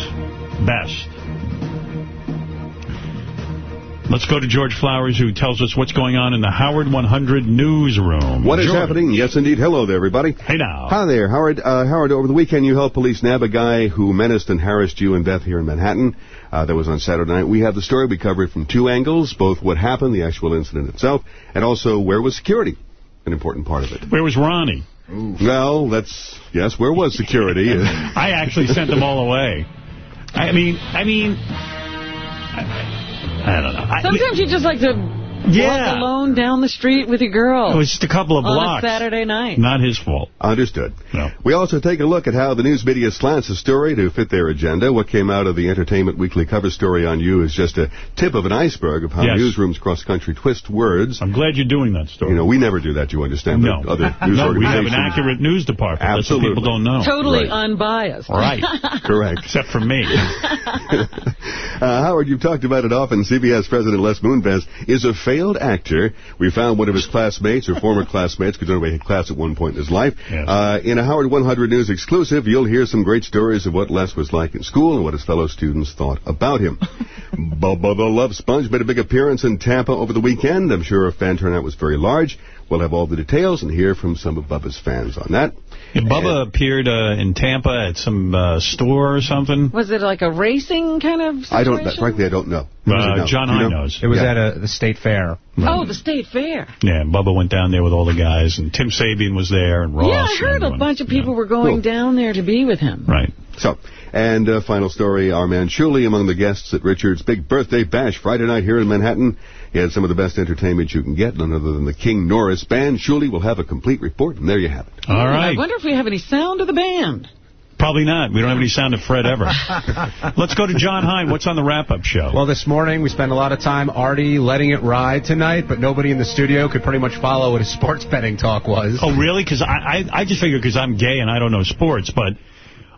best. Let's go to George Flowers, who tells us what's going on in the Howard 100 newsroom. What is George. happening? Yes, indeed. Hello there, everybody. Hey now. Hi there, Howard. Uh, Howard, over the weekend you helped police nab a guy who menaced and harassed you and Beth here in Manhattan. Uh, that was on Saturday night. We have the story. We cover it from two angles, both what happened, the actual incident itself, and also where was security, an important part of it. Where was Ronnie? Well, that's, yes, where was security? *laughs* I actually sent them all away. I mean, I mean, I, I don't know. I, Sometimes you just like to Yeah. Walk alone down the street with your girl. It was just a couple of on blocks. a Saturday night. Not his fault. Understood. No. We also take a look at how the news media slants a story to fit their agenda. What came out of the Entertainment Weekly cover story on you is just a tip of an iceberg of how Yes. newsrooms cross country twist words. I'm glad you're doing that story. You know, we never do that, you understand. No. Other *laughs* news no, we have an accurate news department. That's Absolutely. people don't know. Totally Right. unbiased. Right. *laughs* Correct. Except for me. *laughs* Uh, Howard, you've talked about it often. CBS President Les Moonves is a failed actor. We found one of his classmates, or former classmates, because everybody had class at one point in his life. Uh, in a Howard 100 News exclusive, you'll hear some great stories of what Les was like in school and what his fellow students thought about him. *laughs* Bubba the Love Sponge made a big appearance in Tampa over the weekend. I'm sure a fan turnout was very large. We'll have all the details and hear from some of Bubba's fans on that. Yeah, Bubba appeared uh, in Tampa at some uh, store or something. Was it like a racing kind of situation? I don't, frankly, I don't know. Uh, Jon Do you know? knows. It was Yeah. at a, the state fair. Oh, the state fair. Yeah, Bubba went down there with all the guys, and Tim Sabian was there, and Ross. yeah, I heard a bunch of people were going Cool. down there to be with him. Right. So, and uh, final story, our man Shuli among the guests at Richard's big birthday bash Friday night here in Manhattan. He had some of the best entertainment you can get, none other than the King Norris Band. Surely we'll have a complete report, and there you have it. All I right. wonder if we have any sound of the band. Probably not. We don't have any sound of Fred ever. *laughs* Let's go to Jon Hein. What's on the wrap-up show? Well, this morning we spent a lot of time Artie letting it ride tonight, but nobody in the studio could pretty much follow what his sports betting talk was. Oh, really? Because I, I, I just figured because I'm gay and I don't know sports, but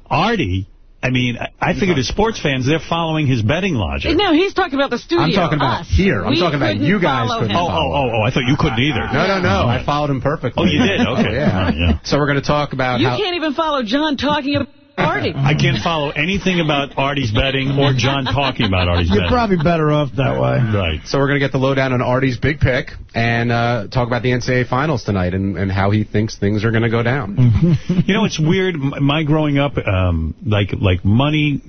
Artie, I mean, I, I figured as sports fans, they're following his betting logic. No, he's talking about the studio. I'm talking about us. here. I'm We talking about you guys follow couldn't him. Oh, oh, oh, oh, I thought you couldn't either. No, no, no. I followed him perfectly. Oh, you did? Okay. Oh, *laughs* yeah. Right, yeah. So we're going to talk about You how... can't even follow Jon talking at a party. I can't follow anything about Artie's betting or Jon talking about Artie's You're betting. probably better off that way. Right. So we're going to get the lowdown on Artie's big pick and uh, talk about the NCAA finals tonight and, and how he thinks things are going to go down. *laughs* You know, it's weird. My growing up, um, like like money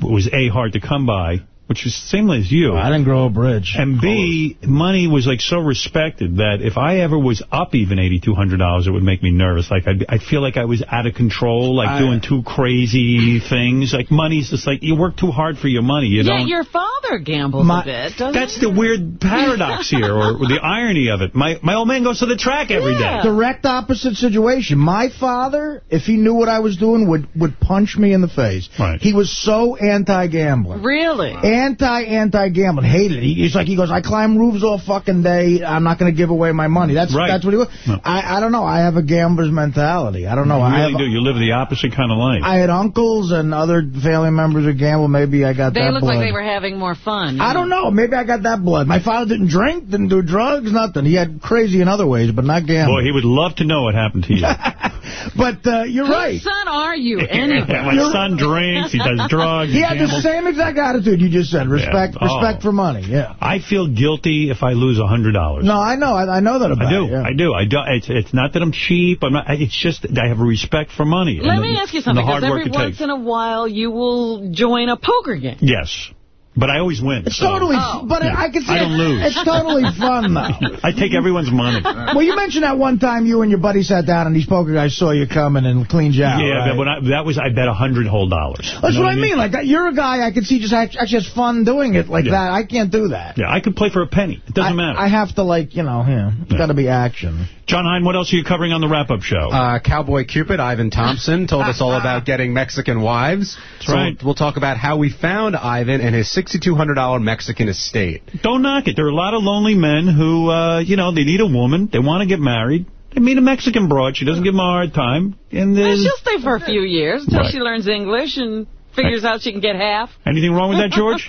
was A, hard to come by, which is the same as you. I didn't grow up rich. And B, money was like so respected that if I ever was up even $8,200, it would make me nervous. Like I'd, I'd feel like I was out of control, like I- doing too crazy things. Like money's just like, you work too hard for your money. You yeah, don't. your father gambles My- a bit, doesn't That's he? the weird paradox *laughs* here, or, the irony of it. My my old man goes to the track every day. Direct opposite situation. My father, if he knew what I was doing, would, would punch me in the face. Right. He was so anti-gambling. Really? Anti, anti-gambling. Hated it. He, he's like, he goes, I climb roofs all fucking day. I'm not going to give away my money. That's Right. that's what he was. I, I don't know. I have a gambler's mentality. I don't know. You I really have, do. You live the opposite kind of life. I had uncles and other family members who gamble. Maybe I got They that look blood. like they were having more fun. I don't know. Maybe I got that blood. My father didn't drink, didn't do drugs, nothing. He had crazy in other ways, but not gambling. Boy, he would love to know what happened to you. *laughs* But uh, you're Whose right. son are you, *laughs* anyway? My son drinks, he does *laughs* drugs, He had the same exact attitude you just said. Respect, Yeah. Oh. respect for money. Yeah. I feel guilty if I lose a $100. No, I know. I, I know that about I do. it, yeah. I do. I do. It's, it's not that I'm cheap. I'm not. It's just that I have a respect for money. Let and me the- ask you something, because every once takes. in a while you will join a poker game. Yes. But I always win. It's so- totally, Oh. but I can see I don't lose. It's totally fun, though. *laughs* I take everyone's money. Well, you mentioned that one time you and your buddy sat down and these poker guys saw you coming and cleaned you out. yeah, right? but when I, that was, I bet a hundred whole dollars. You That's know what I mean. Like, that- you're a guy I can see just actually has fun doing it like Yeah. that. I can't do that. Yeah, I could play for a penny. It doesn't I, matter. I have to, like, you know, yeah, it's got to be action. Jon Hein, what else are you covering on the wrap-up show? Uh, Cowboy Cupid, Ivan Thompson, told us all about *laughs* getting Mexican wives. That's so right. We'll talk about how we found Ivan and his $6,200 Mexican estate. Don't knock it. There are a lot of lonely men who, uh, you know, they need a woman. They want to get married. They meet a Mexican broad. She doesn't give them a hard time. And Well, she'll stay for a few years until Right. she learns English and figures out she can get half. anything wrong with that, George?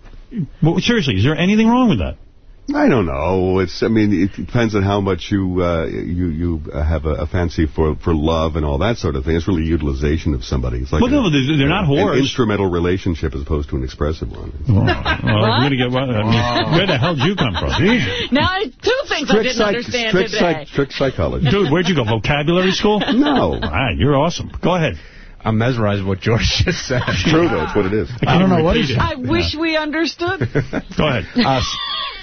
*laughs* well, seriously, is there anything wrong with that? I don't know. It's. I mean, it depends on how much you uh, you you uh, have a, a fancy for for love and all that sort of thing. It's really utilization of somebody. It's like Well, no, they're- they're not an instrumental relationship as opposed to an expressive one. Well, I'm get, well, I mean, where the hell did you come from? *laughs* Now, two things I didn't understand strict, today. psych, strict psychology. Dude, where'd you go? Vocabulary school? No. All right, you're awesome. Go ahead. I'm mesmerized with what George *laughs* just said. It's true, though. It's what it is. I don't know what Repeat he's... it. I wish we understood. *laughs* Go ahead. *laughs* Uh,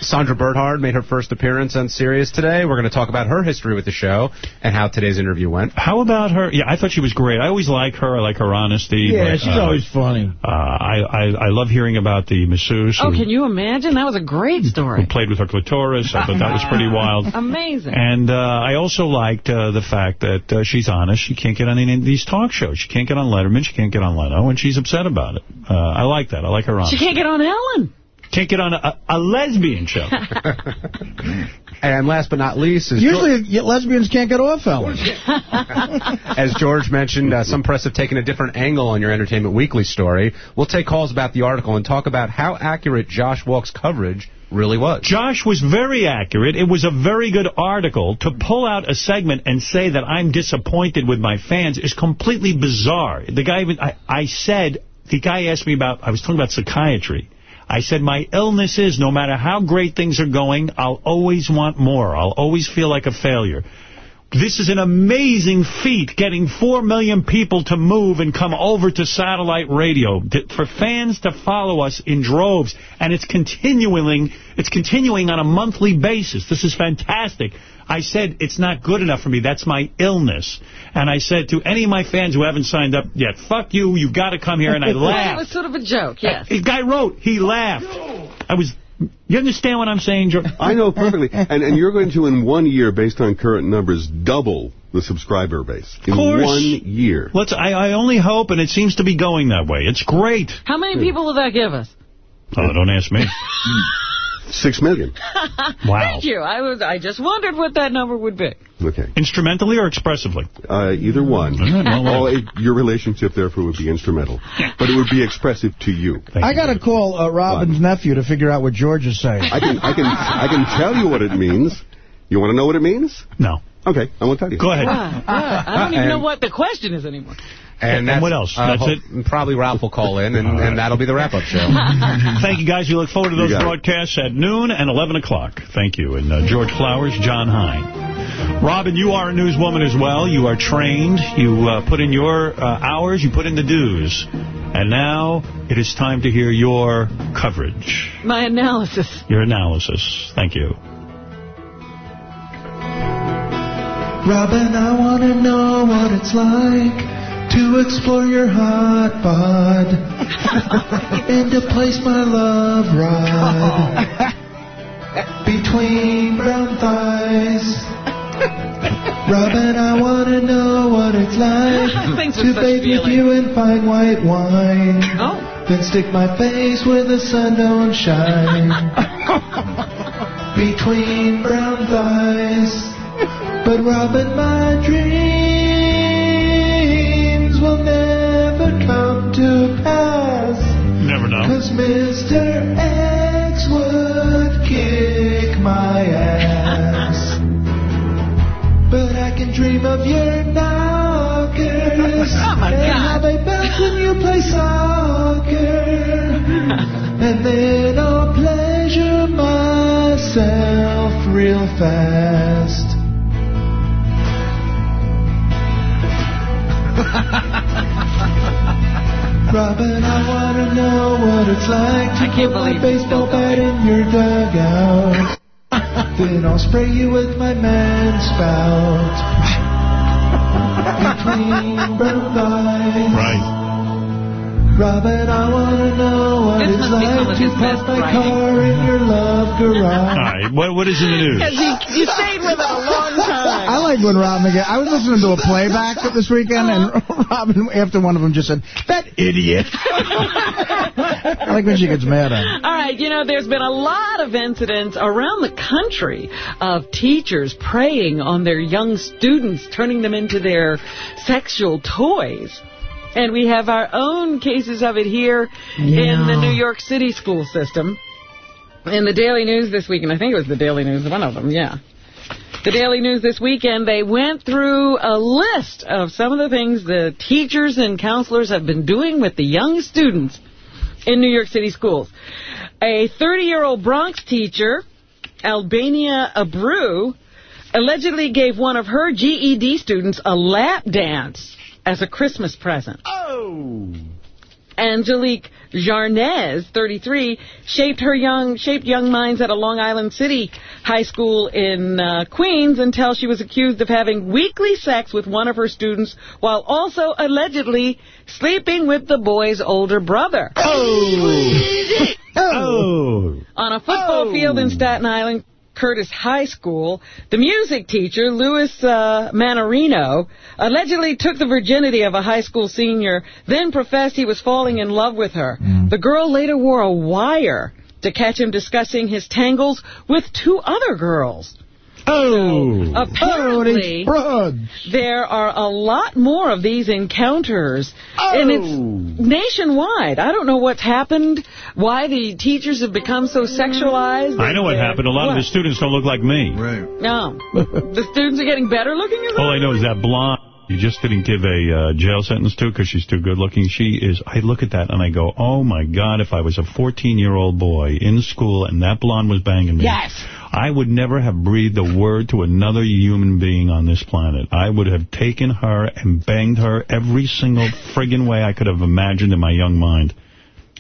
Sandra Bernhard made her first appearance on Sirius today. We're going to talk about her history with the show and how today's interview went. How about her? Yeah, I thought she was great. I always like her. I like her honesty. Yeah, but, she's uh, always funny. Uh, I, I I love hearing about the masseuse Oh, who, can you imagine? That was a great story. who story. played with her clitoris. I thought that was pretty wild. Amazing. And uh, I also liked uh, the fact that uh, she's honest. She can't get on any of these talk shows. She can't get on Letterman. She can't get on Leno, and she's upset about it. Uh, I like that. I like her honesty. She can't get on Ellen. Can't get on a, a lesbian show. *laughs* And last but not least, is Usually y- lesbians can't get off Ellen. *laughs* As George mentioned, uh, some press have taken a different angle on your Entertainment Weekly story. We'll take calls about the article and talk about how accurate Josh Wolk's coverage really was. Josh was very accurate. It was a very good article. To pull out a segment and say that I'm disappointed with my fans is completely bizarre. The guy, I, I said, the guy asked me about, I was talking about psychiatry. I said, my illness is, no matter how great things are going, I'll always want more. I'll always feel like a failure. This is an amazing feat, getting 4 million people to move and come over to satellite radio, to, for fans to follow us in droves, and it's continuing, it's continuing on a monthly basis. This is fantastic. I said, it's not good enough for me. That's my illness. And I said to any of my fans who haven't signed up yet, fuck you, you've got to come here, and I *laughs* laughed. It was sort of a joke, yes. The guy wrote, he laughed. Oh, I was, you understand what I'm saying, George? I know perfectly. *laughs* And and you're going to, in one year, based on current numbers, double the subscriber base. In course. one year. Let's. I, I only hope, and it seems to be going that way. It's great. How many people will that give us? Oh, don't ask me. *laughs* Six million. *laughs* Wow. Thank you. I was. I just wondered what that number would be. Okay. Instrumentally or expressively? Uh, either one. right, well, well. It- your relationship, therefore, would be instrumental. But it would be expressive to you. I got to call uh, Robin's nephew to figure out what George is saying. I can, I can, I can tell you what it means. You want to know what it means? No. Okay, I won't tell you. Go ahead. Ah, ah, I don't even And- know what the question is anymore. And, And that's, what else? uh, That's it? Probably Ralph will call in, and, and that'll be the wrap-up show. *laughs* Thank you, guys. We look forward to those You got it. broadcasts at noon and 11 o'clock. Thank you. And uh, George Flowers, Jon Hein. Robin, you are a newswoman as well. You are trained. You uh, put in your uh, hours. You put in the dues. And now it is time to hear your coverage, My analysis. your analysis. Thank you. Robin, I want to know what it's like to explore your hot bod *laughs* and to place my love rod *laughs* between brown thighs. Robin, I want to know what it's like *laughs* to bathe with you in fine white wine. Oh. Then stick my face where the sun don't shine between brown thighs. But Robin, my dreams will never come to pass. Never know. Cause Mr. X would kick my ass. But I can dream of your knockers. Oh, my and God. how they bounce when you play soccer. *laughs* and then I'll pleasure myself real fast. *laughs* Robin, I wanna know what it's like to I can't put my believe baseball bat in your dugout. *laughs* then I'll spray you with my man spout. *laughs* Between brown thighs. Right. Robin, I wanna know what This it's must be some like to his park my writing. car in your love garage. right. What, what is in the news? Because you, you stayed with it a long time. I like when Robin get. I was listening to a playback this weekend, and *laughs* Robin, after one of them, just said, "That idiot." *laughs* I like when she gets mad at him. All right, you know, there's been a lot of incidents around the country of teachers preying on their young students, turning them into their sexual toys. And we have our own cases of it here in the New York City school system. In the Daily News this weekend, I think it was the Daily News, one of them, yeah. The Daily News this weekend, they went through a list of some of the things the teachers and counselors have been doing with the young students in New York City schools. A 30-year-old Bronx teacher, Albania Abreu, allegedly gave one of her GED students a lap dance as a Christmas present. Oh. Angelique Jarnez, 33, shaped her young shaped young minds at a Long Island City high school in uh, Queens until she was accused of having weekly sex with one of her students while also allegedly sleeping with the boy's older brother. Oh. *laughs* oh. On a football field in Staten Island, Curtis High School, the music teacher, Louis uh, Manarino, allegedly took the virginity of a high school senior, then professed he was falling in love with her. The girl later wore a wire to catch him discussing his tangles with two other girls. Oh. Apparently, there are a lot more of these encounters, and it's nationwide. I don't know what's happened, why the teachers have become so sexualized. I know what happened. A lot of the students don't look like me. Right. No. *laughs* the students are getting better looking, All I know is that blonde you just didn't give a uh, jail sentence to because she's too good looking. She is, I look at that and I go, oh my God, if I was a 14-year-old boy in school and that blonde was banging me. Yes. I would never have breathed a word to another human being on this planet. I would have taken her and banged her every single friggin' way I could have imagined in my young mind.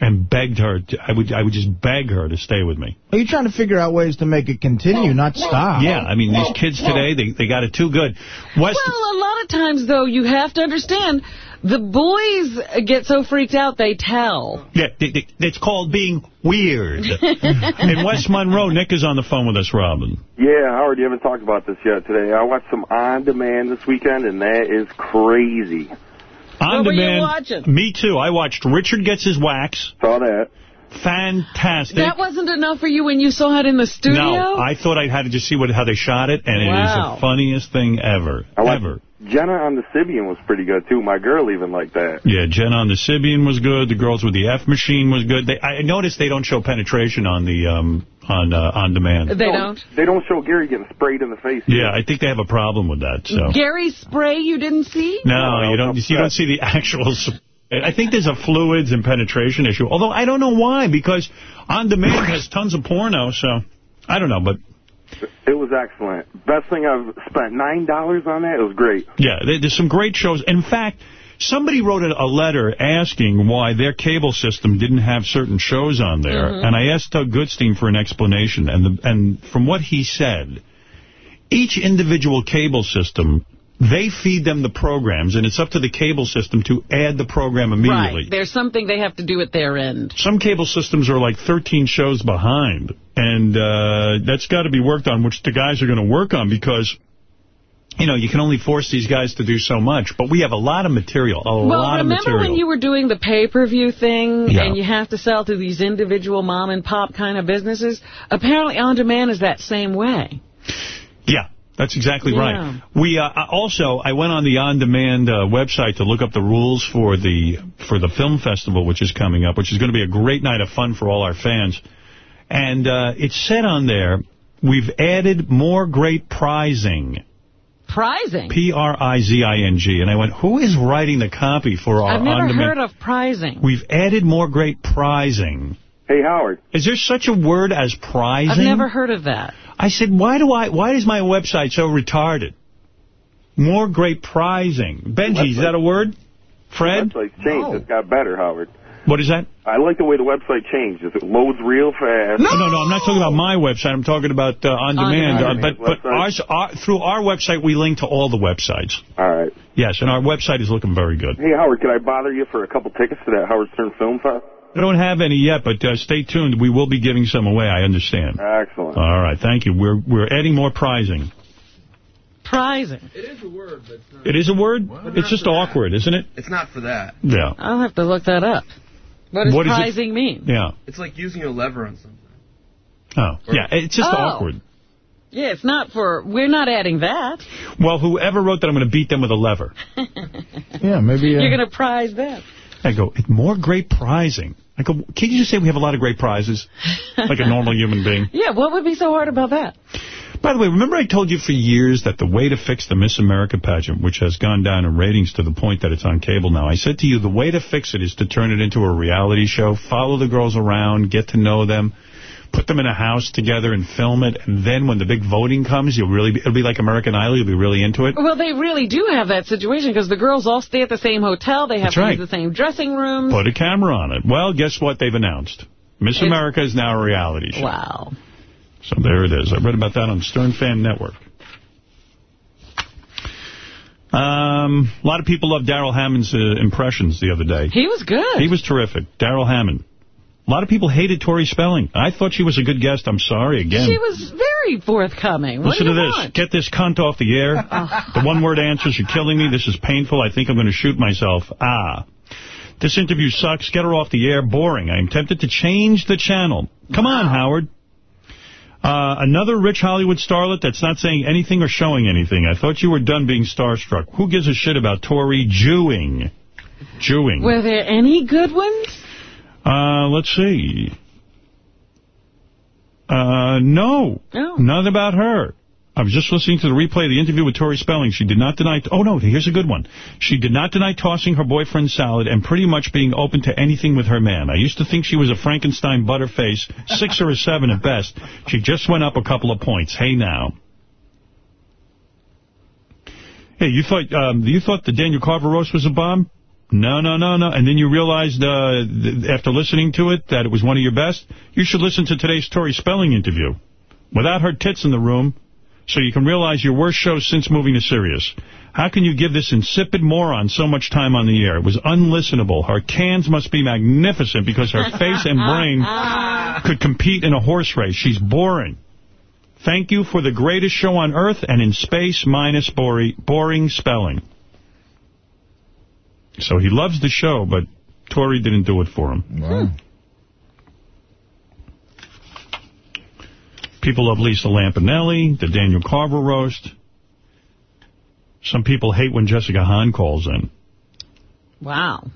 And begged her, to, I would I would just beg her to stay with me. Are you trying to figure out ways to make it continue, not stop? Yeah, I mean, these kids today, they, they got it too good. West, Well, a lot of times, though, you have to understand, the boys get so freaked out, they tell. Yeah, they, they, it's called being weird. *laughs* In West Monroe, Nick is on the phone with us, Robin. Yeah, Howard, you haven't talked about this yet today. I watched some On Demand this weekend, and that is crazy. On What were you demand. watching? Me too. I watched Richard Gets His Wax. Saw that. Fantastic. That wasn't enough for you when you saw it in the studio? No, I thought I had to just see what how they shot it, and it is Wow. the funniest thing ever. I Ever. Jenna on the Sybian was pretty good, too. My girl even liked that. Yeah, Jenna on the Sybian was good. The girls with the F machine was good. They, I noticed they don't show penetration on the um on uh, on demand. They don't? They don't show Gary getting sprayed in the face. Yeah, I think they have a problem with that. So Gary spray you didn't see? no, you don't. You don't see the *laughs* actual. S- I think there's a fluids and penetration issue. Although I don't know why, because on demand has tons of porno. So I don't know, but It was excellent. Best thing I've spent $9 on that. It was great. Yeah, there's some great shows. In fact, somebody wrote a a letter asking why their cable system didn't have certain shows on there, Mhm. and I asked Doug Goodstein for an explanation. And the, and from what he said, each individual cable system, they feed them the programs, and it's up to the cable system to add the program immediately. Right. There's something they have to do at their end. Some cable systems are like 13 shows behind, and uh, that's got to be worked on, which the guys are going to work on because, you know, you can only force these guys to do so much. But we have a lot of material, a Well, lot of remember when you were doing the pay-per-view thing Yeah. and you have to sell to these individual mom-and-pop kind of businesses? Apparently On Demand is that same way. Yeah, that's exactly Yeah. right. We uh, also, I went on the on-demand uh, website to look up the rules for the for the film festival, which is coming up, which is going to be a great night of fun for all our fans. And uh, it said on there, we've added more great prizing. Prizing? P-R-I-Z-I-N-G. And I went, who is writing the copy for our I've never on-demand? heard of prizing. We've added more great prizing. Hey, Howard. Is there such a word as prizing? I've never heard of that. I said, why do I? Why is my website so retarded? More great prizing. Benjy, is that a word? Fred? The website's changed. It's got better, Howard. What is that? I like the way the website changed. Is it loads real fast. No, no, no. I'm not talking about my website. I'm talking about uh, on demand. On-demand Uh, but but ours, our, through our website, we link to all the websites. All right. Yes, and our website is looking very good. Hey, Howard, can I bother you for a couple tickets to that Howard Stern Film Fest? I don't have any yet, but uh, stay tuned. We will be giving some away. I understand. Excellent. All right, thank you. We're we're adding more prizing. Prizing. It is a word. But... It's a word? Well, it's just awkward, isn't it? It's not for that. Yeah. I'll have to look that up. What does What is it? prizing mean? Yeah. It's like using a lever on something. Oh, yeah. It's just Oh. awkward. Yeah, it's not for... We're not adding that. Well, whoever wrote that, I'm going to beat them with a lever. *laughs* Yeah, maybe. Uh, You're going to prize that. I go, "It's more great prizing. I go, can't you just say we have a lot of great prizes? Like a normal human being. *laughs* Yeah, what would be so hard about that? By the way, remember I told you for years that the way to fix the Miss America pageant, which has gone down in ratings to the point that it's on cable now, I said to you the way to fix it is to turn it into a reality show, follow the girls around, get to know them, put them in a house together and film it, and then when the big voting comes, you'll really be, it'll be like American Idol. You'll be really into it. Well, they really do have that situation because the girls all stay at the same hotel. They have to right. use the same dressing rooms. Put a camera on it. Well, guess what they've announced? Miss It's- America is now a reality show. Wow. So there it is. I read about that on Stern Fan Network. Um, a lot of people love Darrell Hammond's uh, impressions the other day. He was good. He was terrific. Darrell Hammond. A lot of people hated Tori Spelling. I thought she was a good guest. I'm sorry again. She was very forthcoming. What Listen to this. want? Get this cunt off the air. *laughs* the one-word answers, you're killing me. This is painful. I think I'm going to shoot myself. Ah. This interview sucks. Get her off the air. Boring. I am tempted to change the channel. Come on, Howard. Uh, another rich Hollywood starlet that's not saying anything or showing anything. I thought you were done being starstruck. Who gives a shit about Tori Jewing? Jewing. Were there any good ones? Uh, let's see. Uh, no. No. None about her. I was just listening to the replay of the interview with Tori Spelling. She did not deny... Oh, no, here's a good one. She did not deny tossing her boyfriend's salad and pretty much being open to anything with her man. I used to think she was a Frankenstein butterface, six or a seven at best. She just went up a couple of points. Hey, now. Hey, you thought um, you thought the Daniel Carver roast was a bomb? No, no, no, no. And then you realized uh, th after listening to it that it was one of your best? You should listen to today's Tori Spelling interview. Without her tits in the room, so you can realize your worst show since moving to Sirius. How can you give this insipid moron so much time on the air? It was unlistenable. Her cans must be magnificent because her face and brain *laughs* could compete in a horse race. She's boring. Thank you for the greatest show on Earth and in space minus boring, boring spelling. So he loves the show, but Tori didn't do it for him. Wow. People love Lisa Lampanelli, the Daniel Carver roast. Some people hate when Jessica Hahn calls in. Wow.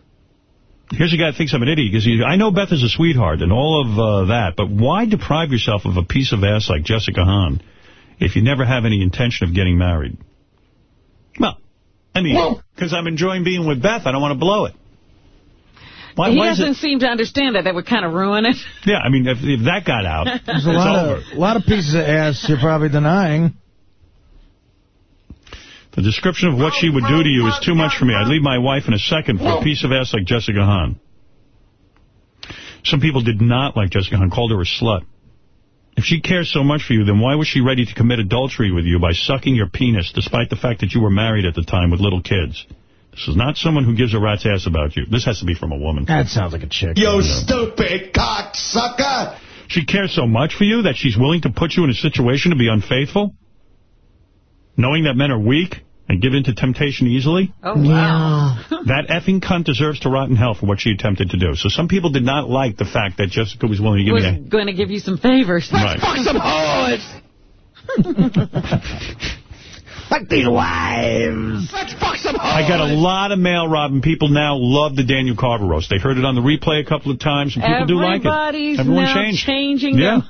Here's a guy that thinks I'm an idiot. because I know Beth is a sweetheart and all of uh, that, but why deprive yourself of a piece of ass like Jessica Hahn if you never have any intention of getting married? Well, I mean, because I'm enjoying being with Beth. I don't want to blow it. Why, he why doesn't seem to understand that. That would kind of ruin it. *laughs* Yeah, I mean, if, if that got out, *laughs* There's a it's lot over. of, lot of pieces of ass you're probably denying. The description of what she would do to you is too much for me. I'd leave my wife in a second for a piece of ass like Jessica Hahn. Some people did not like Jessica Hahn, called her a slut. If she cares so much for you, then why was she ready to commit adultery with you by sucking your penis, despite the fact that you were married at the time with little kids? This is not someone who gives a rat's ass about you. This has to be from a woman. That sounds like a chick. You stupid cocksucker! She cares so much for you that she's willing to put you in a situation to be unfaithful? Knowing that men are weak and give in to temptation easily? Oh, wow. *laughs* That effing cunt deserves to rot in hell for what she attempted to do. So some people did not like the fact that Jessica was willing to give was me going to give you some favors. Right. Fuck some hoes. *laughs* Fuck these wives. Let's fuck some a... I got a lot of mail, Robin. People now love the Daniel Carver roast. They heard it on the replay a couple of times, and people do like it. Everybody's now changed. changing Yeah.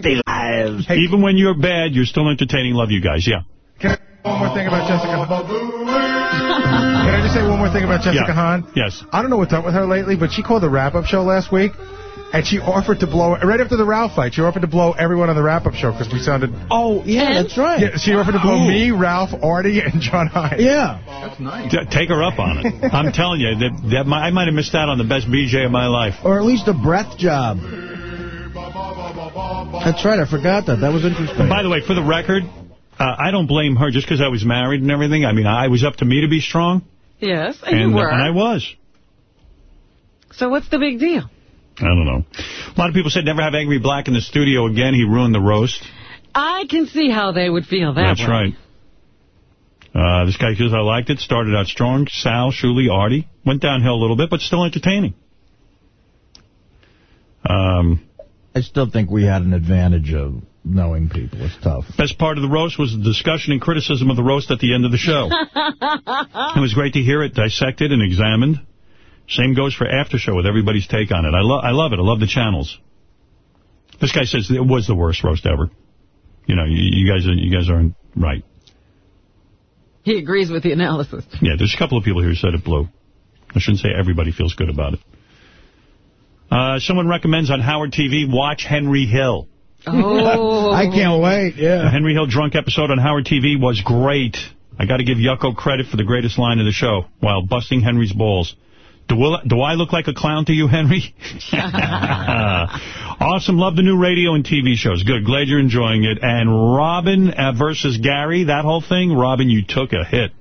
their minds. Even when you're bad, you're still entertaining. Love you guys. Yeah. Can I one more thing about Jessica *laughs* Can I just say one more thing about Jessica Yeah. Hahn? Yes. I don't know what's up with her lately, but she called the wrap-up show last week, and she offered to blow, right after the Ralph fight, she offered to blow everyone on the wrap-up show because we sounded... Oh, yeah, that's right. Yeah, she offered to blow Who? me, Ralph, Artie, and John Hines. Yeah. That's nice. T- Take her up on it. *laughs* I'm telling you, that, that might, I might have missed out on the best BJ of my life. Or at least a breath job. That's right, I forgot that. That was interesting. And by the way, for the record, uh, I don't blame her just because I was married and everything. I mean, I was up to me to be strong. Yes, and, And, you uh, were. and I was. So what's the big deal? I don't know. A lot of people said never have Angry Black in the studio again. He ruined the roast. I can see how they would feel that That's way. right. Uh, this guy says, I liked it. Started out strong. Sal, Shuli, Artie. Went downhill a little bit, but still entertaining. Um, I still think we had an advantage of knowing people. It's tough. best part of the roast was the discussion and criticism of the roast at the end of the show. *laughs* It was great to hear it dissected and examined. Same goes for After Show with everybody's take on it. I, lo I love it. I love the channels. This guy says it was the worst roast ever. You know, you, you guys are, you guys aren't right. He agrees with the analysis. Yeah, there's a couple of people here who said it blew. I shouldn't say everybody feels good about it. Uh, someone recommends on Howard TV, watch Henry Hill. Oh. *laughs* I can't wait, The yeah. Henry Hill drunk episode on Howard TV was great. I got to give Yucko credit for the greatest line of the show while busting Henry's balls. Do, will, do I look like a clown to you, Henry? *laughs* *laughs* awesome. Love the new radio and TV shows. Good. Glad you're enjoying it. And Robin uh, versus Gary, that whole thing, Robin, you took a hit.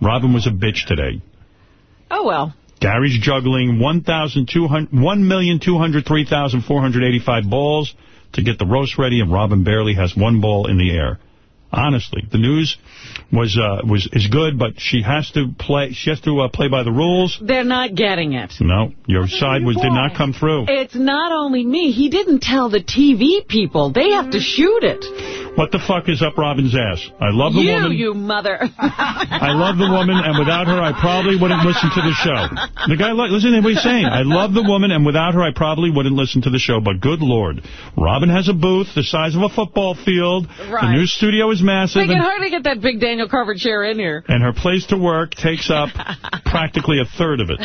Robin was a bitch today. Oh, well. Gary's juggling 1,203,485 balls to get the roast ready, and Robin barely has one ball in the air. Honestly, the news was uh, was is good, but she has to play. She has to uh, play by the rules. They're not getting it. No, your side was did not come through. It's not only me. He didn't tell the TV people. They have to shoot it. What the fuck is up Robin's ass? I love the you, woman. you you mother. I love the woman, and without her, I probably wouldn't listen to the show. The guy, listen to what he's saying. I love the woman, and without her, I probably wouldn't listen to the show. But good Lord, Robin has a booth the size of a football field. The new studio is massive. They can hardly get that big Daniel Carver chair in here. and her place to work takes up *laughs* practically a third of it.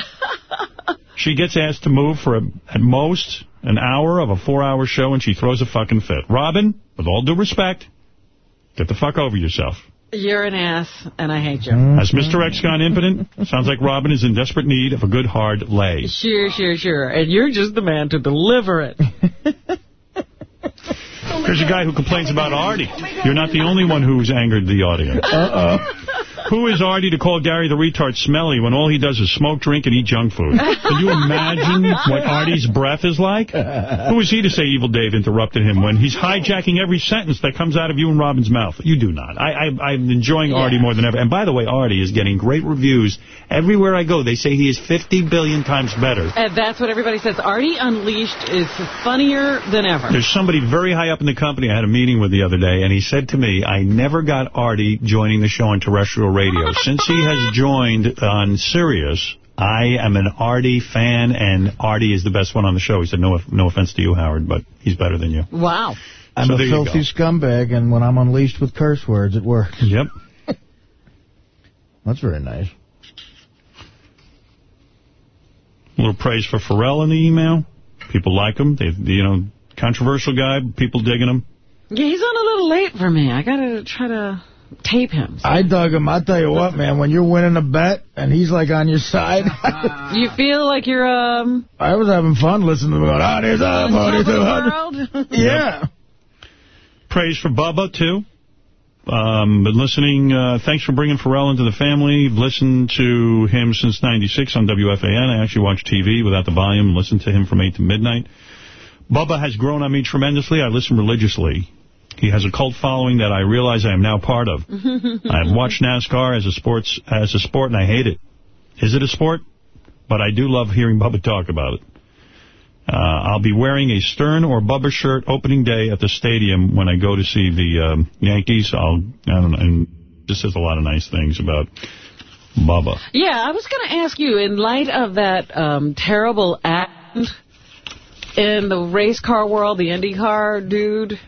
She gets asked to move for, a, at most, an hour of a four-hour show, and she throws a fucking fit. Robin, with all due respect, get the fuck over yourself. You're an ass, and I hate you. Has Mr. X gone impotent? Sounds like Robin is in desperate need of a good hard lay. Sure, sure, sure. And you're just the man to deliver it. Here's a guy who complains about Artie. You're not the only one who's angered the audience. Uh-oh. Who is Artie to call Gary the retard smelly when all he does is smoke, drink, and eat junk food? Can you imagine what Artie's breath is like? Who is he to say Evil Dave interrupted him when he's hijacking every sentence that comes out of you and Robin's mouth? You do not. I, I, I'm enjoying Artie more than ever. And by the way, Artie is getting great reviews. Everywhere I go, they say he is 50 billion times better. And that's what everybody says. Artie Unleashed is funnier than ever. There's somebody very high up in the company I had a meeting with the other day, and he said to me, I never got Artie joining the show on terrestrial radio. *laughs* Since he has joined on Sirius, I am an Artie fan, and Artie is the best one on the show. He said, no no offense to you, Howard, but he's better than you. Wow. I'm So a filthy scumbag, and when I'm unleashed with curse words, it works. Yep. *laughs* That's very nice. A little praise for Ferrall in the email. People like him. They, you know, controversial guy. People digging him. Yeah, he's on a little late for me. I got to try to tape him. I dug him. I'll tell you what, man, when you're winning a bet and he's like on your side, *laughs* You feel like you're, um... I was having fun listening to him going, oh, there's a on top 4200. the world. *laughs* Yeah. Praise for Bubba, too. Um, been listening. Uh, thanks for bringing Ferrall into the family. Listened to him since 96 on WFAN. I actually watch TV without the volume and listen to him from 8 to midnight. Bubba has grown on me tremendously. I listen religiously. He has a cult following that I realize I am now part of. *laughs* I've watched NASCAR as a sports as a sport, and I hate it. Is it a sport? But I do love hearing Bubba talk about it. Uh, I'll be wearing a Stern or Bubba shirt opening day at the stadium when I go to see the um, Yankees. I'll, I don't know, and just says a lot of nice things about Bubba. Yeah, I was going to ask you, in light of that um, terrible act in the race car world, the IndyCar dude,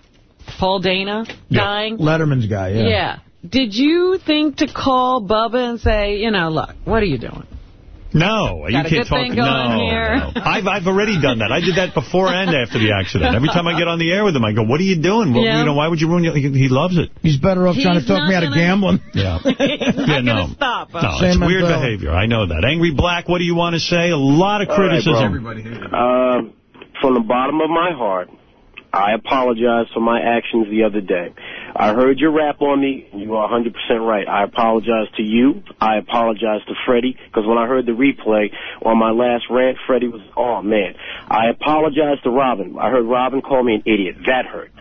Paul Dana, dying. Letterman's guy, yeah. Yeah. Did you think to call Bubba and say, you know, look, what are you doing? No, you Got a can't good talk. thing going no, here. no. *laughs* I've I've already done that. I did that before and after the accident. Every time I get on the air with him, I go, "What are you doing? Well, Yeah. you know, why would you ruin your?" He, he loves it. He's better off trying to talk me out of gonna- gambling. *laughs* Yeah. *laughs* yeah, no. stop. No, Same it's weird mentality. behavior. I know that. Angry Black, what do you want to say? A lot of All right, criticism. Um, from the bottom of my heart, I apologize for my actions the other day. I heard your rap on me, you are 100% right. I apologize to you. I apologize to Freddie, because when I heard the replay on my last rant, Freddie was, oh, man. I apologize to Robin. I heard Robin call me an idiot. That hurt.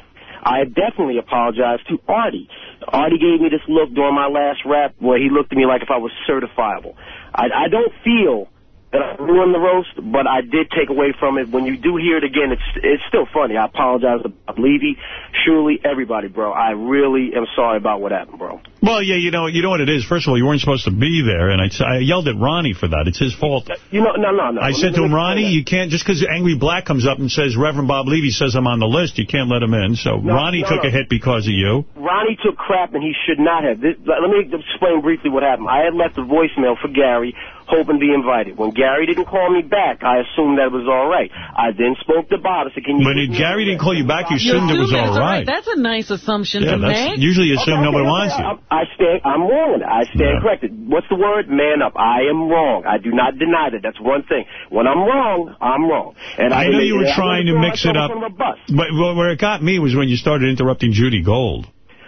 I definitely apologize to Artie. Artie gave me this look during my last rap where he looked at me like if I was certifiable. I, I don't feel that I ruined the roast, but I did take away from it. When you do hear it again, it's it's still funny. I apologize to Bob Levy, Shirley, everybody, bro. I really am sorry about what happened, bro. Well, yeah, you know, you know what it is. First of all, you weren't supposed to be there, and I, I yelled at Ronnie for that. It's his fault. Uh, you know, no, no, no. I said to him, Ronnie, you can't, just because Angry Black comes up and says Reverend Bob Levy says I'm on the list, you can't let him in. So No, Ronnie no, took no. a hit because of you. Ronnie took crap and he should not have. This, let me explain briefly what happened. I had left a voicemail for Gary hoping to be invited. When Gary didn't call me back, I assumed that it was all right. I then spoke to Bob and said, can you... But if Gary didn't call you back, you assumed it was assume all right. That's a nice assumption Yeah, to that's make. usually you assume Okay, nobody okay, wants okay. you. I, I stand. I'm wrong. I stand corrected. What's the word? Man up. I am wrong. I do not deny that. That's one thing. When I'm wrong, I'm wrong. And I know you were trying to mix it up. in a bus. But where it got me was when you started interrupting Judy Gold.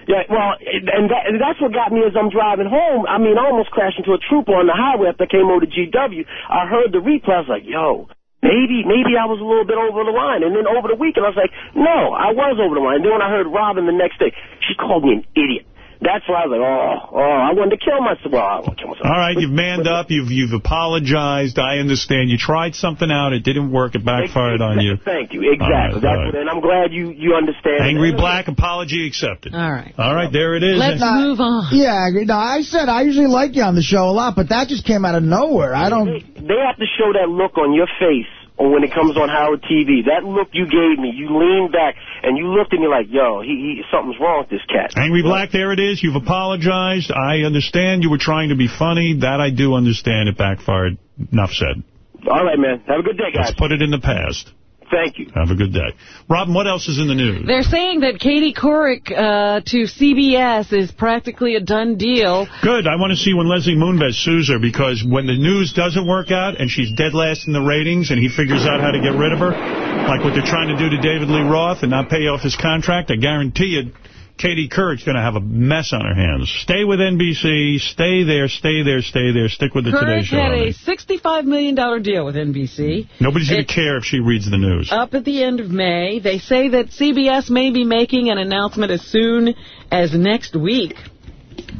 Yeah, well, and, that, and that's what got me as I'm driving home. I mean, I almost crashed into a trooper on the highway after I came over to GW. I heard the replay. I was like, yo, maybe maybe I was a little bit over the line. And then over the weekend, I was like, no, I was over the line. And then when I heard Robin the next day, she called me an idiot. That's why I was like, oh, oh, I wanted to kill myself. Well, I won't kill myself. All right, you've manned up. You've you've apologized. I understand. You tried something out. It didn't work. It backfired on you. Thank you. Exactly. All right, That's all right. what, and I'm glad you you understand. Angry Black apology accepted. All right. All right, there it is. Let's move on. Yeah, I agree. No, I said I usually like you on the show a lot, but that just came out of nowhere. I don't... They have to show that look on your face or when it comes on Howard TV. That look you gave me, you leaned back and you looked at me like, yo, he, he something's wrong with this cat. Angry Black, there it is. You've apologized. I understand you were trying to be funny. That I do understand. It backfired. Enough said. All right, man. Have a good day, guys. Let's put it in the past. Thank you. Have a good day. Robin, what else is in the news? They're saying that Katie Couric uh, to CBS is practically a done deal. Good. I want to see when Leslie Moonves sues her because when the news doesn't work out and she's dead last in the ratings and he figures out how to get rid of her, like what they're trying to do to David Lee Roth and not pay off his contract, I guarantee you Katie Couric's going to have a mess on her hands. Stay with NBC. Stay there, stay there, stay there. Stick with the Today Show. Couric had a $65 million deal with NBC. Nobody's going to care if she reads the news. Up at the end of May, they say that CBS may be making an announcement as soon as next week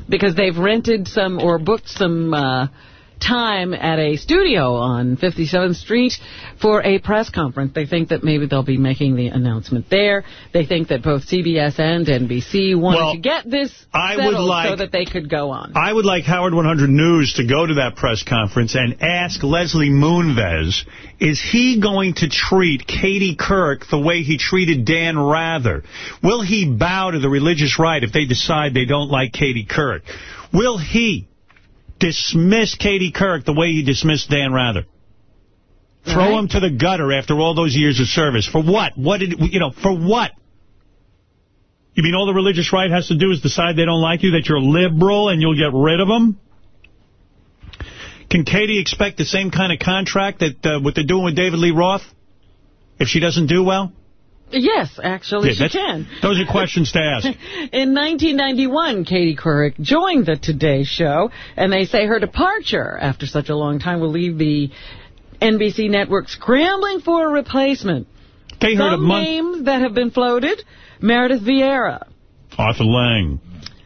because they've rented some or booked some uh, time at a studio on 57th Street for a press conference. They think that maybe they'll be making the announcement there. They think that both CBS and NBC wanted Well, to get this I would settled so that they could go on. I would like Howard 100 News to go to that press conference and ask Leslie Moonves, is he going to treat Katie Couric the way he treated Dan Rather? Will he bow to the religious right if they decide they don't like Katie Couric? Will he dismiss Katie Couric the way you dismissed Dan Rather? Throw him to the gutter after all those years of service. For what? What did, you know, for what? You mean all the religious right has to do is decide they don't like you, that you're liberal and you'll get rid of them? Can Katie expect the same kind of contract that uh, what they're doing with David Lee Roth if she doesn't do well? Yes, actually, Yeah, she can. Those are questions to ask. *laughs* In 1991, Katie Couric joined the Today Show, and they say her departure after such a long time will leave the NBC network scrambling for a replacement. They heard Some a names that have been floated, Meredith Vieira, Arthur Lang.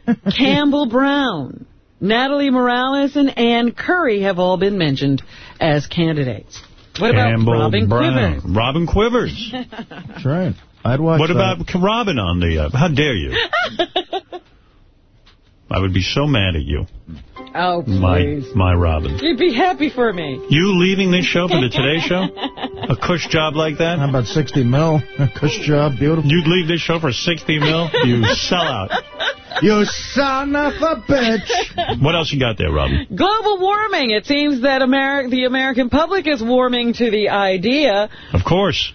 *laughs* *laughs* Campbell Brown, Natalie Morales, and Ann Curry have all been mentioned as candidates. What about Campbell Robin Brown. Quivers? Robin Quivers. *laughs* That's right. I'd watch What that. about Robin on the... Uh, how dare you? *laughs* I would be so mad at you, Oh, my please. my Robin. You'd be happy for me. You leaving this show for the Today Show? *laughs* A cush job like that? How about 60 mil? A cush job, beautiful. You'd leave this show for 60 mil? You sellout. You son of a bitch. What else you got there, Robin? Global warming. It seems that Ameri the American public is warming to the idea. Of course.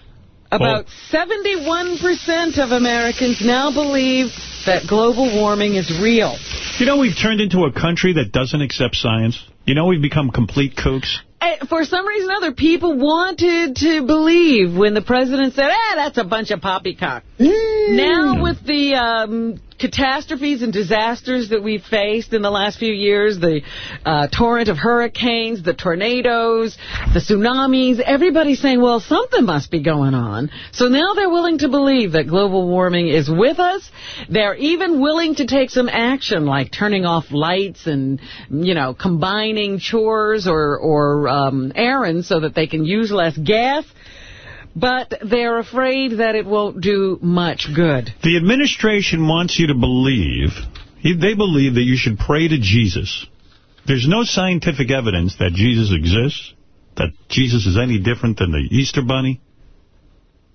About 71% of Americans now believe that global warming is real. You know we've turned into a country that doesn't accept science? You know we've become complete kooks? Eh, For some reason or other, people wanted to believe when the president said, ah, that's a bunch of poppycock. Now with the um, catastrophes and disasters that we've faced in the last few years, the uh, torrent of hurricanes, the tornadoes, the tsunamis, everybody's saying, well, something must be going on. So now they're willing to believe that global warming is with us. They're even willing to take some action, like turning off lights and, you know, combining chores or, or um, errands so that they can use less gas. But they're afraid that it won't do much good. The administration wants you to believe, they believe that you should pray to Jesus. There's no scientific evidence that Jesus exists, that Jesus is any different than the Easter Bunny,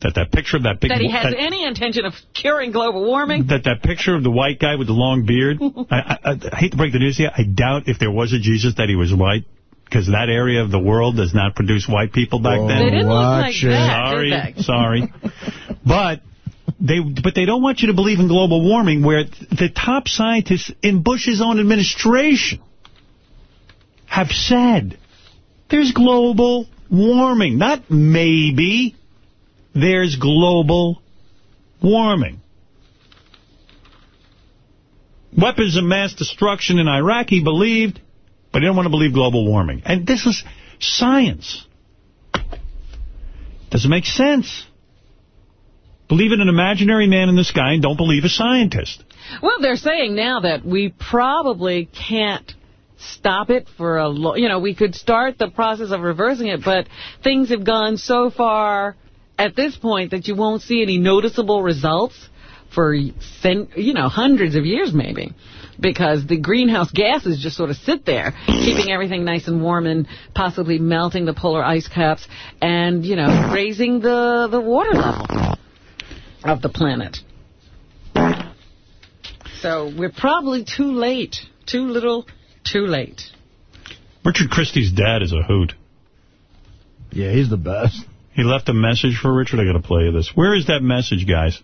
that that picture of that big... that he has that, any intention of curing global warming. that that picture of the white guy with the long beard, *laughs* I, I, I hate to break the news to you, I doubt if there was a Jesus that he was white. Because that area of the world does not produce white people back then. They didn't look like Watch that, Sorry, sorry. *laughs* But they but they don't want you to believe in global warming where the top scientists in Bush's own administration have said there's global warming. Not maybe. There's global warming. Weapons of mass destruction in Iraq, he believed, but he didn't want to believe global warming. And this is science. Doesn't make sense. Believe in an imaginary man in the sky and don't believe a scientist. Well, they're saying now that we probably can't stop it for a lo You know, we could start the process of reversing it, but things have gone so far at this point that you won't see any noticeable results for, you know, hundreds of years maybe. Because the greenhouse gases just sort of sit there, *clears throat* keeping everything nice and warm and possibly melting the polar ice caps and, you know, raising the, the water level of the planet. So we're probably too late. Too little, too late. Richard Christie's dad is a hoot. Yeah, he's the best. He left a message for Richard. I got to play you this. Where is that message, guys?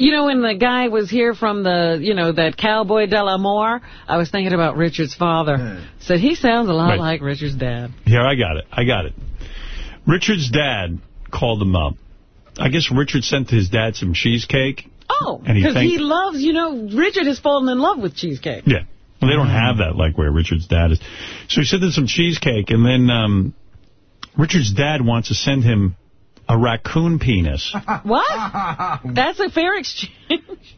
You know, when the guy was here from the, you know, that Cowboy de la Moore, I was thinking about Richard's father. Said he sounds a lot Right. like Richard's dad. Here, I got it. I got it. Richard's dad called him up. I guess Richard sent his dad some cheesecake. Oh, And he because he loves, you know, Richard has fallen in love with cheesecake. Yeah. Well, they don't have that like where Richard's dad is. So he sent him some cheesecake, and then um, Richard's dad wants to send him a raccoon penis. *laughs* What? That's a fair exchange.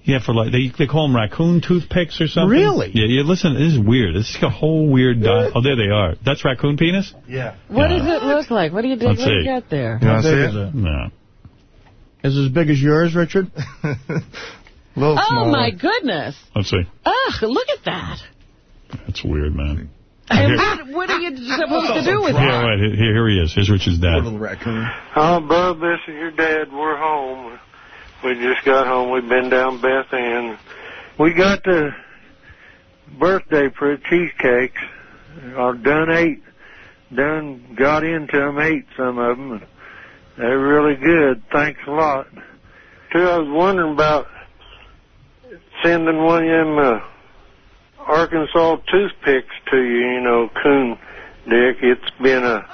Yeah, for like, they they call them raccoon toothpicks or something. Really? Yeah, yeah, listen, this is weird. This is a whole weird... Di oh, there they are. That's raccoon penis? Yeah. What does it look like? What do you, do, what Let's do you see. got there? You wanna see it? No. Is it as big as yours, Richard? a *laughs* little Oh, my goodness. Let's see. Ugh, look at that. That's weird, man. And Here- what, what are you supposed to do with Here, it? wait, here, here he is. Here's Richard's dad. Little raccoon. Oh, Bub, this is your dad. We're home. We just got home. We've been down Beth Ann. We got the birthday for cheesecakes. I done ate, done got into them, ate some of them. And they're really good. Thanks a lot. Too, I was wondering about sending one of them uh, Arkansas toothpicks to you. You know, coon dick. It's been a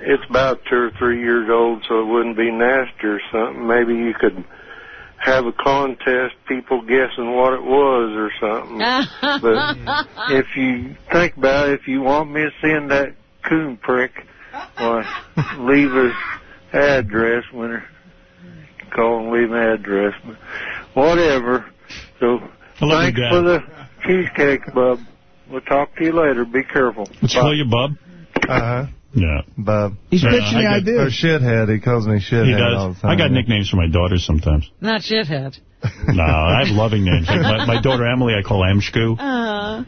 it's about two or three years old, so it wouldn't be nasty or something. Maybe you could have a contest, people guessing what it was or something. *laughs* but if you think about it, if you want me to send that coon prick, why, leave his address when call and leave an address. But whatever. So I thanks for the cheesecake, bub. We'll talk to you later. Be careful. Let's call you Bub. Uh-huh. Yeah. Bub. He's Yeah, pitching the I get- Or shithead. He calls me shithead He all does. the time. I got nicknames for my daughters sometimes. Not shithead. *laughs* No, I have loving names. Like *laughs* my, my daughter Emily, I call Emshku. Uh,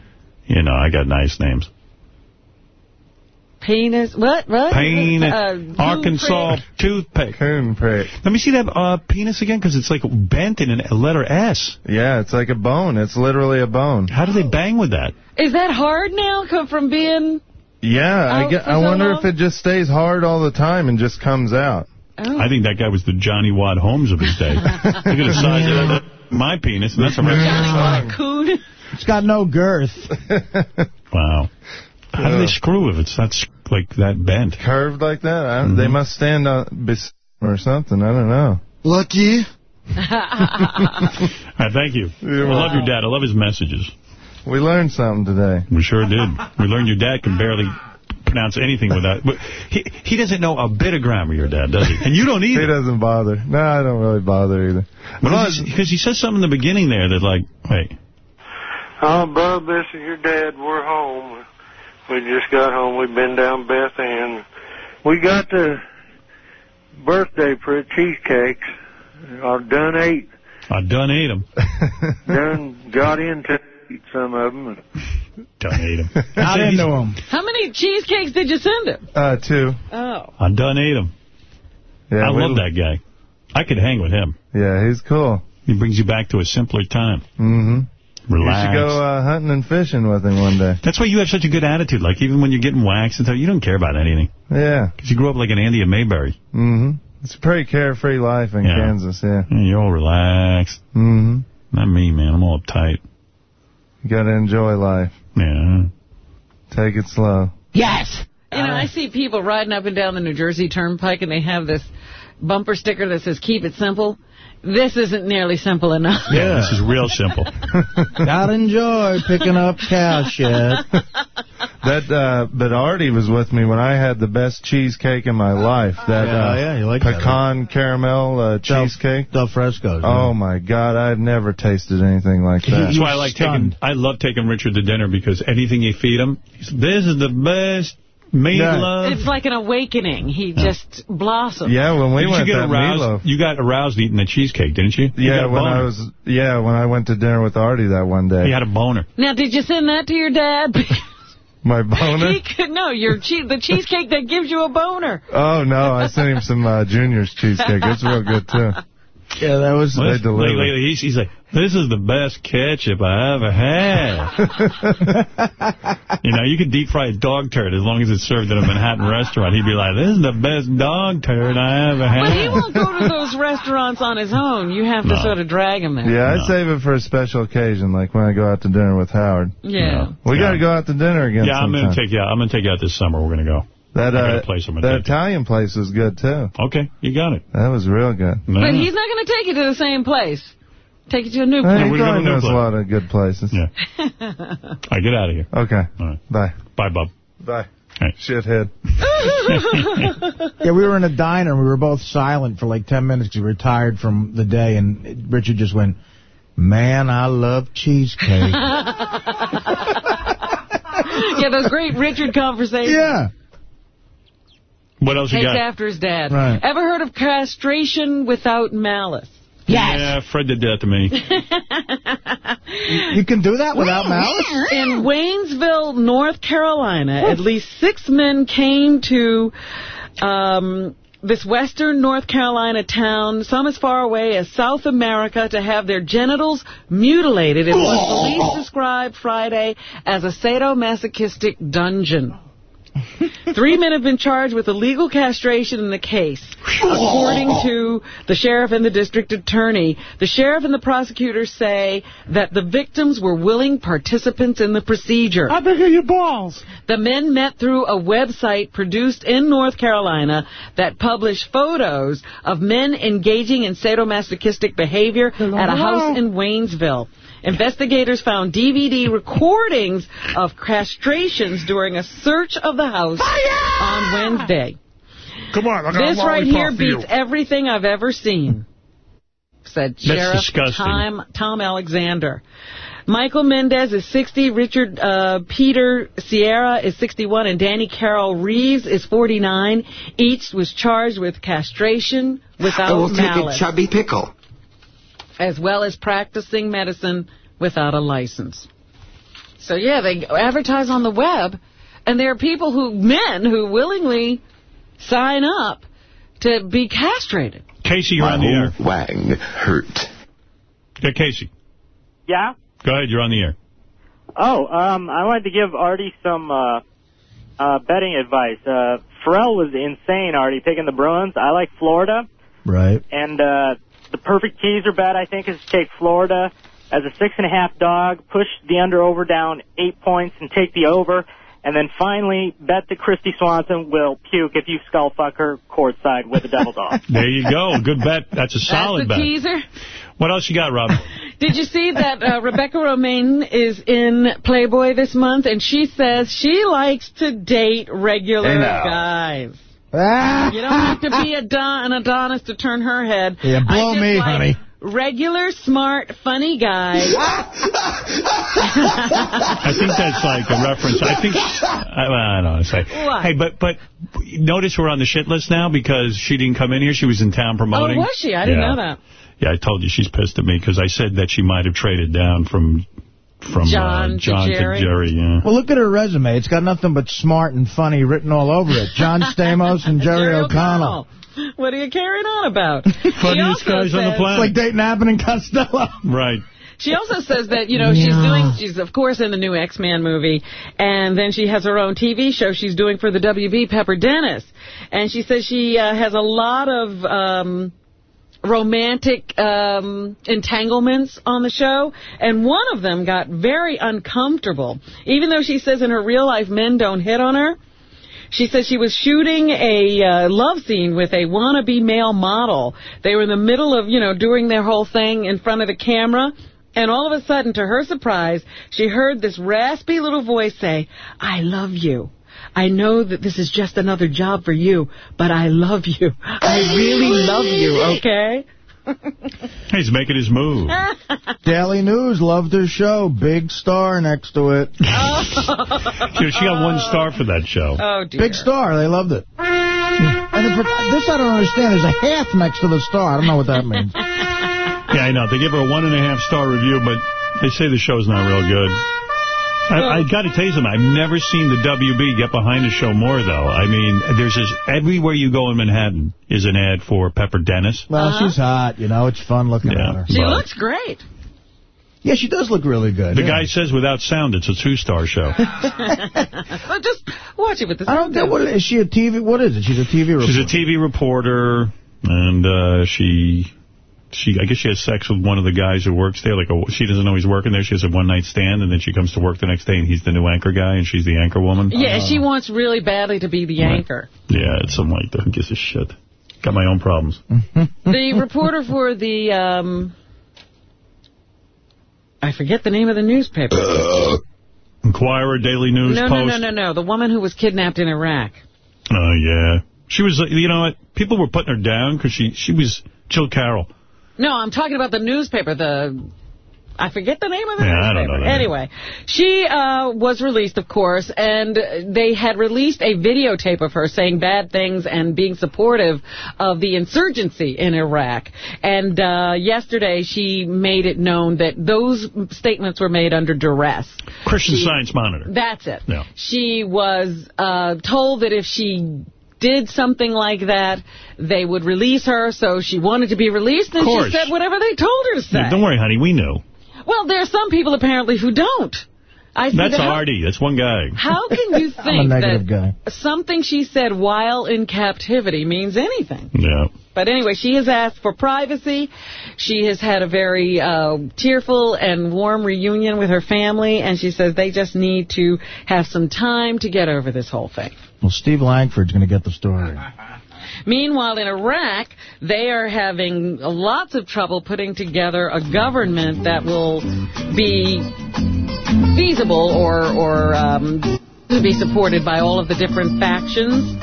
You know, I got nice names. Penis. What? What? Penis. Uh, Arkansas prick. toothpick. Coon prick. Let me see that uh, penis again, because it's like bent in a letter S. Yeah, it's like a bone. It's literally a bone. How do they bang with that? Is that hard now? Come from being. Yeah, I, get, for I wonder long? if it just stays hard all the time and just comes out. Oh. I think that guy was the Johnny Wadd Holmes of his day. *laughs* Look at the size of my penis, and that's a regular Coon. It's got no girth. *laughs* Wow. How do they screw if it's not like that bent? Curved like that? I, Mm-hmm. They must stand on or something. I don't know. Lucky. *laughs* All right, thank you. I love your dad. I love his messages. We learned something today. We sure did. We learned your dad can barely pronounce anything without... But he, he doesn't know a bit of grammar, your dad, does he? And you don't either. He doesn't bother. No, I don't really bother either. Because he says something in the beginning there that, like, wait. Oh, Bub, this is your dad. We're home. We just got home. We've been down Beth Ann. We got the birthday for cheesecakes. I done ate, I done ate them. *laughs* done got into eat some of them. Done ate them. Not into him. How many cheesecakes did you send him? Uh, two. Oh. I done ate them. Yeah, I love that guy. I could hang with him. Yeah, he's cool. He brings you back to a simpler time. Mm-hmm. Relax. You should go uh, hunting and fishing with him one day. That's why you have such a good attitude. Like, even when you're getting waxed and stuff, you don't care about anything. Yeah. Because you grew up like an Andy and Mayberry. Mm-hmm. It's a pretty carefree life in Yeah. Kansas, yeah. Yeah, You're all relaxed. Mm-hmm. Not me, man. I'm all uptight. You got to enjoy life. Yeah. Take it slow. Yes. You know, I see people riding up and down the New Jersey Turnpike, and they have this bumper sticker that says, keep it simple. This isn't nearly simple enough. Yeah, this is real simple. *laughs* Gotta enjoy picking up cow shit. *laughs* That, uh, but Artie was with me when I had the best cheesecake in my life. That, Yeah, uh, yeah, you like that, pecan caramel uh, cheesecake. Del Fresco's. Oh my God, I've never tasted anything like that. That's why I like taking, I love taking Richard to dinner because anything you feed him, he's, this is the best meatloaf. It's like an awakening. He just blossomed. Yeah, when we Didn't went you get that aroused? meatloaf. You got aroused eating the cheesecake, didn't you? You Yeah, when I was yeah when I went to dinner with Artie that one day. He had a boner. Now, did you send that to your dad? *laughs* *laughs* My boner? he could no, your che the cheesecake that gives you a boner. Oh no, I sent him some uh, *laughs* Junior's cheesecake. It's real good too. Yeah, that was they Like, delivered. like, he's, he's like, this is the best ketchup I ever had. *laughs* you know, you could deep fry a dog turd as long as it's served at a Manhattan restaurant. He'd be like, this is the best dog turd I ever had. But he won't go to those restaurants on his own. You have to No. sort of drag him there. Yeah, I save it for a special occasion, like when I go out to dinner with Howard. Yeah. We Yeah. got to go out to dinner again. Yeah, I'm going to take you out. I'm going to take you out this summer. We're going to go. That. Uh, a place I'm that. Italian place was good too. Okay, you got it. That was real good. But he's not going to take you to the same place. Take you to a new Hey, place. he probably knows a lot of good places. Yeah. All right, get out of here. Okay. All right. Bye. Bye, bub. Bye. Hey. Shithead. *laughs* Yeah, we were in a diner and we were both silent for like 10 minutes because we were tired from the day and Richard just went, man, I love cheesecake. *laughs* yeah, those great Richard conversations. yeah. What else you Takes got? after his dad. Right. Ever heard of castration without malice? Yes. Yeah, Fred did that to me. You can do that without malice? In Waynesville, North Carolina, at least six men came to um, this western North Carolina town, some as far away as South America, to have their genitals mutilated in what police described Friday as a sadomasochistic dungeon. *laughs* Three men have been charged with illegal castration in the case, according to the sheriff and the district attorney. The sheriff and the prosecutors say that the victims were willing participants in the procedure. How'd they your balls? The men met through a website produced in North Carolina that published photos of men engaging in sadomasochistic behavior at a house in Waynesville. Investigators found DVD recordings of castrations during a search of the house on Wednesday. Come on, I got a This right here lollipop you. beats everything I've ever seen, said That's Sheriff disgusting. Tom, Tom Alexander. Michael Mendez is 60, Richard uh, Peter Sierra is 61, and Danny Carroll Reeves is 49. Each was charged with castration without malice. I will take a chubby pickle. As well as practicing medicine without a license. So, yeah, they advertise on the web, and there are people who, men, who willingly sign up to be castrated. Casey, you're on the air. Wang hurt. Yeah, Casey. Yeah? Go ahead, you're on the air. Oh, um, I wanted to give Artie some uh, uh, betting advice. Uh, Ferrall was insane, Artie, picking the Bruins. I like Florida, Right. and uh, the perfect teaser bet, I think, is to take Florida as a six and a half dog, push the under over down eight points, and take the over. And then finally, bet that Kristy Swanson will puke if you skull fuck her courtside with a devil dog. There you go. Good bet. That's a solid That's bet. teaser. What else you got, Rob? *laughs* Did you see that uh, Rebecca Romijn is in Playboy this month, and she says she likes to date regular Hey, guys. Ah. You don't have to be a don- an Adonis to turn her head. Yeah, blow me, like honey. Regular, smart, funny guys. *laughs* I think that's like a reference. I think, I, well, I don't know. Say. What? Hey, but but notice we're on the shit list now because she didn't come in here. She was in town promoting. Oh, was she? I didn't Yeah. know that. Yeah, I told you she's pissed at me because I said that she might have traded down from from John uh, to John Jerry. Jerry. Yeah. Well, look at her resume. It's got nothing but smart and funny written all over it. John *laughs* Stamos and Jerry, O'Connell. What are you carrying on about? *laughs* Funniest She also guys on the planet. It's like dating Abbott and Costello. Right. She also says that, you know, she's doing, she's of course in the new X-Men movie, and then she has her own TV show she's doing for the WB, Pepper Dennis. And she says she uh, has a lot of um, romantic um, entanglements on the show, and one of them got very uncomfortable. Even though she says in her real life men don't hit on her, she says she was shooting a uh, love scene with a wannabe male model. They were in the middle of, you know, doing their whole thing in front of the camera. And all of a sudden, to her surprise, she heard this raspy little voice say, I love you. I know that this is just another job for you, but I love you. I really love you, okay? *laughs* He's making his move. *laughs* Daily News loved her show. Big star next to it. *laughs* Oh. Dude, she got one star for that show. Oh, dear. Big star. They loved it. And the, this I don't understand. There's a half next to the star. I don't know what that means. Yeah, I know. They give her a one and a half star review, but they say the show's not real good. I, I got to tell you something. I've never seen the WB get behind the show more, though. I mean, there's this, everywhere you go in Manhattan is an ad for Pepper Dennis. Well, Uh-huh. she's hot. You know, it's fun looking at her. She looks great. Yeah, she does look really good. The yeah. guy says without sound, it's a two-star show. *laughs* well, just watch it with the I don't know. what is she a TV? What is it? She's a TV reporter. She's a TV reporter, and uh, she, she, I guess she has sex with one of the guys who works there. Like, a, she doesn't know he's working there. She has a one-night stand, and then she comes to work the next day, and he's the new anchor guy, and she's the anchor woman. Yeah, she wants really badly to be the anchor. Yeah, it's something like that. Who gives a shit? Got my own problems. *laughs* The reporter for the, um, I forget the name of the newspaper. *coughs* Inquirer, Daily News, no, Post. no, no, no, no. The woman who was kidnapped in Iraq. Oh, yeah. She was, uh, you know what? People were putting her down because she, she was Jill Carroll. No, I'm talking about the newspaper, the... I forget the name of the Yeah, I don't newspaper. Anyway, she uh, was released, of course, and they had released a videotape of her saying bad things and being supportive of the insurgency in Iraq. And uh, yesterday, she made it known that those statements were made under duress. Christian She- Science Monitor. That's it. Yeah. She was uh, told that if she did something like that, they would release her, so she wanted to be released, and she said whatever they told her to say. Yeah, don't worry, honey. We knew. Well, there are some people apparently who don't. I That's that how- Artie. That's one guy. How can you *laughs* I'm a think negative that guy. something she said while in captivity means anything? Yeah. But anyway, she has asked for privacy. She has had a very uh, tearful and warm reunion with her family, and she says they just need to have some time to get over this whole thing. Well, Steve Langford's going to get the story. *laughs* Meanwhile, in Iraq, they are having lots of trouble putting together a government that will be feasible or, or um, to be supported by all of the different factions.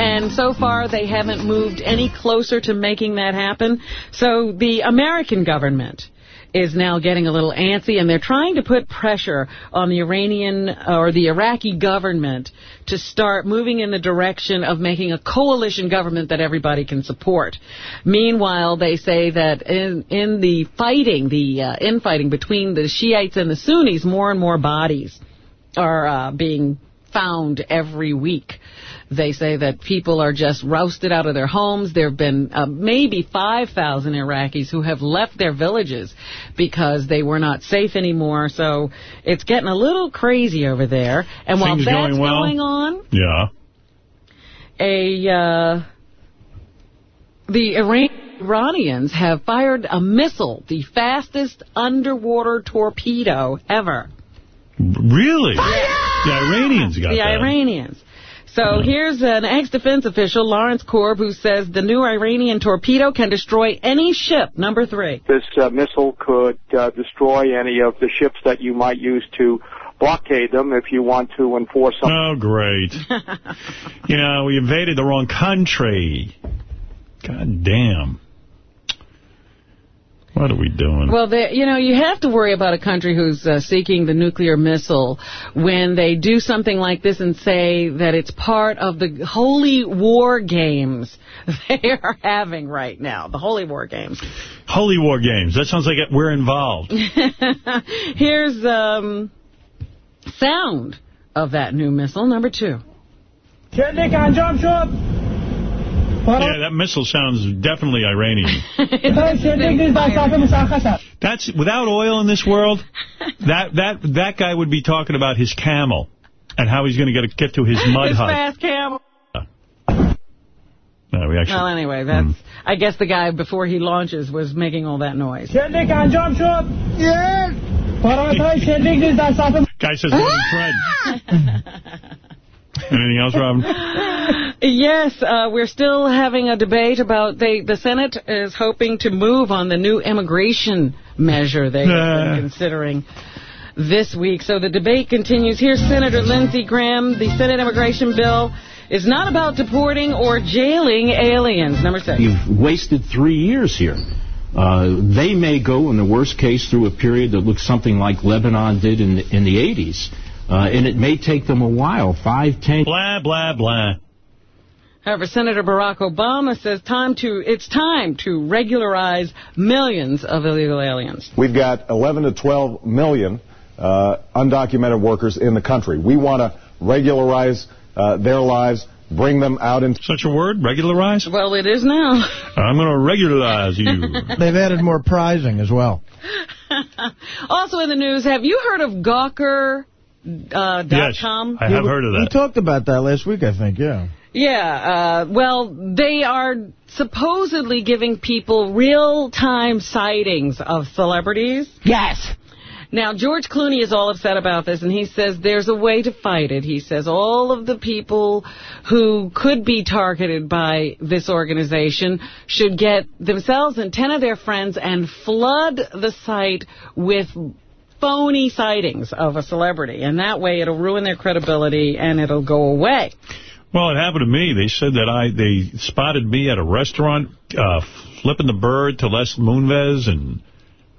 And so far, they haven't moved any closer to making that happen. So the American government is now getting a little antsy, and they're trying to put pressure on the Iranian or the Iraqi government to start moving in the direction of making a coalition government that everybody can support. Meanwhile, they say that in, in the fighting, the uh, infighting between the Shiites and the Sunnis, more and more bodies are uh, being found every week. They say that people are just rousted out of their homes. There have been uh, maybe 5,000 Iraqis who have left their villages because they were not safe anymore. So it's getting a little crazy over there. And while that's going well? going on, Yeah. a uh, the Iran- Iranians have fired a missile, the fastest underwater torpedo ever. Really? The Iranians got the that. Iranians. So here's an ex-defense official, Lawrence Korb, who says the new Iranian torpedo can destroy any ship. Number three. This uh, missile could uh, destroy any of the ships that you might use to blockade them if you want to enforce some. Oh, great. *laughs* you know, we invaded the wrong country. God damn. What are we doing? Well, you know, you have to worry about a country who's uh, seeking the nuclear missile when they do something like this and say that it's part of the holy war games *laughs* they are having right now, the holy war games. Holy war games. That sounds like we're involved. *laughs* Here's um, sound of that new missile, number two. On jump. Yeah, that missile sounds definitely Iranian. *laughs* That's without oil in this world. That that that guy would be talking about his camel and how he's going to get get to his mud His hut. fast camel. No, we actually. Well, anyway, that's. I guess the guy before he launches was making all that noise. *laughs* Guy says Robin Fred. *laughs* Anything else, Robin? Yes, uh, we're still having a debate about they. The Senate is hoping to move on the new immigration measure they've Nah. been considering this week. So the debate continues. Here's Senator Lindsey Graham. The Senate immigration bill is not about deporting or jailing aliens. Number six. You've wasted three years here. Uh, they may go, in the worst case, through a period that looks something like Lebanon did in the, in the 80s. Uh, and it may take them a while, five, ten... Blah, blah, blah. However, Senator Barack Obama says time to it's time to regularize millions of illegal aliens. We've got 11 to 12 million uh, undocumented workers in the country. We want to regularize uh, their lives, bring them out into... Such a word? Regularize? Well, it is now. *laughs* I'm going to regularize you. *laughs* They've added more prizing as well. *laughs* also in the news, have you heard of Gawker? Uh, dot com? Yeah, we- We talked about that last week, I think, yeah. Yeah, uh, well, they are supposedly giving people real-time sightings of celebrities. Yes. Now, George Clooney is all upset about this, and he says there's a way to fight it. He says all of the people who could be targeted by this organization should get themselves and 10 of their friends and flood the site with phony sightings of a celebrity. And that way it'll ruin their credibility and it'll go away. Well, it happened to me. They said that I they spotted me at a restaurant uh, flipping the bird to Les Moonves, and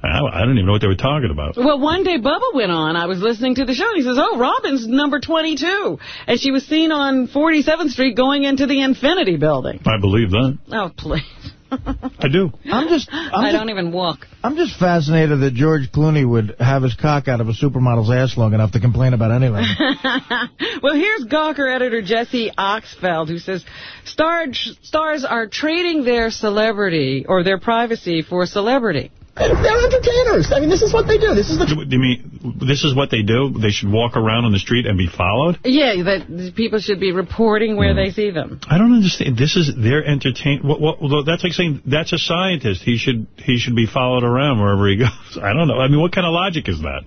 I, I don't even know what they were talking about. Well, one day Bubba went on. I was listening to the show, and he says, oh, Robin's number 22. And she was seen on 47th Street going into the Infinity Building. I believe that. Oh, please. I do. I'm just. I'm I just, don't even walk. I'm just fascinated that George Clooney would have his cock out of a supermodel's ass long enough to complain about anything. *laughs* well, here's Gawker editor Jesse Oxfeld, who says star, stars are trading their celebrity or their privacy for celebrity. They're entertainers. I mean, this is what they do. This is the... Do you mean this is what they do? They should walk around on the street and be followed? Yeah, that people should be reporting where hmm. they see them. I don't understand. This is their entertain. What, what, well, that's like saying that's a scientist. He should he should be followed around wherever he *laughs* goes. I don't know. I mean, what kind of logic is that?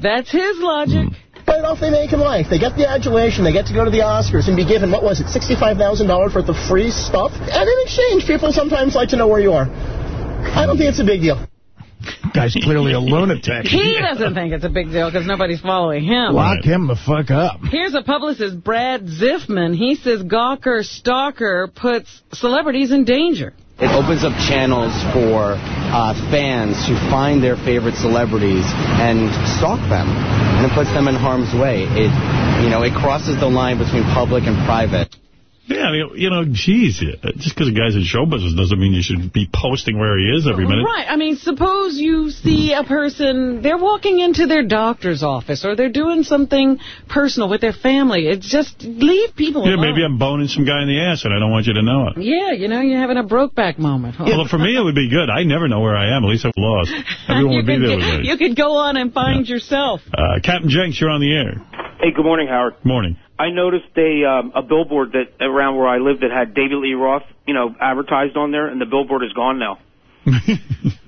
That's his logic. Hmm. Right off they make in life. They get the adulation. They get to go to the Oscars and be given, what was it, $65,000 worth of free stuff? And in exchange, people sometimes like to know where you are. I don't think it's a big deal. Guy's clearly a lunatic. He doesn't think it's a big deal because nobody's following him. Lock him the fuck up. Here's a publicist, Brad Zeifman. He says Gawker Stalker puts celebrities in danger. It opens up channels for uh, fans to find their favorite celebrities and stalk them, and it puts them in harm's way. It, you know, it crosses the line between public and private. Yeah, I mean, you know, geez, just because a guy's in show business doesn't mean you should be posting where he is every minute. Right. I mean, suppose you see a person, they're walking into their doctor's office or they're doing something personal with their family. It's just leave people Yeah, alone. maybe I'm boning some guy in the ass and I don't want you to know it. Yeah, you know, you're having a brokeback moment. Huh? Well, for me, it would be good. I never know where I am. At least I'm lost. *laughs* Everyone you, would be could there get- with me. you could go on and find yourself. Uh, Captain Janks, you're on the air. Hey, good morning, Howard. Morning. I noticed a um, a billboard that around where I live that had David Lee Roth, you know, advertised on there, and the billboard is gone now. *laughs*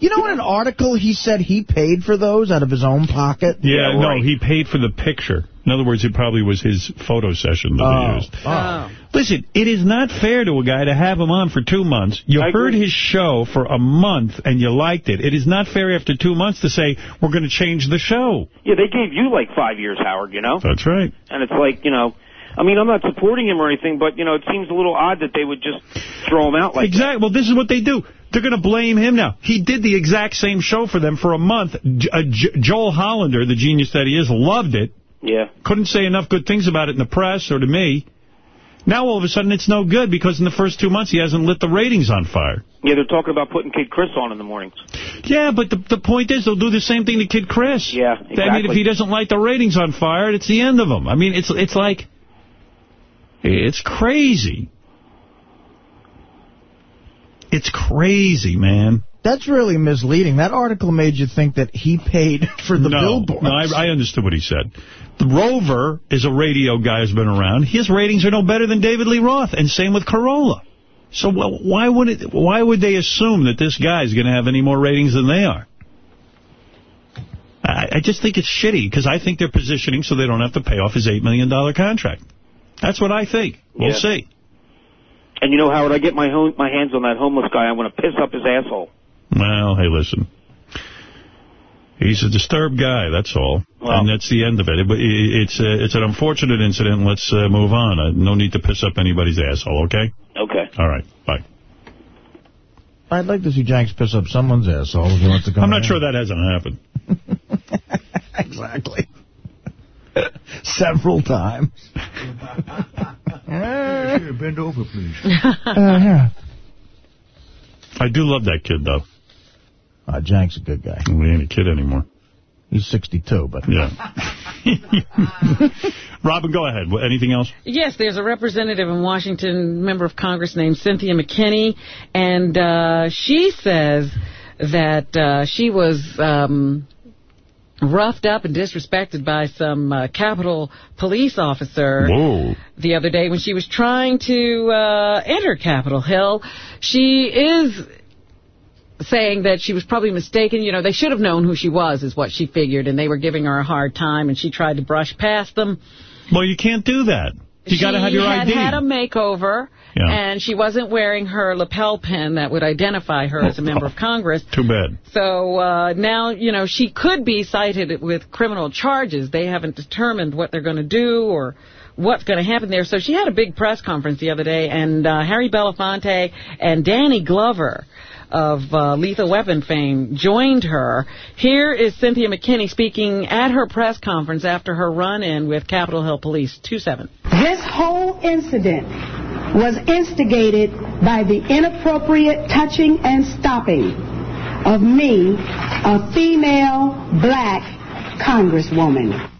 You know, in an article, he said he paid for those out of his own pocket? Yeah, no, he paid for the picture. In other words, it probably was his photo session that Oh. they used. Oh. Listen, it is not fair to a guy to have him on for two months. You heard his show for a month and you liked it. It is not fair after two months to say, we're going to change the show. Yeah, they gave you like five years, Howard. You know, That's right. and it's like, you know, I mean, I'm not supporting him or anything, but you know, it seems a little odd that they would just throw him out like exactly. Well, this is what they do. They're going to blame him now. He did the exact same show for them for a month. J- uh, J- Joel Hollander, the genius that he is, loved it. Yeah. Couldn't say enough good things about it in the press or to me. Now all of a sudden it's no good because in the first two months he hasn't lit the ratings on fire. Yeah, they're talking about putting Kid Chris on in the mornings. Yeah, but the the point is they'll do the same thing to Kid Chris. Yeah, exactly. I mean, if he doesn't light the ratings on fire, it's the end of him. I mean, it's it's like, it's crazy. It's crazy, man. That's really misleading. That article made you think that he paid *laughs* for the no, billboards. No, I, I understood what he said. The Rover is a radio guy who's been around. His ratings are no better than David Lee Roth, and same with Corolla. So why would it? Why would they assume that this guy's going to have any more ratings than they are? I, I just think it's shitty, because I think they're positioning so they don't have to pay off his $8 million contract. That's what I think. We'll Yeah. see. And you know, Howard, I get my home, my hands on that homeless guy, I'm going to piss up his asshole. Well, hey, listen. He's a disturbed guy, that's all. and that's the end of it. But it's uh, it's an unfortunate incident. Let's uh, move on. Uh, no need to piss up anybody's asshole, okay? Okay. All right, bye. I'd like to see Janks piss up someone's asshole if he wants to come I'm not in. sure that hasn't happened. *laughs* exactly. *laughs* Several times. bend over, please. *laughs* Uh, yeah. I do love that kid, though. Uh, Jank's a good guy. He ain't a kid anymore. He's 62, but... Yeah. *laughs* Robin, go ahead. Anything else? Yes, there's a representative in Washington, member of Congress named Cynthia McKinney, and uh, she says that uh, she was um, roughed up and disrespected by some uh, Capitol police officer Whoa. the other day when she was trying to uh, enter Capitol Hill. She is saying that she was probably mistaken. You know, they should have known who she was, is what she figured, and they were giving her a hard time, and she tried to brush past them. Well, you can't do that. You got to have your ID. She had had a makeover, Yeah. and she wasn't wearing her lapel pin that would identify her as a member of *laughs* Congress. Too bad. So uh, now, you know, she could be cited with criminal charges. They haven't determined what they're going to do or what's going to happen there. So she had a big press conference the other day, and uh, Harry Belafonte and Danny Glover of uh, Lethal Weapon fame joined her. Here is Cynthia McKinney speaking at her press conference after her run-in with Capitol Hill Police 2-7. This whole incident was instigated by the inappropriate touching and stopping of me, a female black congresswoman.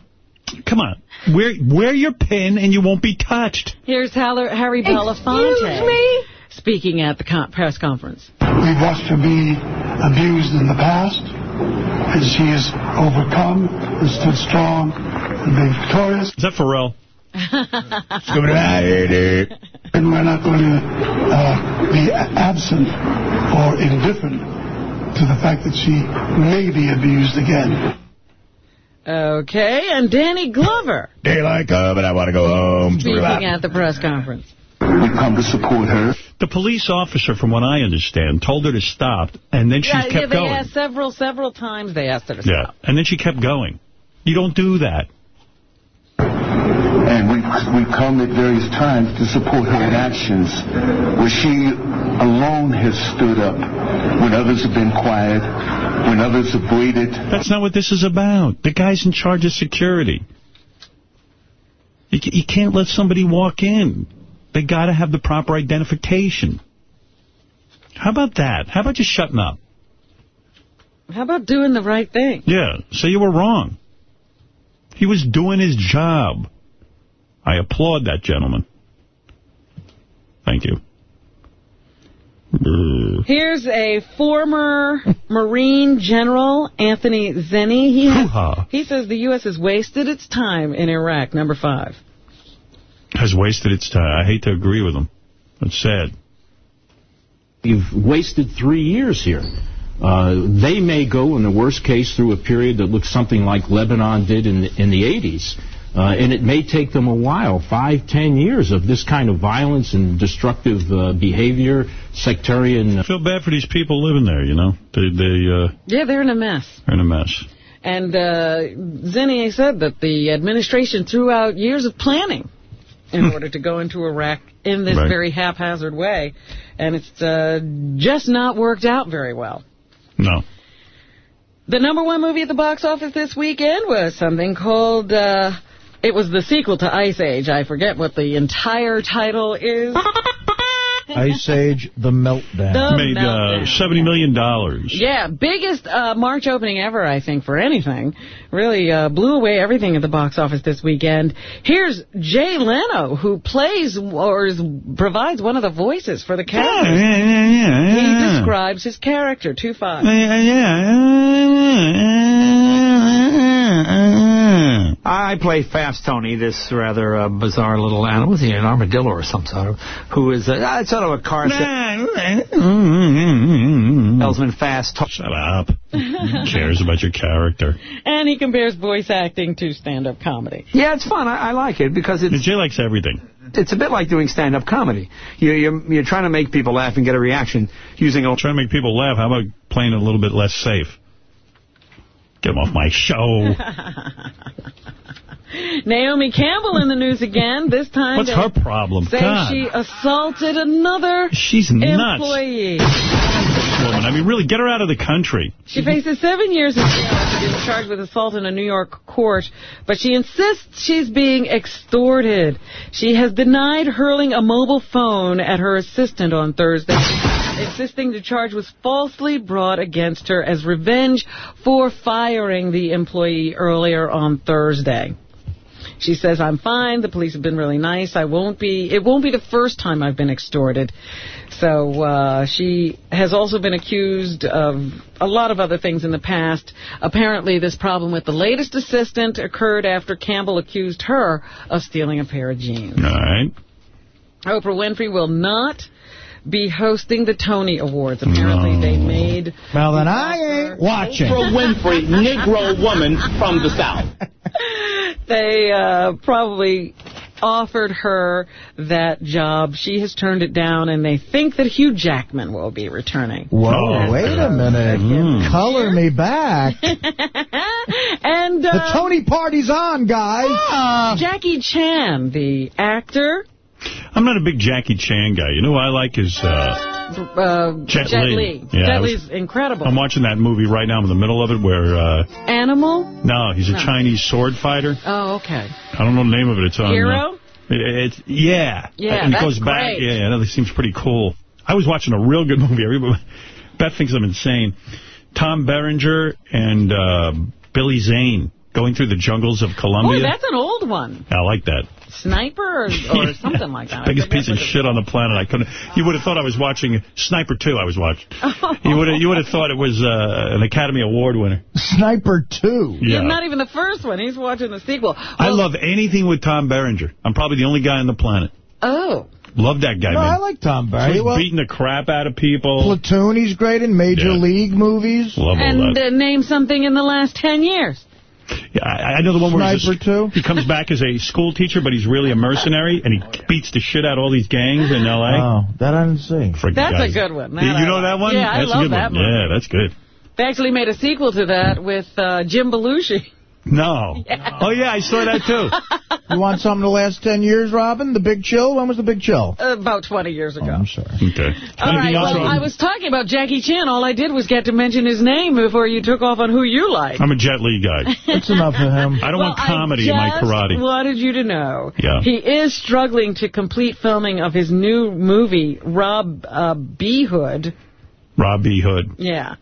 Come on. Wear, wear your pin and you won't be touched. Here's Haller- Harry Belafonte Excuse me? Speaking at the con- press conference. We've watched her be abused in the past, and she has overcome and stood strong and been victorious. Is that Ferrall? *laughs* And we're not going to uh, be absent or indifferent to the fact that she may be abused again. Okay, and Danny Glover Daylight come and I want to go home. speaking at the press conference. We've come to support her. The police officer, from what I understand, told her to stop, and then she yeah, kept yeah, they going. asked several, several times they asked her to Yeah, stop. and then she kept going. You don't do that. And we've, we've come at various times to support her in actions where she alone has stood up when others have been quiet, when others have waited. That's not what this is about. The guy's in charge of security. You, you can't let somebody walk in. They got to have the proper identification. How about that? How about just shutting up? How about doing the right thing? Yeah, so you were wrong. He was doing his job. I applaud that gentleman. Thank you. *laughs* Here's a former Marine General, Anthony Zinni. He, has, he says the U.S. has wasted its time in Iraq, number five. Has wasted its time. I hate to agree with him. It's sad. You've wasted three years here. Uh, they may go, in the worst case, through a period that looks something like Lebanon did in the, in the 80s. Uh, and it may take them a while, five, ten years of this kind of violence and destructive uh, behavior, sectarian... I feel bad for these people living there, you know. They, they, uh, Yeah, they're in a mess. are in a mess. And uh, Zinni said that the administration threw out years of planning in order to go into Iraq in this Right. very haphazard way. And it's uh, just not worked out very well. No. The number one movie at the box office this weekend was something called, uh, it was the sequel to Ice Age. I forget what the entire title is. Ice Age, The Meltdown. The Made uh, 70 million. dollars. Yeah, biggest uh, March opening ever, I think, for anything. Really uh, blew away everything at the box office this weekend. Here's Jay Leno, who plays or is, provides one of the voices for the character. yeah, yeah, yeah, He yeah. describes his character, 2-5. I play Fast Tony, this rather uh, bizarre little animal. Was he an armadillo or some sort of? Who is uh, sort of a car salesman, fast. Shut up. Who cares about your character? *laughs* And he compares voice acting to stand-up comedy. Yeah, it's fun. I, I like it because it's Jay likes everything. it's a bit like doing stand-up comedy. You, you're, you're trying to make people laugh and get a reaction using a... Trying to make people laugh. How about playing a little bit less safe? Get him off my show. *laughs* Naomi Campbell in the news again. This time What's her problem? Say God. she assaulted another She's nuts. employee. Woman. I mean, really, get her out of the country. She faces seven years in jail being charged with assault in a New York court, but she insists she's being extorted. She has denied hurling a mobile phone at her assistant on Thursday, insisting the charge was falsely brought against her as revenge for firing the employee earlier on Thursday. She says, I'm fine. The police have been really nice. I won't be, it won't be the first time I've been extorted. So uh, she has also been accused of a lot of other things in the past. Apparently, this problem with the latest assistant occurred after Campbell accused her of stealing a pair of jeans. All right. Oprah Winfrey will not be hosting the Tony Awards. Apparently, they made... Well, then I ain't watching. Oprah Winfrey, Negro woman from the South. *laughs* they uh, probably offered her that job. She has turned it down, and they think that Hugh Jackman will be returning. Whoa, wait a minute. Color me back. *laughs* and uh, The Tony party's on, guys. Jackie Chan, the actor, I'm not a big Jackie Chan guy. You know who I like is uh, uh, Jet Jet Li. Li. Yeah, Jet Li's incredible. I'm watching that movie right now. I'm in the middle of it where, uh, Animal? no, he's a No. Chinese sword fighter. Oh, okay. I don't know the name of it. It's on. Hero? Uh, it, it's yeah. Yeah, and it goes back. Yeah, yeah, that seems pretty cool. I was watching a real good *laughs* movie. Everybody, Beth thinks I'm insane. Tom Berenger and uh, Billy Zane going through the jungles of Colombia. that's an old one. I like that. Sniper or, or *laughs* something like that. I Biggest piece of shit on the planet. I couldn't. You would have thought I was watching Sniper 2. I was watching. *laughs* You would have. You would have thought it was uh, an Academy Award winner. Sniper 2. Yeah. Not even the first one. He's watching the sequel. I love anything with Tom Berenger. I'm probably the only guy on the planet. Oh. Love that guy, No, man. I like Tom He's Barry. Well, beating the crap out of people. Platoon, he's great in Major Yeah. League movies. Love all And that. uh, name something in the last 10 years. Yeah, I, I know the one where he's a, Sniper too? he comes back as a school teacher, but he's really a mercenary, and he beats the shit out of all these gangs in L.A. Oh, that I didn't see. Friggin' That's guys. a good one. You- That you I know like. that one? Yeah, I that's a love good that one. movie. Yeah, that's good. They actually made a sequel to that with uh, Jim Belushi. No. Oh, yeah, I saw that, too. *laughs* You want something the last 10 years, Robin? The Big Chill? When was the Big Chill? About 20 years ago. I'm sorry. Okay. All right, well, I was talking about Jackie Chan. All I did was get to mention his name before you took off on who you like. I'm a Jet Li guy. That's enough of him. I don't well, want comedy in my I just karate. wanted you to know. Yeah. He is struggling to complete filming of his new movie, Rob uh, B. Hood. Robbie Hood. Yeah.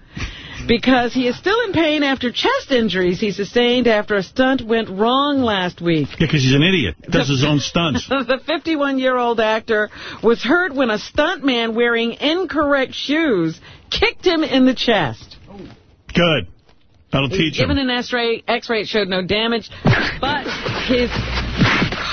Because he is still in pain after chest injuries he sustained after a stunt went wrong last week. Yeah, because he's an idiot. Does his own stunts. *laughs* the 51-year-old actor was hurt when a stuntman wearing incorrect shoes kicked him in the chest. Good. That'll He teach him. given an X-ray. X-ray showed no damage, but his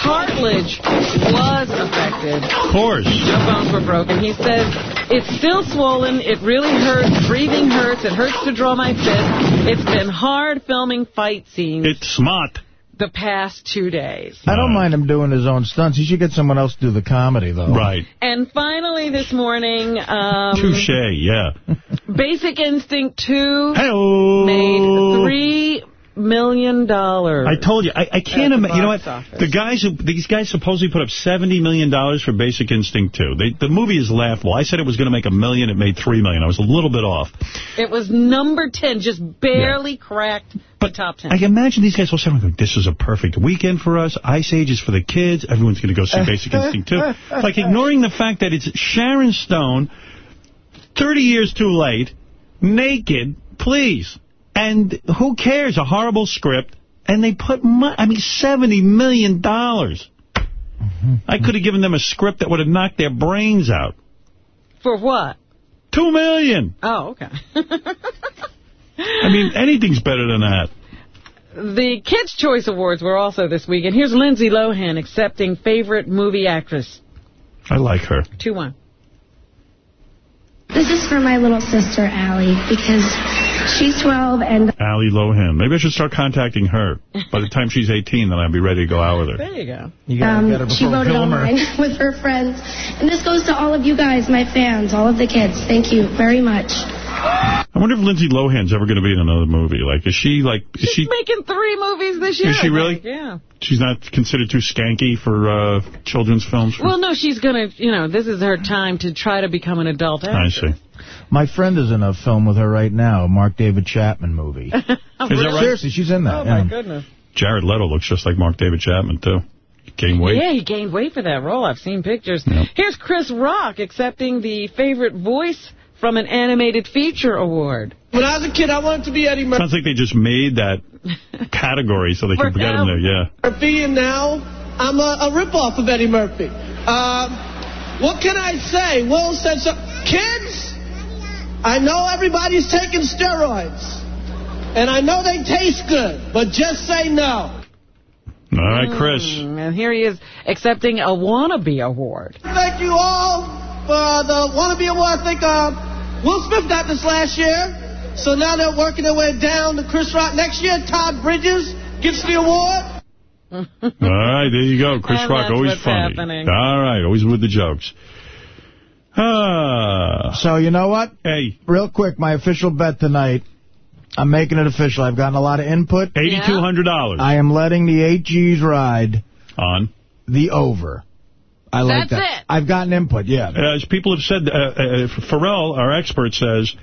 cartilage was affected. Of course. No bones were broken. He says, it's still swollen. It really hurts. Breathing hurts. It hurts to draw my fist. It's been hard filming fight scenes It's smart. the past two days. I don't mind him doing his own stunts. He should get someone else to do the comedy, though. Right. And finally this morning, um, Touche, yeah. *laughs* Basic Instinct 2 Hello. made three million. dollars. I told you, I, I can't imagine. You know what? office. The guys who these guys supposedly put up $70 million for Basic Instinct 2. They, the movie is laughable. I said it was going to make a million. It made 3 million. I was a little bit off. It was number 10, just barely cracked the top 10. I can imagine these guys will say, this is a perfect weekend for us. Ice Age is for the kids. Everyone's going to go see Basic Instinct 2. Like ignoring the fact that it's Sharon Stone, 30 years too late, naked, please. And who cares? A horrible script. And they put, mo I mean, $70 million. dollars. Mm-hmm. I could have given them a script that would have knocked their brains out. For what? Two million. Oh, okay. I mean, anything's better than that. the Kids' Choice Awards were also this week, and here's Lindsay Lohan accepting Favorite Movie Actress. I like her. 2-1. This is for my little sister, Ali, because she's 12 and Ali Lohan. Maybe I should start contacting her. By the *laughs* time she's 18, then I'll be ready to go out with her. There you go. um, she voted online *laughs* with her friends. And this goes to all of you guys, my fans, all of the kids. Thank you very much. I wonder if Lindsay Lohan's ever going to be in another movie. Like, is she, like, is She's she, making three movies this year. Is she really? think, Yeah. she's not considered too skanky for uh, children's films? Well, no, she's going to, you know, this is her time to try to become an adult I see. My friend is in a film with her right now, a Mark David Chapman movie. *laughs* Is that right? Seriously, she's in that. Oh, my goodness. Jared Leto looks just like Mark David Chapman, too. He gained weight. Yeah, he gained weight for that role. I've seen pictures. Here's Chris Rock accepting the favorite voice from an animated feature award. When I was a kid, I wanted to be Eddie Murphy. Sounds like they just made that category so they can For get him there, yeah. Murphy, and now I'm a, a ripoff of Eddie Murphy. Uh, what can I say? Will said so. Kids, I know everybody's taking steroids, and I know they taste good, but just say no. All right, Chris. Mm, and here he is accepting a wannabe award. Thank you all for the wannabe award. I think uh, Will Smith got this last year, so now they're working their way down to Chris Rock. Next year, Todd Bridges gets the award. *laughs* All right, there you go. Chris And Rock, that's always what's funny. happening. All right, always with the jokes. Ah. So, you know what? Hey. Real quick, my official bet tonight, I'm making it official. I've gotten a lot of input. $8,200. I am letting the 8Gs ride. On? The over. I like That's that. I've gotten input, yeah. As people have said, uh, uh, Ferrall, our expert, says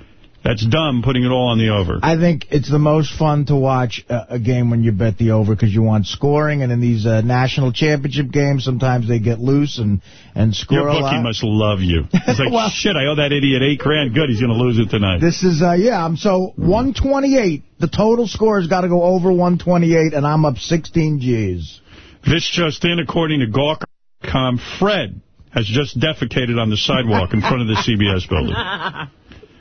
that's dumb putting it all on the over. I think it's the most fun to watch a, a game when you bet the over because you want scoring. And in these uh, national championship games, sometimes they get loose and, and score Your bookie must love you. It's like, *laughs* Well- shit, I owe that idiot eight grand. Good, he's going to lose it tonight. This is, uh, yeah, I'm so 128. The total score has got to go over 128, and I'm up 16 Gs. This just in, according to Gawker.com, Fred has just defecated on the sidewalk in front of the *laughs* CBS building.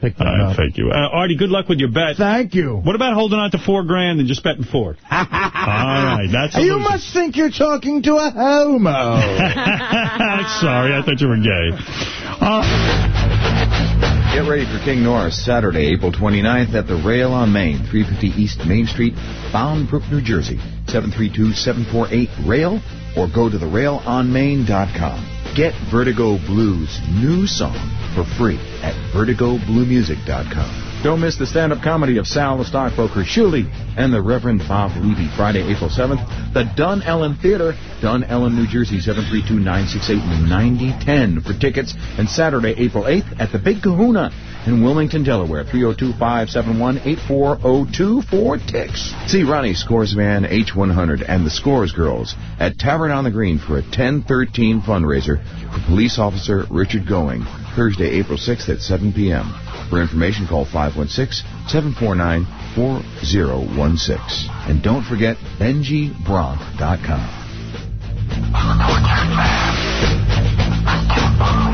Pick All right, thank you. Uh, Artie, good luck with your bet. Thank you. What about holding on to four grand and just betting four? *laughs* All right, that's a You loser. must think you're talking to a homo. *laughs* Sorry, I thought you were gay. Uh, Get ready for King Norris Saturday, April 29th at the Rail on Main, 350 East Main Street, Bound Brook, New Jersey. 732-748-RAIL or go to therailonmain.com. Get Vertigo Blues' new song for free at vertigobluemusic.com. Don't miss the stand-up comedy of Sal the Stockbroker Shuli and the Reverend Bob Levy Friday, April 7th. The Dunellen Theater, Dunellen, New Jersey, 732-968-9010 for tickets. And Saturday, April 8th at the Big Kahuna in Wilmington, Delaware. 302-571-8402 for ticks. See Ronnie Scoresman H100 and the Scores Girls at Tavern on the Green for a 1013 fundraiser for police officer Richard Going, Thursday, April 6th at 7 p.m. For information, call 516-749-4016. And don't forget BenjyBronk.com.